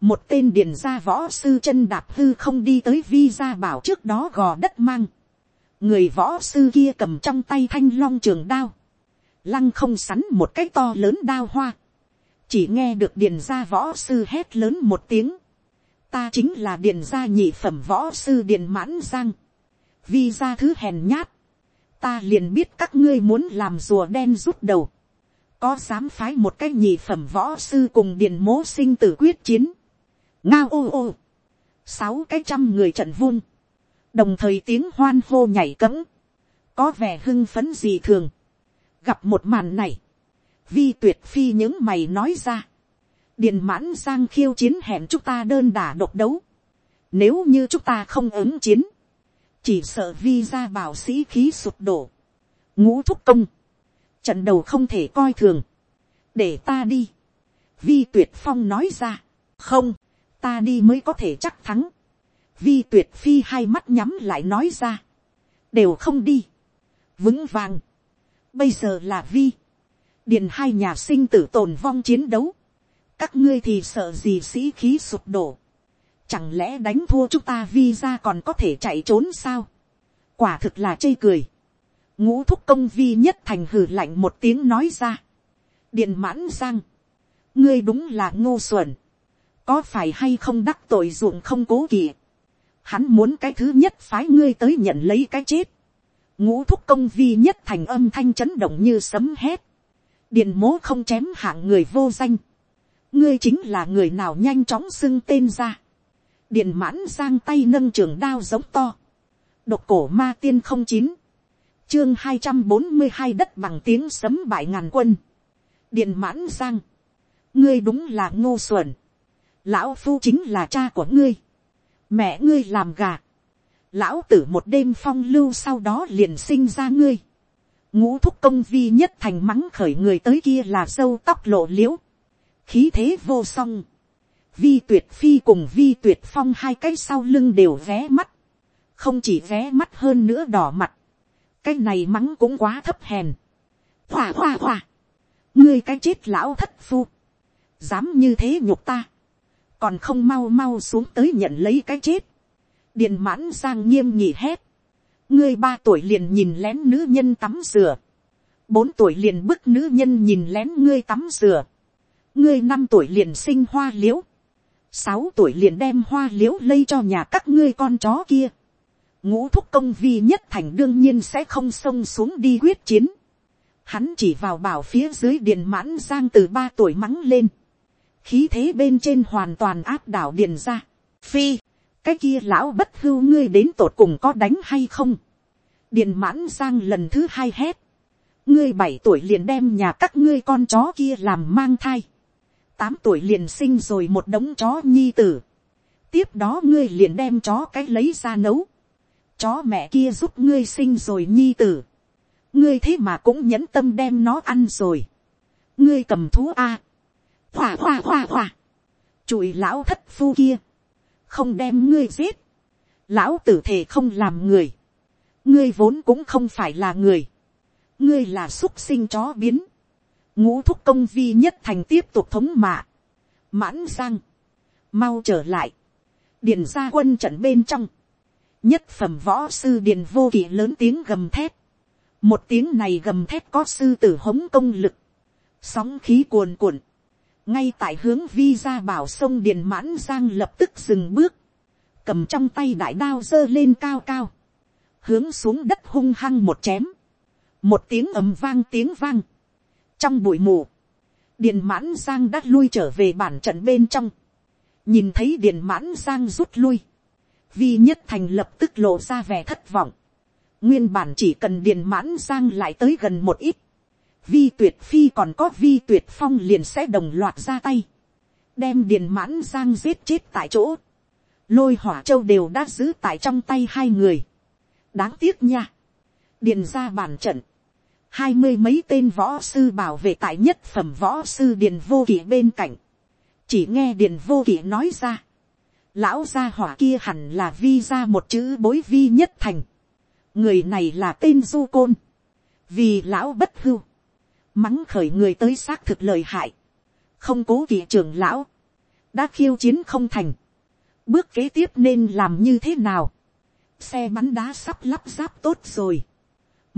một tên điền gia võ sư chân đạp hư không đi tới vi gia bảo trước đó gò đất mang. người võ sư kia cầm trong tay thanh long trường đao. lăng không sắn một cái to lớn đao hoa. Chỉ nghe được điền gia võ sư hét lớn một tiếng, ta chính là điền gia nhị phẩm võ sư điền mãn giang, vi gia thứ hèn nhát, ta liền biết các ngươi muốn làm rùa đen rút đầu, có dám phái một cái nhị phẩm võ sư cùng điền mố sinh tử quyết chiến, ngao ô ô, sáu cái trăm người trận vung, đồng thời tiếng hoan hô nhảy cẫng, có vẻ hưng phấn gì thường, gặp một màn này, vi tuyệt phi những mày nói ra. điền mãn giang khiêu chiến hẹn chúng ta đơn đả độc đấu. Nếu như chúng ta không ứng chiến, chỉ sợ vi ra bảo sĩ khí sụp đổ. ngũ thúc công, trận đầu không thể coi thường, để ta đi. vi tuyệt phong nói ra, không, ta đi mới có thể chắc thắng. vi tuyệt phi hai mắt nhắm lại nói ra, đều không đi, vững vàng. bây giờ là vi, điện hai nhà sinh tử tồn vong chiến đấu, các ngươi thì sợ gì sĩ khí sụp đổ, chẳng lẽ đánh thua chúng ta vi ra còn có thể chạy trốn sao, quả thực là chê cười, ngũ thúc công vi nhất thành hử lạnh một tiếng nói ra, điện mãn giang, ngươi đúng là ngô xuẩn, có phải hay không đắc tội ruộng không cố kỵ, hắn muốn cái thứ nhất phái ngươi tới nhận lấy cái chết, ngũ thúc công vi nhất thành âm thanh chấn động như sấm hét, Điền mố không chém hạng người vô danh. Ngươi chính là người nào nhanh chóng xưng tên ra. Điền mãn giang tay nâng trường đao giống to. Độc cổ ma tiên không chín. Chương hai trăm bốn mươi hai đất bằng tiếng sấm bại ngàn quân. Điền mãn giang. Ngươi đúng là ngô xuẩn. Lão phu chính là cha của ngươi. Mẹ ngươi làm gà. Lão tử một đêm phong lưu sau đó liền sinh ra ngươi. Ngũ thúc công vi nhất thành mắng khởi người tới kia là dâu tóc lộ l i ễ u khí thế vô song. Vi tuyệt phi cùng vi tuyệt phong hai cái sau lưng đều vé mắt. Không chỉ vé mắt hơn nữa đỏ mặt, cái này mắng cũng quá thấp hèn, hòa hòa hòa, ngươi cái chết lão thất phu, dám như thế nhục ta, còn không mau mau xuống tới nhận lấy cái chết, Điền mãn giang nghiêm nghị hét, ngươi ba tuổi liền nhìn lén nữ nhân tắm rửa, bốn tuổi liền bức nữ nhân nhìn lén ngươi tắm rửa, ngươi năm tuổi liền sinh hoa l i ễ u sáu tuổi liền đem hoa l i ễ u lây cho nhà các ngươi con chó kia, ngũ thúc công vi nhất thành đương nhiên sẽ không xông xuống đi quyết chiến, hắn chỉ vào bảo phía dưới điện mãn giang từ ba tuổi mắng lên, khí thế bên trên hoàn toàn áp đảo điền ra, phi, cái kia lão bất hưu ngươi đến tột cùng có đánh hay không, Điền mãn sang lần thứ hai hét, ngươi bảy tuổi liền đem nhà các ngươi con chó kia làm mang thai, tám tuổi liền sinh rồi một đống chó nhi tử. tiếp đó ngươi liền đem chó cái lấy ra nấu. chó mẹ kia giúp ngươi sinh rồi nhi tử. ngươi thế mà cũng nhẫn tâm đem nó ăn rồi. ngươi cầm thú a. À khoa khoa khoa khoa. chùi lão thất phu kia. không đem ngươi giết. lão tử thể không làm người. ngươi vốn cũng không phải là người. ngươi là xúc sinh chó biến ngũ thúc công vi nhất thành tiếp tục thống mạ, mãn sang. mau trở lại, điền ra quân trận bên trong, nhất phẩm võ sư điền vô kỷ lớn tiếng gầm thép, một tiếng này gầm thép có sư tử hống công lực, sóng khí cuồn cuộn, ngay tại hướng vi ra bảo sông điền mãn giang lập tức dừng bước, cầm trong tay đại đao giơ lên cao cao, hướng xuống đất hung hăng một chém, một tiếng ầm vang tiếng vang, trong bụi mù, Điền mãn giang đã lui trở về bản trận bên trong, nhìn thấy Điền mãn giang rút lui, vi nhất thành lập tức lộ ra vẻ thất vọng, nguyên bản chỉ cần Điền mãn giang lại tới gần một ít, vi tuyệt phi còn có vi tuyệt phong liền sẽ đồng loạt ra tay, đem Điền mãn giang giết chết tại chỗ, lôi hỏa châu đều đã giữ tại trong tay hai người, đáng tiếc nha, điền ra bản trận, hai mươi mấy tên võ sư bảo vệ tại nhất phẩm võ sư điền vô kỷ bên cạnh, chỉ nghe điền vô kỷ nói ra, lão gia hỏa kia hẳn là vi ra một chữ bối vi nhất thành, người này là tên du côn, vì lão bất hưu, mắng khởi người tới xác thực lời hại, không cố kỵ trưởng lão, đã khiêu chiến không thành, bước kế tiếp nên làm như thế nào, xe bắn đá sắp lắp ráp tốt rồi,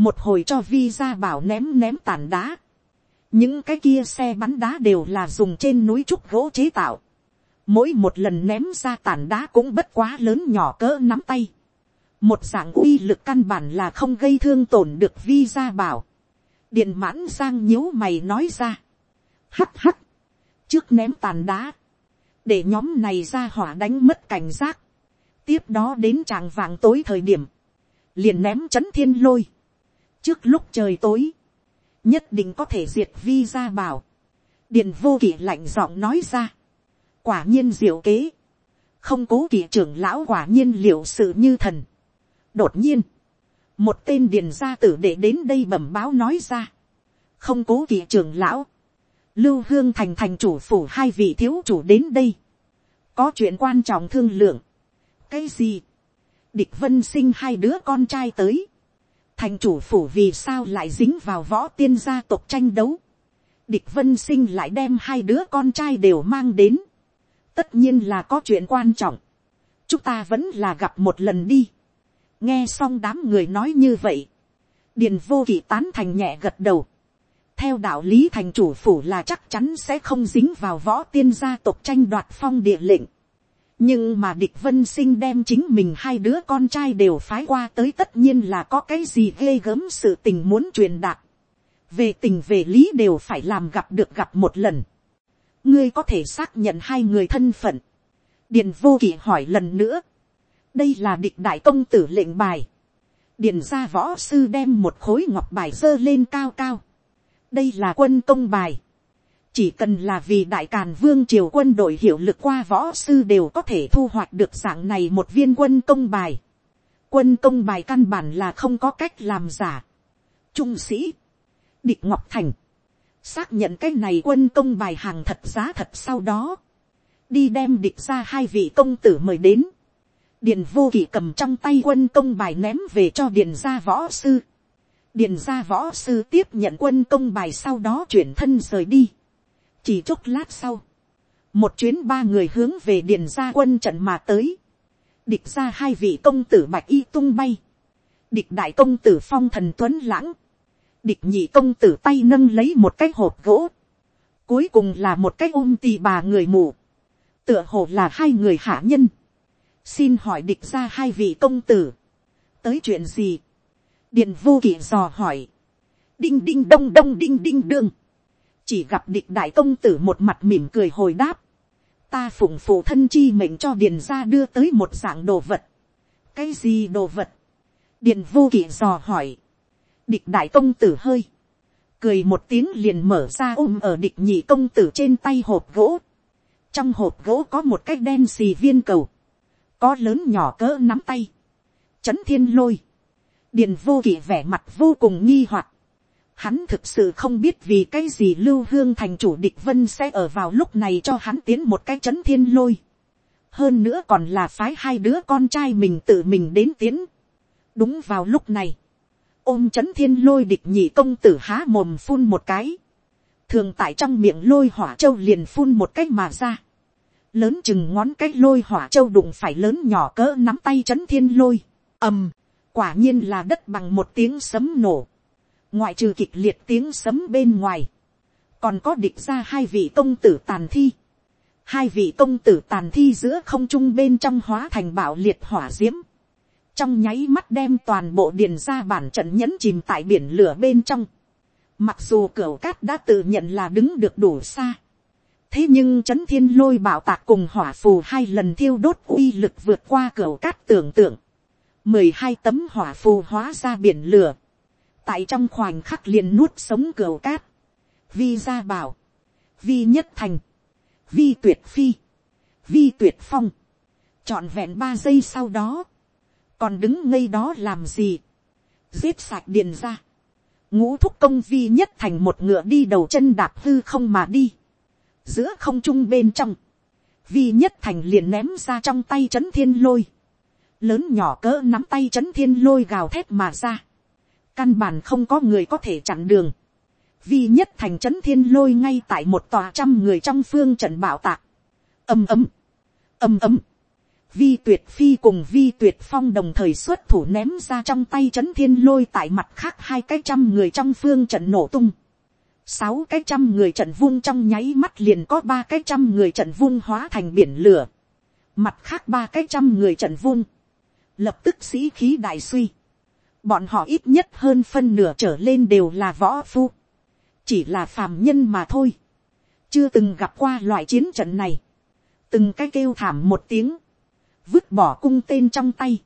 một hồi cho vi ra bảo ném ném tàn đá. những cái kia xe bắn đá đều là dùng trên núi trúc gỗ chế tạo. mỗi một lần ném ra tàn đá cũng bất quá lớn nhỏ cỡ nắm tay. một dạng uy lực căn bản là không gây thương tổn được vi ra bảo điện mãn giang nhíu mày nói ra. hắt hắt. trước ném tàn đá. để nhóm này ra hỏa đánh mất cảnh giác. tiếp đó đến tràng vàng tối thời điểm. liền ném c h ấ n thiên lôi trước lúc trời tối, nhất định có thể diệt vi ra bảo. điện vô kỵ lạnh giọng nói ra. quả nhiên diệu kế. không cố kỵ trưởng lão quả nhiên liệu sự như thần. đột nhiên, một tên điền gia tử để đến đây bẩm báo nói ra. không cố kỵ trưởng lão. lưu hương thành thành chủ phủ hai vị thiếu chủ đến đây. có chuyện quan trọng thương lượng. cái gì. địch vân sinh hai đứa con trai tới thành chủ phủ vì sao lại dính vào võ tiên gia tộc tranh đấu. địch vân sinh lại đem hai đứa con trai đều mang đến. tất nhiên là có chuyện quan trọng. chúng ta vẫn là gặp một lần đi nghe xong đám người nói như vậy. điền vô kỵ tán thành nhẹ gật đầu. theo đạo lý thành chủ phủ là chắc chắn sẽ không dính vào võ tiên gia tộc tranh đoạt phong địa lệnh nhưng mà địch vân sinh đem chính mình hai đứa con trai đều phái qua tới tất nhiên là có cái gì ghê gớm sự tình muốn truyền đạt. về tình về lý đều phải làm gặp được gặp một lần. ngươi có thể xác nhận hai người thân phận. điền vô kỵ hỏi lần nữa đây là địch đại công tử lệnh bài. điền gia võ sư đem một khối ngọc bài dơ lên cao cao. đây là quân công bài chỉ cần là vì đại càn vương triều quân đội hiệu lực qua võ sư đều có thể thu hoạch được dạng này một viên quân công bài. quân công bài căn bản là không có cách làm giả. trung sĩ, địch ngọc thành, xác nhận cái này quân công bài hàng thật giá thật sau đó, đi đem địch ra hai vị công tử mời đến, Điền vô kỵ cầm trong tay quân công bài ném về cho điền gia võ sư. Điền gia võ sư tiếp nhận quân công bài sau đó chuyển thân rời đi. Chỉ chốc lát sau. Một chuyến ba người hướng về điền gia quân trận mà tới. Địch ra hai vị công tử bạch y tung bay. Địch đại công tử phong thần tuấn lãng. Địch nhị công tử tay nâng lấy một cái hộp gỗ. Cuối cùng là một cái ôm tì bà người mù. Tựa hồ là hai người hạ nhân xin hỏi địch ra hai vị công tử, tới chuyện gì, điện vô kỵ dò hỏi, đinh đinh đông đông đinh đinh đương, chỉ gặp địch đại công tử một mặt mỉm cười hồi đáp, ta phụng phụ thân chi mệnh cho điền ra đưa tới một dạng đồ vật, cái gì đồ vật, điện vô kỵ dò hỏi, địch đại công tử hơi, cười một tiếng liền mở ra ôm ở địch nhị công tử trên tay hộp gỗ, trong hộp gỗ có một cái đen xì viên cầu, có lớn nhỏ cỡ nắm tay, trấn thiên lôi, điền vô kỵ vẻ mặt vô cùng nghi hoặc, hắn thực sự không biết vì cái gì lưu hương thành chủ địch vân sẽ ở vào lúc này cho hắn tiến một cái trấn thiên lôi, hơn nữa còn là phái hai đứa con trai mình tự mình đến tiến, đúng vào lúc này, ôm trấn thiên lôi địch nhị công tử há mồm phun một cái, thường tại trong miệng lôi hỏa châu liền phun một cái mà ra, lớn chừng ngón cái lôi hỏa châu đụng phải lớn nhỏ cỡ nắm tay chấn thiên lôi, ầm, quả nhiên là đất bằng một tiếng sấm nổ, ngoại trừ kịch liệt tiếng sấm bên ngoài, còn có địch ra hai vị công tử tàn thi, hai vị công tử tàn thi giữa không trung bên trong hóa thành bạo liệt hỏa d i ễ m trong nháy mắt đem toàn bộ điền ra bản trận nhẫn chìm tại biển lửa bên trong, mặc dù cửa cát đã tự nhận là đứng được đủ xa, thế nhưng trấn thiên lôi bảo tạc cùng hỏa phù hai lần thiêu đốt uy lực vượt qua cửa cát tưởng tượng, mười hai tấm hỏa phù hóa ra biển lửa, tại trong khoảnh khắc liền nuốt sống cửa cát, vi gia bảo, vi nhất thành, vi tuyệt phi, vi tuyệt phong, trọn vẹn ba giây sau đó, còn đứng ngây đó làm gì, giết sạch điền ra, ngũ thúc công vi nhất thành một ngựa đi đầu chân đạp hư không mà đi, giữa không trung bên trong, vi nhất thành liền ném ra trong tay c h ấ n thiên lôi, lớn nhỏ cỡ nắm tay c h ấ n thiên lôi gào thét mà ra, căn bản không có người có thể chặn đường, vi nhất thành c h ấ n thiên lôi ngay tại một tòa trăm người trong phương trận bảo tạc, ầm ầm, ầm ầm, vi tuyệt phi cùng vi tuyệt phong đồng thời xuất thủ ném ra trong tay c h ấ n thiên lôi tại mặt khác hai cái trăm người trong phương trận nổ tung, sáu cái trăm người trận vung trong nháy mắt liền có ba cái trăm người trận vung hóa thành biển lửa. Mặt khác ba cái trăm người trận vung. Lập tức sĩ khí đại suy. Bọn họ ít nhất hơn phân nửa trở lên đều là võ phu. Chỉ là phàm nhân mà thôi. Chưa từng gặp qua loại chiến trận này. Từng cái kêu thảm một tiếng. Vứt bỏ cung tên trong tay.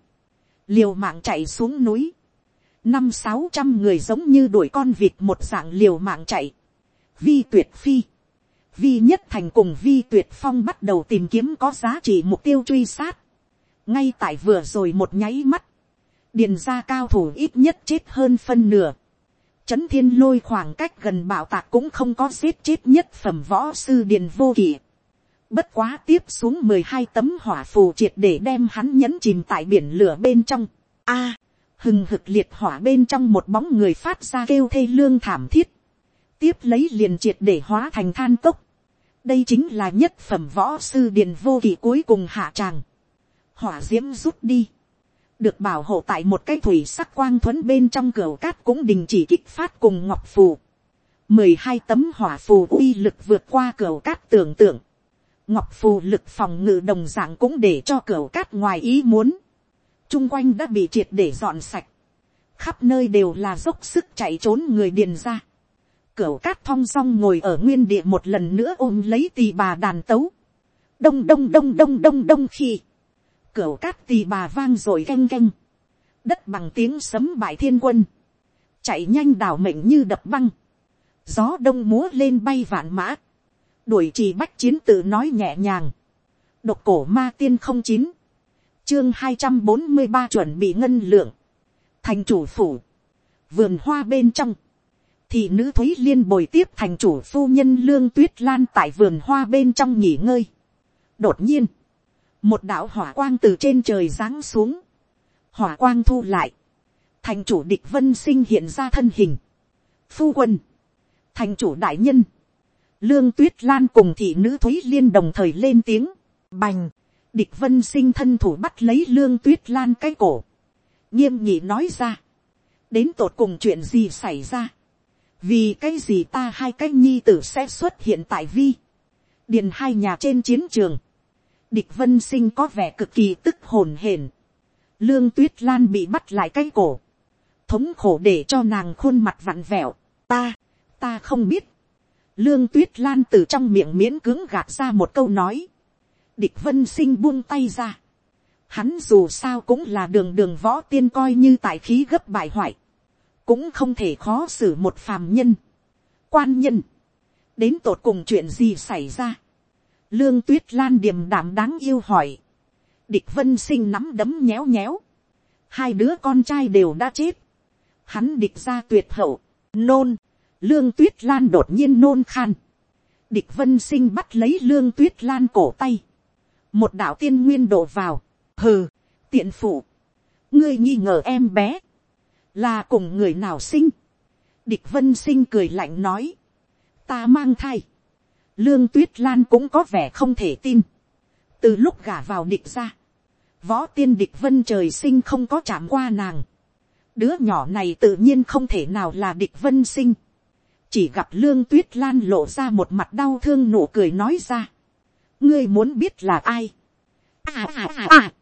Liều mạng chạy xuống núi năm sáu trăm người giống như đuổi con vịt một dạng liều mạng chạy. Vi tuyệt phi, vi nhất thành cùng vi tuyệt phong bắt đầu tìm kiếm có giá trị mục tiêu truy sát. ngay tại vừa rồi một nháy mắt, điền ra cao thủ ít nhất chết hơn phân nửa. Trấn thiên lôi khoảng cách gần bảo tạc cũng không có giết chết nhất phẩm võ sư điền vô kỷ. Bất quá tiếp xuống mười hai tấm hỏa phù triệt để đem hắn nhấn chìm tại biển lửa bên trong. A, hừng hực liệt hỏa bên trong một bóng người phát ra kêu thê lương thảm thiết, tiếp lấy liền triệt để hóa thành than cốc. đây chính là nhất phẩm võ sư điền vô kỵ cuối cùng hạ tràng. hỏa d i ễ m rút đi, được bảo hộ tại một cái thủy sắc quang thuấn bên trong cửa cát cũng đình chỉ kích phát cùng ngọc phù. mười hai tấm hỏa phù uy lực vượt qua cửa cát tưởng tượng. ngọc phù lực phòng ngự đồng dạng cũng để cho cửa cát ngoài ý muốn chung quanh đã bị triệt để dọn sạch, khắp nơi đều là dốc sức chạy trốn người điền ra. Cửu cát thong song ngồi ở nguyên địa một lần nữa ôm lấy tì bà đàn tấu. Đông đông đông đông đông đông khi. Cửu cát tì bà vang rồi canh canh. Đất bằng tiếng sấm bại thiên quân. Chạy nhanh đảo mệnh như đập băng. Gió đông múa lên bay vạn mã. Đuổi trì bách chiến tự nói nhẹ nhàng. Độc cổ ma tiên không chín chương hai trăm bốn mươi ba chuẩn bị ngân lượng, thành chủ phủ, vườn hoa bên trong, thì nữ thúy liên bồi tiếp thành chủ phu nhân lương tuyết lan tại vườn hoa bên trong nghỉ ngơi. đột nhiên, một đạo hỏa quang từ trên trời giáng xuống, hỏa quang thu lại, thành chủ địch vân sinh hiện ra thân hình, phu quân, thành chủ đại nhân, lương tuyết lan cùng thị nữ thúy liên đồng thời lên tiếng, bành, địch vân sinh thân thủ bắt lấy lương tuyết lan cái cổ, nghiêm nhị nói ra, đến tột cùng chuyện gì xảy ra, vì cái gì ta hai cái nhi tử sẽ xuất hiện tại vi, điền hai nhà trên chiến trường, địch vân sinh có vẻ cực kỳ tức hồn hển, lương tuyết lan bị bắt lại cái cổ, thống khổ để cho nàng khuôn mặt vặn vẹo, ta, ta không biết, lương tuyết lan từ trong miệng miễn cưỡng gạt ra một câu nói, địch vân sinh buông tay ra, hắn dù sao cũng là đường đường võ tiên coi như tài khí gấp bại hoại, cũng không thể khó xử một phàm nhân, quan nhân, đến tột cùng chuyện gì xảy ra, lương tuyết lan điềm đảm đáng yêu hỏi, địch vân sinh nắm đấm nhéo nhéo, hai đứa con trai đều đã chết, hắn địch ra tuyệt hậu, nôn, lương tuyết lan đột nhiên nôn khan, địch vân sinh bắt lấy lương tuyết lan cổ tay, một đạo tiên nguyên đổ vào, hừ, tiện phụ, ngươi nghi ngờ em bé, là cùng người nào sinh, địch vân sinh cười lạnh nói, ta mang thai, lương tuyết lan cũng có vẻ không thể tin, từ lúc gả vào địch ra, võ tiên địch vân trời sinh không có chạm qua nàng, đứa nhỏ này tự nhiên không thể nào là địch vân sinh, chỉ gặp lương tuyết lan lộ ra một mặt đau thương nụ cười nói ra, ngươi muốn biết là ai, à à à à,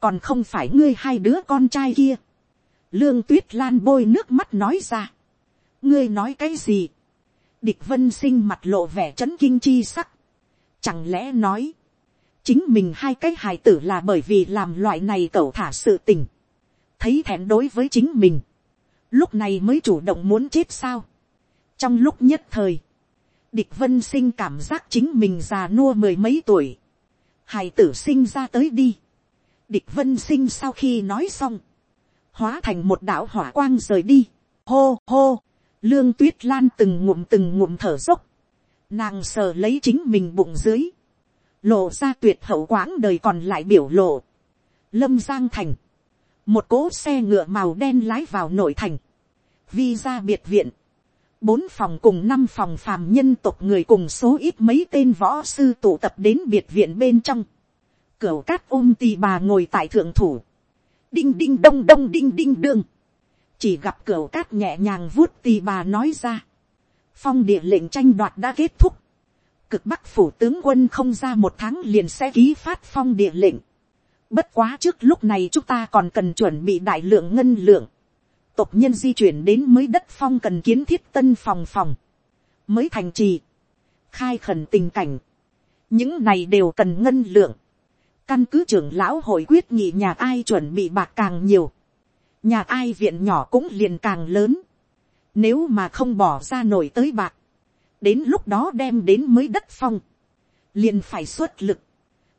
còn không phải ngươi hai đứa con trai kia, lương tuyết lan bôi nước mắt nói ra, ngươi nói cái gì, địch vân sinh mặt lộ vẻ c h ấ n kinh chi sắc, chẳng lẽ nói, chính mình hai cái hài tử là bởi vì làm loại này cậu thả sự tình, thấy thẹn đối với chính mình, lúc này mới chủ động muốn chết sao, trong lúc nhất thời, địch vân sinh cảm giác chính mình già nua mười mấy tuổi, hài tử sinh ra tới đi, địch vân sinh sau khi nói xong, hóa thành một đạo hỏa quang rời đi, hô hô, lương tuyết lan từng ngụm từng ngụm thở dốc, nàng sờ lấy chính mình bụng dưới, lộ ra tuyệt hậu quãng đời còn lại biểu lộ, lâm giang thành, một cỗ xe ngựa màu đen lái vào nội thành, vi ra biệt viện, bốn phòng cùng năm phòng phàm nhân tộc người cùng số ít mấy tên võ sư tụ tập đến biệt viện bên trong, Cửu cát ôm tì bà ngồi tại thượng thủ, đinh đinh đông đông đinh đinh đương, chỉ gặp cửu cát nhẹ nhàng vuốt tì bà nói ra, phong địa lệnh tranh đoạt đã kết thúc, cực bắc phủ tướng quân không ra một tháng liền sẽ ký phát phong địa lệnh, bất quá trước lúc này chúng ta còn cần chuẩn bị đại lượng ngân lượng, tộc nhân di chuyển đến mới đất phong cần kiến thiết tân phòng phòng, mới thành trì, khai khẩn tình cảnh, những này đều cần ngân lượng, căn cứ trưởng lão hội quyết nghị nhà ai chuẩn bị bạc càng nhiều, nhà ai viện nhỏ cũng liền càng lớn, nếu mà không bỏ ra nổi tới bạc, đến lúc đó đem đến mới đất phong, liền phải xuất lực,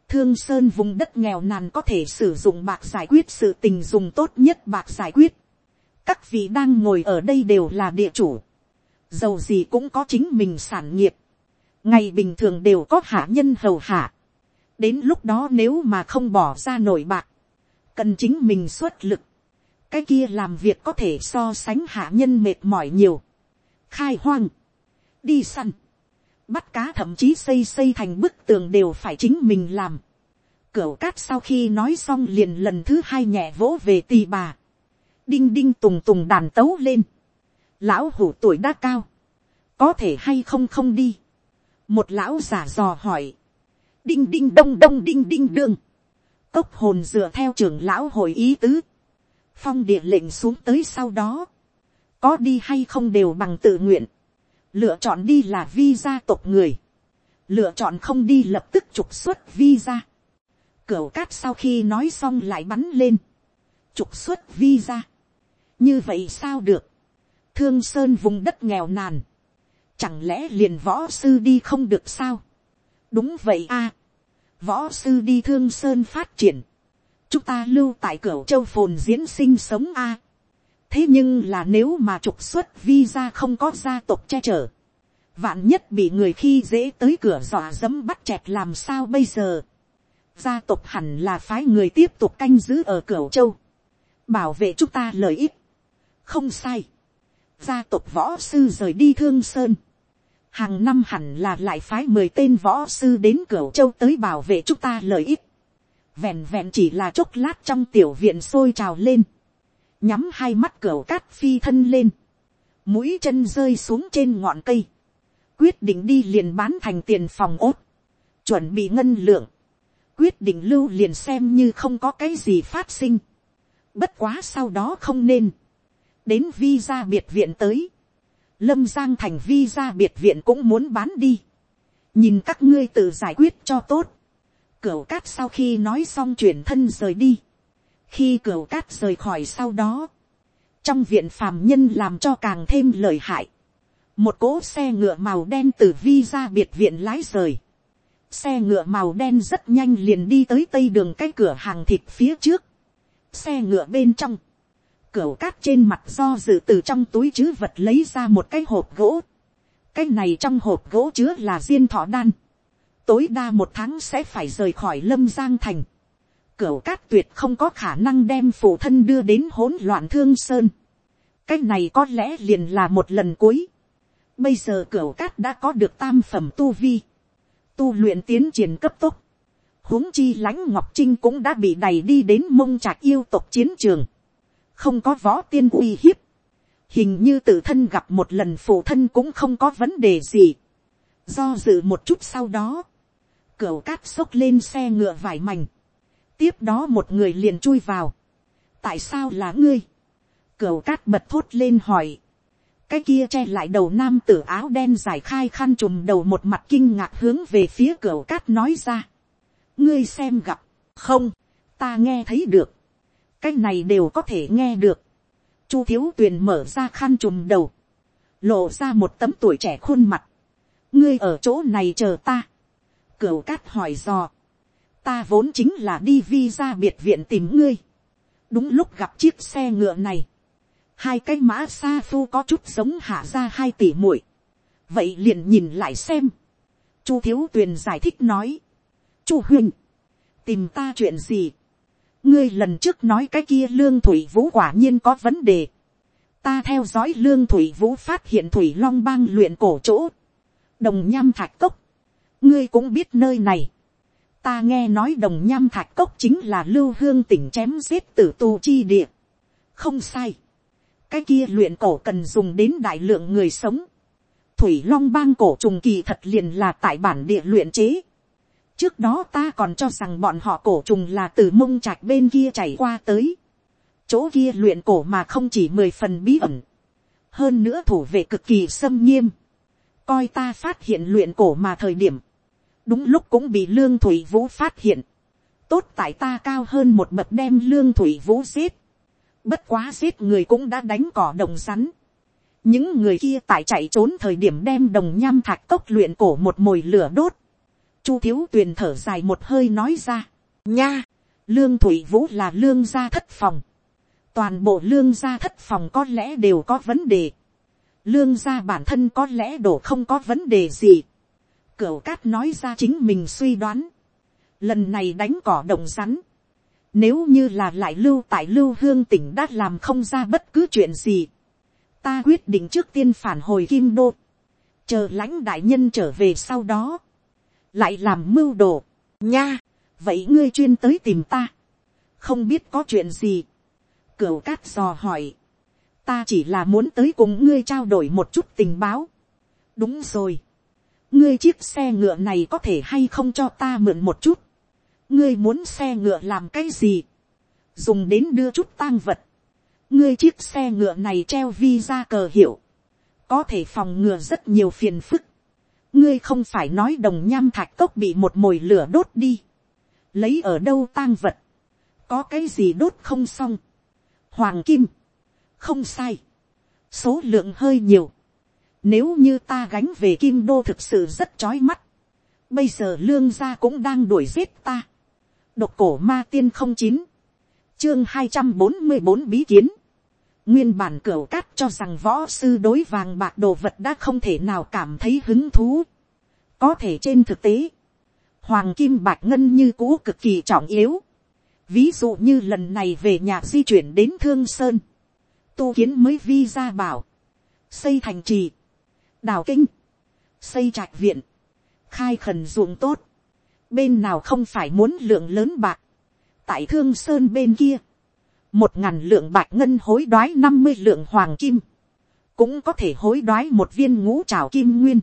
thương sơn vùng đất nghèo nàn có thể sử dụng bạc giải quyết sự tình dùng tốt nhất bạc giải quyết, các vị đang ngồi ở đây đều là địa chủ, dầu gì cũng có chính mình sản nghiệp, ngày bình thường đều có hạ nhân hầu hạ, đến lúc đó nếu mà không bỏ ra nổi bạc, cần chính mình xuất lực, cái kia làm việc có thể so sánh hạ nhân mệt mỏi nhiều, khai hoang, đi săn, bắt cá thậm chí xây xây thành bức tường đều phải chính mình làm. Cửu cát sau khi nói xong liền lần thứ hai nhẹ vỗ về tì bà. Đinh đinh tùng tùng đàn tấu lên. Lão hủ tuổi đã cao. Có thể hay không không đi. Một lão giả dò hỏi đinh đinh đông đông đinh đinh đương, cốc hồn dựa theo trưởng lão hội ý tứ, phong địa lệnh xuống tới sau đó, có đi hay không đều bằng tự nguyện, lựa chọn đi là vi gia tộc người, lựa chọn không đi lập tức trục xuất vi gia, cửu cát sau khi nói xong lại bắn lên, trục xuất vi ra như vậy sao được, thương sơn vùng đất nghèo nàn, chẳng lẽ liền võ sư đi không được sao, đúng vậy a. võ sư đi thương sơn phát triển. chúng ta lưu tại cửa châu phồn diễn sinh sống a. thế nhưng là nếu mà trục xuất visa không có gia tộc che chở. vạn nhất bị người khi dễ tới cửa dọa dẫm bắt chẹt làm sao bây giờ. gia tộc hẳn là phái người tiếp tục canh giữ ở cửa châu, bảo vệ chúng ta lợi ích, không sai, gia tộc võ sư rời đi thương sơn, hàng năm hẳn là lại phái mười tên võ sư đến cửa châu tới bảo vệ chúng ta lợi ích, vẹn vẹn chỉ là chốc lát trong tiểu viện sôi trào lên, nhắm hai mắt cửa cát phi thân lên, mũi chân rơi xuống trên ngọn cây, quyết định đi liền bán thành tiền phòng ốt, chuẩn bị ngân lượng, quyết định lưu liền xem như không có cái gì phát sinh, bất quá sau đó không nên, đến vi ra biệt viện tới, lâm giang thành vi ra biệt viện cũng muốn bán đi, nhìn các ngươi tự giải quyết cho tốt, cửu cát sau khi nói xong chuyển thân rời đi, khi cửu cát rời khỏi sau đó, trong viện phàm nhân làm cho càng thêm lời hại, một cỗ xe ngựa màu đen từ vi ra biệt viện lái rời, xe ngựa màu đen rất nhanh liền đi tới tây đường cái cửa hàng thịt phía trước, xe ngựa bên trong, Cửu cát trên mặt do dự từ trong túi chứ vật lấy ra một cái hộp gỗ, cái này trong hộp gỗ chứa là diên thọ đan, tối đa một tháng sẽ phải rời khỏi lâm giang thành, Cửu cát tuyệt không có khả năng đem phụ thân đưa đến hỗn loạn thương sơn. Cái này có lẽ liền là một lần cuối. Bây giờ cửu cát đã có được tam phẩm tu vi. Tu luyện tiến triển cấp tốc. huống chi lãnh ngọc trinh cũng đã bị đẩy đi đến mông trạc yêu tộc chiến trường. Không có võ tiên uy hiếp. Hình như tự thân gặp một lần phụ thân cũng không có vấn đề gì. Do dự một chút sau đó. Cửu cát xốc lên xe ngựa vải mảnh tiếp đó một người liền chui vào. tại sao là ngươi. cửu cát bật thốt lên hỏi. cái kia che lại đầu nam tử áo đen giải khai khăn trùm đầu một mặt kinh ngạc hướng về phía cửu cát nói ra. ngươi xem gặp, không, ta nghe thấy được cái này đều có thể nghe được. chu thiếu tuyền mở ra khăn trùm đầu. lộ ra một tấm tuổi trẻ khuôn mặt. ngươi ở chỗ này chờ ta. cửu cát hỏi dò ta vốn chính là đi vi ra biệt viện tìm ngươi. đúng lúc gặp chiếc xe ngựa này, hai cái mã xa phu có chút giống hạ ra hai tỷ muội. vậy liền nhìn lại xem. chu thiếu tuyền giải thích nói. chu huynh, tìm ta chuyện gì ngươi lần trước nói cái kia lương thủy vũ quả nhiên có vấn đề. ta theo dõi lương thủy vũ phát hiện thủy long bang luyện cổ chỗ. đồng nham thạch cốc. ngươi cũng biết nơi này ta nghe nói đồng nham thạch cốc chính là lưu hương tỉnh chém giết tử tù chi địa. không sai. cái kia luyện cổ cần dùng đến đại lượng người sống. thủy long bang cổ trùng kỳ thật liền là tại bản địa luyện chế trước đó ta còn cho rằng bọn họ cổ trùng là từ mông trạch bên kia chảy qua tới. chỗ kia luyện cổ mà không chỉ mười phần bí ẩn. hơn nữa thủ vệ cực kỳ xâm nghiêm. coi ta phát hiện luyện cổ mà thời điểm đúng lúc cũng bị lương thủy vũ phát hiện, tốt tại ta cao hơn một bậc đem lương thủy vũ giết, bất quá giết người cũng đã đánh cỏ đồng rắn, những người kia tại chạy trốn thời điểm đem đồng nham thạch cốc luyện cổ một mồi lửa đốt, chu thiếu tuyền thở dài một hơi nói ra, nha, lương thủy vũ là lương gia thất phòng, toàn bộ lương gia thất phòng có lẽ đều có vấn đề, lương gia bản thân có lẽ đổ không có vấn đề gì, Cửu cát nói ra chính mình suy đoán. Lần này đánh cỏ đồng rắn. Nếu như là lại lưu tại lưu hương tỉnh đã làm không ra bất cứ chuyện gì. Ta quyết định trước tiên phản hồi kim đô. Chờ lãnh đại nhân trở về sau đó. Lại làm mưu đồ. Nha. Vậy ngươi chuyên tới tìm ta. Không biết có chuyện gì. Cửu cát dò hỏi. Ta chỉ là muốn tới cùng ngươi trao đổi một chút tình báo. Đúng rồi ngươi chiếc xe ngựa này có thể hay không cho ta mượn một chút. ngươi muốn xe ngựa làm cái gì. dùng đến đưa chút tang vật. ngươi chiếc xe ngựa này treo vi ra cờ hiệu. có thể phòng ngừa rất nhiều phiền phức ngươi không phải nói đồng nham thạch cốc bị một mồi lửa đốt đi. lấy ở đâu tang vật. có cái gì đốt không xong. hoàng kim. không sai. số lượng hơi nhiều nếu như ta gánh về kim đô thực sự rất chói mắt. Bây giờ lương gia cũng đang đuổi giết ta. Độc cổ ma tiên không chín. Chương hai trăm bốn mươi bốn bí kiến. Nguyên bản cửu cát cho rằng võ sư đối vàng bạc đồ vật đã không thể nào cảm thấy hứng thú. Có thể trên thực tế. hoàng kim bạch ngân như cũ cực kỳ trọng yếu. ví dụ như lần này về nhà di chuyển đến thương sơn, tu kiến mới vi ra bảo, xây thành trì, đào kinh, xây trạch viện, khai khẩn ruộng tốt, bên nào không phải muốn lượng lớn bạc, tại thương sơn bên kia, một ngàn lượng bạc ngân hối đoái năm mươi lượng hoàng kim, cũng có thể hối đoái một viên ngũ trào kim nguyên.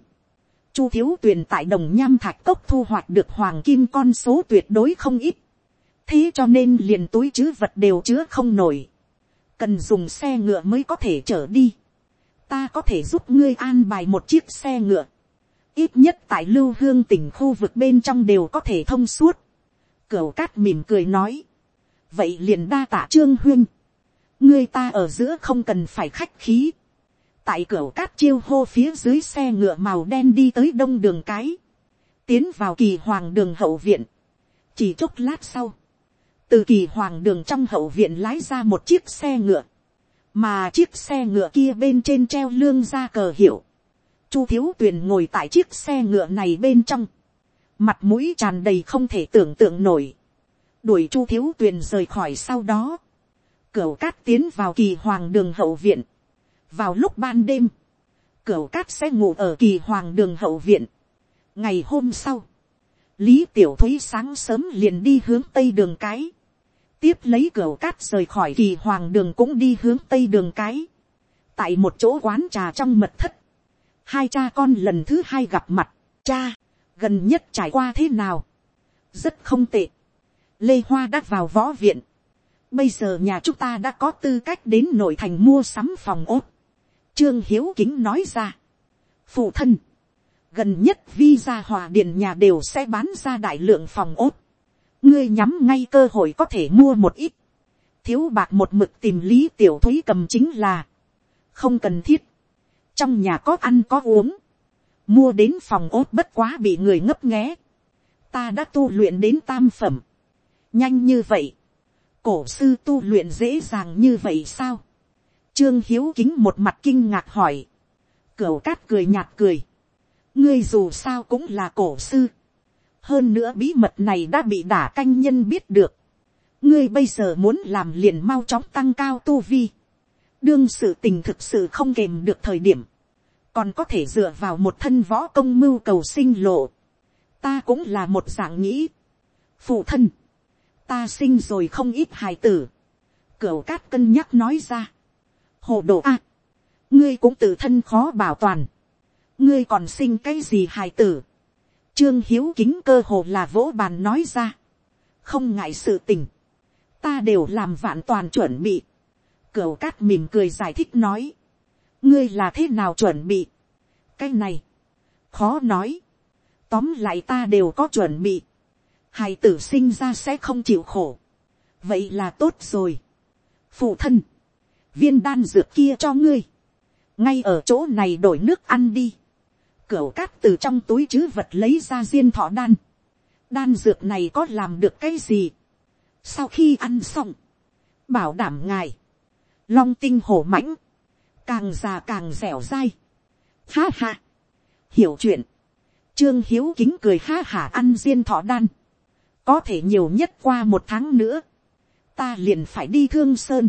Chu thiếu tuyền tại đồng nham thạch cốc thu hoạch được hoàng kim con số tuyệt đối không ít. thế cho nên liền túi chứ vật đều chứa không nổi. cần dùng xe ngựa mới có thể chở đi. ta có thể giúp ngươi an bài một chiếc xe ngựa. ít nhất tại lưu hương tỉnh khu vực bên trong đều có thể thông suốt. cửu cát mỉm cười nói vậy liền đa tạ trương huyên. ngươi ta ở giữa không cần phải khách khí. Tại cửa cát chiêu hô phía dưới xe ngựa màu đen đi tới đông đường cái, tiến vào kỳ hoàng đường hậu viện, chỉ chốc lát sau, từ kỳ hoàng đường trong hậu viện lái ra một chiếc xe ngựa, mà chiếc xe ngựa kia bên trên treo lương ra cờ hiệu, chu thiếu tuyền ngồi tại chiếc xe ngựa này bên trong, mặt mũi tràn đầy không thể tưởng tượng nổi, đuổi chu thiếu tuyền rời khỏi sau đó, Cửu cát tiến vào kỳ hoàng đường hậu viện, vào lúc ban đêm, cửu cát sẽ ngủ ở kỳ hoàng đường hậu viện. ngày hôm sau, lý tiểu thúy sáng sớm liền đi hướng tây đường cái, tiếp lấy cửu cát rời khỏi kỳ hoàng đường cũng đi hướng tây đường cái, tại một chỗ quán trà trong mật thất, hai cha con lần thứ hai gặp mặt, cha, gần nhất trải qua thế nào, rất không tệ, lê hoa đã vào võ viện, bây giờ nhà chúng ta đã có tư cách đến nội thành mua sắm phòng ốt, Trương Hiếu Kính nói ra. Phụ thân. Gần nhất vi gia hòa điện nhà đều sẽ bán ra đại lượng phòng ốt. Ngươi nhắm ngay cơ hội có thể mua một ít. Thiếu bạc một mực tìm lý tiểu thúy cầm chính là. Không cần thiết. Trong nhà có ăn có uống. Mua đến phòng ốt bất quá bị người ngấp nghé. Ta đã tu luyện đến tam phẩm. Nhanh như vậy. Cổ sư tu luyện dễ dàng như vậy sao? Trương Hiếu kính một mặt kinh ngạc hỏi. cửa cát cười nhạt cười. Ngươi dù sao cũng là cổ sư. Hơn nữa bí mật này đã bị đả canh nhân biết được. Ngươi bây giờ muốn làm liền mau chóng tăng cao tu vi. Đương sự tình thực sự không kềm được thời điểm. Còn có thể dựa vào một thân võ công mưu cầu sinh lộ. Ta cũng là một dạng nghĩ. Phụ thân. Ta sinh rồi không ít hài tử. Cửu cát cân nhắc nói ra. Hồ đồ a, ngươi cũng tự thân khó bảo toàn, ngươi còn sinh cái gì hài tử, trương hiếu kính cơ hồ là vỗ bàn nói ra, không ngại sự tình, ta đều làm vạn toàn chuẩn bị, cửu cát mỉm cười giải thích nói, ngươi là thế nào chuẩn bị, cái này, khó nói, tóm lại ta đều có chuẩn bị, hài tử sinh ra sẽ không chịu khổ, vậy là tốt rồi, phụ thân, viên đan dược kia cho ngươi, ngay ở chỗ này đổi nước ăn đi, cửu cát từ trong túi chứ vật lấy ra diên thọ đan, đan dược này có làm được cái gì, sau khi ăn xong, bảo đảm ngài, long tinh hổ mãnh, càng già càng dẻo dai, ha ha, hiểu chuyện, trương hiếu kính cười ha hả ăn diên thọ đan, có thể nhiều nhất qua một tháng nữa, ta liền phải đi thương sơn,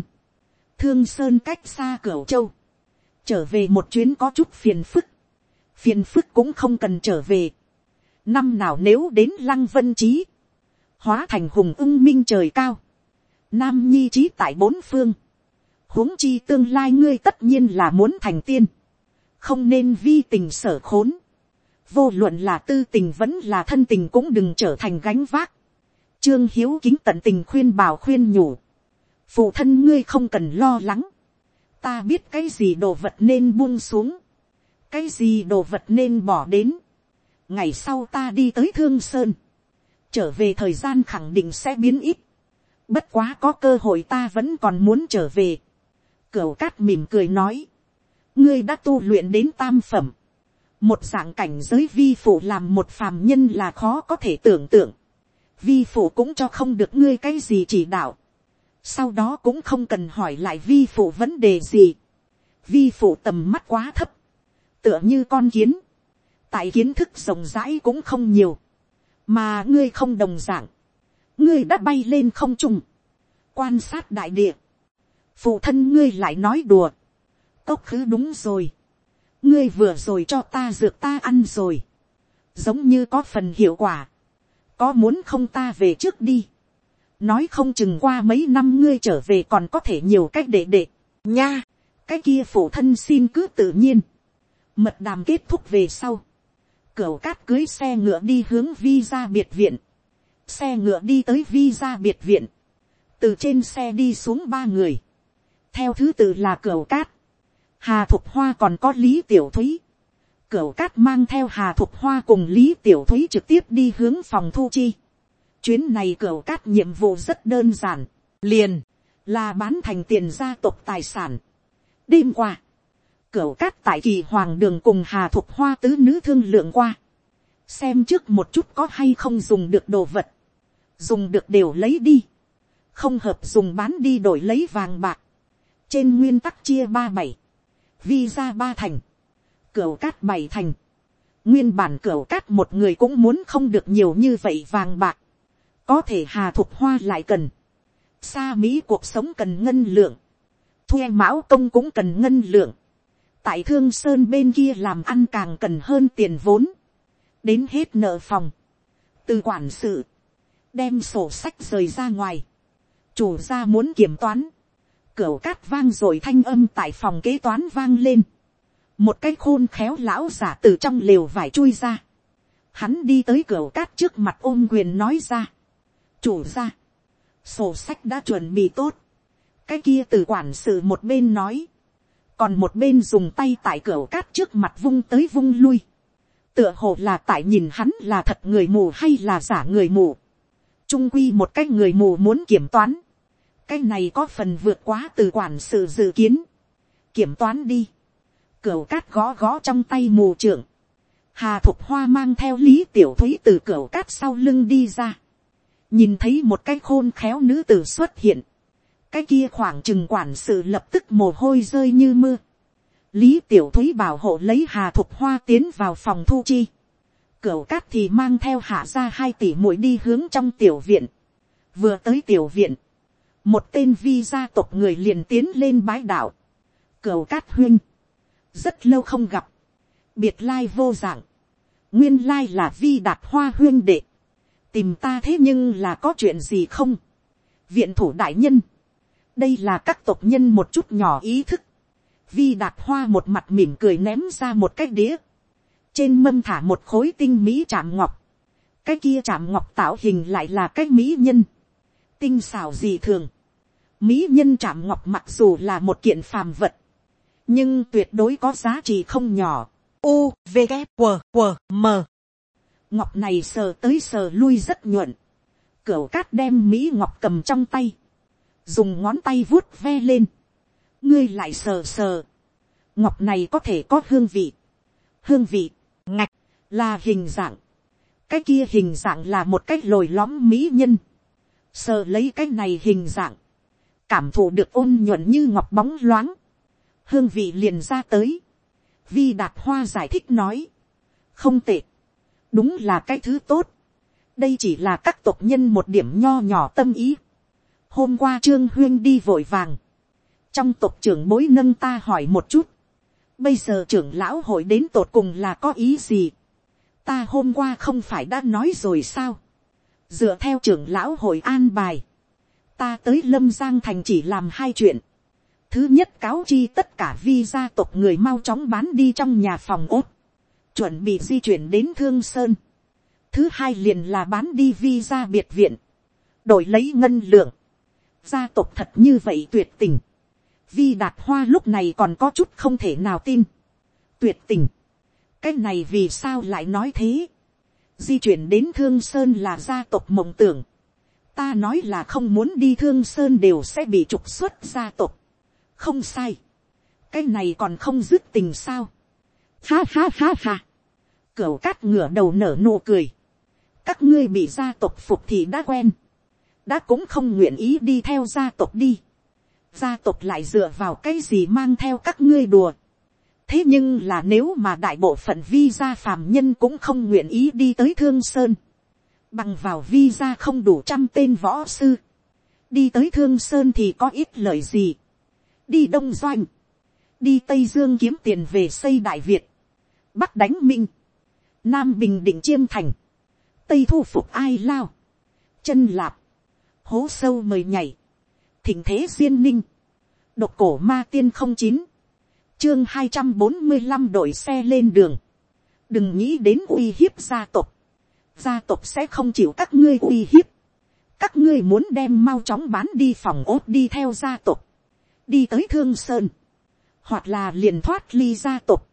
thương sơn cách xa cửa châu, trở về một chuyến có chút phiền phức, phiền phức cũng không cần trở về. năm nào nếu đến lăng vân trí, hóa thành hùng ưng minh trời cao, nam nhi trí tại bốn phương, huống chi tương lai ngươi tất nhiên là muốn thành tiên, không nên vi tình sở khốn, vô luận là tư tình vẫn là thân tình cũng đừng trở thành gánh vác. Trương Hiếu kính tận tình khuyên bảo khuyên nhủ. Phụ thân ngươi không cần lo lắng, ta biết cái gì đồ vật nên buông xuống, cái gì đồ vật nên bỏ đến, ngày sau ta đi tới thương sơn, trở về thời gian khẳng định sẽ biến ít, bất quá có cơ hội ta vẫn còn muốn trở về, cửu cát mỉm cười nói, ngươi đã tu luyện đến tam phẩm, một dạng cảnh giới vi phụ làm một phàm nhân là khó có thể tưởng tượng, vi phụ cũng cho không được ngươi cái gì chỉ đạo, sau đó cũng không cần hỏi lại vi phụ vấn đề gì, vi phụ tầm mắt quá thấp, tựa như con kiến, tại kiến thức rộng rãi cũng không nhiều, mà ngươi không đồng dạng, ngươi đã bay lên không trung, quan sát đại địa, phụ thân ngươi lại nói đùa, cốc khứ đúng rồi, ngươi vừa rồi cho ta dược ta ăn rồi, giống như có phần hiệu quả, có muốn không ta về trước đi, nói không chừng qua mấy năm ngươi trở về còn có thể nhiều cách để để, nha, cái kia phụ thân xin cứ tự nhiên, mật đàm kết thúc về sau, cửu cát cưới xe ngựa đi hướng vi ra biệt viện, xe ngựa đi tới vi ra biệt viện, từ trên xe đi xuống ba người, theo thứ tự là cửu cát, hà thục hoa còn có lý tiểu thúy, cửu cát mang theo hà thục hoa cùng lý tiểu thúy trực tiếp đi hướng phòng thu chi, chuyến này cửu cát nhiệm vụ rất đơn giản, liền là bán thành tiền gia tộc tài sản. đêm qua, cửu cát tại kỳ hoàng đường cùng hà thục hoa tứ nữ thương lượng qua, xem trước một chút có hay không dùng được đồ vật, dùng được đều lấy đi, không hợp dùng bán đi đổi lấy vàng bạc, trên nguyên tắc chia ba bảy, vi ra ba thành, cửu cát bảy thành, nguyên bản cửu cát một người cũng muốn không được nhiều như vậy vàng bạc, có thể hà thục hoa lại cần, xa mỹ cuộc sống cần ngân lượng, thuê mão công cũng cần ngân lượng, tại thương sơn bên kia làm ăn càng cần hơn tiền vốn, đến hết nợ phòng, từ quản sự, đem sổ sách rời ra ngoài, chủ gia muốn kiểm toán, cửa cát vang rồi thanh âm tại phòng kế toán vang lên, một cái khôn khéo lão giả từ trong lều vải chui ra, hắn đi tới cửa cát trước mặt ôm quyền nói ra, chủ gia, sổ sách đã chuẩn bị tốt, cái kia từ quản sự một bên nói, còn một bên dùng tay tại cửa cát trước mặt vung tới vung lui, tựa hồ là tại nhìn hắn là thật người mù hay là giả người mù, trung quy một cái người mù muốn kiểm toán, cái này có phần vượt quá từ quản sự dự kiến, kiểm toán đi, Cửu cát gõ gõ trong tay mù trưởng, hà thục hoa mang theo lý tiểu thúy từ cửu cát sau lưng đi ra, nhìn thấy một cái khôn khéo nữ tử xuất hiện, cái kia khoảng chừng quản sự lập tức mồ hôi rơi như mưa. lý tiểu thúy bảo hộ lấy hà thục hoa tiến vào phòng thu chi. cửu cát thì mang theo hạ ra hai tỷ mũi đi hướng trong tiểu viện. vừa tới tiểu viện, một tên vi gia tộc người liền tiến lên bái đạo. cửu cát huynh rất lâu không gặp, biệt lai vô dạng, nguyên lai là vi đạt hoa huyên đệ tìm ta thế nhưng là có chuyện gì không. viện thủ đại nhân, đây là các tộc nhân một chút nhỏ ý thức. vi đạt hoa một mặt mỉm cười ném ra một cái đĩa. trên mâm thả một khối tinh mỹ chạm ngọc. cái kia chạm ngọc tạo hình lại là cái mỹ nhân. tinh xào gì thường. mỹ nhân chạm ngọc mặc dù là một kiện phàm vật nhưng tuyệt đối có giá trị không nhỏ. U, V, K, W, W, M. Ngọc này sờ tới sờ lui rất nhuận, cửu cát đem mỹ ngọc cầm trong tay, dùng ngón tay vuốt ve lên, ngươi lại sờ sờ, ngọc này có thể có hương vị, hương vị, ngạch, là hình dạng, cái kia hình dạng là một cái lồi lõm mỹ nhân, sờ lấy cái này hình dạng, cảm thụ được ôn nhuận như ngọc bóng loáng, hương vị liền ra tới, vi đạt hoa giải thích nói, không tệ, đúng là cái thứ tốt. đây chỉ là các tộc nhân một điểm nho nhỏ tâm ý. hôm qua trương huyên đi vội vàng. trong tộc trưởng bối nâng ta hỏi một chút. bây giờ trưởng lão hội đến tột cùng là có ý gì. ta hôm qua không phải đã nói rồi sao. dựa theo trưởng lão hội an bài. ta tới lâm giang thành chỉ làm hai chuyện thứ nhất cáo chi tất cả vi gia tộc người mau chóng bán đi trong nhà phòng ốt chuẩn bị di chuyển đến thương sơn. thứ hai liền là bán đi vi gia biệt viện, đổi lấy ngân lượng. gia tộc thật như vậy tuyệt tình. vi đạt hoa lúc này còn có chút không thể nào tin. tuyệt tình. cái này vì sao lại nói thế. di chuyển đến thương sơn là gia tộc mộng tưởng. ta nói là không muốn đi thương sơn đều sẽ bị trục xuất gia tộc không sai. cái này còn không dứt tình sao Ha ha ha ha. Cửu cát ngửa đầu nở nụ cười. Các ngươi bị gia tộc phục thì đã quen. Đã cũng không nguyện ý đi theo gia tộc đi. Gia tộc lại dựa vào cái gì mang theo các ngươi đùa. Thế nhưng là nếu mà đại bộ phận vi gia phàm nhân cũng không nguyện ý đi tới Thương Sơn. bằng vào visa không đủ trăm tên võ sư, đi tới thương sơn thì có ít lợi gì, đi đông doanh, đi tây dương kiếm tiền về xây đại việt, bắc đánh minh, nam bình định chiêm thành, tây thu phục ai lao, chân lạp, hố sâu mời nhảy, thỉnh thế duyên ninh, độc cổ ma tiên không chín, chương hai trăm bốn mươi năm đội xe lên đường, đừng nghĩ đến uy hiếp gia tộc, gia tộc sẽ không chịu các ngươi uy hiếp, các ngươi muốn đem mau chóng bán đi phòng ốt đi theo gia tộc, đi tới thương sơn, hoặc là liền thoát ly gia tộc,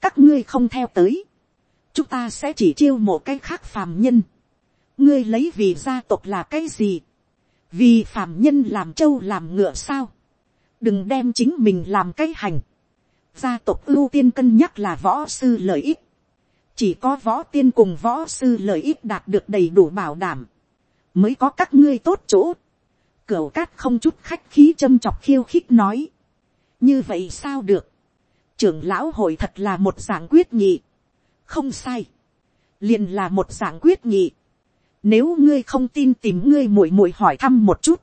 các ngươi không theo tới, chúng ta sẽ chỉ chiêu một cái khác phàm nhân, ngươi lấy vì gia tộc là cái gì, vì phàm nhân làm trâu làm ngựa sao, đừng đem chính mình làm cái hành, gia tộc ưu tiên cân nhắc là võ sư lợi ích, chỉ có võ tiên cùng võ sư lợi ích đạt được đầy đủ bảo đảm, mới có các ngươi tốt chỗ. Cửu cát không chút khách khí châm chọc khiêu khích nói. như vậy sao được. trưởng lão hội thật là một dạng quyết nghị. không sai. liền là một dạng quyết nghị. nếu ngươi không tin tìm ngươi muội muội hỏi thăm một chút.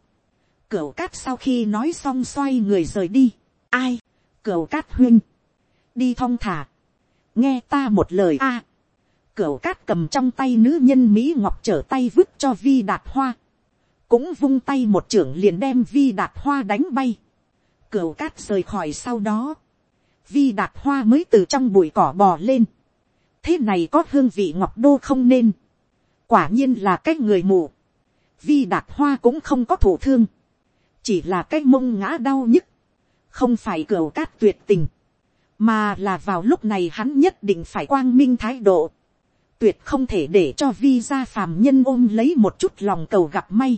Cửu cát sau khi nói xong xoay người rời đi. ai, cửu cát huyên. đi thong thả. nghe ta một lời a Cửu cát cầm trong tay nữ nhân Mỹ Ngọc trở tay vứt cho vi đạt hoa. Cũng vung tay một trưởng liền đem vi đạt hoa đánh bay. Cửu cát rời khỏi sau đó. Vi đạt hoa mới từ trong bụi cỏ bò lên. Thế này có hương vị ngọc đô không nên. Quả nhiên là cái người mù. Vi đạt hoa cũng không có thủ thương. Chỉ là cái mông ngã đau nhức. Không phải cửu cát tuyệt tình mà là vào lúc này hắn nhất định phải quang minh thái độ tuyệt không thể để cho vi gia phàm nhân ôm lấy một chút lòng cầu gặp may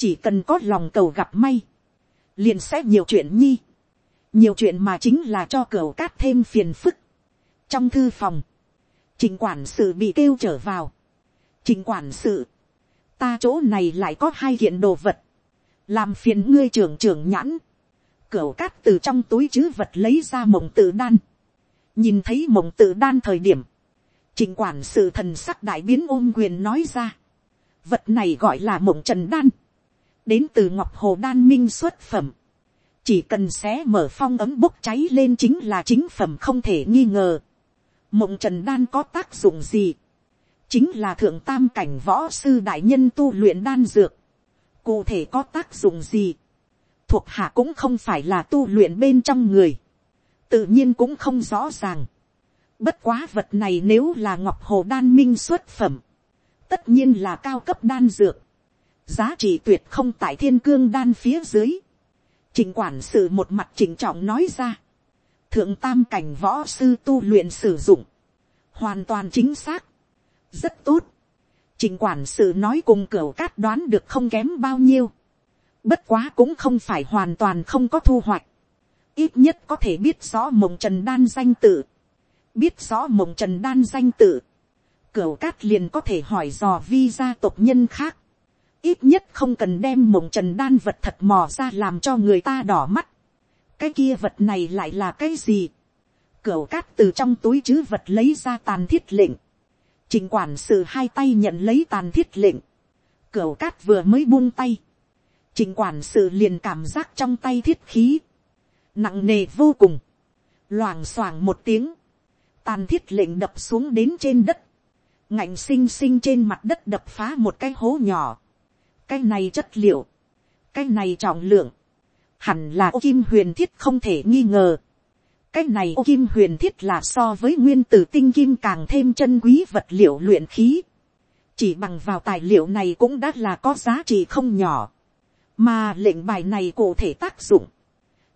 chỉ cần có lòng cầu gặp may, liền sẽ nhiều chuyện nhi. nhiều chuyện mà chính là cho cửa cát thêm phiền phức. trong thư phòng, trình quản sự bị kêu trở vào. trình quản sự, ta chỗ này lại có hai kiện đồ vật, làm phiền ngươi trưởng trưởng nhãn. cửa cát từ trong túi chứ vật lấy ra mộng tự đan. nhìn thấy mộng tự đan thời điểm, Trình quản sự thần sắc đại biến ôm quyền nói ra. Vật này gọi là mộng trần đan. Đến từ ngọc hồ đan minh xuất phẩm. Chỉ cần xé mở phong ấm bốc cháy lên chính là chính phẩm không thể nghi ngờ. Mộng trần đan có tác dụng gì? Chính là thượng tam cảnh võ sư đại nhân tu luyện đan dược. Cụ thể có tác dụng gì? Thuộc hạ cũng không phải là tu luyện bên trong người. Tự nhiên cũng không rõ ràng Bất quá vật này nếu là ngọc hồ đan minh xuất phẩm. Tất nhiên là cao cấp đan dược. Giá trị tuyệt không tại thiên cương đan phía dưới. Trình quản sự một mặt chỉnh trọng nói ra. Thượng tam cảnh võ sư tu luyện sử dụng. Hoàn toàn chính xác. Rất tốt. Trình quản sự nói cùng cửa cát đoán được không kém bao nhiêu. Bất quá cũng không phải hoàn toàn không có thu hoạch. Ít nhất có thể biết rõ mộng trần đan danh tự biết rõ mộng trần đan danh tự, cửu cát liền có thể hỏi dò vi gia tộc nhân khác, ít nhất không cần đem mộng trần đan vật thật mò ra làm cho người ta đỏ mắt, cái kia vật này lại là cái gì, cửu cát từ trong túi chứ vật lấy ra tàn thiết lệnh, trình quản sự hai tay nhận lấy tàn thiết lệnh, cửu cát vừa mới buông tay, trình quản sự liền cảm giác trong tay thiết khí, nặng nề vô cùng, loảng xoảng một tiếng, tàn thiết lệnh đập xuống đến trên đất, ngạnh xinh xinh trên mặt đất đập phá một cái hố nhỏ, cái này chất liệu, cái này trọng lượng, hẳn là ô kim huyền thiết không thể nghi ngờ. cái này ô kim huyền thiết là so với nguyên tử tinh kim càng thêm chân quý vật liệu luyện khí. chỉ bằng vào tài liệu này cũng đã là có giá trị không nhỏ. mà lệnh bài này cụ thể tác dụng,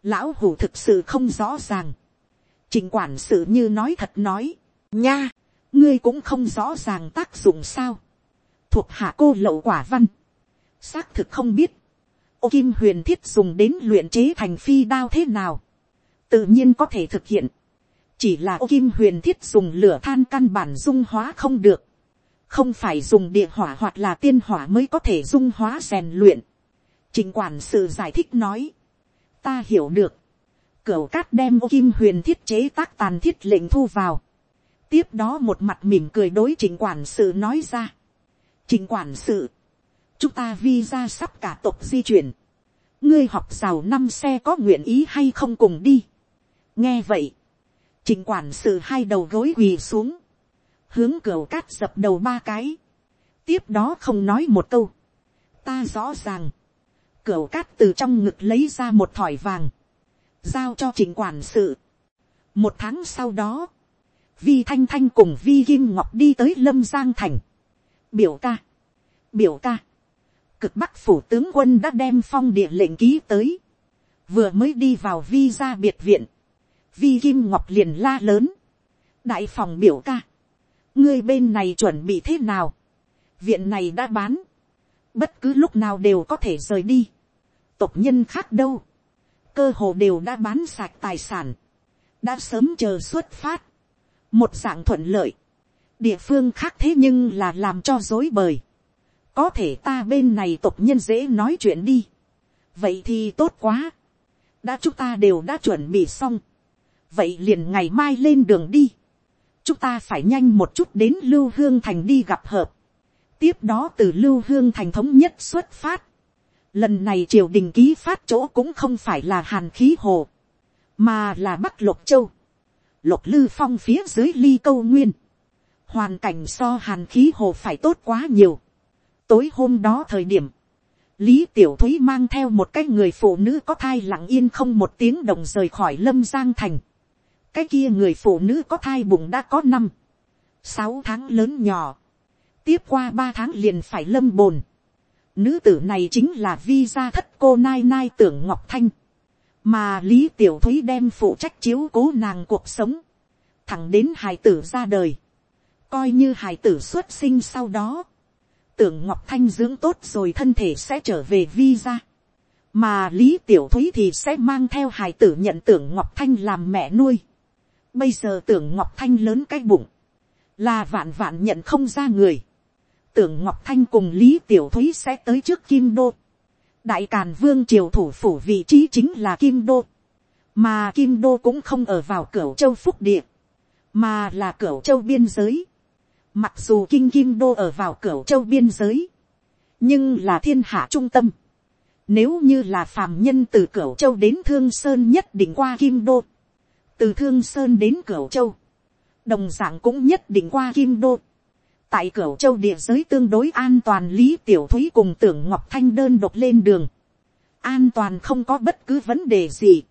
lão hủ thực sự không rõ ràng. Trình quản sự như nói thật nói. Nha, ngươi cũng không rõ ràng tác dụng sao. Thuộc hạ cô lậu quả văn. Xác thực không biết. Ô kim huyền thiết dùng đến luyện chế thành phi đao thế nào. Tự nhiên có thể thực hiện. Chỉ là ô kim huyền thiết dùng lửa than căn bản dung hóa không được. Không phải dùng địa hỏa hoặc là tiên hỏa mới có thể dung hóa rèn luyện. Trình quản sự giải thích nói. Ta hiểu được Cửu cát đem ô kim huyền thiết chế tác tàn thiết lệnh thu vào. Tiếp đó một mặt mỉm cười đối trình quản sự nói ra. trình quản sự, chúng ta vi sắp cả tộc di chuyển, ngươi học giàu năm xe có nguyện ý hay không cùng đi. nghe vậy, trình quản sự hai đầu gối quỳ xuống, hướng cửa cát dập đầu ba cái, tiếp đó không nói một câu, ta rõ ràng, cửa cát từ trong ngực lấy ra một thỏi vàng, giao cho trình quản sự. một tháng sau đó, vi thanh thanh cùng vi kim ngọc đi tới lâm giang thành, biểu ca, biểu ca, cực bắc phủ tướng quân đã đem phong địa lệnh ký tới, vừa mới đi vào vi ra biệt viện, vi kim ngọc liền la lớn, đại phòng biểu ca, ngươi bên này chuẩn bị thế nào, viện này đã bán, bất cứ lúc nào đều có thể rời đi, tộc nhân khác đâu, cơ hồ đều đã bán sạch tài sản, đã sớm chờ xuất phát, một dạng thuận lợi, địa phương khác thế nhưng là làm cho dối bời, có thể ta bên này tộc nhân dễ nói chuyện đi, vậy thì tốt quá, đã chúng ta đều đã chuẩn bị xong, vậy liền ngày mai lên đường đi, chúng ta phải nhanh một chút đến lưu hương thành đi gặp hợp, tiếp đó từ lưu hương thành thống nhất xuất phát, lần này triều đình ký phát chỗ cũng không phải là hàn khí hồ, mà là bắc lục châu, lục lư phong phía dưới ly câu nguyên, hoàn cảnh so hàn khí hồ phải tốt quá nhiều, tối hôm đó thời điểm, lý tiểu thúy mang theo một cái người phụ nữ có thai lặng yên không một tiếng đồng rời khỏi lâm giang thành. cái kia người phụ nữ có thai bụng đã có năm, sáu tháng lớn nhỏ, tiếp qua ba tháng liền phải lâm bồn. Nữ tử này chính là vi gia thất cô nai nai tưởng ngọc thanh, mà lý tiểu thúy đem phụ trách chiếu cố nàng cuộc sống, thẳng đến hài tử ra đời, coi như hài tử xuất sinh sau đó, tưởng ngọc thanh dưỡng tốt rồi thân thể sẽ trở về vi ra. mà lý tiểu thúy thì sẽ mang theo hài tử nhận tưởng ngọc thanh làm mẹ nuôi. bây giờ tưởng ngọc thanh lớn cái bụng, là vạn vạn nhận không ra người. tưởng ngọc thanh cùng lý tiểu thúy sẽ tới trước kim đô. đại càn vương triều thủ phủ vị trí chính là kim đô. mà kim đô cũng không ở vào cửa châu phúc địa, mà là cửa châu biên giới Mặc dù kinh kim đô ở vào cửa châu biên giới, nhưng là thiên hạ trung tâm. Nếu như là phàm nhân từ cửa châu đến thương sơn nhất định qua kim đô. Từ thương sơn đến cửa châu. Đồng dạng cũng nhất định qua kim đô. Tại cửa châu địa giới tương đối an toàn lý tiểu thúy cùng tưởng ngọc thanh đơn độc lên đường. An toàn không có bất cứ vấn đề gì.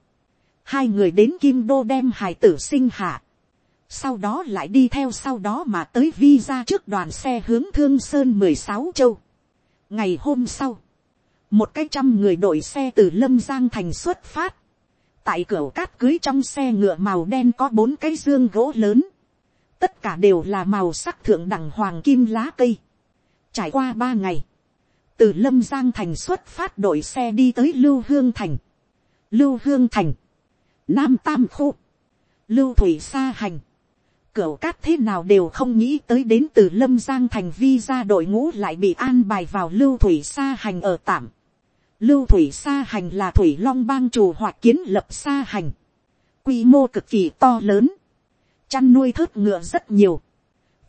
Hai người đến kim đô đem hài tử sinh hạ sau đó lại đi theo sau đó mà tới vi ra trước đoàn xe hướng thương sơn mười sáu châu. ngày hôm sau, một cái trăm người đội xe từ lâm giang thành xuất phát, tại cửa cát cưới trong xe ngựa màu đen có bốn cái dương gỗ lớn, tất cả đều là màu sắc thượng đẳng hoàng kim lá cây. trải qua ba ngày, từ lâm giang thành xuất phát đội xe đi tới lưu hương thành, lưu hương thành, nam tam khu, lưu thủy sa hành, Cửu cát thế nào đều không nghĩ tới đến từ lâm giang thành vi ra đội ngũ lại bị an bài vào lưu thủy sa hành ở tạm. Lưu thủy sa hành là thủy long bang chủ hoạt kiến lập sa hành. Quy mô cực kỳ to lớn. Chăn nuôi thớt ngựa rất nhiều.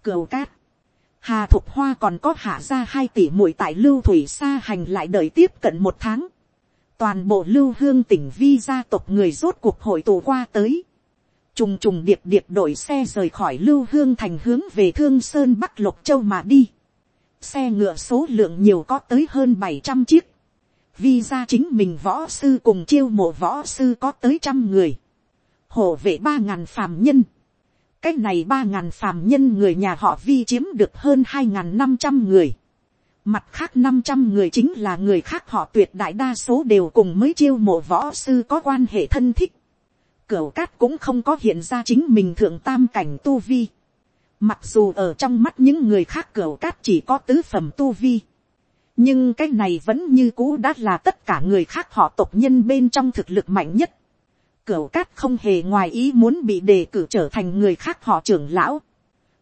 Cửu cát. Hà Thục Hoa còn có hạ ra hai tỷ muội tại lưu thủy sa hành lại đợi tiếp cận một tháng. Toàn bộ lưu hương tỉnh vi gia tộc người rốt cuộc hội tụ qua tới trùng trùng điệp điệp đội xe rời khỏi lưu hương thành hướng về thương sơn bắc lục châu mà đi. xe ngựa số lượng nhiều có tới hơn bảy trăm chiếc. vì ra chính mình võ sư cùng chiêu mộ võ sư có tới trăm người. hộ vệ ba ngàn phàm nhân. cái này ba ngàn phàm nhân người nhà họ vi chiếm được hơn hai ngàn năm trăm người. Mặt khác năm trăm người chính là người khác họ tuyệt đại đa số đều cùng mới chiêu mộ võ sư có quan hệ thân thích Cửu cát cũng không có hiện ra chính mình thượng tam cảnh tu vi. Mặc dù ở trong mắt những người khác cửu cát chỉ có tứ phẩm tu vi. Nhưng cái này vẫn như cũ đã là tất cả người khác họ tộc nhân bên trong thực lực mạnh nhất. Cửu cát không hề ngoài ý muốn bị đề cử trở thành người khác họ trưởng lão.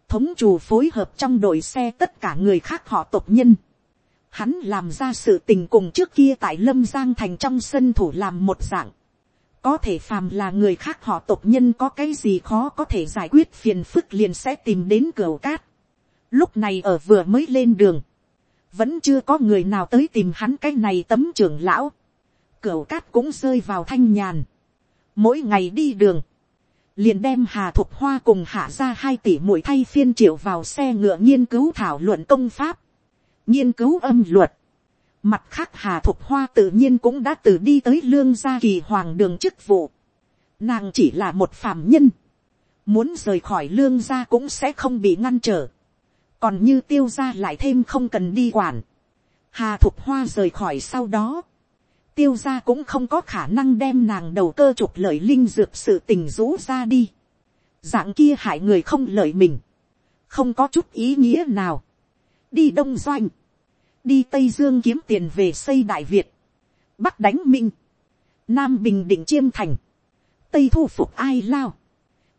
Thống chủ phối hợp trong đội xe tất cả người khác họ tộc nhân. Hắn làm ra sự tình cùng trước kia tại Lâm Giang Thành trong sân thủ làm một dạng có thể phàm là người khác họ tộc nhân có cái gì khó có thể giải quyết phiền phức liền sẽ tìm đến cửa cát. Lúc này ở vừa mới lên đường, vẫn chưa có người nào tới tìm hắn cái này tấm trưởng lão, Cửa cát cũng rơi vào thanh nhàn, mỗi ngày đi đường, liền đem hà thục hoa cùng hạ ra hai tỷ mũi thay phiên triệu vào xe ngựa nghiên cứu thảo luận công pháp, nghiên cứu âm luật, mặt khác hà thục hoa tự nhiên cũng đã từ đi tới lương gia kỳ hoàng đường chức vụ, nàng chỉ là một phàm nhân, muốn rời khỏi lương gia cũng sẽ không bị ngăn trở, còn như tiêu gia lại thêm không cần đi quản, hà thục hoa rời khỏi sau đó, tiêu gia cũng không có khả năng đem nàng đầu cơ trục lợi linh dược sự tình rũ ra đi, dạng kia hại người không lợi mình, không có chút ý nghĩa nào, đi đông doanh, đi tây dương kiếm tiền về xây đại việt, bắc đánh minh, nam bình định chiêm thành, tây thu phục ai lao,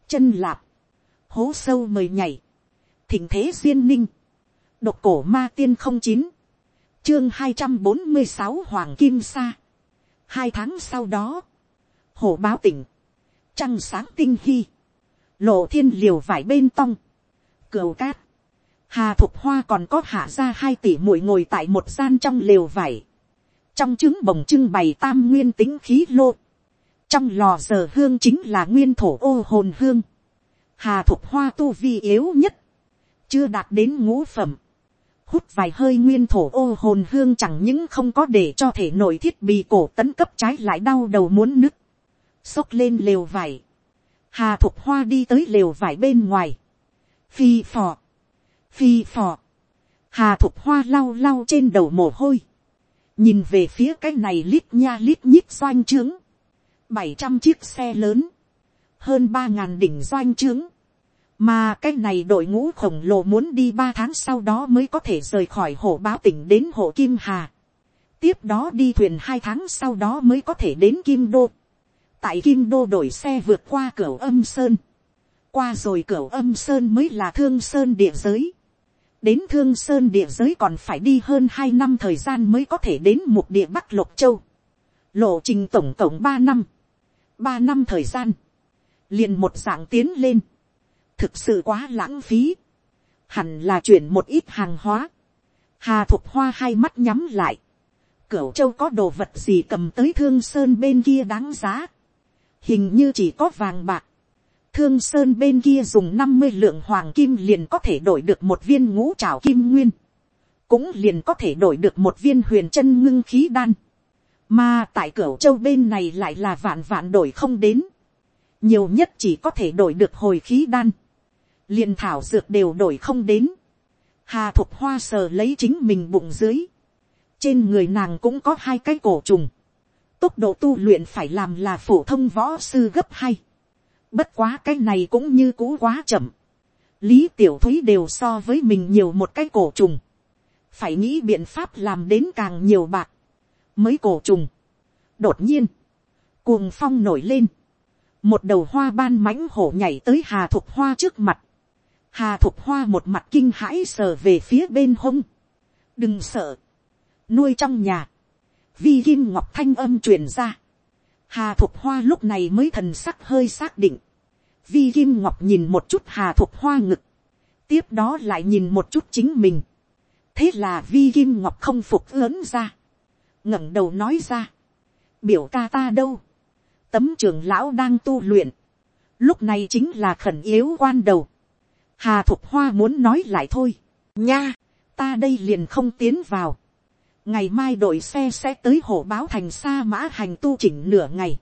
chân lạp, hố sâu mời nhảy, thỉnh thế duyên ninh, độc cổ ma tiên không chín, chương hai trăm bốn mươi sáu hoàng kim sa, hai tháng sau đó, hồ báo tỉnh, trăng sáng tinh hy, lộ thiên liều vải bên tong, cừu cát, hà thục hoa còn có hạ ra hai tỷ muội ngồi tại một gian trong lều vải, trong trứng bồng trưng bày tam nguyên tính khí lô, trong lò giờ hương chính là nguyên thổ ô hồn hương, hà thục hoa tu vi yếu nhất, chưa đạt đến ngũ phẩm, hút vài hơi nguyên thổ ô hồn hương chẳng những không có để cho thể nội thiết bị cổ tấn cấp trái lại đau đầu muốn nứt, xốc lên lều vải, hà thục hoa đi tới lều vải bên ngoài, phi phò, phi phò, hà thục hoa lau lau trên đầu mồ hôi, nhìn về phía cái này lít nha lít nhít doanh trướng, bảy trăm chiếc xe lớn, hơn ba ngàn đỉnh doanh trướng, mà cái này đội ngũ khổng lồ muốn đi ba tháng sau đó mới có thể rời khỏi hồ báo tỉnh đến hồ kim hà, tiếp đó đi thuyền hai tháng sau đó mới có thể đến kim đô, tại kim đô đổi xe vượt qua cửa âm sơn, qua rồi cửa âm sơn mới là thương sơn địa giới, đến thương sơn địa giới còn phải đi hơn hai năm thời gian mới có thể đến một địa bắc lục châu, lộ trình tổng cộng ba năm, ba năm thời gian, liền một dạng tiến lên, thực sự quá lãng phí, hẳn là chuyển một ít hàng hóa, hà thục hoa hai mắt nhắm lại, cửu châu có đồ vật gì cầm tới thương sơn bên kia đáng giá, hình như chỉ có vàng bạc, thương sơn bên kia dùng năm mươi lượng hoàng kim liền có thể đổi được một viên ngũ trảo kim nguyên, cũng liền có thể đổi được một viên huyền chân ngưng khí đan, mà tại cửa châu bên này lại là vạn vạn đổi không đến, nhiều nhất chỉ có thể đổi được hồi khí đan, liền thảo dược đều đổi không đến, hà thục hoa sờ lấy chính mình bụng dưới, trên người nàng cũng có hai cái cổ trùng, tốc độ tu luyện phải làm là phổ thông võ sư gấp hai, bất quá cái này cũng như cũ quá chậm, lý tiểu thúy đều so với mình nhiều một cái cổ trùng, phải nghĩ biện pháp làm đến càng nhiều bạc, mới cổ trùng. đột nhiên, cuồng phong nổi lên, một đầu hoa ban mãnh hổ nhảy tới hà thục hoa trước mặt, hà thục hoa một mặt kinh hãi sờ về phía bên hông, đừng sợ, nuôi trong nhà, vi kim ngọc thanh âm truyền ra, hà thục hoa lúc này mới thần sắc hơi xác định, vi kim ngọc nhìn một chút hà thục hoa ngực, tiếp đó lại nhìn một chút chính mình, thế là vi kim ngọc không phục lớn ra, ngẩng đầu nói ra, biểu ca ta đâu, tấm trưởng lão đang tu luyện, lúc này chính là khẩn yếu quan đầu, hà thục hoa muốn nói lại thôi, nha, ta đây liền không tiến vào, ngày mai đội xe sẽ tới hồ báo thành sa mã hành tu chỉnh nửa ngày,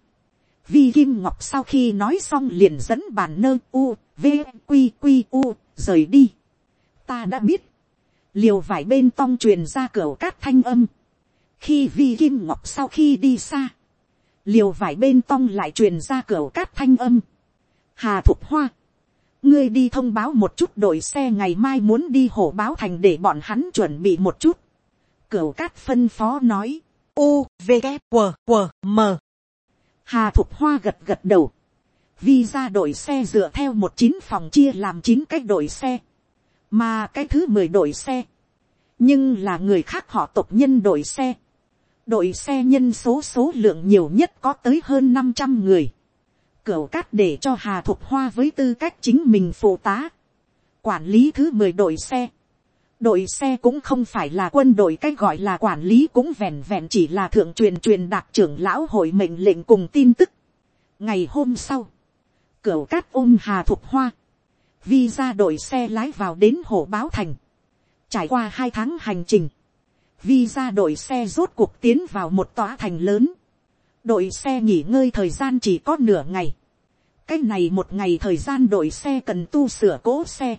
vi kim ngọc sau khi nói xong liền dẫn bàn nơ u v q q u rời đi, ta đã biết, liều vải bên tong truyền ra cửa cát thanh âm, khi vi kim ngọc sau khi đi xa, liều vải bên tong lại truyền ra cửa cát thanh âm. hà thục hoa, ngươi đi thông báo một chút đội xe ngày mai muốn đi hổ báo thành để bọn hắn chuẩn bị một chút cửa cát phân phó nói, u v g q q m hà thục hoa gật gật đầu, vi ra đội xe dựa theo một chín phòng chia làm chín cái đội xe, mà cái thứ mười đội xe, nhưng là người khác họ tộc nhân đội xe, đội xe nhân số số lượng nhiều nhất có tới hơn năm trăm người. Cửu cát để cho Hà Thục Hoa với tư cách chính mình phụ tá. Quản lý thứ mười đội xe đội xe cũng không phải là quân đội cách gọi là quản lý cũng vẹn vẹn chỉ là thượng truyền truyền đạt trưởng lão hội mệnh lệnh cùng tin tức. ngày hôm sau, cửa cát ôm hà thục hoa, vi ra đội xe lái vào đến hồ báo thành, trải qua hai tháng hành trình, vi ra đội xe rốt cuộc tiến vào một tòa thành lớn, đội xe nghỉ ngơi thời gian chỉ có nửa ngày, cái này một ngày thời gian đội xe cần tu sửa cố xe,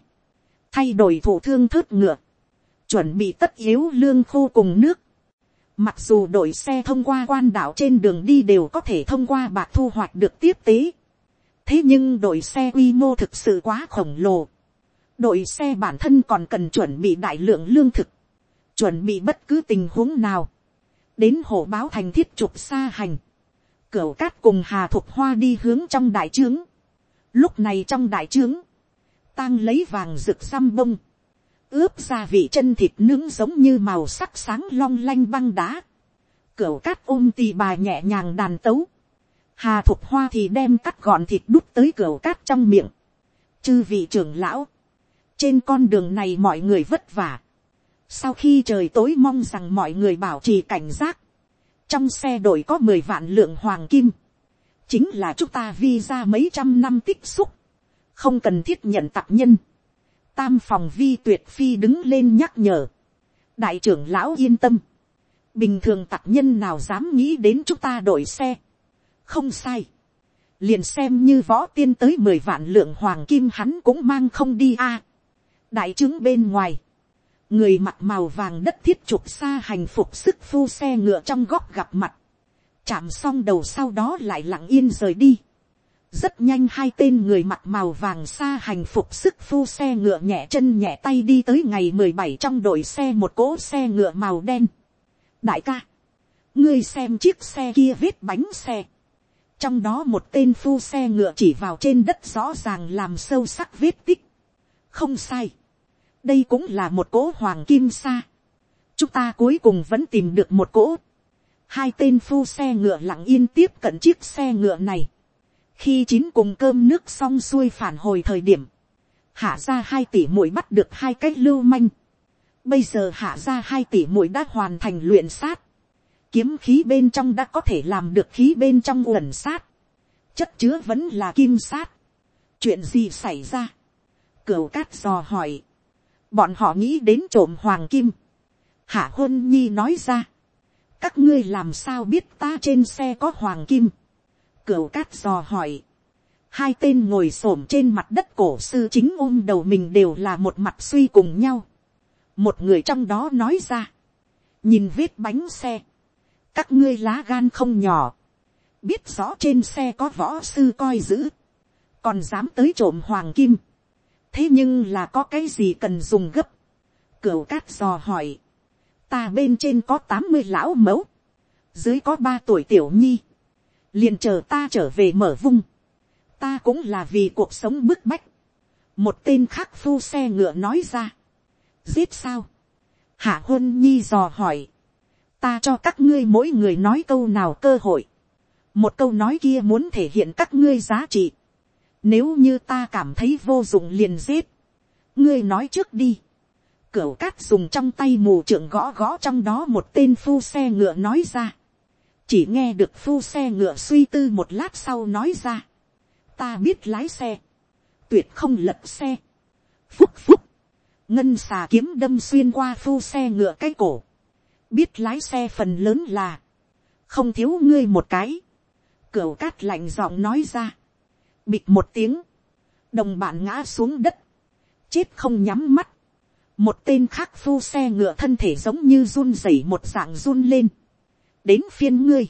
thay đổi thủ thương thớt ngựa, chuẩn bị tất yếu lương khô cùng nước. Mặc dù đội xe thông qua quan đảo trên đường đi đều có thể thông qua bạc thu hoạch được tiếp tế. Thế nhưng đội xe quy mô thực sự quá khổng lồ. Đội xe bản thân còn cần chuẩn bị đại lượng lương thực. Chuẩn bị bất cứ tình huống nào. Đến hồ báo thành thiết trục xa hành. Cửu cát cùng Hà Thục Hoa đi hướng trong đại trướng. Lúc này trong đại trướng. Tang lấy vàng rực xăm bông ướp gia vị chân thịt nướng giống như màu sắc sáng long lanh băng đá. Cửu cát ôm tì bà nhẹ nhàng đàn tấu. Hà thục hoa thì đem cắt gọn thịt đút tới cửu cát trong miệng. Chư vị trưởng lão. Trên con đường này mọi người vất vả. Sau khi trời tối mong rằng mọi người bảo trì cảnh giác. Trong xe đổi có mười vạn lượng hoàng kim. Chính là chúng ta vi ra mấy trăm năm tích xúc. Không cần thiết nhận tặng nhân tam phòng vi tuyệt phi đứng lên nhắc nhở. đại trưởng lão yên tâm. bình thường tặc nhân nào dám nghĩ đến chúng ta đổi xe. không sai. liền xem như võ tiên tới mười vạn lượng hoàng kim hắn cũng mang không đi a. đại chứng bên ngoài. người mặc màu vàng đất thiết trục xa hành phục sức phu xe ngựa trong góc gặp mặt. chạm xong đầu sau đó lại lặng yên rời đi rất nhanh hai tên người mặc màu vàng xa hành phục sức phu xe ngựa nhẹ chân nhẹ tay đi tới ngày mười bảy trong đội xe một cỗ xe ngựa màu đen. đại ca, ngươi xem chiếc xe kia vết bánh xe. trong đó một tên phu xe ngựa chỉ vào trên đất rõ ràng làm sâu sắc vết tích. không sai. đây cũng là một cỗ hoàng kim sa. chúng ta cuối cùng vẫn tìm được một cỗ. hai tên phu xe ngựa lặng yên tiếp cận chiếc xe ngựa này khi chín cùng cơm nước xong xuôi phản hồi thời điểm, hạ ra hai tỷ mũi bắt được hai cách lưu manh. Bây giờ hạ ra hai tỷ mũi đã hoàn thành luyện sát. Kiếm khí bên trong đã có thể làm được khí bên trong uẩn sát. Chất chứa vẫn là kim sát. Chuyện gì xảy ra? Cửu cát dò hỏi. Bọn họ nghĩ đến trộm hoàng kim. Hạ hôn nhi nói ra. Các ngươi làm sao biết ta trên xe có hoàng kim? Cửu cát dò hỏi. Hai tên ngồi xổm trên mặt đất cổ sư chính ôm đầu mình đều là một mặt suy cùng nhau. Một người trong đó nói ra. Nhìn vết bánh xe. Các ngươi lá gan không nhỏ. Biết rõ trên xe có võ sư coi giữ. Còn dám tới trộm hoàng kim. Thế nhưng là có cái gì cần dùng gấp. Cửu cát dò hỏi. Ta bên trên có tám mươi lão mẫu. Dưới có ba tuổi tiểu nhi liền chờ ta trở về mở vung, ta cũng là vì cuộc sống bức bách, một tên khác phu xe ngựa nói ra, giết sao, hạ huân nhi dò hỏi, ta cho các ngươi mỗi người nói câu nào cơ hội, một câu nói kia muốn thể hiện các ngươi giá trị, nếu như ta cảm thấy vô dụng liền giết, ngươi nói trước đi, cửu cát dùng trong tay mù trưởng gõ gõ trong đó một tên phu xe ngựa nói ra chỉ nghe được phu xe ngựa suy tư một lát sau nói ra, ta biết lái xe, tuyệt không lật xe, phúc phúc, ngân xà kiếm đâm xuyên qua phu xe ngựa cái cổ, biết lái xe phần lớn là, không thiếu ngươi một cái, cửa cát lạnh giọng nói ra, bịt một tiếng, đồng bạn ngã xuống đất, chết không nhắm mắt, một tên khác phu xe ngựa thân thể giống như run rẩy một dạng run lên, đến phiên ngươi,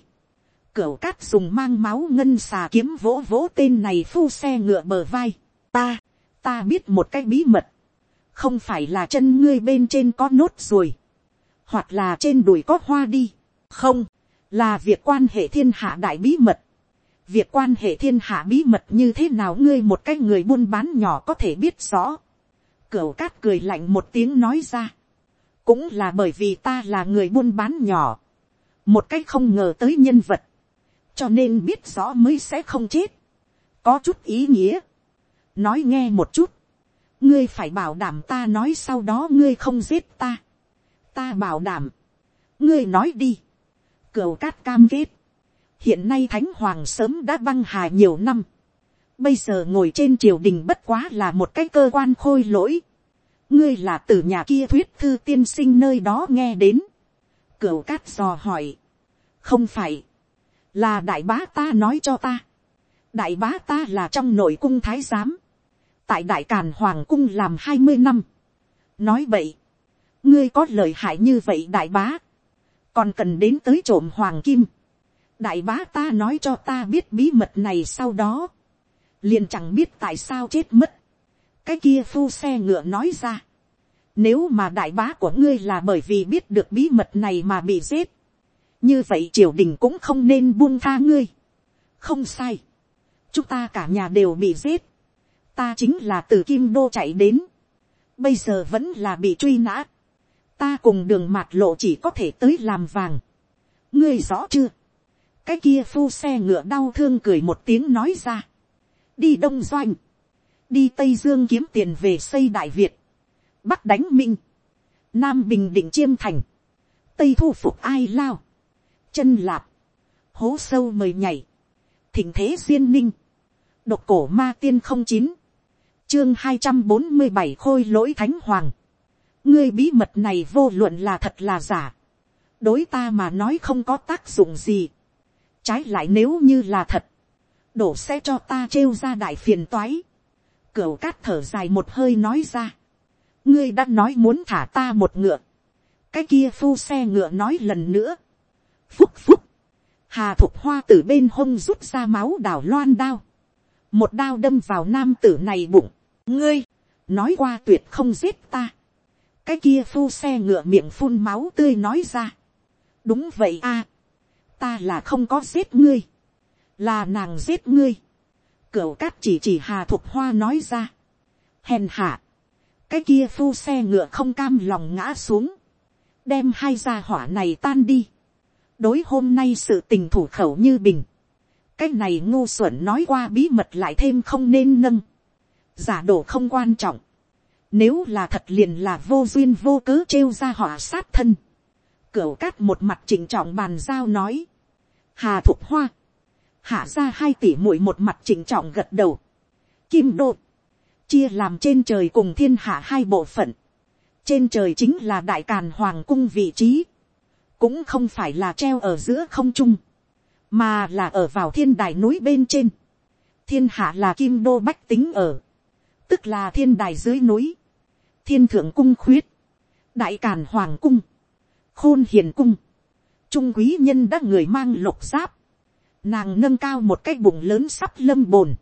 cửu cát dùng mang máu ngân xà kiếm vỗ vỗ tên này phu xe ngựa bờ vai, ta, ta biết một cái bí mật, không phải là chân ngươi bên trên có nốt ruồi, hoặc là trên đùi có hoa đi, không, là việc quan hệ thiên hạ đại bí mật, việc quan hệ thiên hạ bí mật như thế nào ngươi một cái người buôn bán nhỏ có thể biết rõ, cửu cát cười lạnh một tiếng nói ra, cũng là bởi vì ta là người buôn bán nhỏ, một cách không ngờ tới nhân vật, cho nên biết rõ mới sẽ không chết, có chút ý nghĩa, nói nghe một chút, ngươi phải bảo đảm ta nói sau đó ngươi không giết ta, ta bảo đảm, ngươi nói đi, cửu cát cam kết, hiện nay thánh hoàng sớm đã băng hà nhiều năm, bây giờ ngồi trên triều đình bất quá là một cái cơ quan khôi lỗi, ngươi là từ nhà kia thuyết thư tiên sinh nơi đó nghe đến, cửu cát dò hỏi, không phải, là đại bá ta nói cho ta, đại bá ta là trong nội cung thái giám, tại đại càn hoàng cung làm hai mươi năm, nói vậy, ngươi có lời hại như vậy đại bá, còn cần đến tới trộm hoàng kim, đại bá ta nói cho ta biết bí mật này sau đó, liền chẳng biết tại sao chết mất, cái kia phu xe ngựa nói ra, nếu mà đại bá của ngươi là bởi vì biết được bí mật này mà bị giết, như vậy triều đình cũng không nên buông tha ngươi. không sai, chúng ta cả nhà đều bị giết, ta chính là từ kim đô chạy đến, bây giờ vẫn là bị truy nã, ta cùng đường mạt lộ chỉ có thể tới làm vàng, ngươi rõ chưa, cái kia phu xe ngựa đau thương cười một tiếng nói ra, đi đông doanh, đi tây dương kiếm tiền về xây đại việt, bắc đánh minh, nam bình định chiêm thành, tây thu phục ai lao, chân lạp, hố sâu mời nhảy, thỉnh thế duyên ninh, độc cổ ma tiên không chín, chương hai trăm bốn mươi bảy khôi lỗi thánh hoàng, ngươi bí mật này vô luận là thật là giả, đối ta mà nói không có tác dụng gì, trái lại nếu như là thật, đổ sẽ cho ta trêu ra đại phiền toái, cửu cát thở dài một hơi nói ra, ngươi đã nói muốn thả ta một ngựa, cái kia phu xe ngựa nói lần nữa, phúc phúc, hà thục hoa từ bên hông rút ra máu đào loan đao, một đao đâm vào nam tử này bụng, ngươi, nói qua tuyệt không giết ta, cái kia phu xe ngựa miệng phun máu tươi nói ra, đúng vậy a, ta là không có giết ngươi, là nàng giết ngươi, cửa cát chỉ chỉ hà thục hoa nói ra, hèn hạ, cái kia phu xe ngựa không cam lòng ngã xuống, đem hai gia hỏa này tan đi, đối hôm nay sự tình thủ khẩu như bình, cái này ngu xuẩn nói qua bí mật lại thêm không nên nâng, giả đổ không quan trọng, nếu là thật liền là vô duyên vô cớ trêu ra họa sát thân, cửu cát một mặt chỉnh trọng bàn giao nói, hà thục hoa, hạ ra hai tỷ muội một mặt chỉnh trọng gật đầu, kim đột chia làm trên trời cùng thiên hạ hai bộ phận, trên trời chính là đại càn hoàng cung vị trí, cũng không phải là treo ở giữa không trung, mà là ở vào thiên đài núi bên trên. thiên hạ là kim đô bách tính ở, tức là thiên đài dưới núi, thiên thượng cung khuyết, đại càn hoàng cung, khôn hiền cung, trung quý nhân đã người mang lục giáp, nàng nâng cao một cái bụng lớn sắp lâm bồn,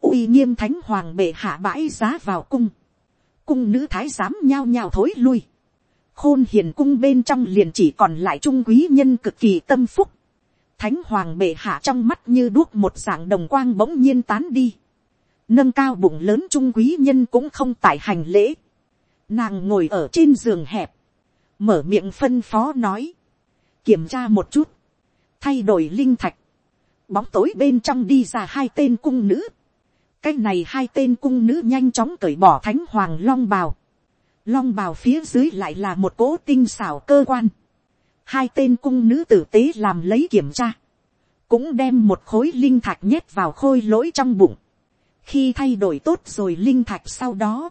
uy nghiêm thánh hoàng bệ hạ bãi giá vào cung, cung nữ thái giám nhao nhao thối lui, khôn hiền cung bên trong liền chỉ còn lại trung quý nhân cực kỳ tâm phúc. Thánh hoàng bệ hạ trong mắt như đuốc một dạng đồng quang bỗng nhiên tán đi. Nâng cao bụng lớn trung quý nhân cũng không tại hành lễ. Nàng ngồi ở trên giường hẹp. Mở miệng phân phó nói. Kiểm tra một chút. Thay đổi linh thạch. Bóng tối bên trong đi ra hai tên cung nữ. Cái này hai tên cung nữ nhanh chóng cởi bỏ thánh hoàng long bào long bào phía dưới lại là một cỗ tinh xảo cơ quan. hai tên cung nữ tử tế làm lấy kiểm tra, cũng đem một khối linh thạch nhét vào khôi lỗi trong bụng. khi thay đổi tốt rồi linh thạch sau đó,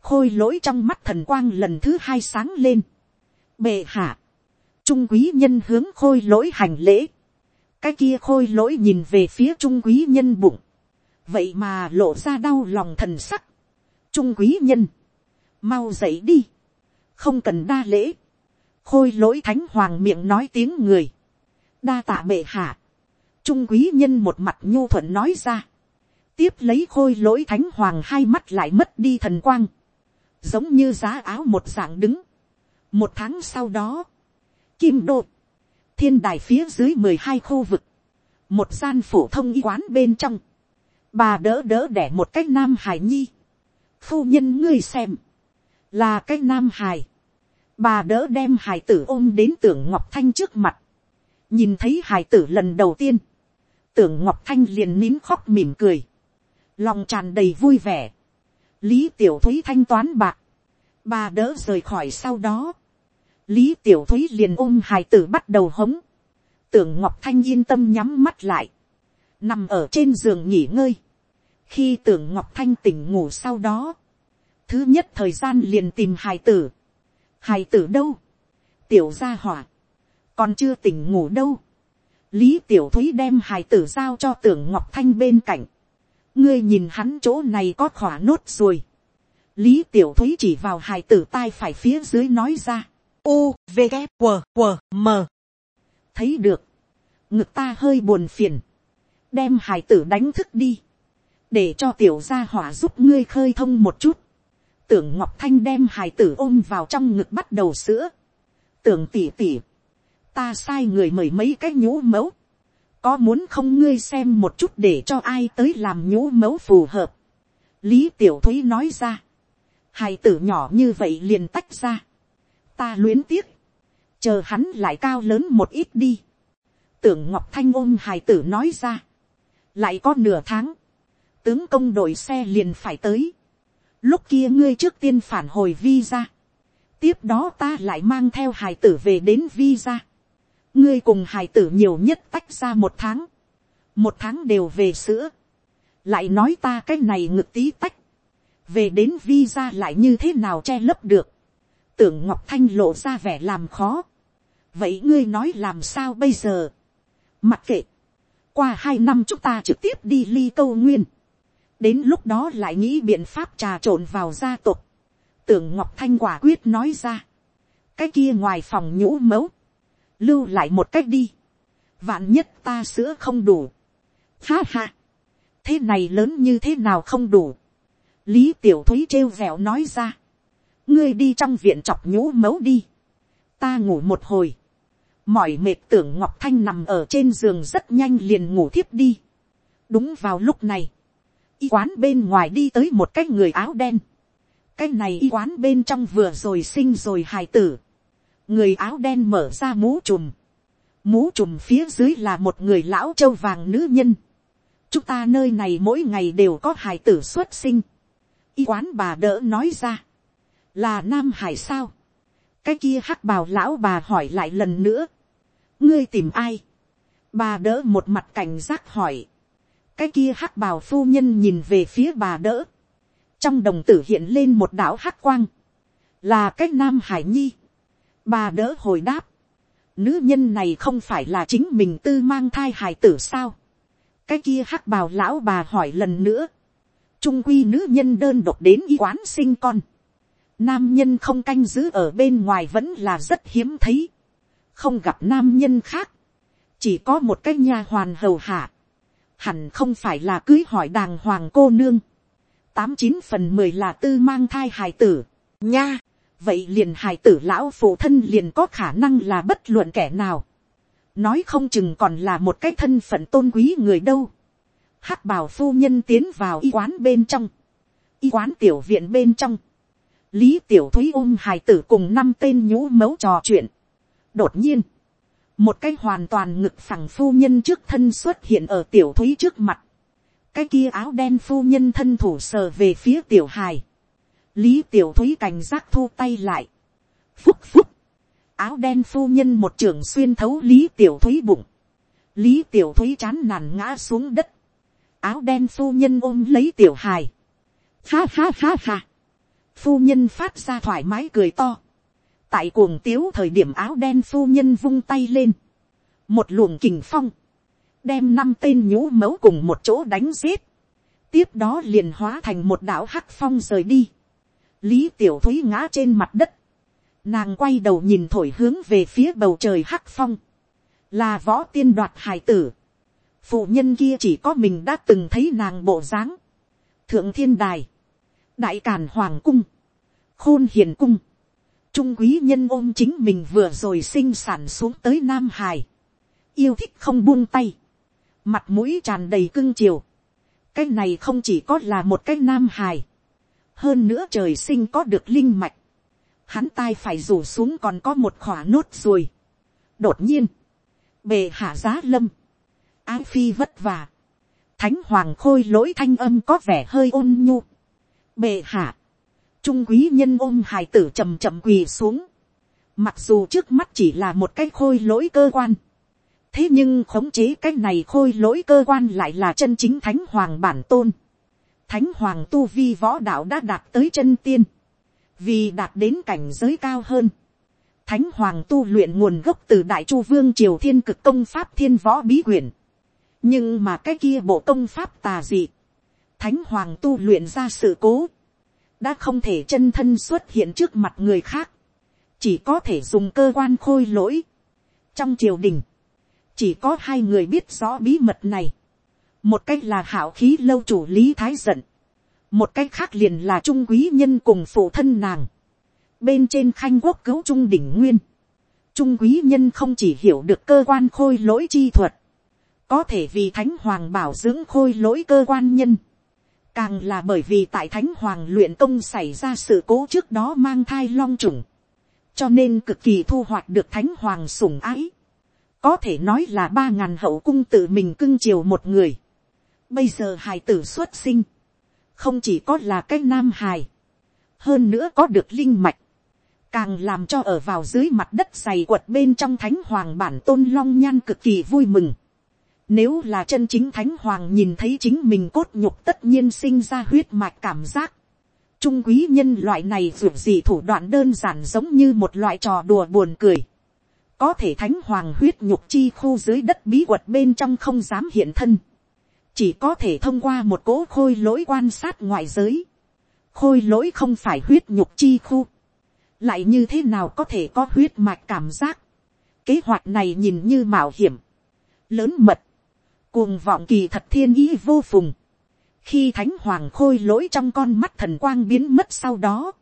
khôi lỗi trong mắt thần quang lần thứ hai sáng lên. bệ hạ, trung quý nhân hướng khôi lỗi hành lễ, cái kia khôi lỗi nhìn về phía trung quý nhân bụng, vậy mà lộ ra đau lòng thần sắc. trung quý nhân, mau dậy đi, không cần đa lễ, khôi lỗi thánh hoàng miệng nói tiếng người, đa tạ bệ hạ, trung quý nhân một mặt nhu thuận nói ra, tiếp lấy khôi lỗi thánh hoàng hai mắt lại mất đi thần quang, giống như giá áo một dạng đứng. một tháng sau đó, kim đô, thiên đài phía dưới mười hai khu vực, một gian phổ thông y quán bên trong, bà đỡ đỡ đẻ một cách nam hải nhi, phu nhân ngươi xem, là cái nam hài, bà đỡ đem hài tử ôm đến tưởng ngọc thanh trước mặt, nhìn thấy hài tử lần đầu tiên, tưởng ngọc thanh liền nín khóc mỉm cười, lòng tràn đầy vui vẻ, lý tiểu thúy thanh toán bạc, bà đỡ rời khỏi sau đó, lý tiểu thúy liền ôm hài tử bắt đầu hống, tưởng ngọc thanh yên tâm nhắm mắt lại, nằm ở trên giường nghỉ ngơi, khi tưởng ngọc thanh tỉnh ngủ sau đó, thứ nhất thời gian liền tìm hài tử, hài tử đâu, tiểu gia hỏa, còn chưa tỉnh ngủ đâu, lý tiểu thúy đem hài tử giao cho tưởng ngọc thanh bên cạnh, ngươi nhìn hắn chỗ này có khỏa nốt rồi, lý tiểu thúy chỉ vào hài tử tai phải phía dưới nói ra, u v g q q m. Thấy được, ngực ta hơi buồn phiền, đem hài tử đánh thức đi, để cho tiểu gia hỏa giúp ngươi khơi thông một chút, tưởng ngọc thanh đem hài tử ôm vào trong ngực bắt đầu sữa, tưởng tỉ tỉ, ta sai người mời mấy cái nhũ mẫu, có muốn không ngươi xem một chút để cho ai tới làm nhũ mẫu phù hợp. lý tiểu thúy nói ra, hài tử nhỏ như vậy liền tách ra, ta luyến tiếc, chờ hắn lại cao lớn một ít đi. tưởng ngọc thanh ôm hài tử nói ra, lại có nửa tháng, tướng công đội xe liền phải tới, lúc kia ngươi trước tiên phản hồi visa, tiếp đó ta lại mang theo hài tử về đến visa, ngươi cùng hài tử nhiều nhất tách ra một tháng, một tháng đều về sữa, lại nói ta cái này ngực tí tách, về đến visa lại như thế nào che lấp được, tưởng ngọc thanh lộ ra vẻ làm khó, vậy ngươi nói làm sao bây giờ, mặc kệ, qua hai năm chúng ta trực tiếp đi ly câu nguyên, đến lúc đó lại nghĩ biện pháp trà trộn vào gia tộc, tưởng ngọc thanh quả quyết nói ra, cái kia ngoài phòng nhũ mẫu, lưu lại một cách đi, vạn nhất ta sữa không đủ, ha ha, thế này lớn như thế nào không đủ, lý tiểu thúy trêu vẹo nói ra, ngươi đi trong viện chọc nhũ mẫu đi, ta ngủ một hồi, mỏi mệt tưởng ngọc thanh nằm ở trên giường rất nhanh liền ngủ thiếp đi, đúng vào lúc này, y quán bên ngoài đi tới một cái người áo đen, cái này y quán bên trong vừa rồi sinh rồi hài tử, người áo đen mở ra mũ trùm, mũ trùm phía dưới là một người lão châu vàng nữ nhân, chúng ta nơi này mỗi ngày đều có hài tử xuất sinh, y quán bà đỡ nói ra, là nam hải sao, cái kia hắc bào lão bà hỏi lại lần nữa, ngươi tìm ai, bà đỡ một mặt cảnh giác hỏi, cái kia hắc bào phu nhân nhìn về phía bà đỡ, trong đồng tử hiện lên một đảo hắc quang, là cái nam hải nhi, bà đỡ hồi đáp, nữ nhân này không phải là chính mình tư mang thai hải tử sao, cái kia hắc bào lão bà hỏi lần nữa, trung quy nữ nhân đơn độc đến y quán sinh con, nam nhân không canh giữ ở bên ngoài vẫn là rất hiếm thấy, không gặp nam nhân khác, chỉ có một cái nha hoàn hầu hạ, hẳn không phải là cưới hỏi đàng hoàng cô nương, tám chín phần mười là tư mang thai hài tử, nha, vậy liền hài tử lão phụ thân liền có khả năng là bất luận kẻ nào, nói không chừng còn là một cái thân phận tôn quý người đâu, hắc bảo phu nhân tiến vào y quán bên trong, y quán tiểu viện bên trong, lý tiểu thúy ôm hài tử cùng năm tên nhũ mấu trò chuyện, đột nhiên, một cái hoàn toàn ngực phẳng phu nhân trước thân xuất hiện ở tiểu thúy trước mặt, cái kia áo đen phu nhân thân thủ sờ về phía tiểu hài, lý tiểu thúy cảnh giác thu tay lại, phúc phúc, áo đen phu nhân một trường xuyên thấu lý tiểu thúy bụng, lý tiểu thúy chán nản ngã xuống đất, áo đen phu nhân ôm lấy tiểu hài, ha ha ha ha, phu nhân phát ra thoải mái cười to, tại cuồng tiếu thời điểm áo đen phu nhân vung tay lên, một luồng kình phong, đem năm tên nhũ mẫu cùng một chỗ đánh giết, tiếp đó liền hóa thành một đảo hắc phong rời đi, lý tiểu thúy ngã trên mặt đất, nàng quay đầu nhìn thổi hướng về phía bầu trời hắc phong, là võ tiên đoạt hải tử, phụ nhân kia chỉ có mình đã từng thấy nàng bộ dáng, thượng thiên đài, đại càn hoàng cung, khôn hiền cung, trung quý nhân ôm chính mình vừa rồi sinh sản xuống tới nam hải, yêu thích không buông tay, mặt mũi tràn đầy cưng chiều, cái này không chỉ có là một cái nam hài, hơn nữa trời sinh có được linh mạch, hắn tai phải rủ xuống còn có một khỏa nốt ruồi. đột nhiên, bề hạ giá lâm, ái phi vất vả, thánh hoàng khôi lỗi thanh âm có vẻ hơi ôn nhu, bệ hạ, trung quý nhân ôm hài tử chầm chậm quỳ xuống, mặc dù trước mắt chỉ là một cái khôi lỗi cơ quan, thế nhưng khống chế cái này khôi lỗi cơ quan lại là chân chính thánh hoàng bản tôn, thánh hoàng tu vi võ đạo đã đạt tới chân tiên, vì đạt đến cảnh giới cao hơn, thánh hoàng tu luyện nguồn gốc từ đại chu vương triều thiên cực công pháp thiên võ bí quyển, nhưng mà cái kia bộ công pháp tà dị, thánh hoàng tu luyện ra sự cố, đã không thể chân thân xuất hiện trước mặt người khác, chỉ có thể dùng cơ quan khôi lỗi. trong triều đình, chỉ có hai người biết rõ bí mật này, một cách là hảo khí lâu chủ lý thái giận, một cách khác liền là trung quý nhân cùng phụ thân nàng, bên trên khanh quốc cứu trung đỉnh nguyên, trung quý nhân không chỉ hiểu được cơ quan khôi lỗi chi thuật, có thể vì thánh hoàng bảo dưỡng khôi lỗi cơ quan nhân, càng là bởi vì tại thánh hoàng luyện công xảy ra sự cố trước đó mang thai long trùng, cho nên cực kỳ thu hoạch được thánh hoàng sủng ái, có thể nói là ba ngàn hậu cung tự mình cưng chiều một người, bây giờ hài tử xuất sinh, không chỉ có là cái nam hài, hơn nữa có được linh mạch, càng làm cho ở vào dưới mặt đất dày quật bên trong thánh hoàng bản tôn long nhan cực kỳ vui mừng. Nếu là chân chính thánh hoàng nhìn thấy chính mình cốt nhục tất nhiên sinh ra huyết mạch cảm giác. Trung quý nhân loại này dù gì thủ đoạn đơn giản giống như một loại trò đùa buồn cười. Có thể thánh hoàng huyết nhục chi khu dưới đất bí quật bên trong không dám hiện thân. Chỉ có thể thông qua một cỗ khôi lỗi quan sát ngoại giới. Khôi lỗi không phải huyết nhục chi khu. Lại như thế nào có thể có huyết mạch cảm giác. Kế hoạch này nhìn như mạo hiểm. Lớn mật cuồng vọng kỳ thật thiên ý vô phùng. khi thánh hoàng khôi lỗi trong con mắt thần quang biến mất sau đó,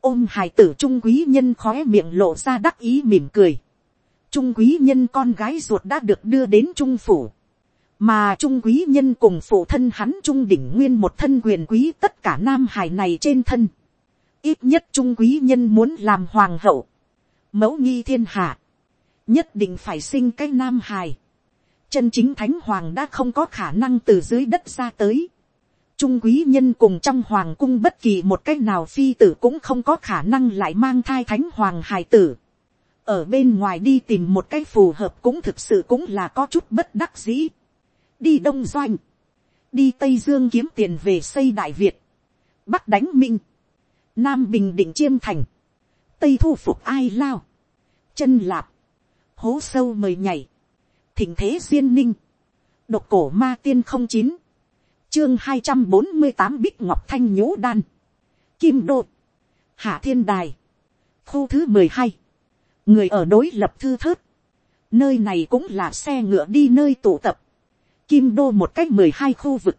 ôm hài tử trung quý nhân khói miệng lộ ra đắc ý mỉm cười. trung quý nhân con gái ruột đã được đưa đến trung phủ, mà trung quý nhân cùng phụ thân hắn trung đỉnh nguyên một thân quyền quý tất cả nam hài này trên thân. ít nhất trung quý nhân muốn làm hoàng hậu, mẫu nghi thiên hạ, nhất định phải sinh cái nam hài chân chính thánh hoàng đã không có khả năng từ dưới đất ra tới. Trung quý nhân cùng trong hoàng cung bất kỳ một cách nào phi tử cũng không có khả năng lại mang thai thánh hoàng hài tử. Ở bên ngoài đi tìm một cách phù hợp cũng thực sự cũng là có chút bất đắc dĩ. Đi Đông Doanh. Đi Tây Dương kiếm tiền về xây Đại Việt. Bắc đánh Minh. Nam Bình Định Chiêm Thành. Tây thu phục ai lao. Chân lạp. Hố sâu mời nhảy thỉnh thế duyên ninh, độc cổ ma tiên không chín, chương hai trăm bốn mươi tám bích ngọc thanh nhũ đan, kim đô, hạ thiên đài, khu thứ mười hai, người ở đối lập thư thớt, nơi này cũng là xe ngựa đi nơi tụ tập, kim đô một cách mười hai khu vực,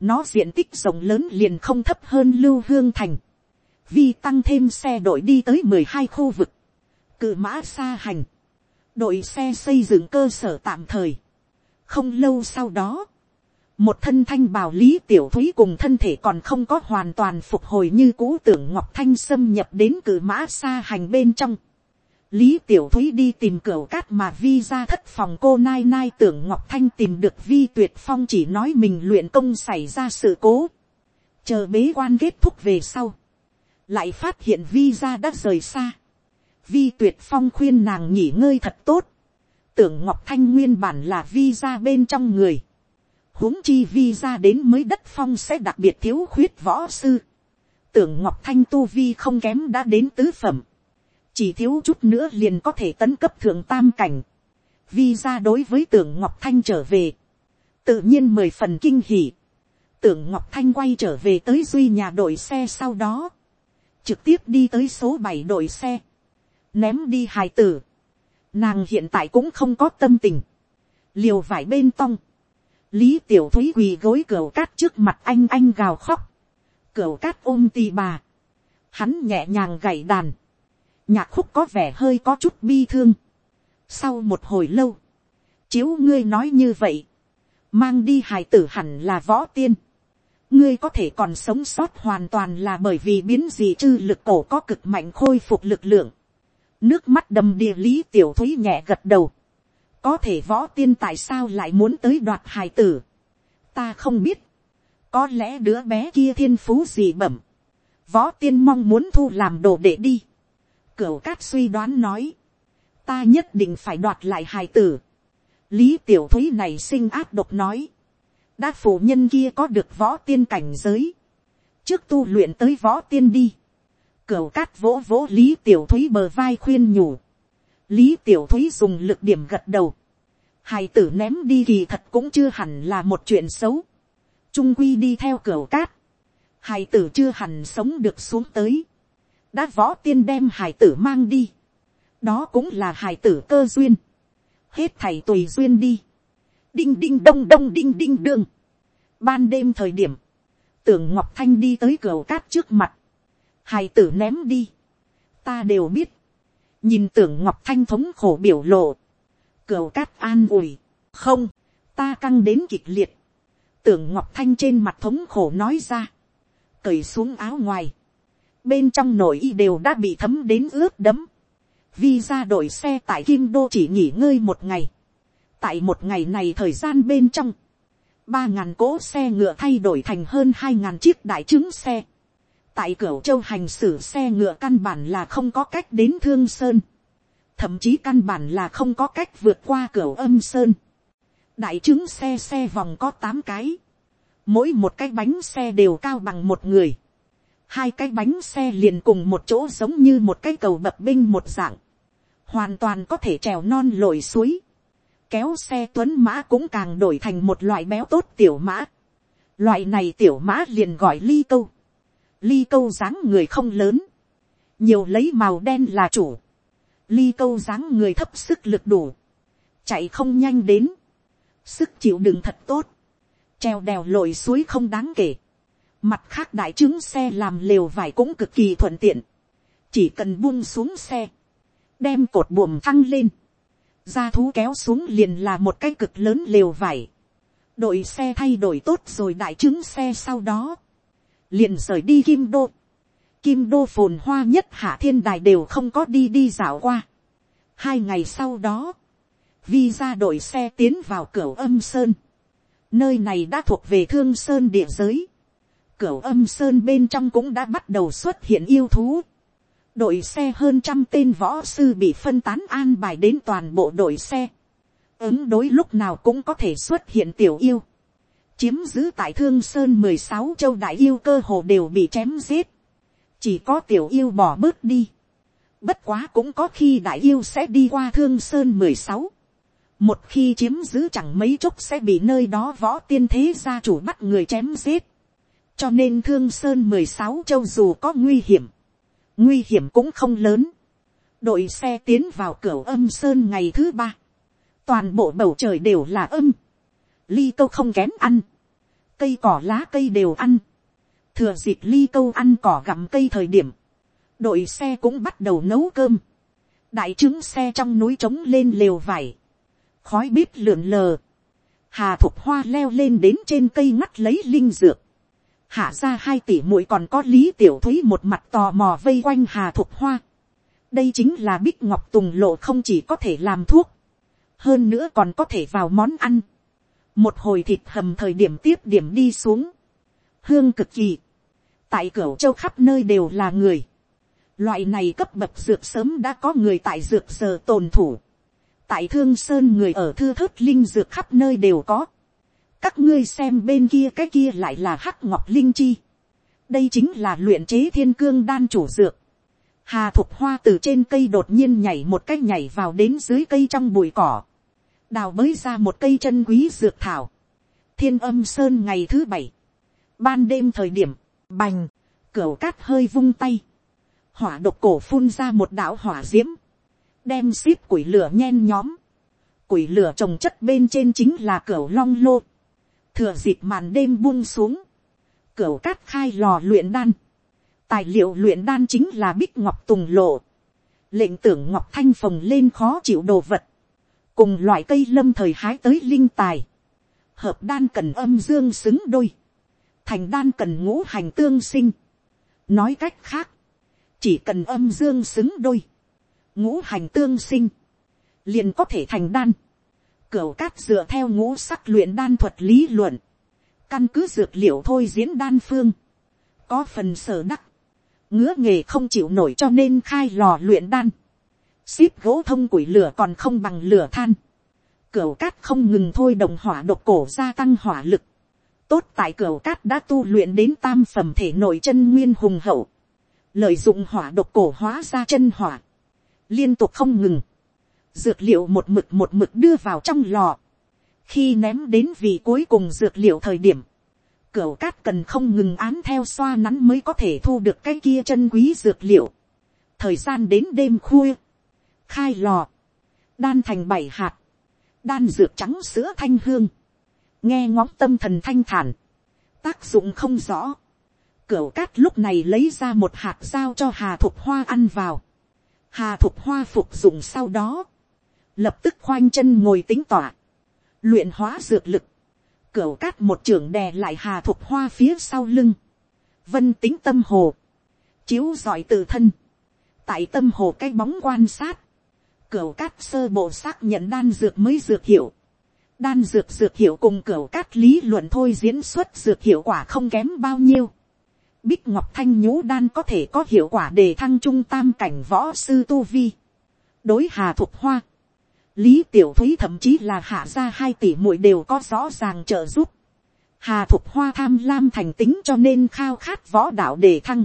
nó diện tích rộng lớn liền không thấp hơn lưu hương thành, vì tăng thêm xe đội đi tới mười hai khu vực, cự mã xa hành, đội xe xây dựng cơ sở tạm thời. không lâu sau đó, một thân thanh bào lý tiểu thúy cùng thân thể còn không có hoàn toàn phục hồi như cũ tưởng ngọc thanh xâm nhập đến cử mã xa hành bên trong. lý tiểu thúy đi tìm cửa cát mà vi ra thất phòng cô nai nai tưởng ngọc thanh tìm được vi tuyệt phong chỉ nói mình luyện công xảy ra sự cố. chờ bế quan kết thúc về sau. lại phát hiện vi ra đã rời xa vi tuyệt phong khuyên nàng nghỉ ngơi thật tốt, tưởng ngọc thanh nguyên bản là vi ra bên trong người, huống chi vi ra đến mới đất phong sẽ đặc biệt thiếu khuyết võ sư, tưởng ngọc thanh tu vi không kém đã đến tứ phẩm, chỉ thiếu chút nữa liền có thể tấn cấp thượng tam cảnh, vi ra đối với tưởng ngọc thanh trở về, tự nhiên mười phần kinh hỉ, tưởng ngọc thanh quay trở về tới duy nhà đội xe sau đó, trực tiếp đi tới số bảy đội xe, ném đi hài tử. Nàng hiện tại cũng không có tâm tình. Liều vải bên tong. Lý tiểu thúy quỳ gối cửa cát trước mặt anh anh gào khóc. Cửa cát ôm tì bà. Hắn nhẹ nhàng gảy đàn. Nhạc khúc có vẻ hơi có chút bi thương. Sau một hồi lâu. Chiếu ngươi nói như vậy. Mang đi hài tử hẳn là võ tiên. Ngươi có thể còn sống sót hoàn toàn là bởi vì biến gì chư lực cổ có cực mạnh khôi phục lực lượng nước mắt đầm địa lý tiểu thúy nhẹ gật đầu, có thể võ tiên tại sao lại muốn tới đoạt hài tử, ta không biết, có lẽ đứa bé kia thiên phú gì bẩm, võ tiên mong muốn thu làm đồ để đi, cửu cát suy đoán nói, ta nhất định phải đoạt lại hài tử, lý tiểu thúy này sinh áp độc nói, đã phụ nhân kia có được võ tiên cảnh giới, trước tu luyện tới võ tiên đi, cửu cát vỗ vỗ lý tiểu thúy bờ vai khuyên nhủ, lý tiểu thúy dùng lực điểm gật đầu, hài tử ném đi kỳ thật cũng chưa hẳn là một chuyện xấu, trung quy đi theo cửa cát, hài tử chưa hẳn sống được xuống tới, đã võ tiên đem hài tử mang đi, đó cũng là hài tử cơ duyên, hết thầy tùy duyên đi, đinh đinh đông đông đinh đinh đương, ban đêm thời điểm, tưởng ngọc thanh đi tới cửa cát trước mặt, hài tử ném đi, ta đều biết, nhìn tưởng ngọc thanh thống khổ biểu lộ, cửa cát an ủi, không, ta căng đến kịch liệt, tưởng ngọc thanh trên mặt thống khổ nói ra, cởi xuống áo ngoài, bên trong nội y đều đã bị thấm đến ướt đẫm. Vi ra đội xe tại kim đô chỉ nghỉ ngơi một ngày, tại một ngày này thời gian bên trong, ba ngàn cỗ xe ngựa thay đổi thành hơn hai ngàn chiếc đại trứng xe, tại cửa châu hành xử xe ngựa căn bản là không có cách đến thương sơn, thậm chí căn bản là không có cách vượt qua cửa âm sơn, đại chứng xe xe vòng có tám cái, mỗi một cái bánh xe đều cao bằng một người, hai cái bánh xe liền cùng một chỗ giống như một cái cầu bập binh một dạng, hoàn toàn có thể trèo non lội suối, kéo xe tuấn mã cũng càng đổi thành một loại béo tốt tiểu mã, loại này tiểu mã liền gọi ly câu, ly câu dáng người không lớn, nhiều lấy màu đen là chủ, ly câu dáng người thấp sức lực đủ, chạy không nhanh đến, sức chịu đựng thật tốt, treo đèo lội suối không đáng kể, mặt khác đại trướng xe làm lều vải cũng cực kỳ thuận tiện, chỉ cần buông xuống xe, đem cột buồm thăng lên, ra thú kéo xuống liền là một cái cực lớn lều vải, đội xe thay đổi tốt rồi đại trướng xe sau đó, liền rời đi kim đô, kim đô phồn hoa nhất hạ thiên đài đều không có đi đi dạo qua. hai ngày sau đó, vi ra đội xe tiến vào cửa âm sơn, nơi này đã thuộc về thương sơn địa giới, cửa âm sơn bên trong cũng đã bắt đầu xuất hiện yêu thú, đội xe hơn trăm tên võ sư bị phân tán an bài đến toàn bộ đội xe, ứng đối lúc nào cũng có thể xuất hiện tiểu yêu, chiếm giữ tại thương sơn mười sáu châu đại yêu cơ hồ đều bị chém giết, chỉ có tiểu yêu bỏ bớt đi, bất quá cũng có khi đại yêu sẽ đi qua thương sơn mười sáu, một khi chiếm giữ chẳng mấy chốc sẽ bị nơi đó võ tiên thế gia chủ bắt người chém giết, cho nên thương sơn mười sáu châu dù có nguy hiểm, nguy hiểm cũng không lớn, đội xe tiến vào cửa âm sơn ngày thứ ba, toàn bộ bầu trời đều là âm, ly câu không kém ăn, cây cỏ lá cây đều ăn, thừa dịp ly câu ăn cỏ gặm cây thời điểm, đội xe cũng bắt đầu nấu cơm, đại trứng xe trong núi trống lên lều vải, khói bếp lượn lờ, hà thục hoa leo lên đến trên cây ngắt lấy linh dược, hạ ra hai tỷ muội còn có lý tiểu thúy một mặt tò mò vây quanh hà thục hoa, đây chính là bích ngọc tùng lộ không chỉ có thể làm thuốc, hơn nữa còn có thể vào món ăn, một hồi thịt hầm thời điểm tiếp điểm đi xuống, hương cực kỳ, tại cửa châu khắp nơi đều là người, loại này cấp bậc dược sớm đã có người tại dược giờ tồn thủ, tại thương sơn người ở thư thớt linh dược khắp nơi đều có, các ngươi xem bên kia cái kia lại là hắc ngọc linh chi, đây chính là luyện chế thiên cương đan chủ dược, hà thục hoa từ trên cây đột nhiên nhảy một cái nhảy vào đến dưới cây trong bụi cỏ, đào bới ra một cây chân quý dược thảo, thiên âm sơn ngày thứ bảy, ban đêm thời điểm, bành, cửa cát hơi vung tay, hỏa độc cổ phun ra một đạo hỏa d i ễ m đem ship củi lửa nhen nhóm, củi lửa trồng chất bên trên chính là cửa long lô, thừa dịp màn đêm buông xuống, cửa cát khai lò luyện đan, tài liệu luyện đan chính là bích ngọc tùng lộ, lệnh tưởng ngọc thanh phồng lên khó chịu đồ vật, cùng loại cây lâm thời hái tới linh tài, hợp đan cần âm dương xứng đôi, thành đan cần ngũ hành tương sinh. nói cách khác, chỉ cần âm dương xứng đôi, ngũ hành tương sinh, liền có thể thành đan. Cửu cát dựa theo ngũ sắc luyện đan thuật lý luận, căn cứ dược liệu thôi diễn đan phương, có phần sở đắc, ngứa nghề không chịu nổi cho nên khai lò luyện đan, Xíp gỗ thông củi lửa còn không bằng lửa than, Cửu cát không ngừng thôi đồng hỏa độc cổ gia tăng hỏa lực, tốt tại cửu cát đã tu luyện đến tam phẩm thể nội chân nguyên hùng hậu, lợi dụng hỏa độc cổ hóa ra chân hỏa, liên tục không ngừng, dược liệu một mực một mực đưa vào trong lò, khi ném đến vị cuối cùng dược liệu thời điểm, cửu cát cần không ngừng án theo xoa nắn mới có thể thu được cái kia chân quý dược liệu. thời gian đến đêm khuya, khai lò, đan thành bảy hạt, đan dược trắng sữa thanh hương, nghe ngóng tâm thần thanh thản, tác dụng không rõ. Cửu cát lúc này lấy ra một hạt dao cho hà thục hoa ăn vào. Hà thục hoa phục dụng sau đó, lập tức khoanh chân ngồi tính tỏa, luyện hóa dược lực, cửu cát một trưởng đè lại hà thục hoa phía sau lưng, vân tính tâm hồ, chiếu giỏi tự thân, tại tâm hồ cái bóng quan sát, cửu cát sơ bộ xác nhận đan dược mới dược hiệu, đan dược dược hiệu cùng cửu cát lý luận thôi diễn xuất dược hiệu quả không kém bao nhiêu. Bích Ngọc Thanh nhũ đan có thể có hiệu quả để thăng trung tam cảnh võ sư tu vi. Đối hà thục hoa. Lý Tiểu Thúy thậm chí là hạ ra hai tỷ muội đều có rõ ràng trợ giúp. Hà thục hoa tham lam thành tính cho nên khao khát võ đạo để thăng.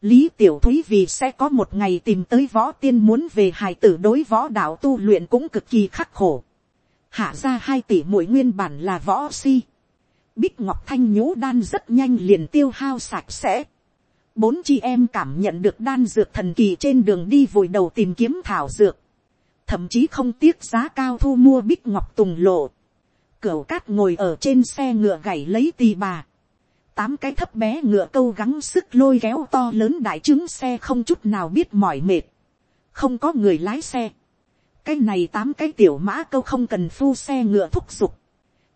Lý Tiểu Thúy vì sẽ có một ngày tìm tới võ tiên muốn về hài tử đối võ đạo tu luyện cũng cực kỳ khắc khổ hạ ra hai tỷ mỗi nguyên bản là võ si. Bích Ngọc Thanh nhũ đan rất nhanh liền tiêu hao sạch sẽ. Bốn chị em cảm nhận được đan dược thần kỳ trên đường đi vội đầu tìm kiếm thảo dược. Thậm chí không tiếc giá cao thu mua Bích Ngọc Tùng lộ. Cửu cát ngồi ở trên xe ngựa gảy lấy tì bà. Tám cái thấp bé ngựa câu gắng sức lôi kéo to lớn đại trứng xe không chút nào biết mỏi mệt. Không có người lái xe cái này tám cái tiểu mã câu không cần phu xe ngựa thúc giục.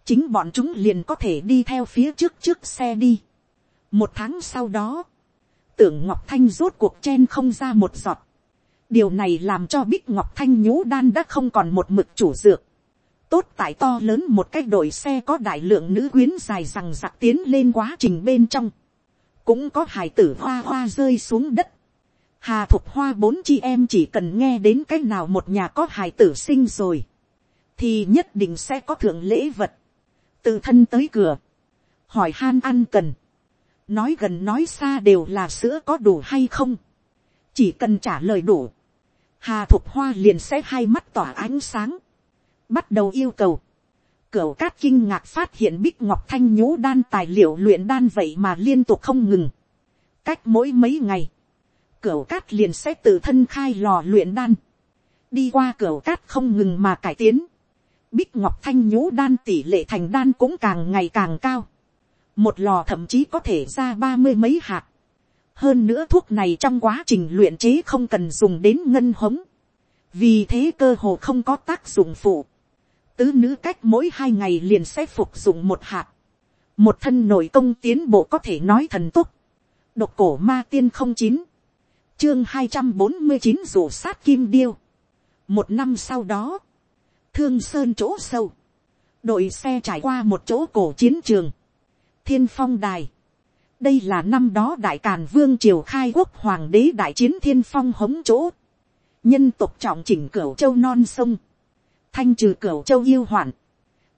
chính bọn chúng liền có thể đi theo phía trước trước xe đi. một tháng sau đó, tưởng ngọc thanh rốt cuộc chen không ra một giọt. điều này làm cho bích ngọc thanh nhũ đan đã không còn một mực chủ dược tốt tại to lớn một cái đội xe có đại lượng nữ quyến dài rằng giặc tiến lên quá trình bên trong. cũng có hải tử hoa hoa rơi xuống đất Hà Thục Hoa bốn chị em chỉ cần nghe đến cái nào một nhà có hài tử sinh rồi. Thì nhất định sẽ có thượng lễ vật. Từ thân tới cửa. Hỏi han ăn cần. Nói gần nói xa đều là sữa có đủ hay không. Chỉ cần trả lời đủ. Hà Thục Hoa liền sẽ hai mắt tỏa ánh sáng. Bắt đầu yêu cầu. Cửu cát kinh ngạc phát hiện Bích Ngọc Thanh nhũ đan tài liệu luyện đan vậy mà liên tục không ngừng. Cách mỗi mấy ngày, cửu cát liền sẽ tự thân khai lò luyện đan. Đi qua cửu cát không ngừng mà cải tiến. Bích ngọc thanh nhũ đan tỷ lệ thành đan cũng càng ngày càng cao. Một lò thậm chí có thể ra ba mươi mấy hạt. Hơn nữa thuốc này trong quá trình luyện chế không cần dùng đến ngân hống. Vì thế cơ hồ không có tác dụng phụ. Tứ nữ cách mỗi hai ngày liền sẽ phục dụng một hạt. Một thân nội công tiến bộ có thể nói thần túc. Độc cổ ma tiên không chín chương hai trăm bốn mươi chín rủ sát kim điêu. một năm sau đó, thương sơn chỗ sâu, đội xe trải qua một chỗ cổ chiến trường, thiên phong đài. đây là năm đó đại càn vương triều khai quốc hoàng đế đại chiến thiên phong hống chỗ, nhân tục trọng chỉnh cửu châu non sông, thanh trừ cửu châu yêu hoạn,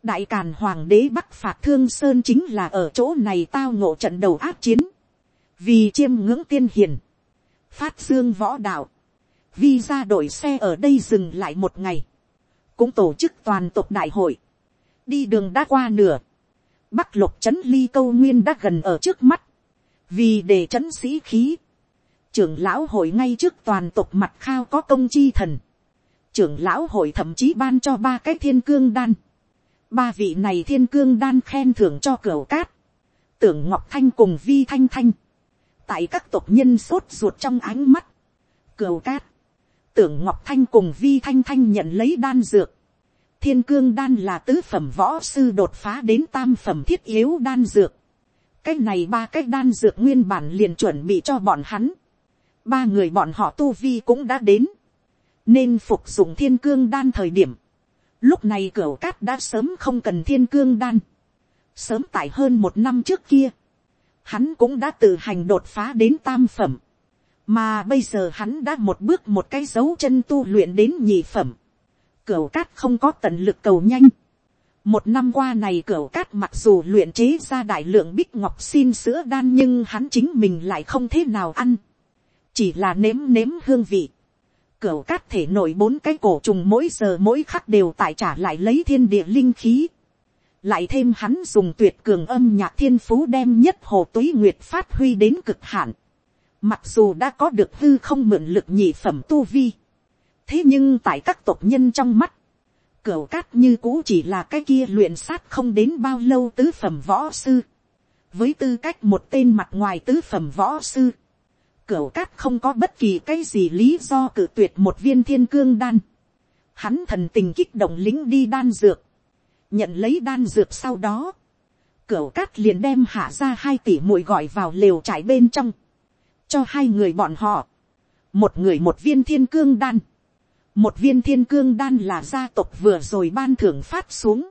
đại càn hoàng đế bắc phạt thương sơn chính là ở chỗ này tao ngộ trận đầu áp chiến, vì chiêm ngưỡng tiên hiền, phát dương võ đạo, vi ra đội xe ở đây dừng lại một ngày, cũng tổ chức toàn tộc đại hội, đi đường đã qua nửa, bắc lục trấn ly câu nguyên đã gần ở trước mắt, vì để trấn sĩ khí, trưởng lão hội ngay trước toàn tộc mặt khao có công chi thần, trưởng lão hội thậm chí ban cho ba cái thiên cương đan, ba vị này thiên cương đan khen thưởng cho cửa cát, tưởng ngọc thanh cùng vi thanh thanh, tại các tộc nhân sốt ruột trong ánh mắt, Cửa cát, tưởng ngọc thanh cùng vi thanh thanh nhận lấy đan dược, thiên cương đan là tứ phẩm võ sư đột phá đến tam phẩm thiết yếu đan dược, cách này ba cách đan dược nguyên bản liền chuẩn bị cho bọn hắn, ba người bọn họ tu vi cũng đã đến, nên phục dụng thiên cương đan thời điểm, lúc này cửa cát đã sớm không cần thiên cương đan, Sớm tại hơn một năm trước kia. Hắn cũng đã tự hành đột phá đến tam phẩm. Mà bây giờ hắn đã một bước một cái dấu chân tu luyện đến nhị phẩm. cửa cát không có tận lực cầu nhanh. Một năm qua này cửa cát mặc dù luyện chế ra đại lượng bích ngọc xin sữa đan nhưng hắn chính mình lại không thế nào ăn. Chỉ là nếm nếm hương vị cửa cát thể nổi bốn cái cổ trùng mỗi giờ mỗi khắc đều tại trả lại lấy thiên địa linh khí. Lại thêm hắn dùng tuyệt cường âm nhạc thiên phú đem nhất hồ túy nguyệt phát huy đến cực hạn. Mặc dù đã có được hư không mượn lực nhị phẩm tu vi. Thế nhưng tại các tộc nhân trong mắt. Cửu cát như cũ chỉ là cái kia luyện sát không đến bao lâu tứ phẩm võ sư. Với tư cách một tên mặt ngoài tứ phẩm võ sư Cửu cát không có bất kỳ cái gì lý do cử tuyệt một viên thiên cương đan. Hắn thần tình kích động lính đi đan dược. Nhận lấy đan dược sau đó. Cửu cát liền đem hạ ra hai tỷ muội gọi vào lều trải bên trong. Cho hai người bọn họ. Một người một viên thiên cương đan. Một viên thiên cương đan là gia tộc vừa rồi ban thưởng phát xuống.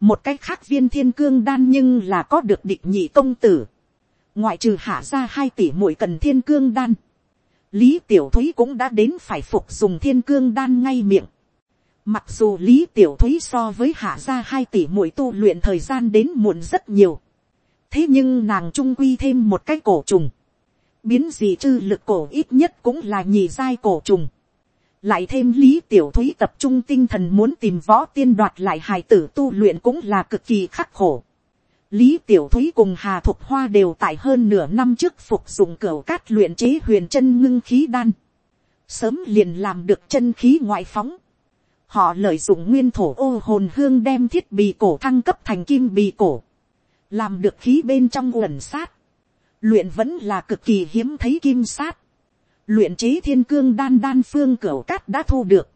Một cách khác viên thiên cương đan nhưng là có được địch nhị công tử ngoại trừ hạ ra hai tỷ muội cần thiên cương đan, lý tiểu thúy cũng đã đến phải phục dùng thiên cương đan ngay miệng. Mặc dù lý tiểu thúy so với hạ ra hai tỷ muội tu luyện thời gian đến muộn rất nhiều, thế nhưng nàng trung quy thêm một cái cổ trùng, biến gì chư lực cổ ít nhất cũng là nhì giai cổ trùng. lại thêm lý tiểu thúy tập trung tinh thần muốn tìm võ tiên đoạt lại hài tử tu luyện cũng là cực kỳ khắc khổ. Lý Tiểu Thúy cùng Hà Thục Hoa đều tại hơn nửa năm trước phục dụng cửa cát luyện chế huyền chân ngưng khí đan. Sớm liền làm được chân khí ngoại phóng. Họ lợi dụng nguyên thổ ô hồn hương đem thiết bị cổ thăng cấp thành kim bì cổ. Làm được khí bên trong quần sát. Luyện vẫn là cực kỳ hiếm thấy kim sát. Luyện chế thiên cương đan đan phương cửa cát đã thu được.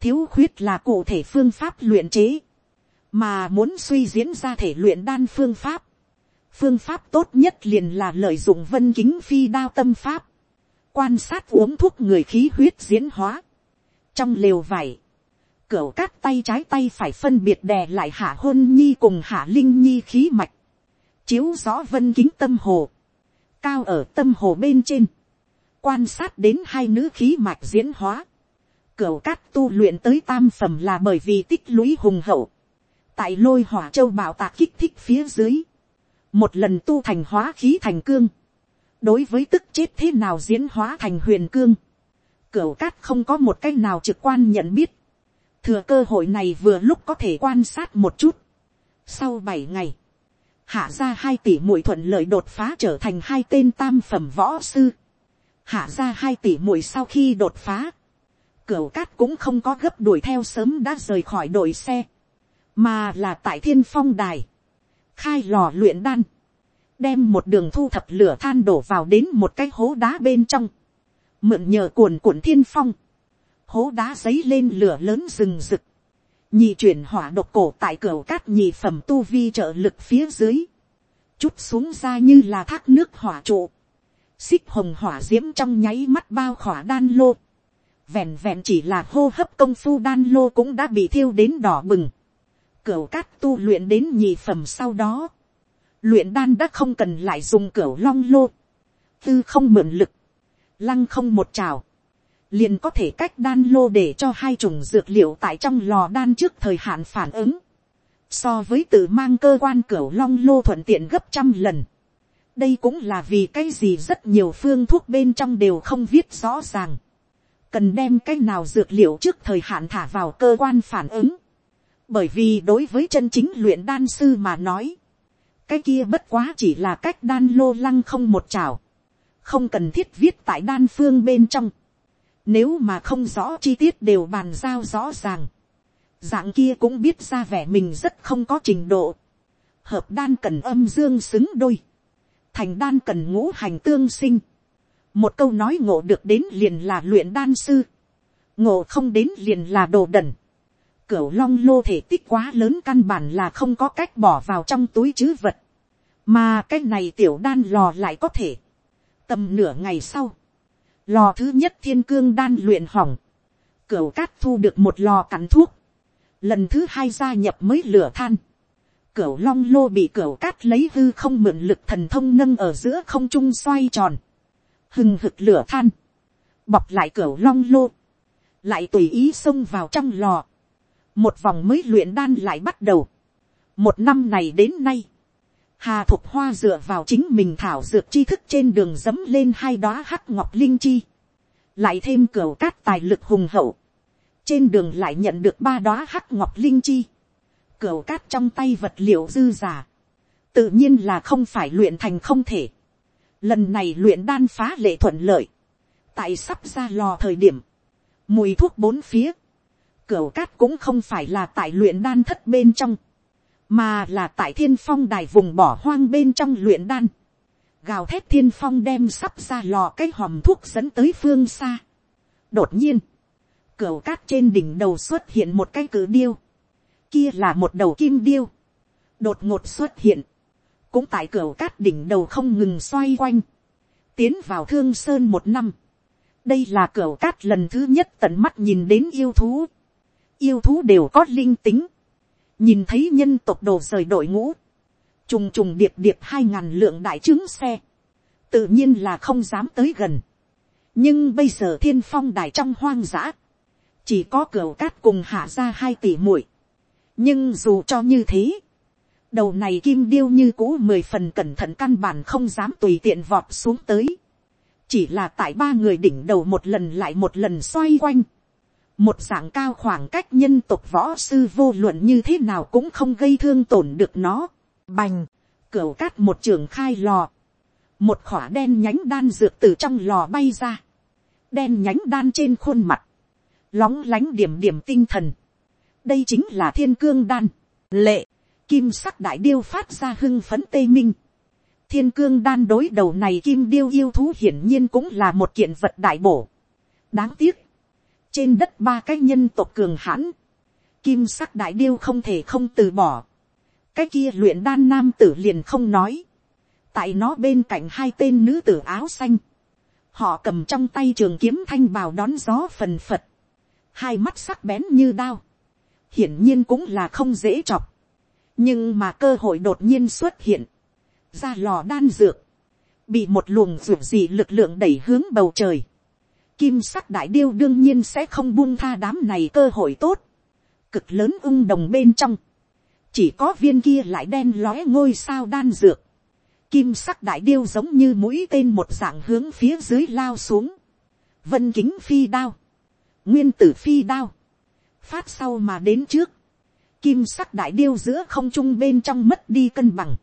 Thiếu khuyết là cụ thể phương pháp luyện chế mà muốn suy diễn ra thể luyện đan phương pháp, phương pháp tốt nhất liền là lợi dụng vân kính phi đao tâm pháp, quan sát uống thuốc người khí huyết diễn hóa, trong lều vải, cửa cát tay trái tay phải phân biệt đè lại hạ hôn nhi cùng hạ linh nhi khí mạch, chiếu rõ vân kính tâm hồ, cao ở tâm hồ bên trên, quan sát đến hai nữ khí mạch diễn hóa, cửa cát tu luyện tới tam phẩm là bởi vì tích lũy hùng hậu, tại lôi hỏa châu bảo tạc kích thích phía dưới, một lần tu thành hóa khí thành cương, đối với tức chết thế nào diễn hóa thành huyền cương, cửa cát không có một cái nào trực quan nhận biết, thừa cơ hội này vừa lúc có thể quan sát một chút. Sau bảy ngày, hạ ra hai tỷ mũi thuận lợi đột phá trở thành hai tên tam phẩm võ sư. Hạ ra hai tỷ mũi sau khi đột phá, cửa cát cũng không có gấp đuổi theo sớm đã rời khỏi đội xe mà là tại thiên phong đài, khai lò luyện đan, đem một đường thu thập lửa than đổ vào đến một cái hố đá bên trong, mượn nhờ cuồn cuộn thiên phong, hố đá giấy lên lửa lớn rừng rực, nhị chuyển hỏa độc cổ tại cửa cát nhị phẩm tu vi trợ lực phía dưới, chút xuống ra như là thác nước hỏa trụ, xích hồng hỏa d i ễ m trong nháy mắt bao khỏa đan lô, vẹn vẹn chỉ là hô hấp công phu đan lô cũng đã bị thiêu đến đỏ bừng, Cửu cát tu luyện đến nhị phẩm sau đó. Luyện đan đã không cần lại dùng cửu long lô. Tư không mượn lực. Lăng không một trào. Liền có thể cách đan lô để cho hai chủng dược liệu tại trong lò đan trước thời hạn phản ứng. So với tự mang cơ quan cửu long lô thuận tiện gấp trăm lần. Đây cũng là vì cái gì rất nhiều phương thuốc bên trong đều không viết rõ ràng cần đem cái nào dược liệu trước thời hạn thả vào cơ quan phản ứng bởi vì đối với chân chính luyện đan sư mà nói, cái kia bất quá chỉ là cách đan lô lăng không một trào, không cần thiết viết tại đan phương bên trong, nếu mà không rõ chi tiết đều bàn giao rõ ràng, dạng kia cũng biết ra vẻ mình rất không có trình độ, hợp đan cần âm dương xứng đôi, thành đan cần ngũ hành tương sinh, một câu nói ngộ được đến liền là luyện đan sư, ngộ không đến liền là đồ đần, Cửu long lô thể tích quá lớn căn bản là không có cách bỏ vào trong túi chứ vật. Mà cái này tiểu đan lò lại có thể. Tầm nửa ngày sau. Lò thứ nhất thiên cương đan luyện hỏng. Cửu cát thu được một lò cắn thuốc. Lần thứ hai gia nhập mới lửa than. Cửu long lô bị cửu cát lấy hư không mượn lực thần thông nâng ở giữa không trung xoay tròn. Hừng hực lửa than. Bọc lại cửu long lô. Lại tùy ý xông vào trong lò. Một vòng mới luyện đan lại bắt đầu. Một năm này đến nay. Hà Thục Hoa dựa vào chính mình thảo dược tri thức trên đường dấm lên hai đóa hắc ngọc linh chi. Lại thêm cửa cát tài lực hùng hậu. Trên đường lại nhận được ba đóa hắc ngọc linh chi cửa cát trong tay vật liệu dư giả, tự nhiên là không phải luyện thành không thể. Lần này luyện đan phá lệ thuận lợi, tại sắp ra lò thời điểm, mùi thuốc bốn phía, cửu cát cũng không phải là tại luyện đan thất bên trong, mà là tại thiên phong đài vùng bỏ hoang bên trong luyện đan. Gào thét thiên phong đem sắp ra lò cái hòm thuốc dẫn tới phương xa. Đột nhiên, cửu cát trên đỉnh đầu xuất hiện một cái cử điêu. Kia là một đầu kim điêu, đột ngột xuất hiện, cũng tại cửu cát đỉnh đầu không ngừng xoay quanh, tiến vào thương sơn một năm, đây là cửa cát lần thứ nhất tận mắt nhìn đến yêu thú, yêu thú đều có linh tính, nhìn thấy nhân tộc đồ rời đội ngũ, trùng trùng điệp điệp hai ngàn lượng đại trứng xe, tự nhiên là không dám tới gần, nhưng bây giờ thiên phong đài trong hoang dã, chỉ có cửa cát cùng hạ ra hai tỷ muội, nhưng dù cho như thế, đầu này kim điêu như cũ mười phần cẩn thận căn bản không dám tùy tiện vọt xuống tới, chỉ là tại ba người đỉnh đầu một lần lại một lần xoay quanh, một dạng cao khoảng cách nhân tộc võ sư vô luận như thế nào cũng không gây thương tổn được nó, bành, cửa cát một trường khai lò, một khỏa đen nhánh đan dược từ trong lò bay ra, đen nhánh đan trên khuôn mặt, lóng lánh điểm điểm tinh thần, đây chính là thiên cương đan, lệ, kim sắc đại điêu phát ra hưng phấn tây minh. thiên cương đan đối đầu này kim điêu yêu thú hiển nhiên cũng là một kiện vật đại bổ. đáng tiếc, trên đất ba cái nhân tộc cường hãn, kim sắc đại điêu không thể không từ bỏ. cái kia luyện đan nam tử liền không nói. tại nó bên cạnh hai tên nữ tử áo xanh. họ cầm trong tay trường kiếm thanh bào đón gió phần phật. hai mắt sắc bén như đao hiển nhiên cũng là không dễ chọc. nhưng mà cơ hội đột nhiên xuất hiện, ra lò đan dược, bị một luồng ruột dị lực lượng đẩy hướng bầu trời. Kim sắc đại điêu đương nhiên sẽ không buông tha đám này cơ hội tốt. Cực lớn ung đồng bên trong. Chỉ có viên kia lại đen lóe ngôi sao đan dược. Kim sắc đại điêu giống như mũi tên một dạng hướng phía dưới lao xuống. Vân kính phi đao. Nguyên tử phi đao phát sau mà đến trước, kim sắc đại điêu giữa không trung bên trong mất đi cân bằng,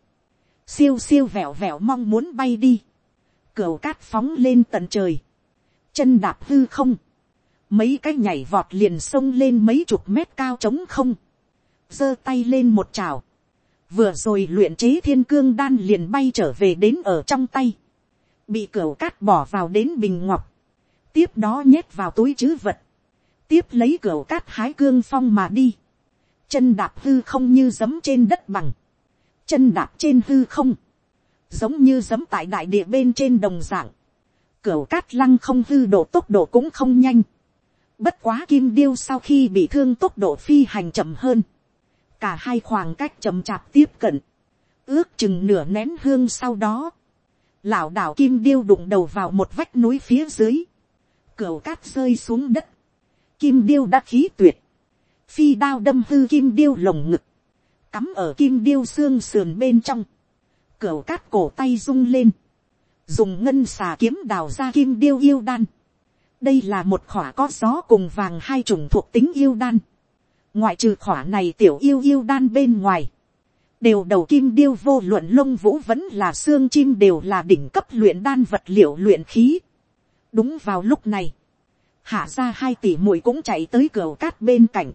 siêu siêu vẹo vẹo mong muốn bay đi, cửa cát phóng lên tận trời, chân đạp hư không, mấy cái nhảy vọt liền xông lên mấy chục mét cao trống không, giơ tay lên một trào, vừa rồi luyện chế thiên cương đan liền bay trở về đến ở trong tay, bị cửa cát bỏ vào đến bình ngọc, tiếp đó nhét vào túi chứ vật, tiếp lấy cửa cát hái cương phong mà đi, chân đạp hư không như giấm trên đất bằng, chân đạp trên hư không, giống như giấm tại đại địa bên trên đồng dạng, cửa cát lăng không hư độ tốc độ cũng không nhanh, bất quá kim điêu sau khi bị thương tốc độ phi hành chậm hơn, cả hai khoảng cách chậm chạp tiếp cận, ước chừng nửa nén hương sau đó, lão đảo kim điêu đụng đầu vào một vách núi phía dưới, cửa cát rơi xuống đất, kim điêu đã khí tuyệt, phi đao đâm hư kim điêu lồng ngực, cắm ở kim điêu xương sườn bên trong, cửa cát cổ tay rung lên, dùng ngân xà kiếm đào ra kim điêu yêu đan. đây là một khỏa có gió cùng vàng hai chủng thuộc tính yêu đan. ngoại trừ khỏa này tiểu yêu yêu đan bên ngoài, đều đầu kim điêu vô luận lông vũ vẫn là xương chim đều là đỉnh cấp luyện đan vật liệu luyện khí. đúng vào lúc này, hạ ra hai tỷ muội cũng chạy tới cửa cát bên cạnh.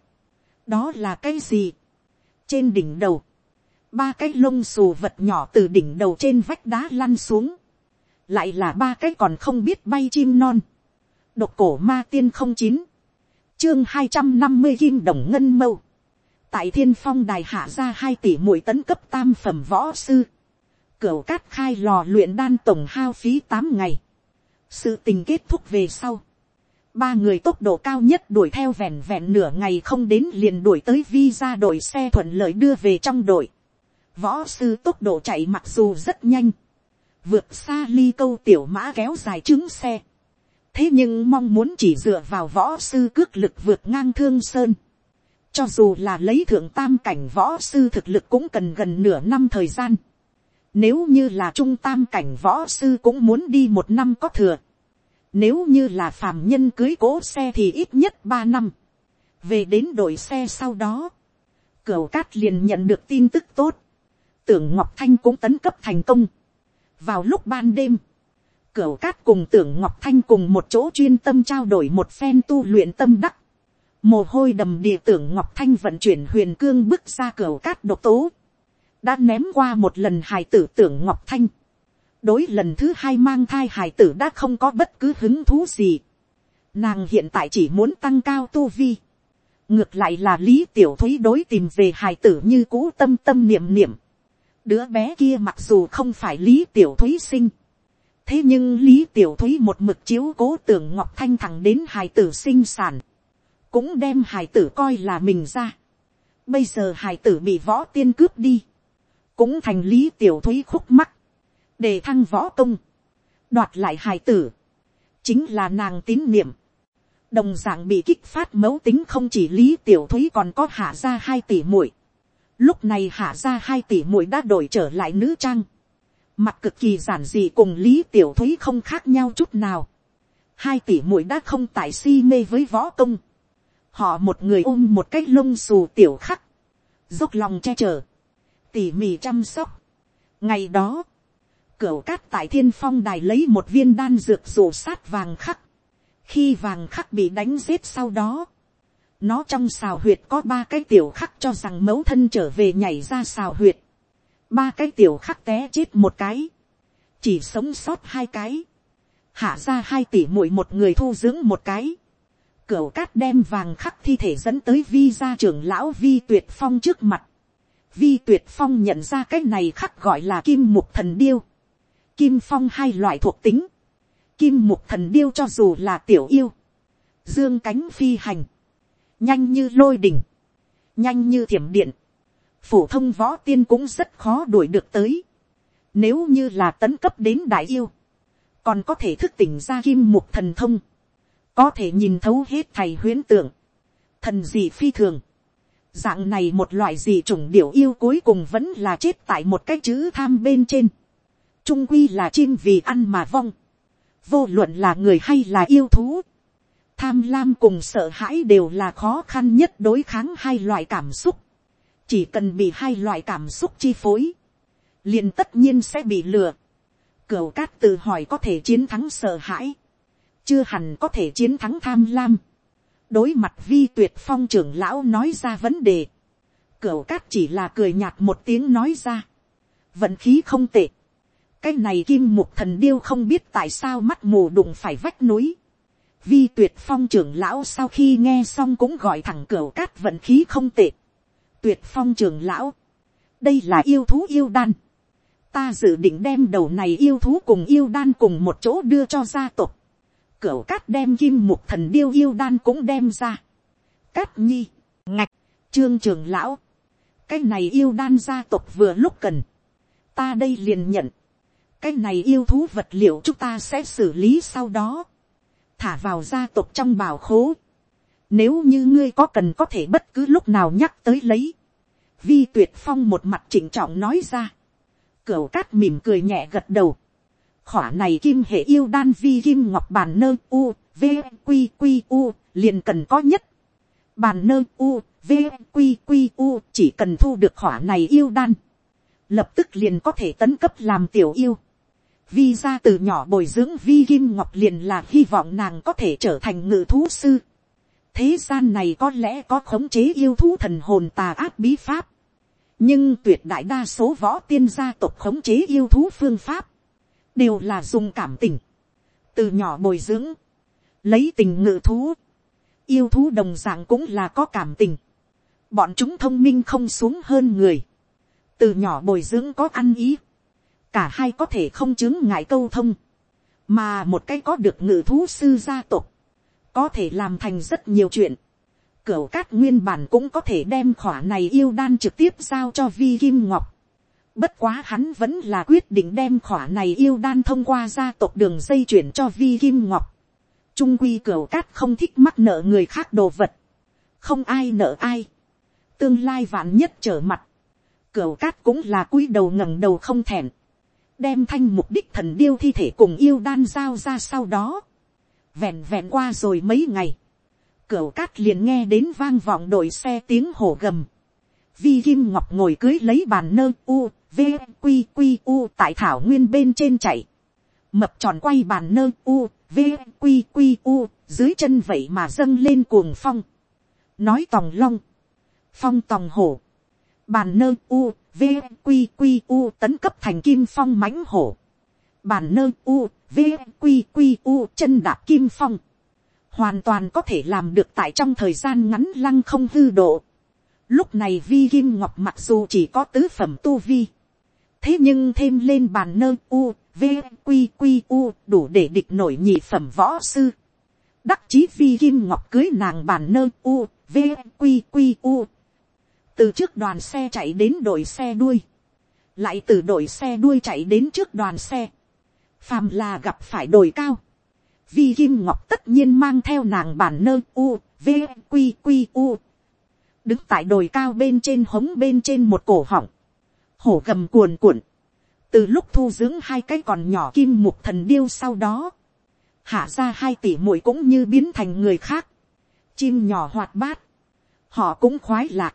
đó là cái gì. trên đỉnh đầu, ba cái lông xù vật nhỏ từ đỉnh đầu trên vách đá lăn xuống lại là ba cái còn không biết bay chim non. độc cổ ma tiên không chín. chương hai trăm năm mươi kim đồng ngân mâu. tại thiên phong đài hạ ra hai tỷ mũi tấn cấp tam phẩm võ sư. Cửu cát khai lò luyện đan tổng hao phí tám ngày. Sự tình kết thúc về sau ba người tốc độ cao nhất đuổi theo vẹn vẹn nửa ngày không đến liền đuổi tới vi ra đội xe thuận lợi đưa về trong đội. Võ sư tốc độ chạy mặc dù rất nhanh. Vượt xa ly câu tiểu mã kéo dài trứng xe. Thế nhưng mong muốn chỉ dựa vào võ sư cước lực vượt ngang thương sơn. Cho dù là lấy thượng tam cảnh võ sư thực lực cũng cần gần nửa năm thời gian. Nếu như là trung tam cảnh võ sư cũng muốn đi một năm có thừa. Nếu như là phàm nhân cưới cố xe thì ít nhất ba năm. Về đến đội xe sau đó. cửa cát liền nhận được tin tức tốt. Tưởng Ngọc Thanh cũng tấn cấp thành công. Vào lúc ban đêm. cửa cát cùng tưởng Ngọc Thanh cùng một chỗ chuyên tâm trao đổi một phen tu luyện tâm đắc. Mồ hôi đầm địa tưởng Ngọc Thanh vận chuyển huyền cương bước ra cửa cát độc tố. Đã ném qua một lần hài tử tưởng Ngọc Thanh đối lần thứ hai mang thai hài tử đã không có bất cứ hứng thú gì. Nàng hiện tại chỉ muốn tăng cao tu vi. ngược lại là lý tiểu thúy đối tìm về hài tử như cũ tâm tâm niệm niệm đứa bé kia mặc dù không phải lý tiểu thúy sinh. thế nhưng lý tiểu thúy một mực chiếu cố tưởng ngọc thanh thẳng đến hài tử sinh sản. cũng đem hài tử coi là mình ra. bây giờ hài tử bị võ tiên cướp đi. cũng thành lý tiểu thúy khúc mắc để thăng võ công, đoạt lại hài tử, chính là nàng tín niệm, đồng d ạ n g bị kích phát mấu tính không chỉ lý tiểu thúy còn có hạ ra hai tỷ muội, lúc này hạ ra hai tỷ muội đã đổi trở lại nữ trang, mặt cực kỳ giản dị cùng lý tiểu thúy không khác nhau chút nào, hai tỷ muội đã không tại si mê với võ công, họ một người ôm một cái lông xù tiểu khắc, dốc lòng che chở, tỉ mỉ chăm sóc. ngày đó, Cửu cát tại thiên phong đài lấy một viên đan dược rổ sát vàng khắc. Khi vàng khắc bị đánh giết sau đó. Nó trong xào huyệt có ba cái tiểu khắc cho rằng mẫu thân trở về nhảy ra xào huyệt. Ba cái tiểu khắc té chết một cái. Chỉ sống sót hai cái. Hạ ra hai tỷ mũi một người thu dưỡng một cái. Cửu cát đem vàng khắc thi thể dẫn tới vi gia trưởng lão vi tuyệt phong trước mặt. Vi tuyệt phong nhận ra cái này khắc gọi là kim mục thần điêu kim phong hai loại thuộc tính, kim mục thần điêu cho dù là tiểu yêu, dương cánh phi hành, nhanh như lôi đỉnh, nhanh như thiểm điện, phổ thông võ tiên cũng rất khó đuổi được tới, nếu như là tấn cấp đến đại yêu, còn có thể thức tỉnh ra kim mục thần thông, có thể nhìn thấu hết thầy huyến tưởng, thần gì phi thường, dạng này một loại gì chủng điểu yêu cuối cùng vẫn là chết tại một cái chữ tham bên trên. Trung quy là chim vì ăn mà vong, vô luận là người hay là yêu thú, tham lam cùng sợ hãi đều là khó khăn nhất đối kháng hai loại cảm xúc, chỉ cần bị hai loại cảm xúc chi phối, liền tất nhiên sẽ bị lừa. Cửu cát tự hỏi có thể chiến thắng sợ hãi, chưa hẳn có thể chiến thắng tham lam. đối mặt vi tuyệt phong trưởng lão nói ra vấn đề, cửu cát chỉ là cười nhạt một tiếng nói ra, vận khí không tệ, cái này kim mục thần điêu không biết tại sao mắt mù đụng phải vách núi. Vi tuyệt phong trưởng lão sau khi nghe xong cũng gọi thẳng cửa cát vận khí không tệ. Tuyệt phong trưởng lão. Đây là yêu thú yêu đan. Ta dự định đem đầu này yêu thú cùng yêu đan cùng một chỗ đưa cho gia tộc. Cửu cát đem kim mục thần điêu yêu đan cũng đem ra. Cát nhi, ngạch, trương trưởng lão. Cái này yêu đan gia tộc vừa lúc cần. Ta đây liền nhận cái này yêu thú vật liệu chúng ta sẽ xử lý sau đó, thả vào gia tộc trong bảo khố. Nếu như ngươi có cần có thể bất cứ lúc nào nhắc tới lấy. Vi tuyệt phong một mặt chỉnh trọng nói ra. Cửu cát mỉm cười nhẹ gật đầu. Khỏa này kim hệ yêu đan vi kim ngọc bàn nơ u, v, quy quy u, liền cần có nhất. Bàn nơ u, v, quy quy u, chỉ cần thu được khỏa này yêu đan. Lập tức liền có thể tấn cấp làm tiểu yêu Vi ra từ nhỏ bồi dưỡng Vi Kim Ngọc liền là hy vọng nàng có thể trở thành ngự thú sư. Thế gian này có lẽ có khống chế yêu thú thần hồn tà ác bí pháp. Nhưng tuyệt đại đa số võ tiên gia tộc khống chế yêu thú phương pháp. Đều là dùng cảm tình. Từ nhỏ bồi dưỡng. Lấy tình ngự thú. Yêu thú đồng dạng cũng là có cảm tình. Bọn chúng thông minh không xuống hơn người. Từ nhỏ bồi dưỡng có ăn ý cả hai có thể không chứng ngại câu thông, mà một cái có được ngự thú sư gia tộc, có thể làm thành rất nhiều chuyện. Cửu cát nguyên bản cũng có thể đem khỏa này yêu đan trực tiếp giao cho vi kim ngọc, Bất quá hắn vẫn là quyết định đem khỏa này yêu đan thông qua gia tộc đường dây chuyển cho vi kim ngọc. Trung quy cửu cát không thích mắc nợ người khác đồ vật. Không ai nợ ai. Tương lai vạn nhất trở mặt. Cửu cát cũng là cúi đầu ngẩng đầu không thèm Đem thanh mục đích thần điêu thi thể cùng yêu đan giao ra sau đó. Vẹn vẹn qua rồi mấy ngày. Cửu cát liền nghe đến vang vọng đội xe tiếng hổ gầm. Vi Kim Ngọc ngồi cưới lấy bàn nơ u, v, quy quy u tại thảo nguyên bên trên chạy. Mập tròn quay bàn nơ u, v, quy quy u, dưới chân vậy mà dâng lên cuồng phong. Nói tòng long, phong tòng hổ. Bàn nơ u, v, quy quy u tấn cấp thành kim phong mãnh hổ. Bàn nơ u, v, quy quy u chân đạp kim phong. Hoàn toàn có thể làm được tại trong thời gian ngắn lăng không hư độ. Lúc này vi kim ngọc mặc dù chỉ có tứ phẩm tu vi. Thế nhưng thêm lên bàn nơ u, v, quy quy u đủ để địch nổi nhị phẩm võ sư. Đắc chí vi kim ngọc cưới nàng bàn nơ u, v, q q u. Từ trước đoàn xe chạy đến đội xe đuôi. Lại từ đội xe đuôi chạy đến trước đoàn xe. Phàm là gặp phải đồi cao. Vi Kim Ngọc tất nhiên mang theo nàng bản nơ u, v, q q u đứng tại đồi cao bên trên hống bên trên một cổ họng, hổ gầm cuồn cuộn, từ lúc thu dưỡng hai cái còn nhỏ kim mục thần điêu sau đó, hạ ra hai tỷ muội cũng như biến thành người khác, chim nhỏ hoạt bát, họ cũng khoái lạc,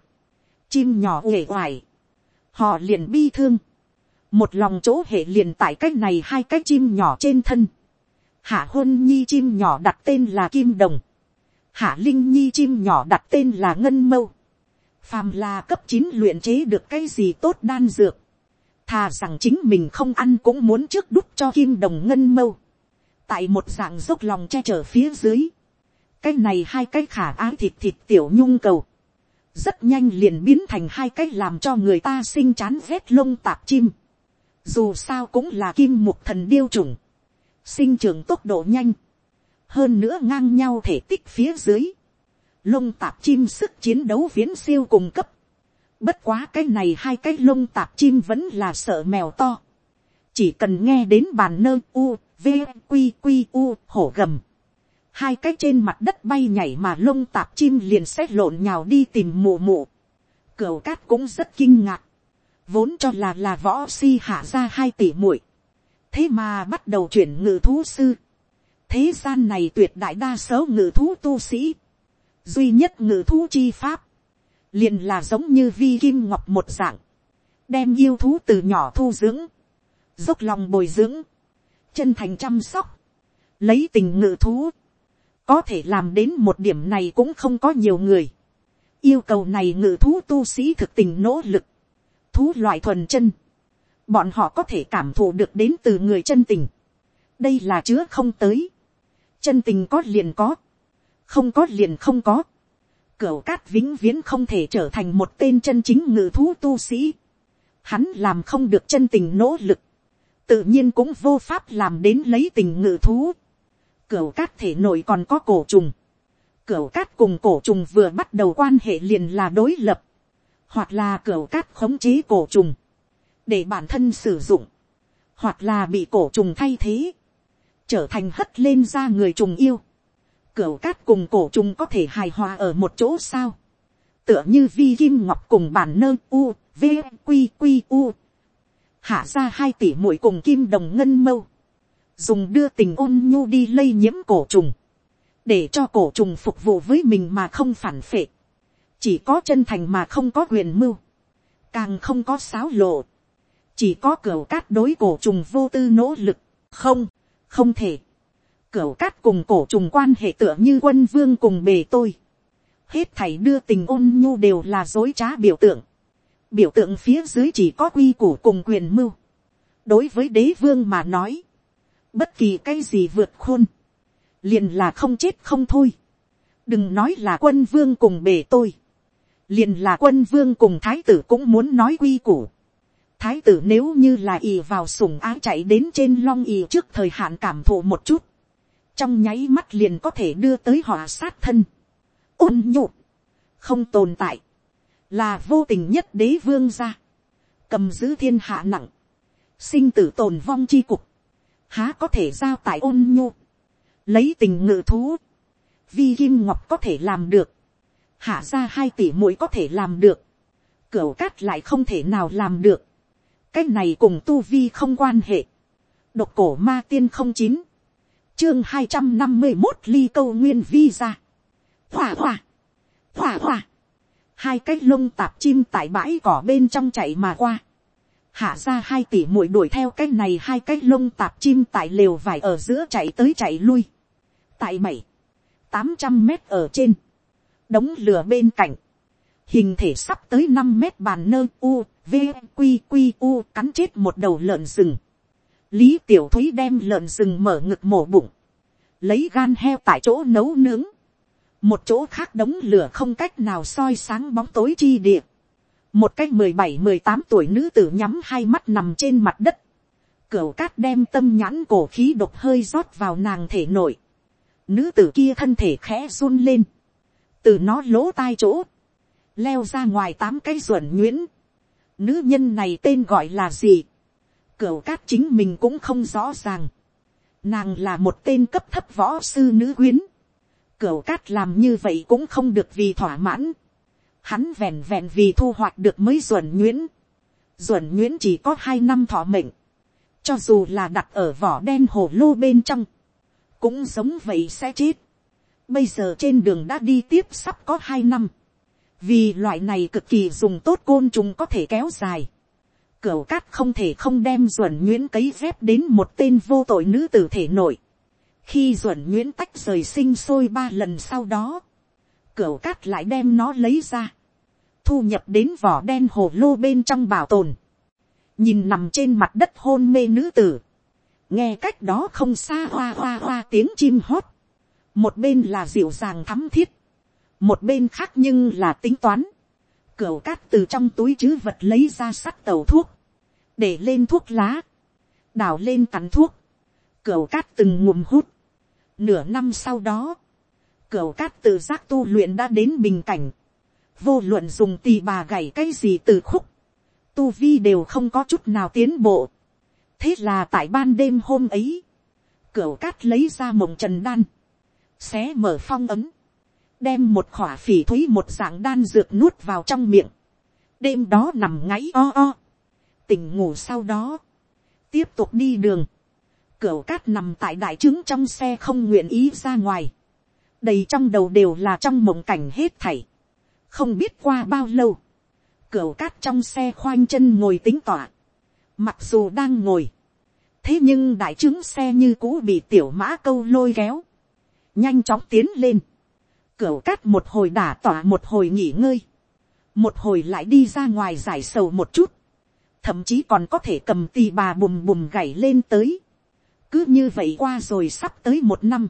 chim nhỏ uể oải, họ liền bi thương, một lòng chỗ hệ liền tại cái này hai cái chim nhỏ trên thân, hạ hôn nhi chim nhỏ đặt tên là kim đồng, hạ linh nhi chim nhỏ đặt tên là ngân mâu, phàm là cấp chín luyện chế được cái gì tốt đan dược, thà rằng chính mình không ăn cũng muốn trước đúc cho kim đồng ngân mâu, tại một dạng dốc lòng che chở phía dưới, cái này hai cái khả ái thịt thịt tiểu nhung cầu, rất nhanh liền biến thành hai cái làm cho người ta sinh chán vét lông tạp chim, dù sao cũng là kim mục thần điêu trùng, sinh trưởng tốc độ nhanh, hơn nữa ngang nhau thể tích phía dưới, lông tạp chim sức chiến đấu viễn siêu cùng cấp. Bất quá cái này hai cái lông tạp chim vẫn là sợ mèo to. Chỉ cần nghe đến bàn nơ u, v, q q u, hổ gầm. Hai cái trên mặt đất bay nhảy mà lông tạp chim liền xét lộn nhào đi tìm mù mù. Cửu cát cũng rất kinh ngạc. Vốn cho là là võ si hạ ra hai tỷ muội. Thế mà bắt đầu chuyển ngự thú sư. Thế gian này tuyệt đại đa số ngự thú tu sĩ. Duy nhất ngự thú chi pháp, liền là giống như vi kim ngọc một dạng, đem yêu thú từ nhỏ thu dưỡng, dốc lòng bồi dưỡng, chân thành chăm sóc, lấy tình ngự thú, có thể làm đến một điểm này cũng không có nhiều người, yêu cầu này ngự thú tu sĩ thực tình nỗ lực, thú loại thuần chân, bọn họ có thể cảm thụ được đến từ người chân tình, đây là chứa không tới, chân tình có liền có, không có liền không có. Cửu cát vĩnh viễn không thể trở thành một tên chân chính ngự thú tu sĩ. Hắn làm không được chân tình nỗ lực. Tự nhiên cũng vô pháp làm đến lấy tình ngự thú. Cửu cát thể nội còn có cổ trùng. Cửu cát cùng cổ trùng vừa bắt đầu quan hệ liền là đối lập. Hoặc là cửu cát khống chế cổ trùng. Để bản thân sử dụng. Hoặc là bị cổ trùng thay thế. Trở thành hất lên ra người trùng yêu Cửu cát cùng cổ trùng có thể hài hòa ở một chỗ sao. Tựa như vi kim ngọc cùng bản nơ u, v, q q u. Hạ ra hai tỷ mũi cùng kim đồng ngân mâu. Dùng đưa tình ôn nhu đi lây nhiễm cổ trùng. Để cho cổ trùng phục vụ với mình mà không phản phệ. Chỉ có chân thành mà không có quyền mưu. Càng không có sáo lộ. Chỉ có cửa cát đối cổ trùng vô tư nỗ lực. Không, không thể cửa cát cùng cổ trùng quan hệ tựa như quân vương cùng bề tôi. Hết thảy đưa tình ôn nhu đều là dối trá biểu tượng. Biểu tượng phía dưới chỉ có quy củ cùng quyền mưu. Đối với đế vương mà nói. Bất kỳ cái gì vượt khôn. Liền là không chết không thôi. Đừng nói là quân vương cùng bề tôi. Liền là quân vương cùng thái tử cũng muốn nói quy củ. Thái tử nếu như là ì vào sùng ái chạy đến trên long ì trước thời hạn cảm thụ một chút, trong nháy mắt liền có thể đưa tới họ sát thân, ôn nhụ, không tồn tại, là vô tình nhất đế vương ra, cầm giữ thiên hạ nặng, sinh tử tồn vong chi cục, há có thể giao tại ôn nhu, lấy tình ngự thú, vi kim ngọc có thể làm được, hạ ra hai tỷ mũi có thể làm được, cửa cát lại không thể nào làm được, cái này cùng tu vi không quan hệ, độc cổ ma tiên không chín, chương hai trăm năm mươi một ly câu nguyên vi ra, hỏa hỏa, hỏa hỏa, hai cái lông tạp chim tại bãi cỏ bên trong chạy mà qua, hạ ra hai tỷ muội đuổi theo cái này hai cái lông tạp chim tại lều vải ở giữa chạy tới chạy lui, tại mảy tám trăm mét ở trên, đống lửa bên cạnh, hình thể sắp tới năm mét bàn nơ u, v, q q u cắn chết một đầu lợn rừng. lý tiểu thúy đem lợn rừng mở ngực mổ bụng, lấy gan heo tại chỗ nấu nướng, một chỗ khác đống lửa không cách nào soi sáng bóng tối chi địa, một cái mười bảy mười tám tuổi nữ tử nhắm hai mắt nằm trên mặt đất, cửu cát đem tâm nhãn cổ khí độc hơi rót vào nàng thể nội, nữ tử kia thân thể khẽ run lên, từ nó lỗ tai chỗ, leo ra ngoài tám cái ruộn nhuyễn. Nữ nhân này tên gọi là gì? Cửu cát chính mình cũng không rõ ràng. Nàng là một tên cấp thấp võ sư nữ quyến. Cửu cát làm như vậy cũng không được vì thỏa mãn. Hắn vẹn vẹn vì thu hoạch được mới duẩn nhuyễn. Duẩn nhuyễn chỉ có hai năm thọ mệnh. Cho dù là đặt ở vỏ đen hồ lô bên trong. Cũng giống vậy sẽ chết. Bây giờ trên đường đã đi tiếp sắp có hai năm vì loại này cực kỳ dùng tốt côn trùng có thể kéo dài. Cửu cát không thể không đem duẩn nhuyễn cấy dép đến một tên vô tội nữ tử thể nội. khi duẩn nhuyễn tách rời sinh sôi ba lần sau đó, cửu cát lại đem nó lấy ra, thu nhập đến vỏ đen hồ lô bên trong bảo tồn, nhìn nằm trên mặt đất hôn mê nữ tử, nghe cách đó không xa hoa hoa hoa tiếng chim hót, một bên là dịu dàng thắm thiết, một bên khác nhưng là tính toán, cửu cát từ trong túi chứ vật lấy ra sắt tàu thuốc, để lên thuốc lá, đào lên cắn thuốc, cửu cát từng ngụm hút, nửa năm sau đó, cửu cát tự giác tu luyện đã đến bình cảnh, vô luận dùng tì bà gảy cái gì từ khúc, tu vi đều không có chút nào tiến bộ. thế là tại ban đêm hôm ấy, cửu cát lấy ra mộng trần đan, xé mở phong ấm, đem một khỏa phỉ thúy một dạng đan dược nuốt vào trong miệng, đêm đó nằm ngáy o o, tỉnh ngủ sau đó, tiếp tục đi đường, cửu cát nằm tại đại trướng trong xe không nguyện ý ra ngoài, đầy trong đầu đều là trong mộng cảnh hết thảy, không biết qua bao lâu, cửa cát trong xe khoanh chân ngồi tính tỏa, mặc dù đang ngồi, thế nhưng đại trướng xe như cũ bị tiểu mã câu lôi kéo, nhanh chóng tiến lên, Cửu cát một hồi đả tỏa một hồi nghỉ ngơi. Một hồi lại đi ra ngoài giải sầu một chút. Thậm chí còn có thể cầm tì bà bùm bùm gảy lên tới. Cứ như vậy qua rồi sắp tới một năm.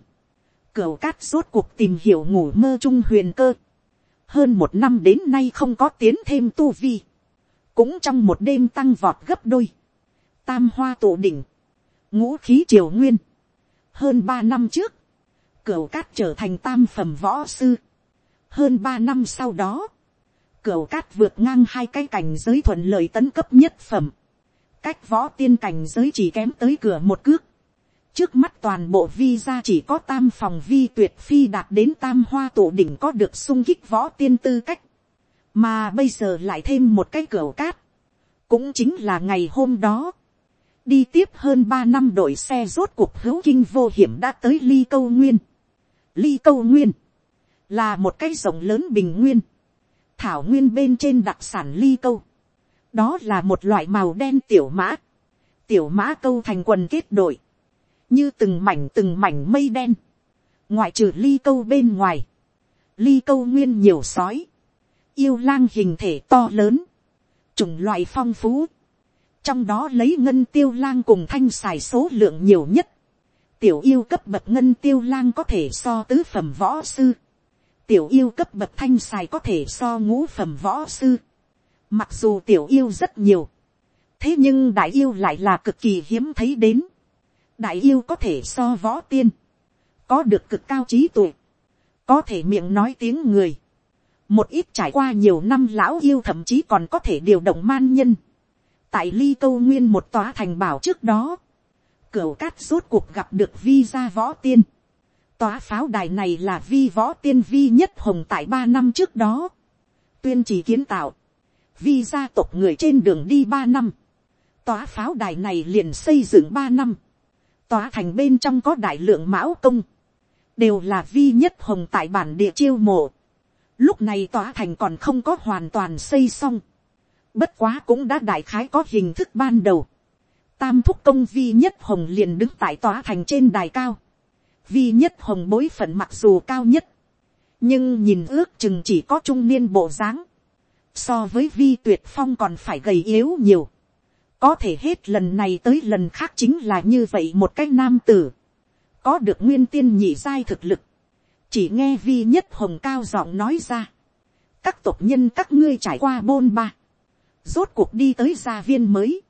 Cửu cát rốt cuộc tìm hiểu ngủ mơ trung huyền cơ. Hơn một năm đến nay không có tiến thêm tu vi. Cũng trong một đêm tăng vọt gấp đôi. Tam hoa tổ đỉnh. Ngũ khí triều nguyên. Hơn ba năm trước Cửu cát trở thành tam phẩm võ sư. Hơn ba năm sau đó, cửu cát vượt ngang hai cái cảnh giới thuận lợi tấn cấp nhất phẩm. Cách võ tiên cảnh giới chỉ kém tới cửa một cước. Trước mắt toàn bộ vi ra chỉ có tam phòng vi tuyệt phi đạt đến tam hoa tổ đỉnh có được sung kích võ tiên tư cách. Mà bây giờ lại thêm một cái cửa cát. Cũng chính là ngày hôm đó. Đi tiếp hơn ba năm đội xe rốt cuộc hữu kinh vô hiểm đã tới ly câu nguyên ly câu nguyên, là một cái rộng lớn bình nguyên, thảo nguyên bên trên đặc sản ly câu, đó là một loại màu đen tiểu mã, tiểu mã câu thành quần kết đội, như từng mảnh từng mảnh mây đen, ngoại trừ ly câu bên ngoài, ly câu nguyên nhiều sói, yêu lang hình thể to lớn, chủng loại phong phú, trong đó lấy ngân tiêu lang cùng thanh xài số lượng nhiều nhất, tiểu yêu cấp bậc ngân tiêu lang có thể so tứ phẩm võ sư. Tiểu yêu cấp bậc thanh xài có thể so ngũ phẩm võ sư. Mặc dù tiểu yêu rất nhiều. Thế nhưng đại yêu lại là cực kỳ hiếm thấy đến. Đại yêu có thể so võ tiên. Có được cực cao trí tuệ. Có thể miệng nói tiếng người. Một ít trải qua nhiều năm lão yêu thậm chí còn có thể điều động man nhân. tại ly câu nguyên một tòa thành bảo trước đó, cửa cát rốt cuộc gặp được vi gia võ tiên. Tòa pháo đài này là vi võ tiên vi nhất hồng tại ba năm trước đó. Tuyên chỉ kiến tạo. Vi gia tộc người trên đường đi ba năm. Tòa pháo đài này liền xây dựng ba năm. Tòa thành bên trong có đại lượng mão công. Đều là vi nhất hồng tại bản địa chiêu mộ. Lúc này tòa thành còn không có hoàn toàn xây xong. Bất quá cũng đã đại khái có hình thức ban đầu tam thúc công vi nhất hồng liền đứng tại tòa thành trên đài cao. Vi nhất hồng bối phận mặc dù cao nhất, nhưng nhìn ước chừng chỉ có trung niên bộ dáng. So với vi tuyệt phong còn phải gầy yếu nhiều. Có thể hết lần này tới lần khác chính là như vậy một cái nam tử. Có được nguyên tiên nhị giai thực lực. Chỉ nghe vi nhất hồng cao giọng nói ra. Các tộc nhân các ngươi trải qua bôn ba. Rốt cuộc đi tới gia viên mới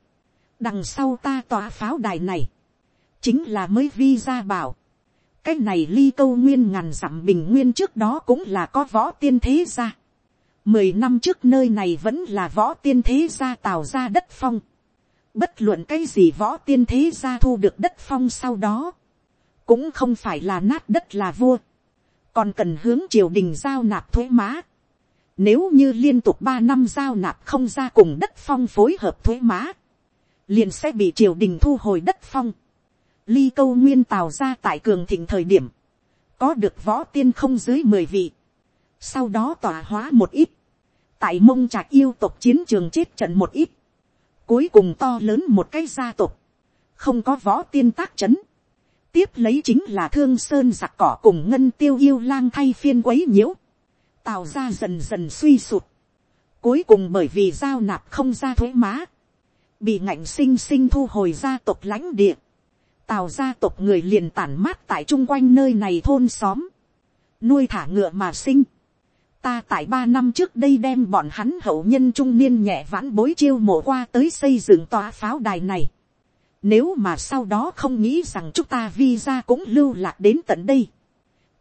đằng sau ta tỏa pháo đài này, chính là mới vi ra bảo. cái này ly câu nguyên ngàn dặm bình nguyên trước đó cũng là có võ tiên thế gia. mười năm trước nơi này vẫn là võ tiên thế gia tạo ra đất phong bất luận cái gì võ tiên thế gia thu được đất phong sau đó, cũng không phải là nát đất là vua, còn cần hướng triều đình giao nạp thuế má. Nếu như liên tục ba năm giao nạp không ra cùng đất phong phối hợp thuế má, liền sẽ bị triều đình thu hồi đất phong. Ly câu nguyên tào ra tại cường thịnh thời điểm, có được võ tiên không dưới mười vị, sau đó tỏa hóa một ít, tại mông trạc yêu tộc chiến trường chết trận một ít, cuối cùng to lớn một cái gia tộc, không có võ tiên tác c h ấ n tiếp lấy chính là thương sơn giặc cỏ cùng ngân tiêu yêu lang thay phiên quấy nhiễu, tào ra dần dần suy sụt, cuối cùng bởi vì giao nạp không ra thuế má, bị ngạnh sinh sinh thu hồi gia tộc lãnh địa, tào gia tộc người liền tản mát tại chung quanh nơi này thôn xóm, nuôi thả ngựa mà sinh. Ta tại ba năm trước đây đem bọn hắn hậu nhân trung niên nhẹ vãn bối chiêu mộ qua tới xây dựng tòa pháo đài này. Nếu mà sau đó không nghĩ rằng chúng ta vi cũng lưu lạc đến tận đây.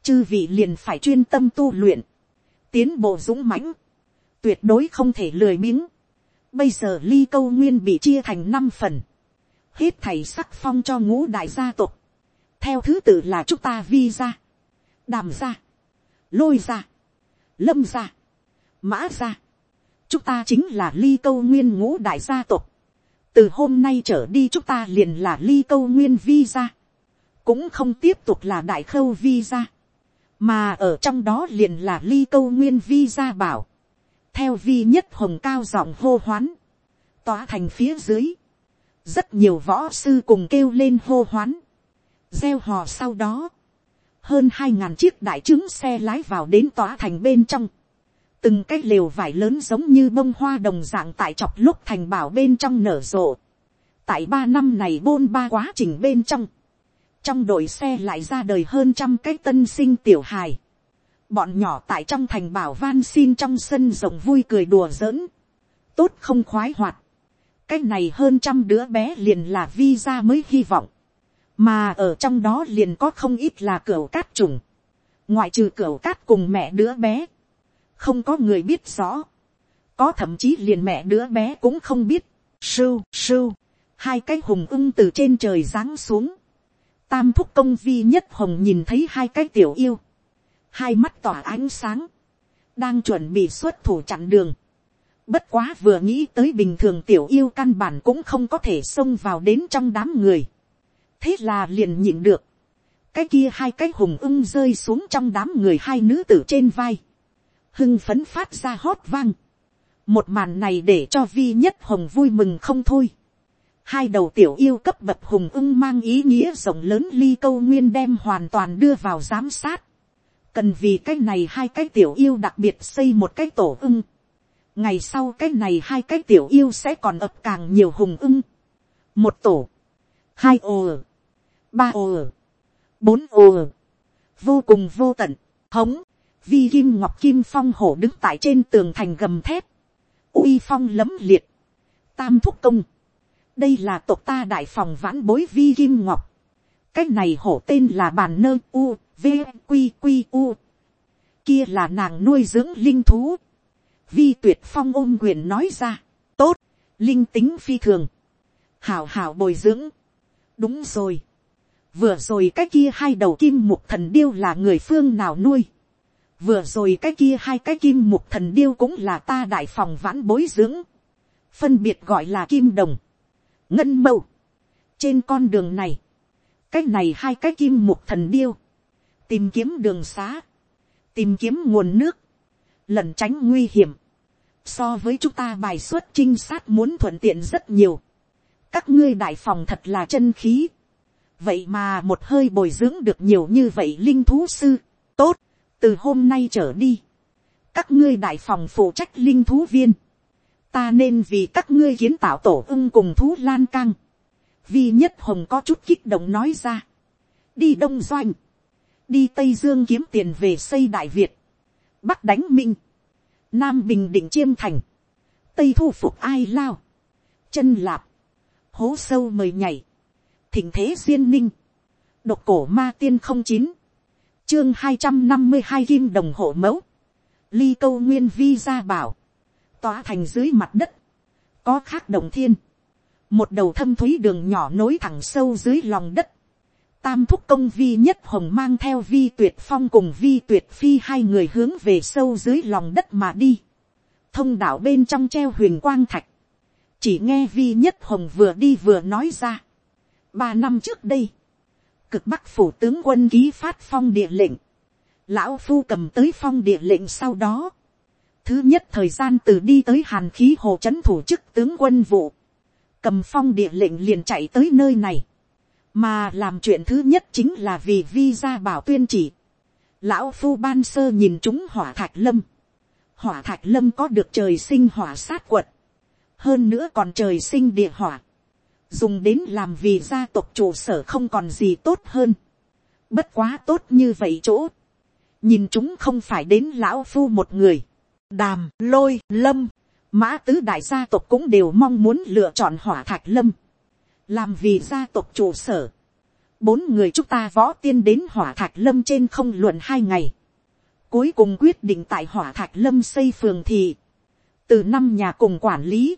Chư vị liền phải chuyên tâm tu luyện. Tiến bộ dũng mãnh. Tuyệt đối không thể lười biếng. Bây giờ ly câu nguyên bị chia thành năm phần. Hết thầy sắc phong cho ngũ đại gia tộc. Theo thứ tự là chúng ta vi. Đàm gia, Lôi gia. Lâm gia Mã gia. Chúng ta chính là ly câu nguyên ngũ đại gia tộc. Từ hôm nay trở đi chúng ta liền là ly câu nguyên vi gia. Cũng không tiếp tục là đại khâu vi gia Mà ở trong đó liền là ly câu nguyên vi gia bảo. theo vi nhất hồng cao giọng hô hoán, tỏa thành phía dưới, rất nhiều võ sư cùng kêu lên hô hoán, gieo hò sau đó, hơn hai ngàn chiếc đại trứng xe lái vào đến tỏa thành bên trong, từng cái lều vải lớn giống như bông hoa đồng dạng tại chọc lúc thành bảo bên trong nở rộ, tại ba năm này bôn ba quá trình bên trong, trong đội xe lại ra đời hơn trăm cái tân sinh tiểu hài, bọn nhỏ tại trong thành bảo van xin trong sân rồng vui cười đùa giỡn, tốt không khoái hoạt, cái này hơn trăm đứa bé liền là vi ra mới hy vọng, mà ở trong đó liền có không ít là cửa cát trùng, ngoại trừ cửa cát cùng mẹ đứa bé, không có người biết rõ, có thậm chí liền mẹ đứa bé cũng không biết, sưu sưu, hai cái hùng ưng từ trên trời giáng xuống, tam thúc công vi nhất hồng nhìn thấy hai cái tiểu yêu, hai mắt tỏa ánh sáng, đang chuẩn bị xuất thủ chặn đường. Bất quá vừa nghĩ tới bình thường tiểu yêu căn bản cũng không có thể xông vào đến trong đám người. Thế là liền nhịn được. Cái kia hai cái hùng ưng rơi xuống trong đám người hai nữ tử trên vai. Hưng phấn phát ra hót vang. Một màn này để cho vi nhất hồng vui mừng không thôi. Hai đầu tiểu yêu cấp bậc hùng ưng mang ý nghĩa rộng lớn ly câu nguyên đem hoàn toàn đưa vào giám sát cần vì cái này hai cái tiểu yêu đặc biệt xây một cái tổ ưng. ngày sau cái này hai cái tiểu yêu sẽ còn ập càng nhiều hùng ưng. một tổ, hai ồ, ba ồ, bốn ồ, vô cùng vô tận, hống, vi kim ngọc kim phong hổ đứng tại trên tường thành gầm thép, uy phong lấm liệt, tam thúc công, đây là tộc ta đại phòng vãn bối vi kim ngọc, cái này hổ tên là bàn nơ u, v q q u. Kia là nàng nuôi dưỡng linh thú. Vi tuyệt phong ôm quyền nói ra. Tốt, linh tính phi thường, hảo hảo bồi dưỡng, đúng rồi, vừa rồi cái kia hai đầu kim mục thần điêu là người phương nào nuôi, vừa rồi cái kia hai cái kim mục thần điêu cũng là ta đại phòng vãn bối dưỡng, phân biệt gọi là kim đồng, ngân mâu. trên con đường này, cái này hai cái kim mục thần điêu, tìm kiếm đường xá, tìm kiếm nguồn nước, lẩn tránh nguy hiểm, so với chúng ta bài xuất trinh sát muốn thuận tiện rất nhiều. các ngươi đại phòng thật là chân khí, vậy mà một hơi bồi dưỡng được nhiều như vậy linh thú sư, tốt, từ hôm nay trở đi, các ngươi đại phòng phụ trách linh thú viên, ta nên vì các ngươi kiến tạo tổ ưng cùng thú lan căng, vi nhất hồng có chút kích động nói ra, đi đông doanh, đi tây dương kiếm tiền về xây đại việt, bắc đánh minh, nam bình định chiêm thành, tây thu phục ai lao, chân lạp, hố sâu mời nhảy, thỉnh thế duyên ninh, độc cổ ma tiên không chín, chương hai trăm năm mươi hai kim đồng hộ mẫu, ly câu nguyên vi gia bảo, tỏa thành dưới mặt đất, có khác đồng thiên, một đầu thâm thúy đường nhỏ nối thẳng sâu dưới lòng đất, tam thúc công vi nhất hồng mang theo vi tuyệt phong cùng vi tuyệt phi hai người hướng về sâu dưới lòng đất mà đi, thông đạo bên trong treo huyền quang thạch, chỉ nghe vi nhất hồng vừa đi vừa nói ra, ba năm trước đây, cực bắc phủ tướng quân ký phát phong địa lệnh, lão phu cầm tới phong địa lệnh sau đó, thứ nhất thời gian từ đi tới hàn khí hồ c h ấ n thủ chức tướng quân vụ, cầm phong địa lệnh liền chạy tới nơi này, mà làm chuyện thứ nhất chính là vì vi gia bảo tuyên chỉ, lão phu ban sơ nhìn chúng hỏa thạch lâm, hỏa thạch lâm có được trời sinh hỏa sát quật, hơn nữa còn trời sinh địa hỏa, dùng đến làm vì gia tộc trụ sở không còn gì tốt hơn, bất quá tốt như vậy chỗ, nhìn chúng không phải đến lão phu một người, đàm, lôi, lâm, mã tứ đại gia tộc cũng đều mong muốn lựa chọn hỏa thạch lâm, làm vì gia tộc trụ sở. bốn người chúng ta võ tiên đến hỏa thạch lâm trên không luận hai ngày, cuối cùng quyết định tại hỏa thạch lâm xây phường thì, từ năm nhà cùng quản lý,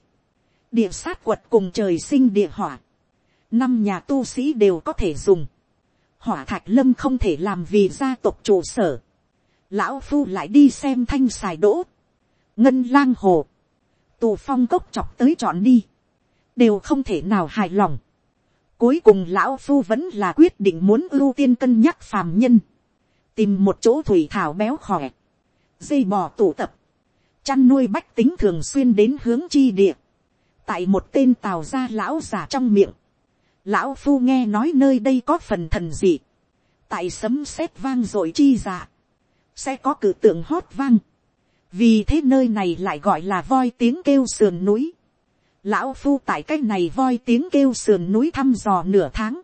địa sát quật cùng trời sinh địa hỏa, năm nhà tu sĩ đều có thể dùng, hỏa thạch lâm không thể làm vì gia tộc trụ sở, lão phu lại đi xem thanh xài đỗ, ngân lang hồ, tù phong cốc chọc tới chọn đi, đều không thể nào hài lòng. Cuối cùng lão phu vẫn là quyết định muốn ưu tiên cân nhắc phàm nhân, tìm một chỗ thủy thảo béo khỏe, dây bò tụ tập, chăn nuôi bách tính thường xuyên đến hướng chi địa, tại một tên tàu gia lão già trong miệng, lão phu nghe nói nơi đây có phần thần dị, tại sấm sét vang rồi chi dạ, sẽ có cử tượng hót vang, vì thế nơi này lại gọi là voi tiếng kêu sườn núi. lão phu tại cái này voi tiếng kêu sườn núi thăm dò nửa tháng,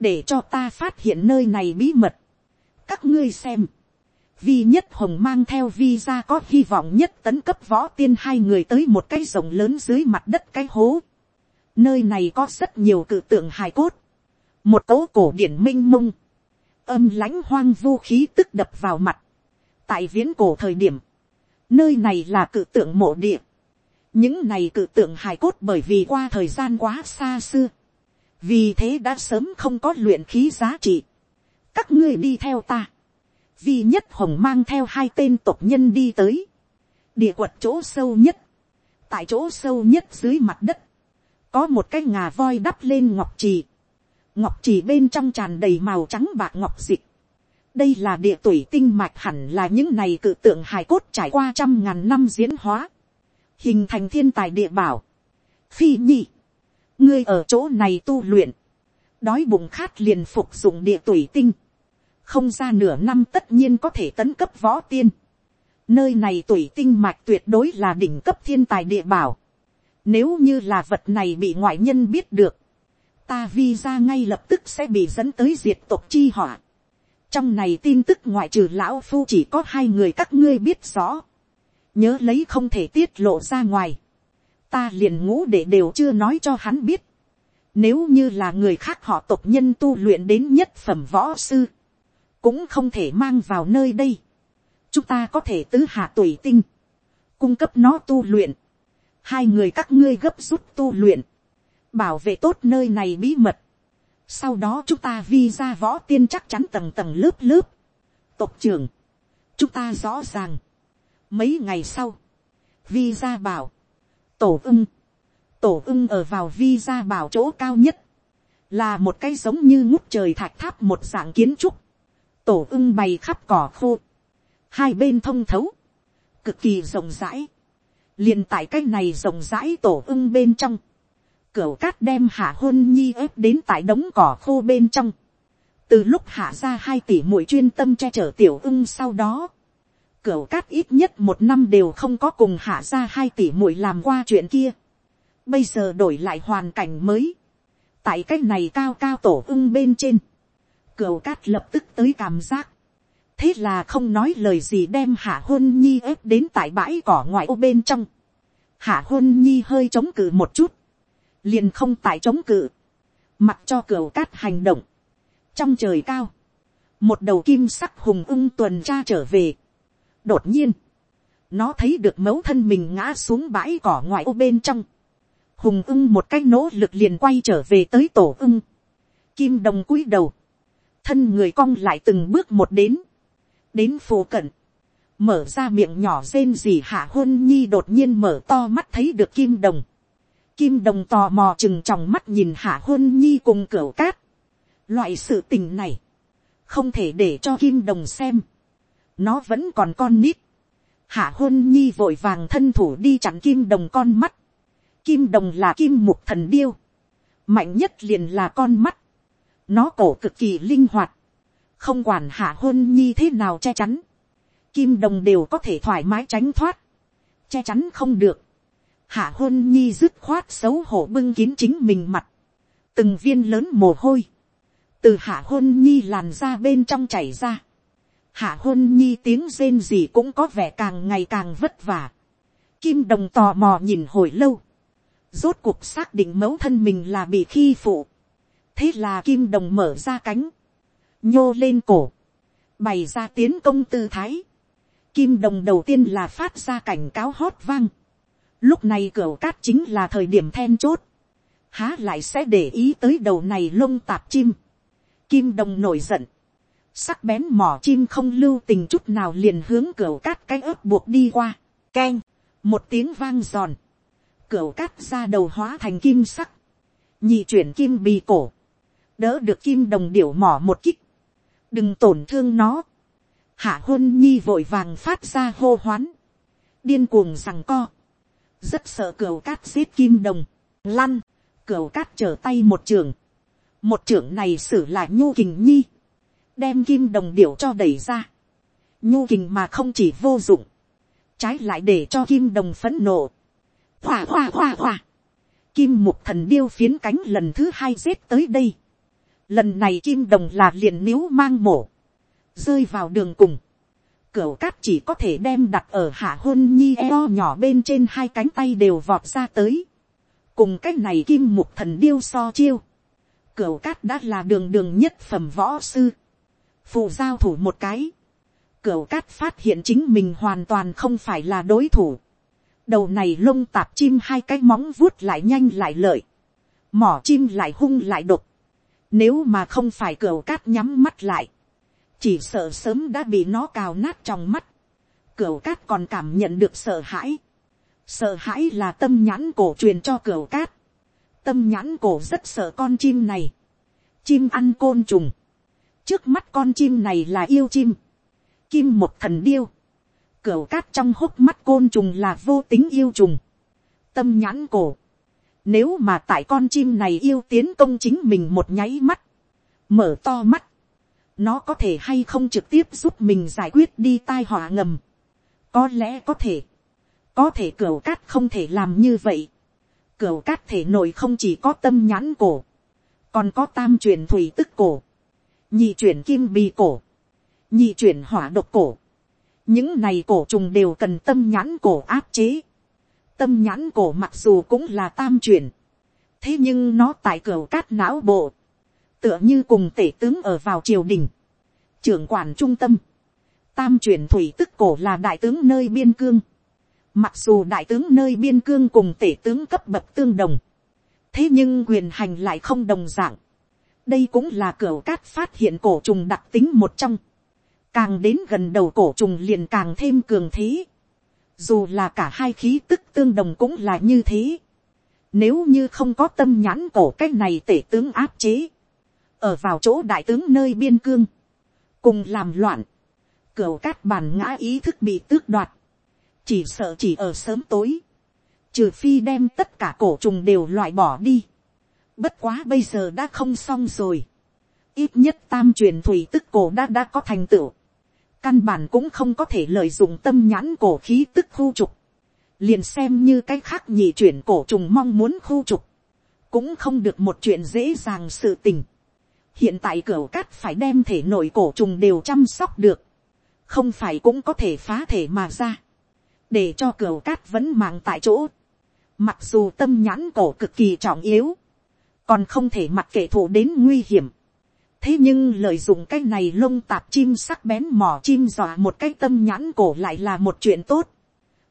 để cho ta phát hiện nơi này bí mật. các ngươi xem, vi nhất hồng mang theo vi ra có hy vọng nhất tấn cấp võ tiên hai người tới một cái rồng lớn dưới mặt đất cái hố. nơi này có rất nhiều cự tượng hài cốt, một cấu cổ điển minh mông, âm lãnh hoang vu khí tức đập vào mặt. tại viễn cổ thời điểm, Nơi này là cự tượng mộ địa. Những này cự tượng hài cốt bởi vì qua thời gian quá xa xưa. Vì thế đã sớm không có luyện khí giá trị. Các ngươi đi theo ta. Vi nhất hồng mang theo hai tên tộc nhân đi tới. Địa quật chỗ sâu nhất. Tại chỗ sâu nhất dưới mặt đất. Có một cái ngà voi đắp lên ngọc trì. Ngọc trì bên trong tràn đầy màu trắng bạc ngọc dịch đây là địa tuổi tinh mạch hẳn là những này cự tượng hài cốt trải qua trăm ngàn năm diễn hóa, hình thành thiên tài địa bảo. phi nhi, ngươi ở chỗ này tu luyện, đói bụng khát liền phục dụng địa tuổi tinh, không ra nửa năm tất nhiên có thể tấn cấp võ tiên. Nơi này tuổi tinh mạch tuyệt đối là đỉnh cấp thiên tài địa bảo. Nếu như là vật này bị ngoại nhân biết được, ta vi ra ngay lập tức sẽ bị dẫn tới diệt tộc chi họa trong này tin tức ngoại trừ lão phu chỉ có hai người các ngươi biết rõ, nhớ lấy không thể tiết lộ ra ngoài, ta liền ngũ để đều chưa nói cho hắn biết, nếu như là người khác họ tộc nhân tu luyện đến nhất phẩm võ sư, cũng không thể mang vào nơi đây, chúng ta có thể tứ hạ tùy tinh, cung cấp nó tu luyện, hai người các ngươi gấp rút tu luyện, bảo vệ tốt nơi này bí mật, sau đó chúng ta vi ra võ tiên chắc chắn tầng tầng lớp lớp, tộc trưởng, chúng ta rõ ràng, mấy ngày sau, vi ra bảo, tổ ưng, tổ ưng ở vào vi ra bảo chỗ cao nhất, là một cái giống như ngút trời thạch tháp một dạng kiến trúc, tổ ưng bày khắp cỏ khô, hai bên thông thấu, cực kỳ rộng rãi, liền tại cái này rộng rãi tổ ưng bên trong, cửa cát đem hạ hôn nhi ép đến tại đống cỏ khô bên trong, từ lúc hạ ra hai tỷ mũi chuyên tâm che chở tiểu ưng sau đó, cửa cát ít nhất một năm đều không có cùng hạ ra hai tỷ mũi làm qua chuyện kia, bây giờ đổi lại hoàn cảnh mới, tại cái này cao cao tổ ưng bên trên, cửu cát lập tức tới cảm giác, thế là không nói lời gì đem hạ huân nhi ép đến tại bãi cỏ ngoại ô bên trong. hạ huân nhi hơi chống cự một chút, liền không tại chống cự, mặc cho cửu cát hành động. trong trời cao, một đầu kim sắc hùng ưng tuần tra trở về. đột nhiên, nó thấy được mấu thân mình ngã xuống bãi cỏ ngoại ô bên trong. hùng ưng một cách nỗ lực liền quay trở về tới tổ ưng. kim đồng cúi đầu, thân người cong lại từng bước một đến đến phố cận, mở ra miệng nhỏ rên gì hạ hôn nhi đột nhiên mở to mắt thấy được kim đồng. Kim đồng tò mò chừng tròng mắt nhìn hạ hôn nhi cùng cửa cát. Loại sự tình này, không thể để cho kim đồng xem. Nó vẫn còn con nít. Hạ hôn nhi vội vàng thân thủ đi chặn kim đồng con mắt. Kim đồng là kim mục thần điêu. Mạnh nhất liền là con mắt. Nó cổ cực kỳ linh hoạt. Không quản hạ hôn nhi thế nào che chắn, kim đồng đều có thể thoải mái tránh thoát, che chắn không được, hạ hôn nhi dứt khoát xấu hổ bưng kín chính mình mặt, từng viên lớn mồ hôi, từ hạ hôn nhi làn ra bên trong chảy ra, hạ hôn nhi tiếng rên gì cũng có vẻ càng ngày càng vất vả, kim đồng tò mò nhìn hồi lâu, rốt cuộc xác định mẫu thân mình là bị khi phụ, thế là kim đồng mở ra cánh, nhô lên cổ, bày ra tiến công tư thái. Kim đồng đầu tiên là phát ra cảnh cáo hót vang. Lúc này cửa cát chính là thời điểm then chốt. Há lại sẽ để ý tới đầu này lông tạp chim. Kim đồng nổi giận. Sắc bén mỏ chim không lưu tình chút nào liền hướng cửa cát cái ớt buộc đi qua. Keng. Một tiếng vang giòn. Cửa cát ra đầu hóa thành kim sắc. Nhị chuyển kim bì cổ. Đỡ được kim đồng điểu mỏ một kích. Đừng tổn thương nó. hạ hôn nhi vội vàng phát ra hô hoán, điên cuồng rằng co, rất sợ cửu cát giết kim đồng, lăn, cửu cát trở tay một trường, một trưởng này xử lại nhu kình nhi, đem kim đồng điểu cho đẩy ra, nhu kình mà không chỉ vô dụng, trái lại để cho kim đồng phấn nộ, hòa hòa hòa hòa, kim mục thần điêu phiến cánh lần thứ hai giết tới đây, Lần này kim đồng là liền níu mang mổ. Rơi vào đường cùng. cửa cát chỉ có thể đem đặt ở hạ hôn nhi eo nhỏ bên trên hai cánh tay đều vọt ra tới. Cùng cách này kim mục thần điêu so chiêu. cửa cát đã là đường đường nhất phẩm võ sư. phù giao thủ một cái. cửa cát phát hiện chính mình hoàn toàn không phải là đối thủ. Đầu này lông tạp chim hai cái móng vuốt lại nhanh lại lợi. Mỏ chim lại hung lại độc nếu mà không phải cửa cát nhắm mắt lại. Chỉ sợ sớm đã bị nó cào nát trong mắt. Cửa cát còn cảm nhận được sợ hãi. Sợ hãi là tâm nhãn cổ truyền cho cửa cát. Tâm nhãn cổ rất sợ con chim này. Chim ăn côn trùng. Trước mắt con chim này là yêu chim. Kim một thần điêu. Cửa cát trong hốc mắt côn trùng là vô tính yêu trùng. Tâm nhãn cổ nếu mà tại con chim này yêu tiến công chính mình một nháy mắt. Mở to mắt. Nó có thể hay không trực tiếp giúp mình giải quyết đi tai họa ngầm. Có lẽ có thể. Có thể cửa cát không thể làm như vậy. Cửa cát thể nội không chỉ có tâm nhãn cổ. Còn có tam truyền thủy tức cổ. Nhị truyền kim bì cổ. Nhị truyền hỏa độc cổ. Những này cổ trùng đều cần tâm nhãn cổ áp chế tâm nhãn cổ mặc dù cũng là tam chuyển, thế nhưng nó tại cửa cát não bộ, tựa như cùng tể tướng ở vào triều đình, trưởng quản trung tâm, tam chuyển thủy tức cổ là đại tướng nơi biên cương, Mặc dù đại tướng nơi biên cương cùng tể tướng cấp bậc tương đồng. Thế nhưng quyền hành lại không đồng dạng. Đây cũng là cửa cát phát hiện cổ trùng đặc tính một trong. Càng đến gần đầu cổ trùng liền càng thêm cường thế. Dù là cả hai khí tức tương đồng cũng là như thế. Nếu như không có tâm nhãn cổ cách này tể tướng áp chế. Ở vào chỗ đại tướng nơi biên cương. Cùng làm loạn. Cửu cát bàn ngã ý thức bị tước đoạt. Chỉ sợ chỉ ở sớm tối. Trừ phi đem tất cả cổ trùng đều loại bỏ đi. Bất quá bây giờ đã không xong rồi. Ít nhất tam truyền thủy tức cổ đã đã có thành tựu. Căn bản cũng không có thể lợi dụng tâm nhãn cổ khí tức khu trục liền xem như cái khác nhị chuyển cổ trùng mong muốn khu trục, cũng không được một chuyện dễ dàng sự tình. hiện tại cửa cát phải đem thể nội cổ trùng đều chăm sóc được, không phải cũng có thể phá thể mà ra, để cho cửa cát vẫn mang tại chỗ. mặc dù tâm nhãn cổ cực kỳ trọng yếu, còn không thể mặc kệ thủ đến nguy hiểm thế nhưng lợi dụng cái này lông tạp chim sắc bén mỏ chim dọa một cái tâm nhãn cổ lại là một chuyện tốt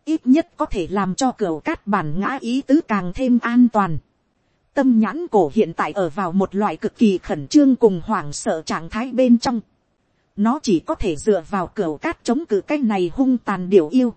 ít nhất có thể làm cho cửa cát bản ngã ý tứ càng thêm an toàn. Tâm nhãn cổ hiện tại ở vào một loại cực kỳ khẩn trương cùng hoảng sợ trạng thái bên trong. Nó chỉ có thể dựa vào cửa cát chống cự cái này hung tàn điều yêu.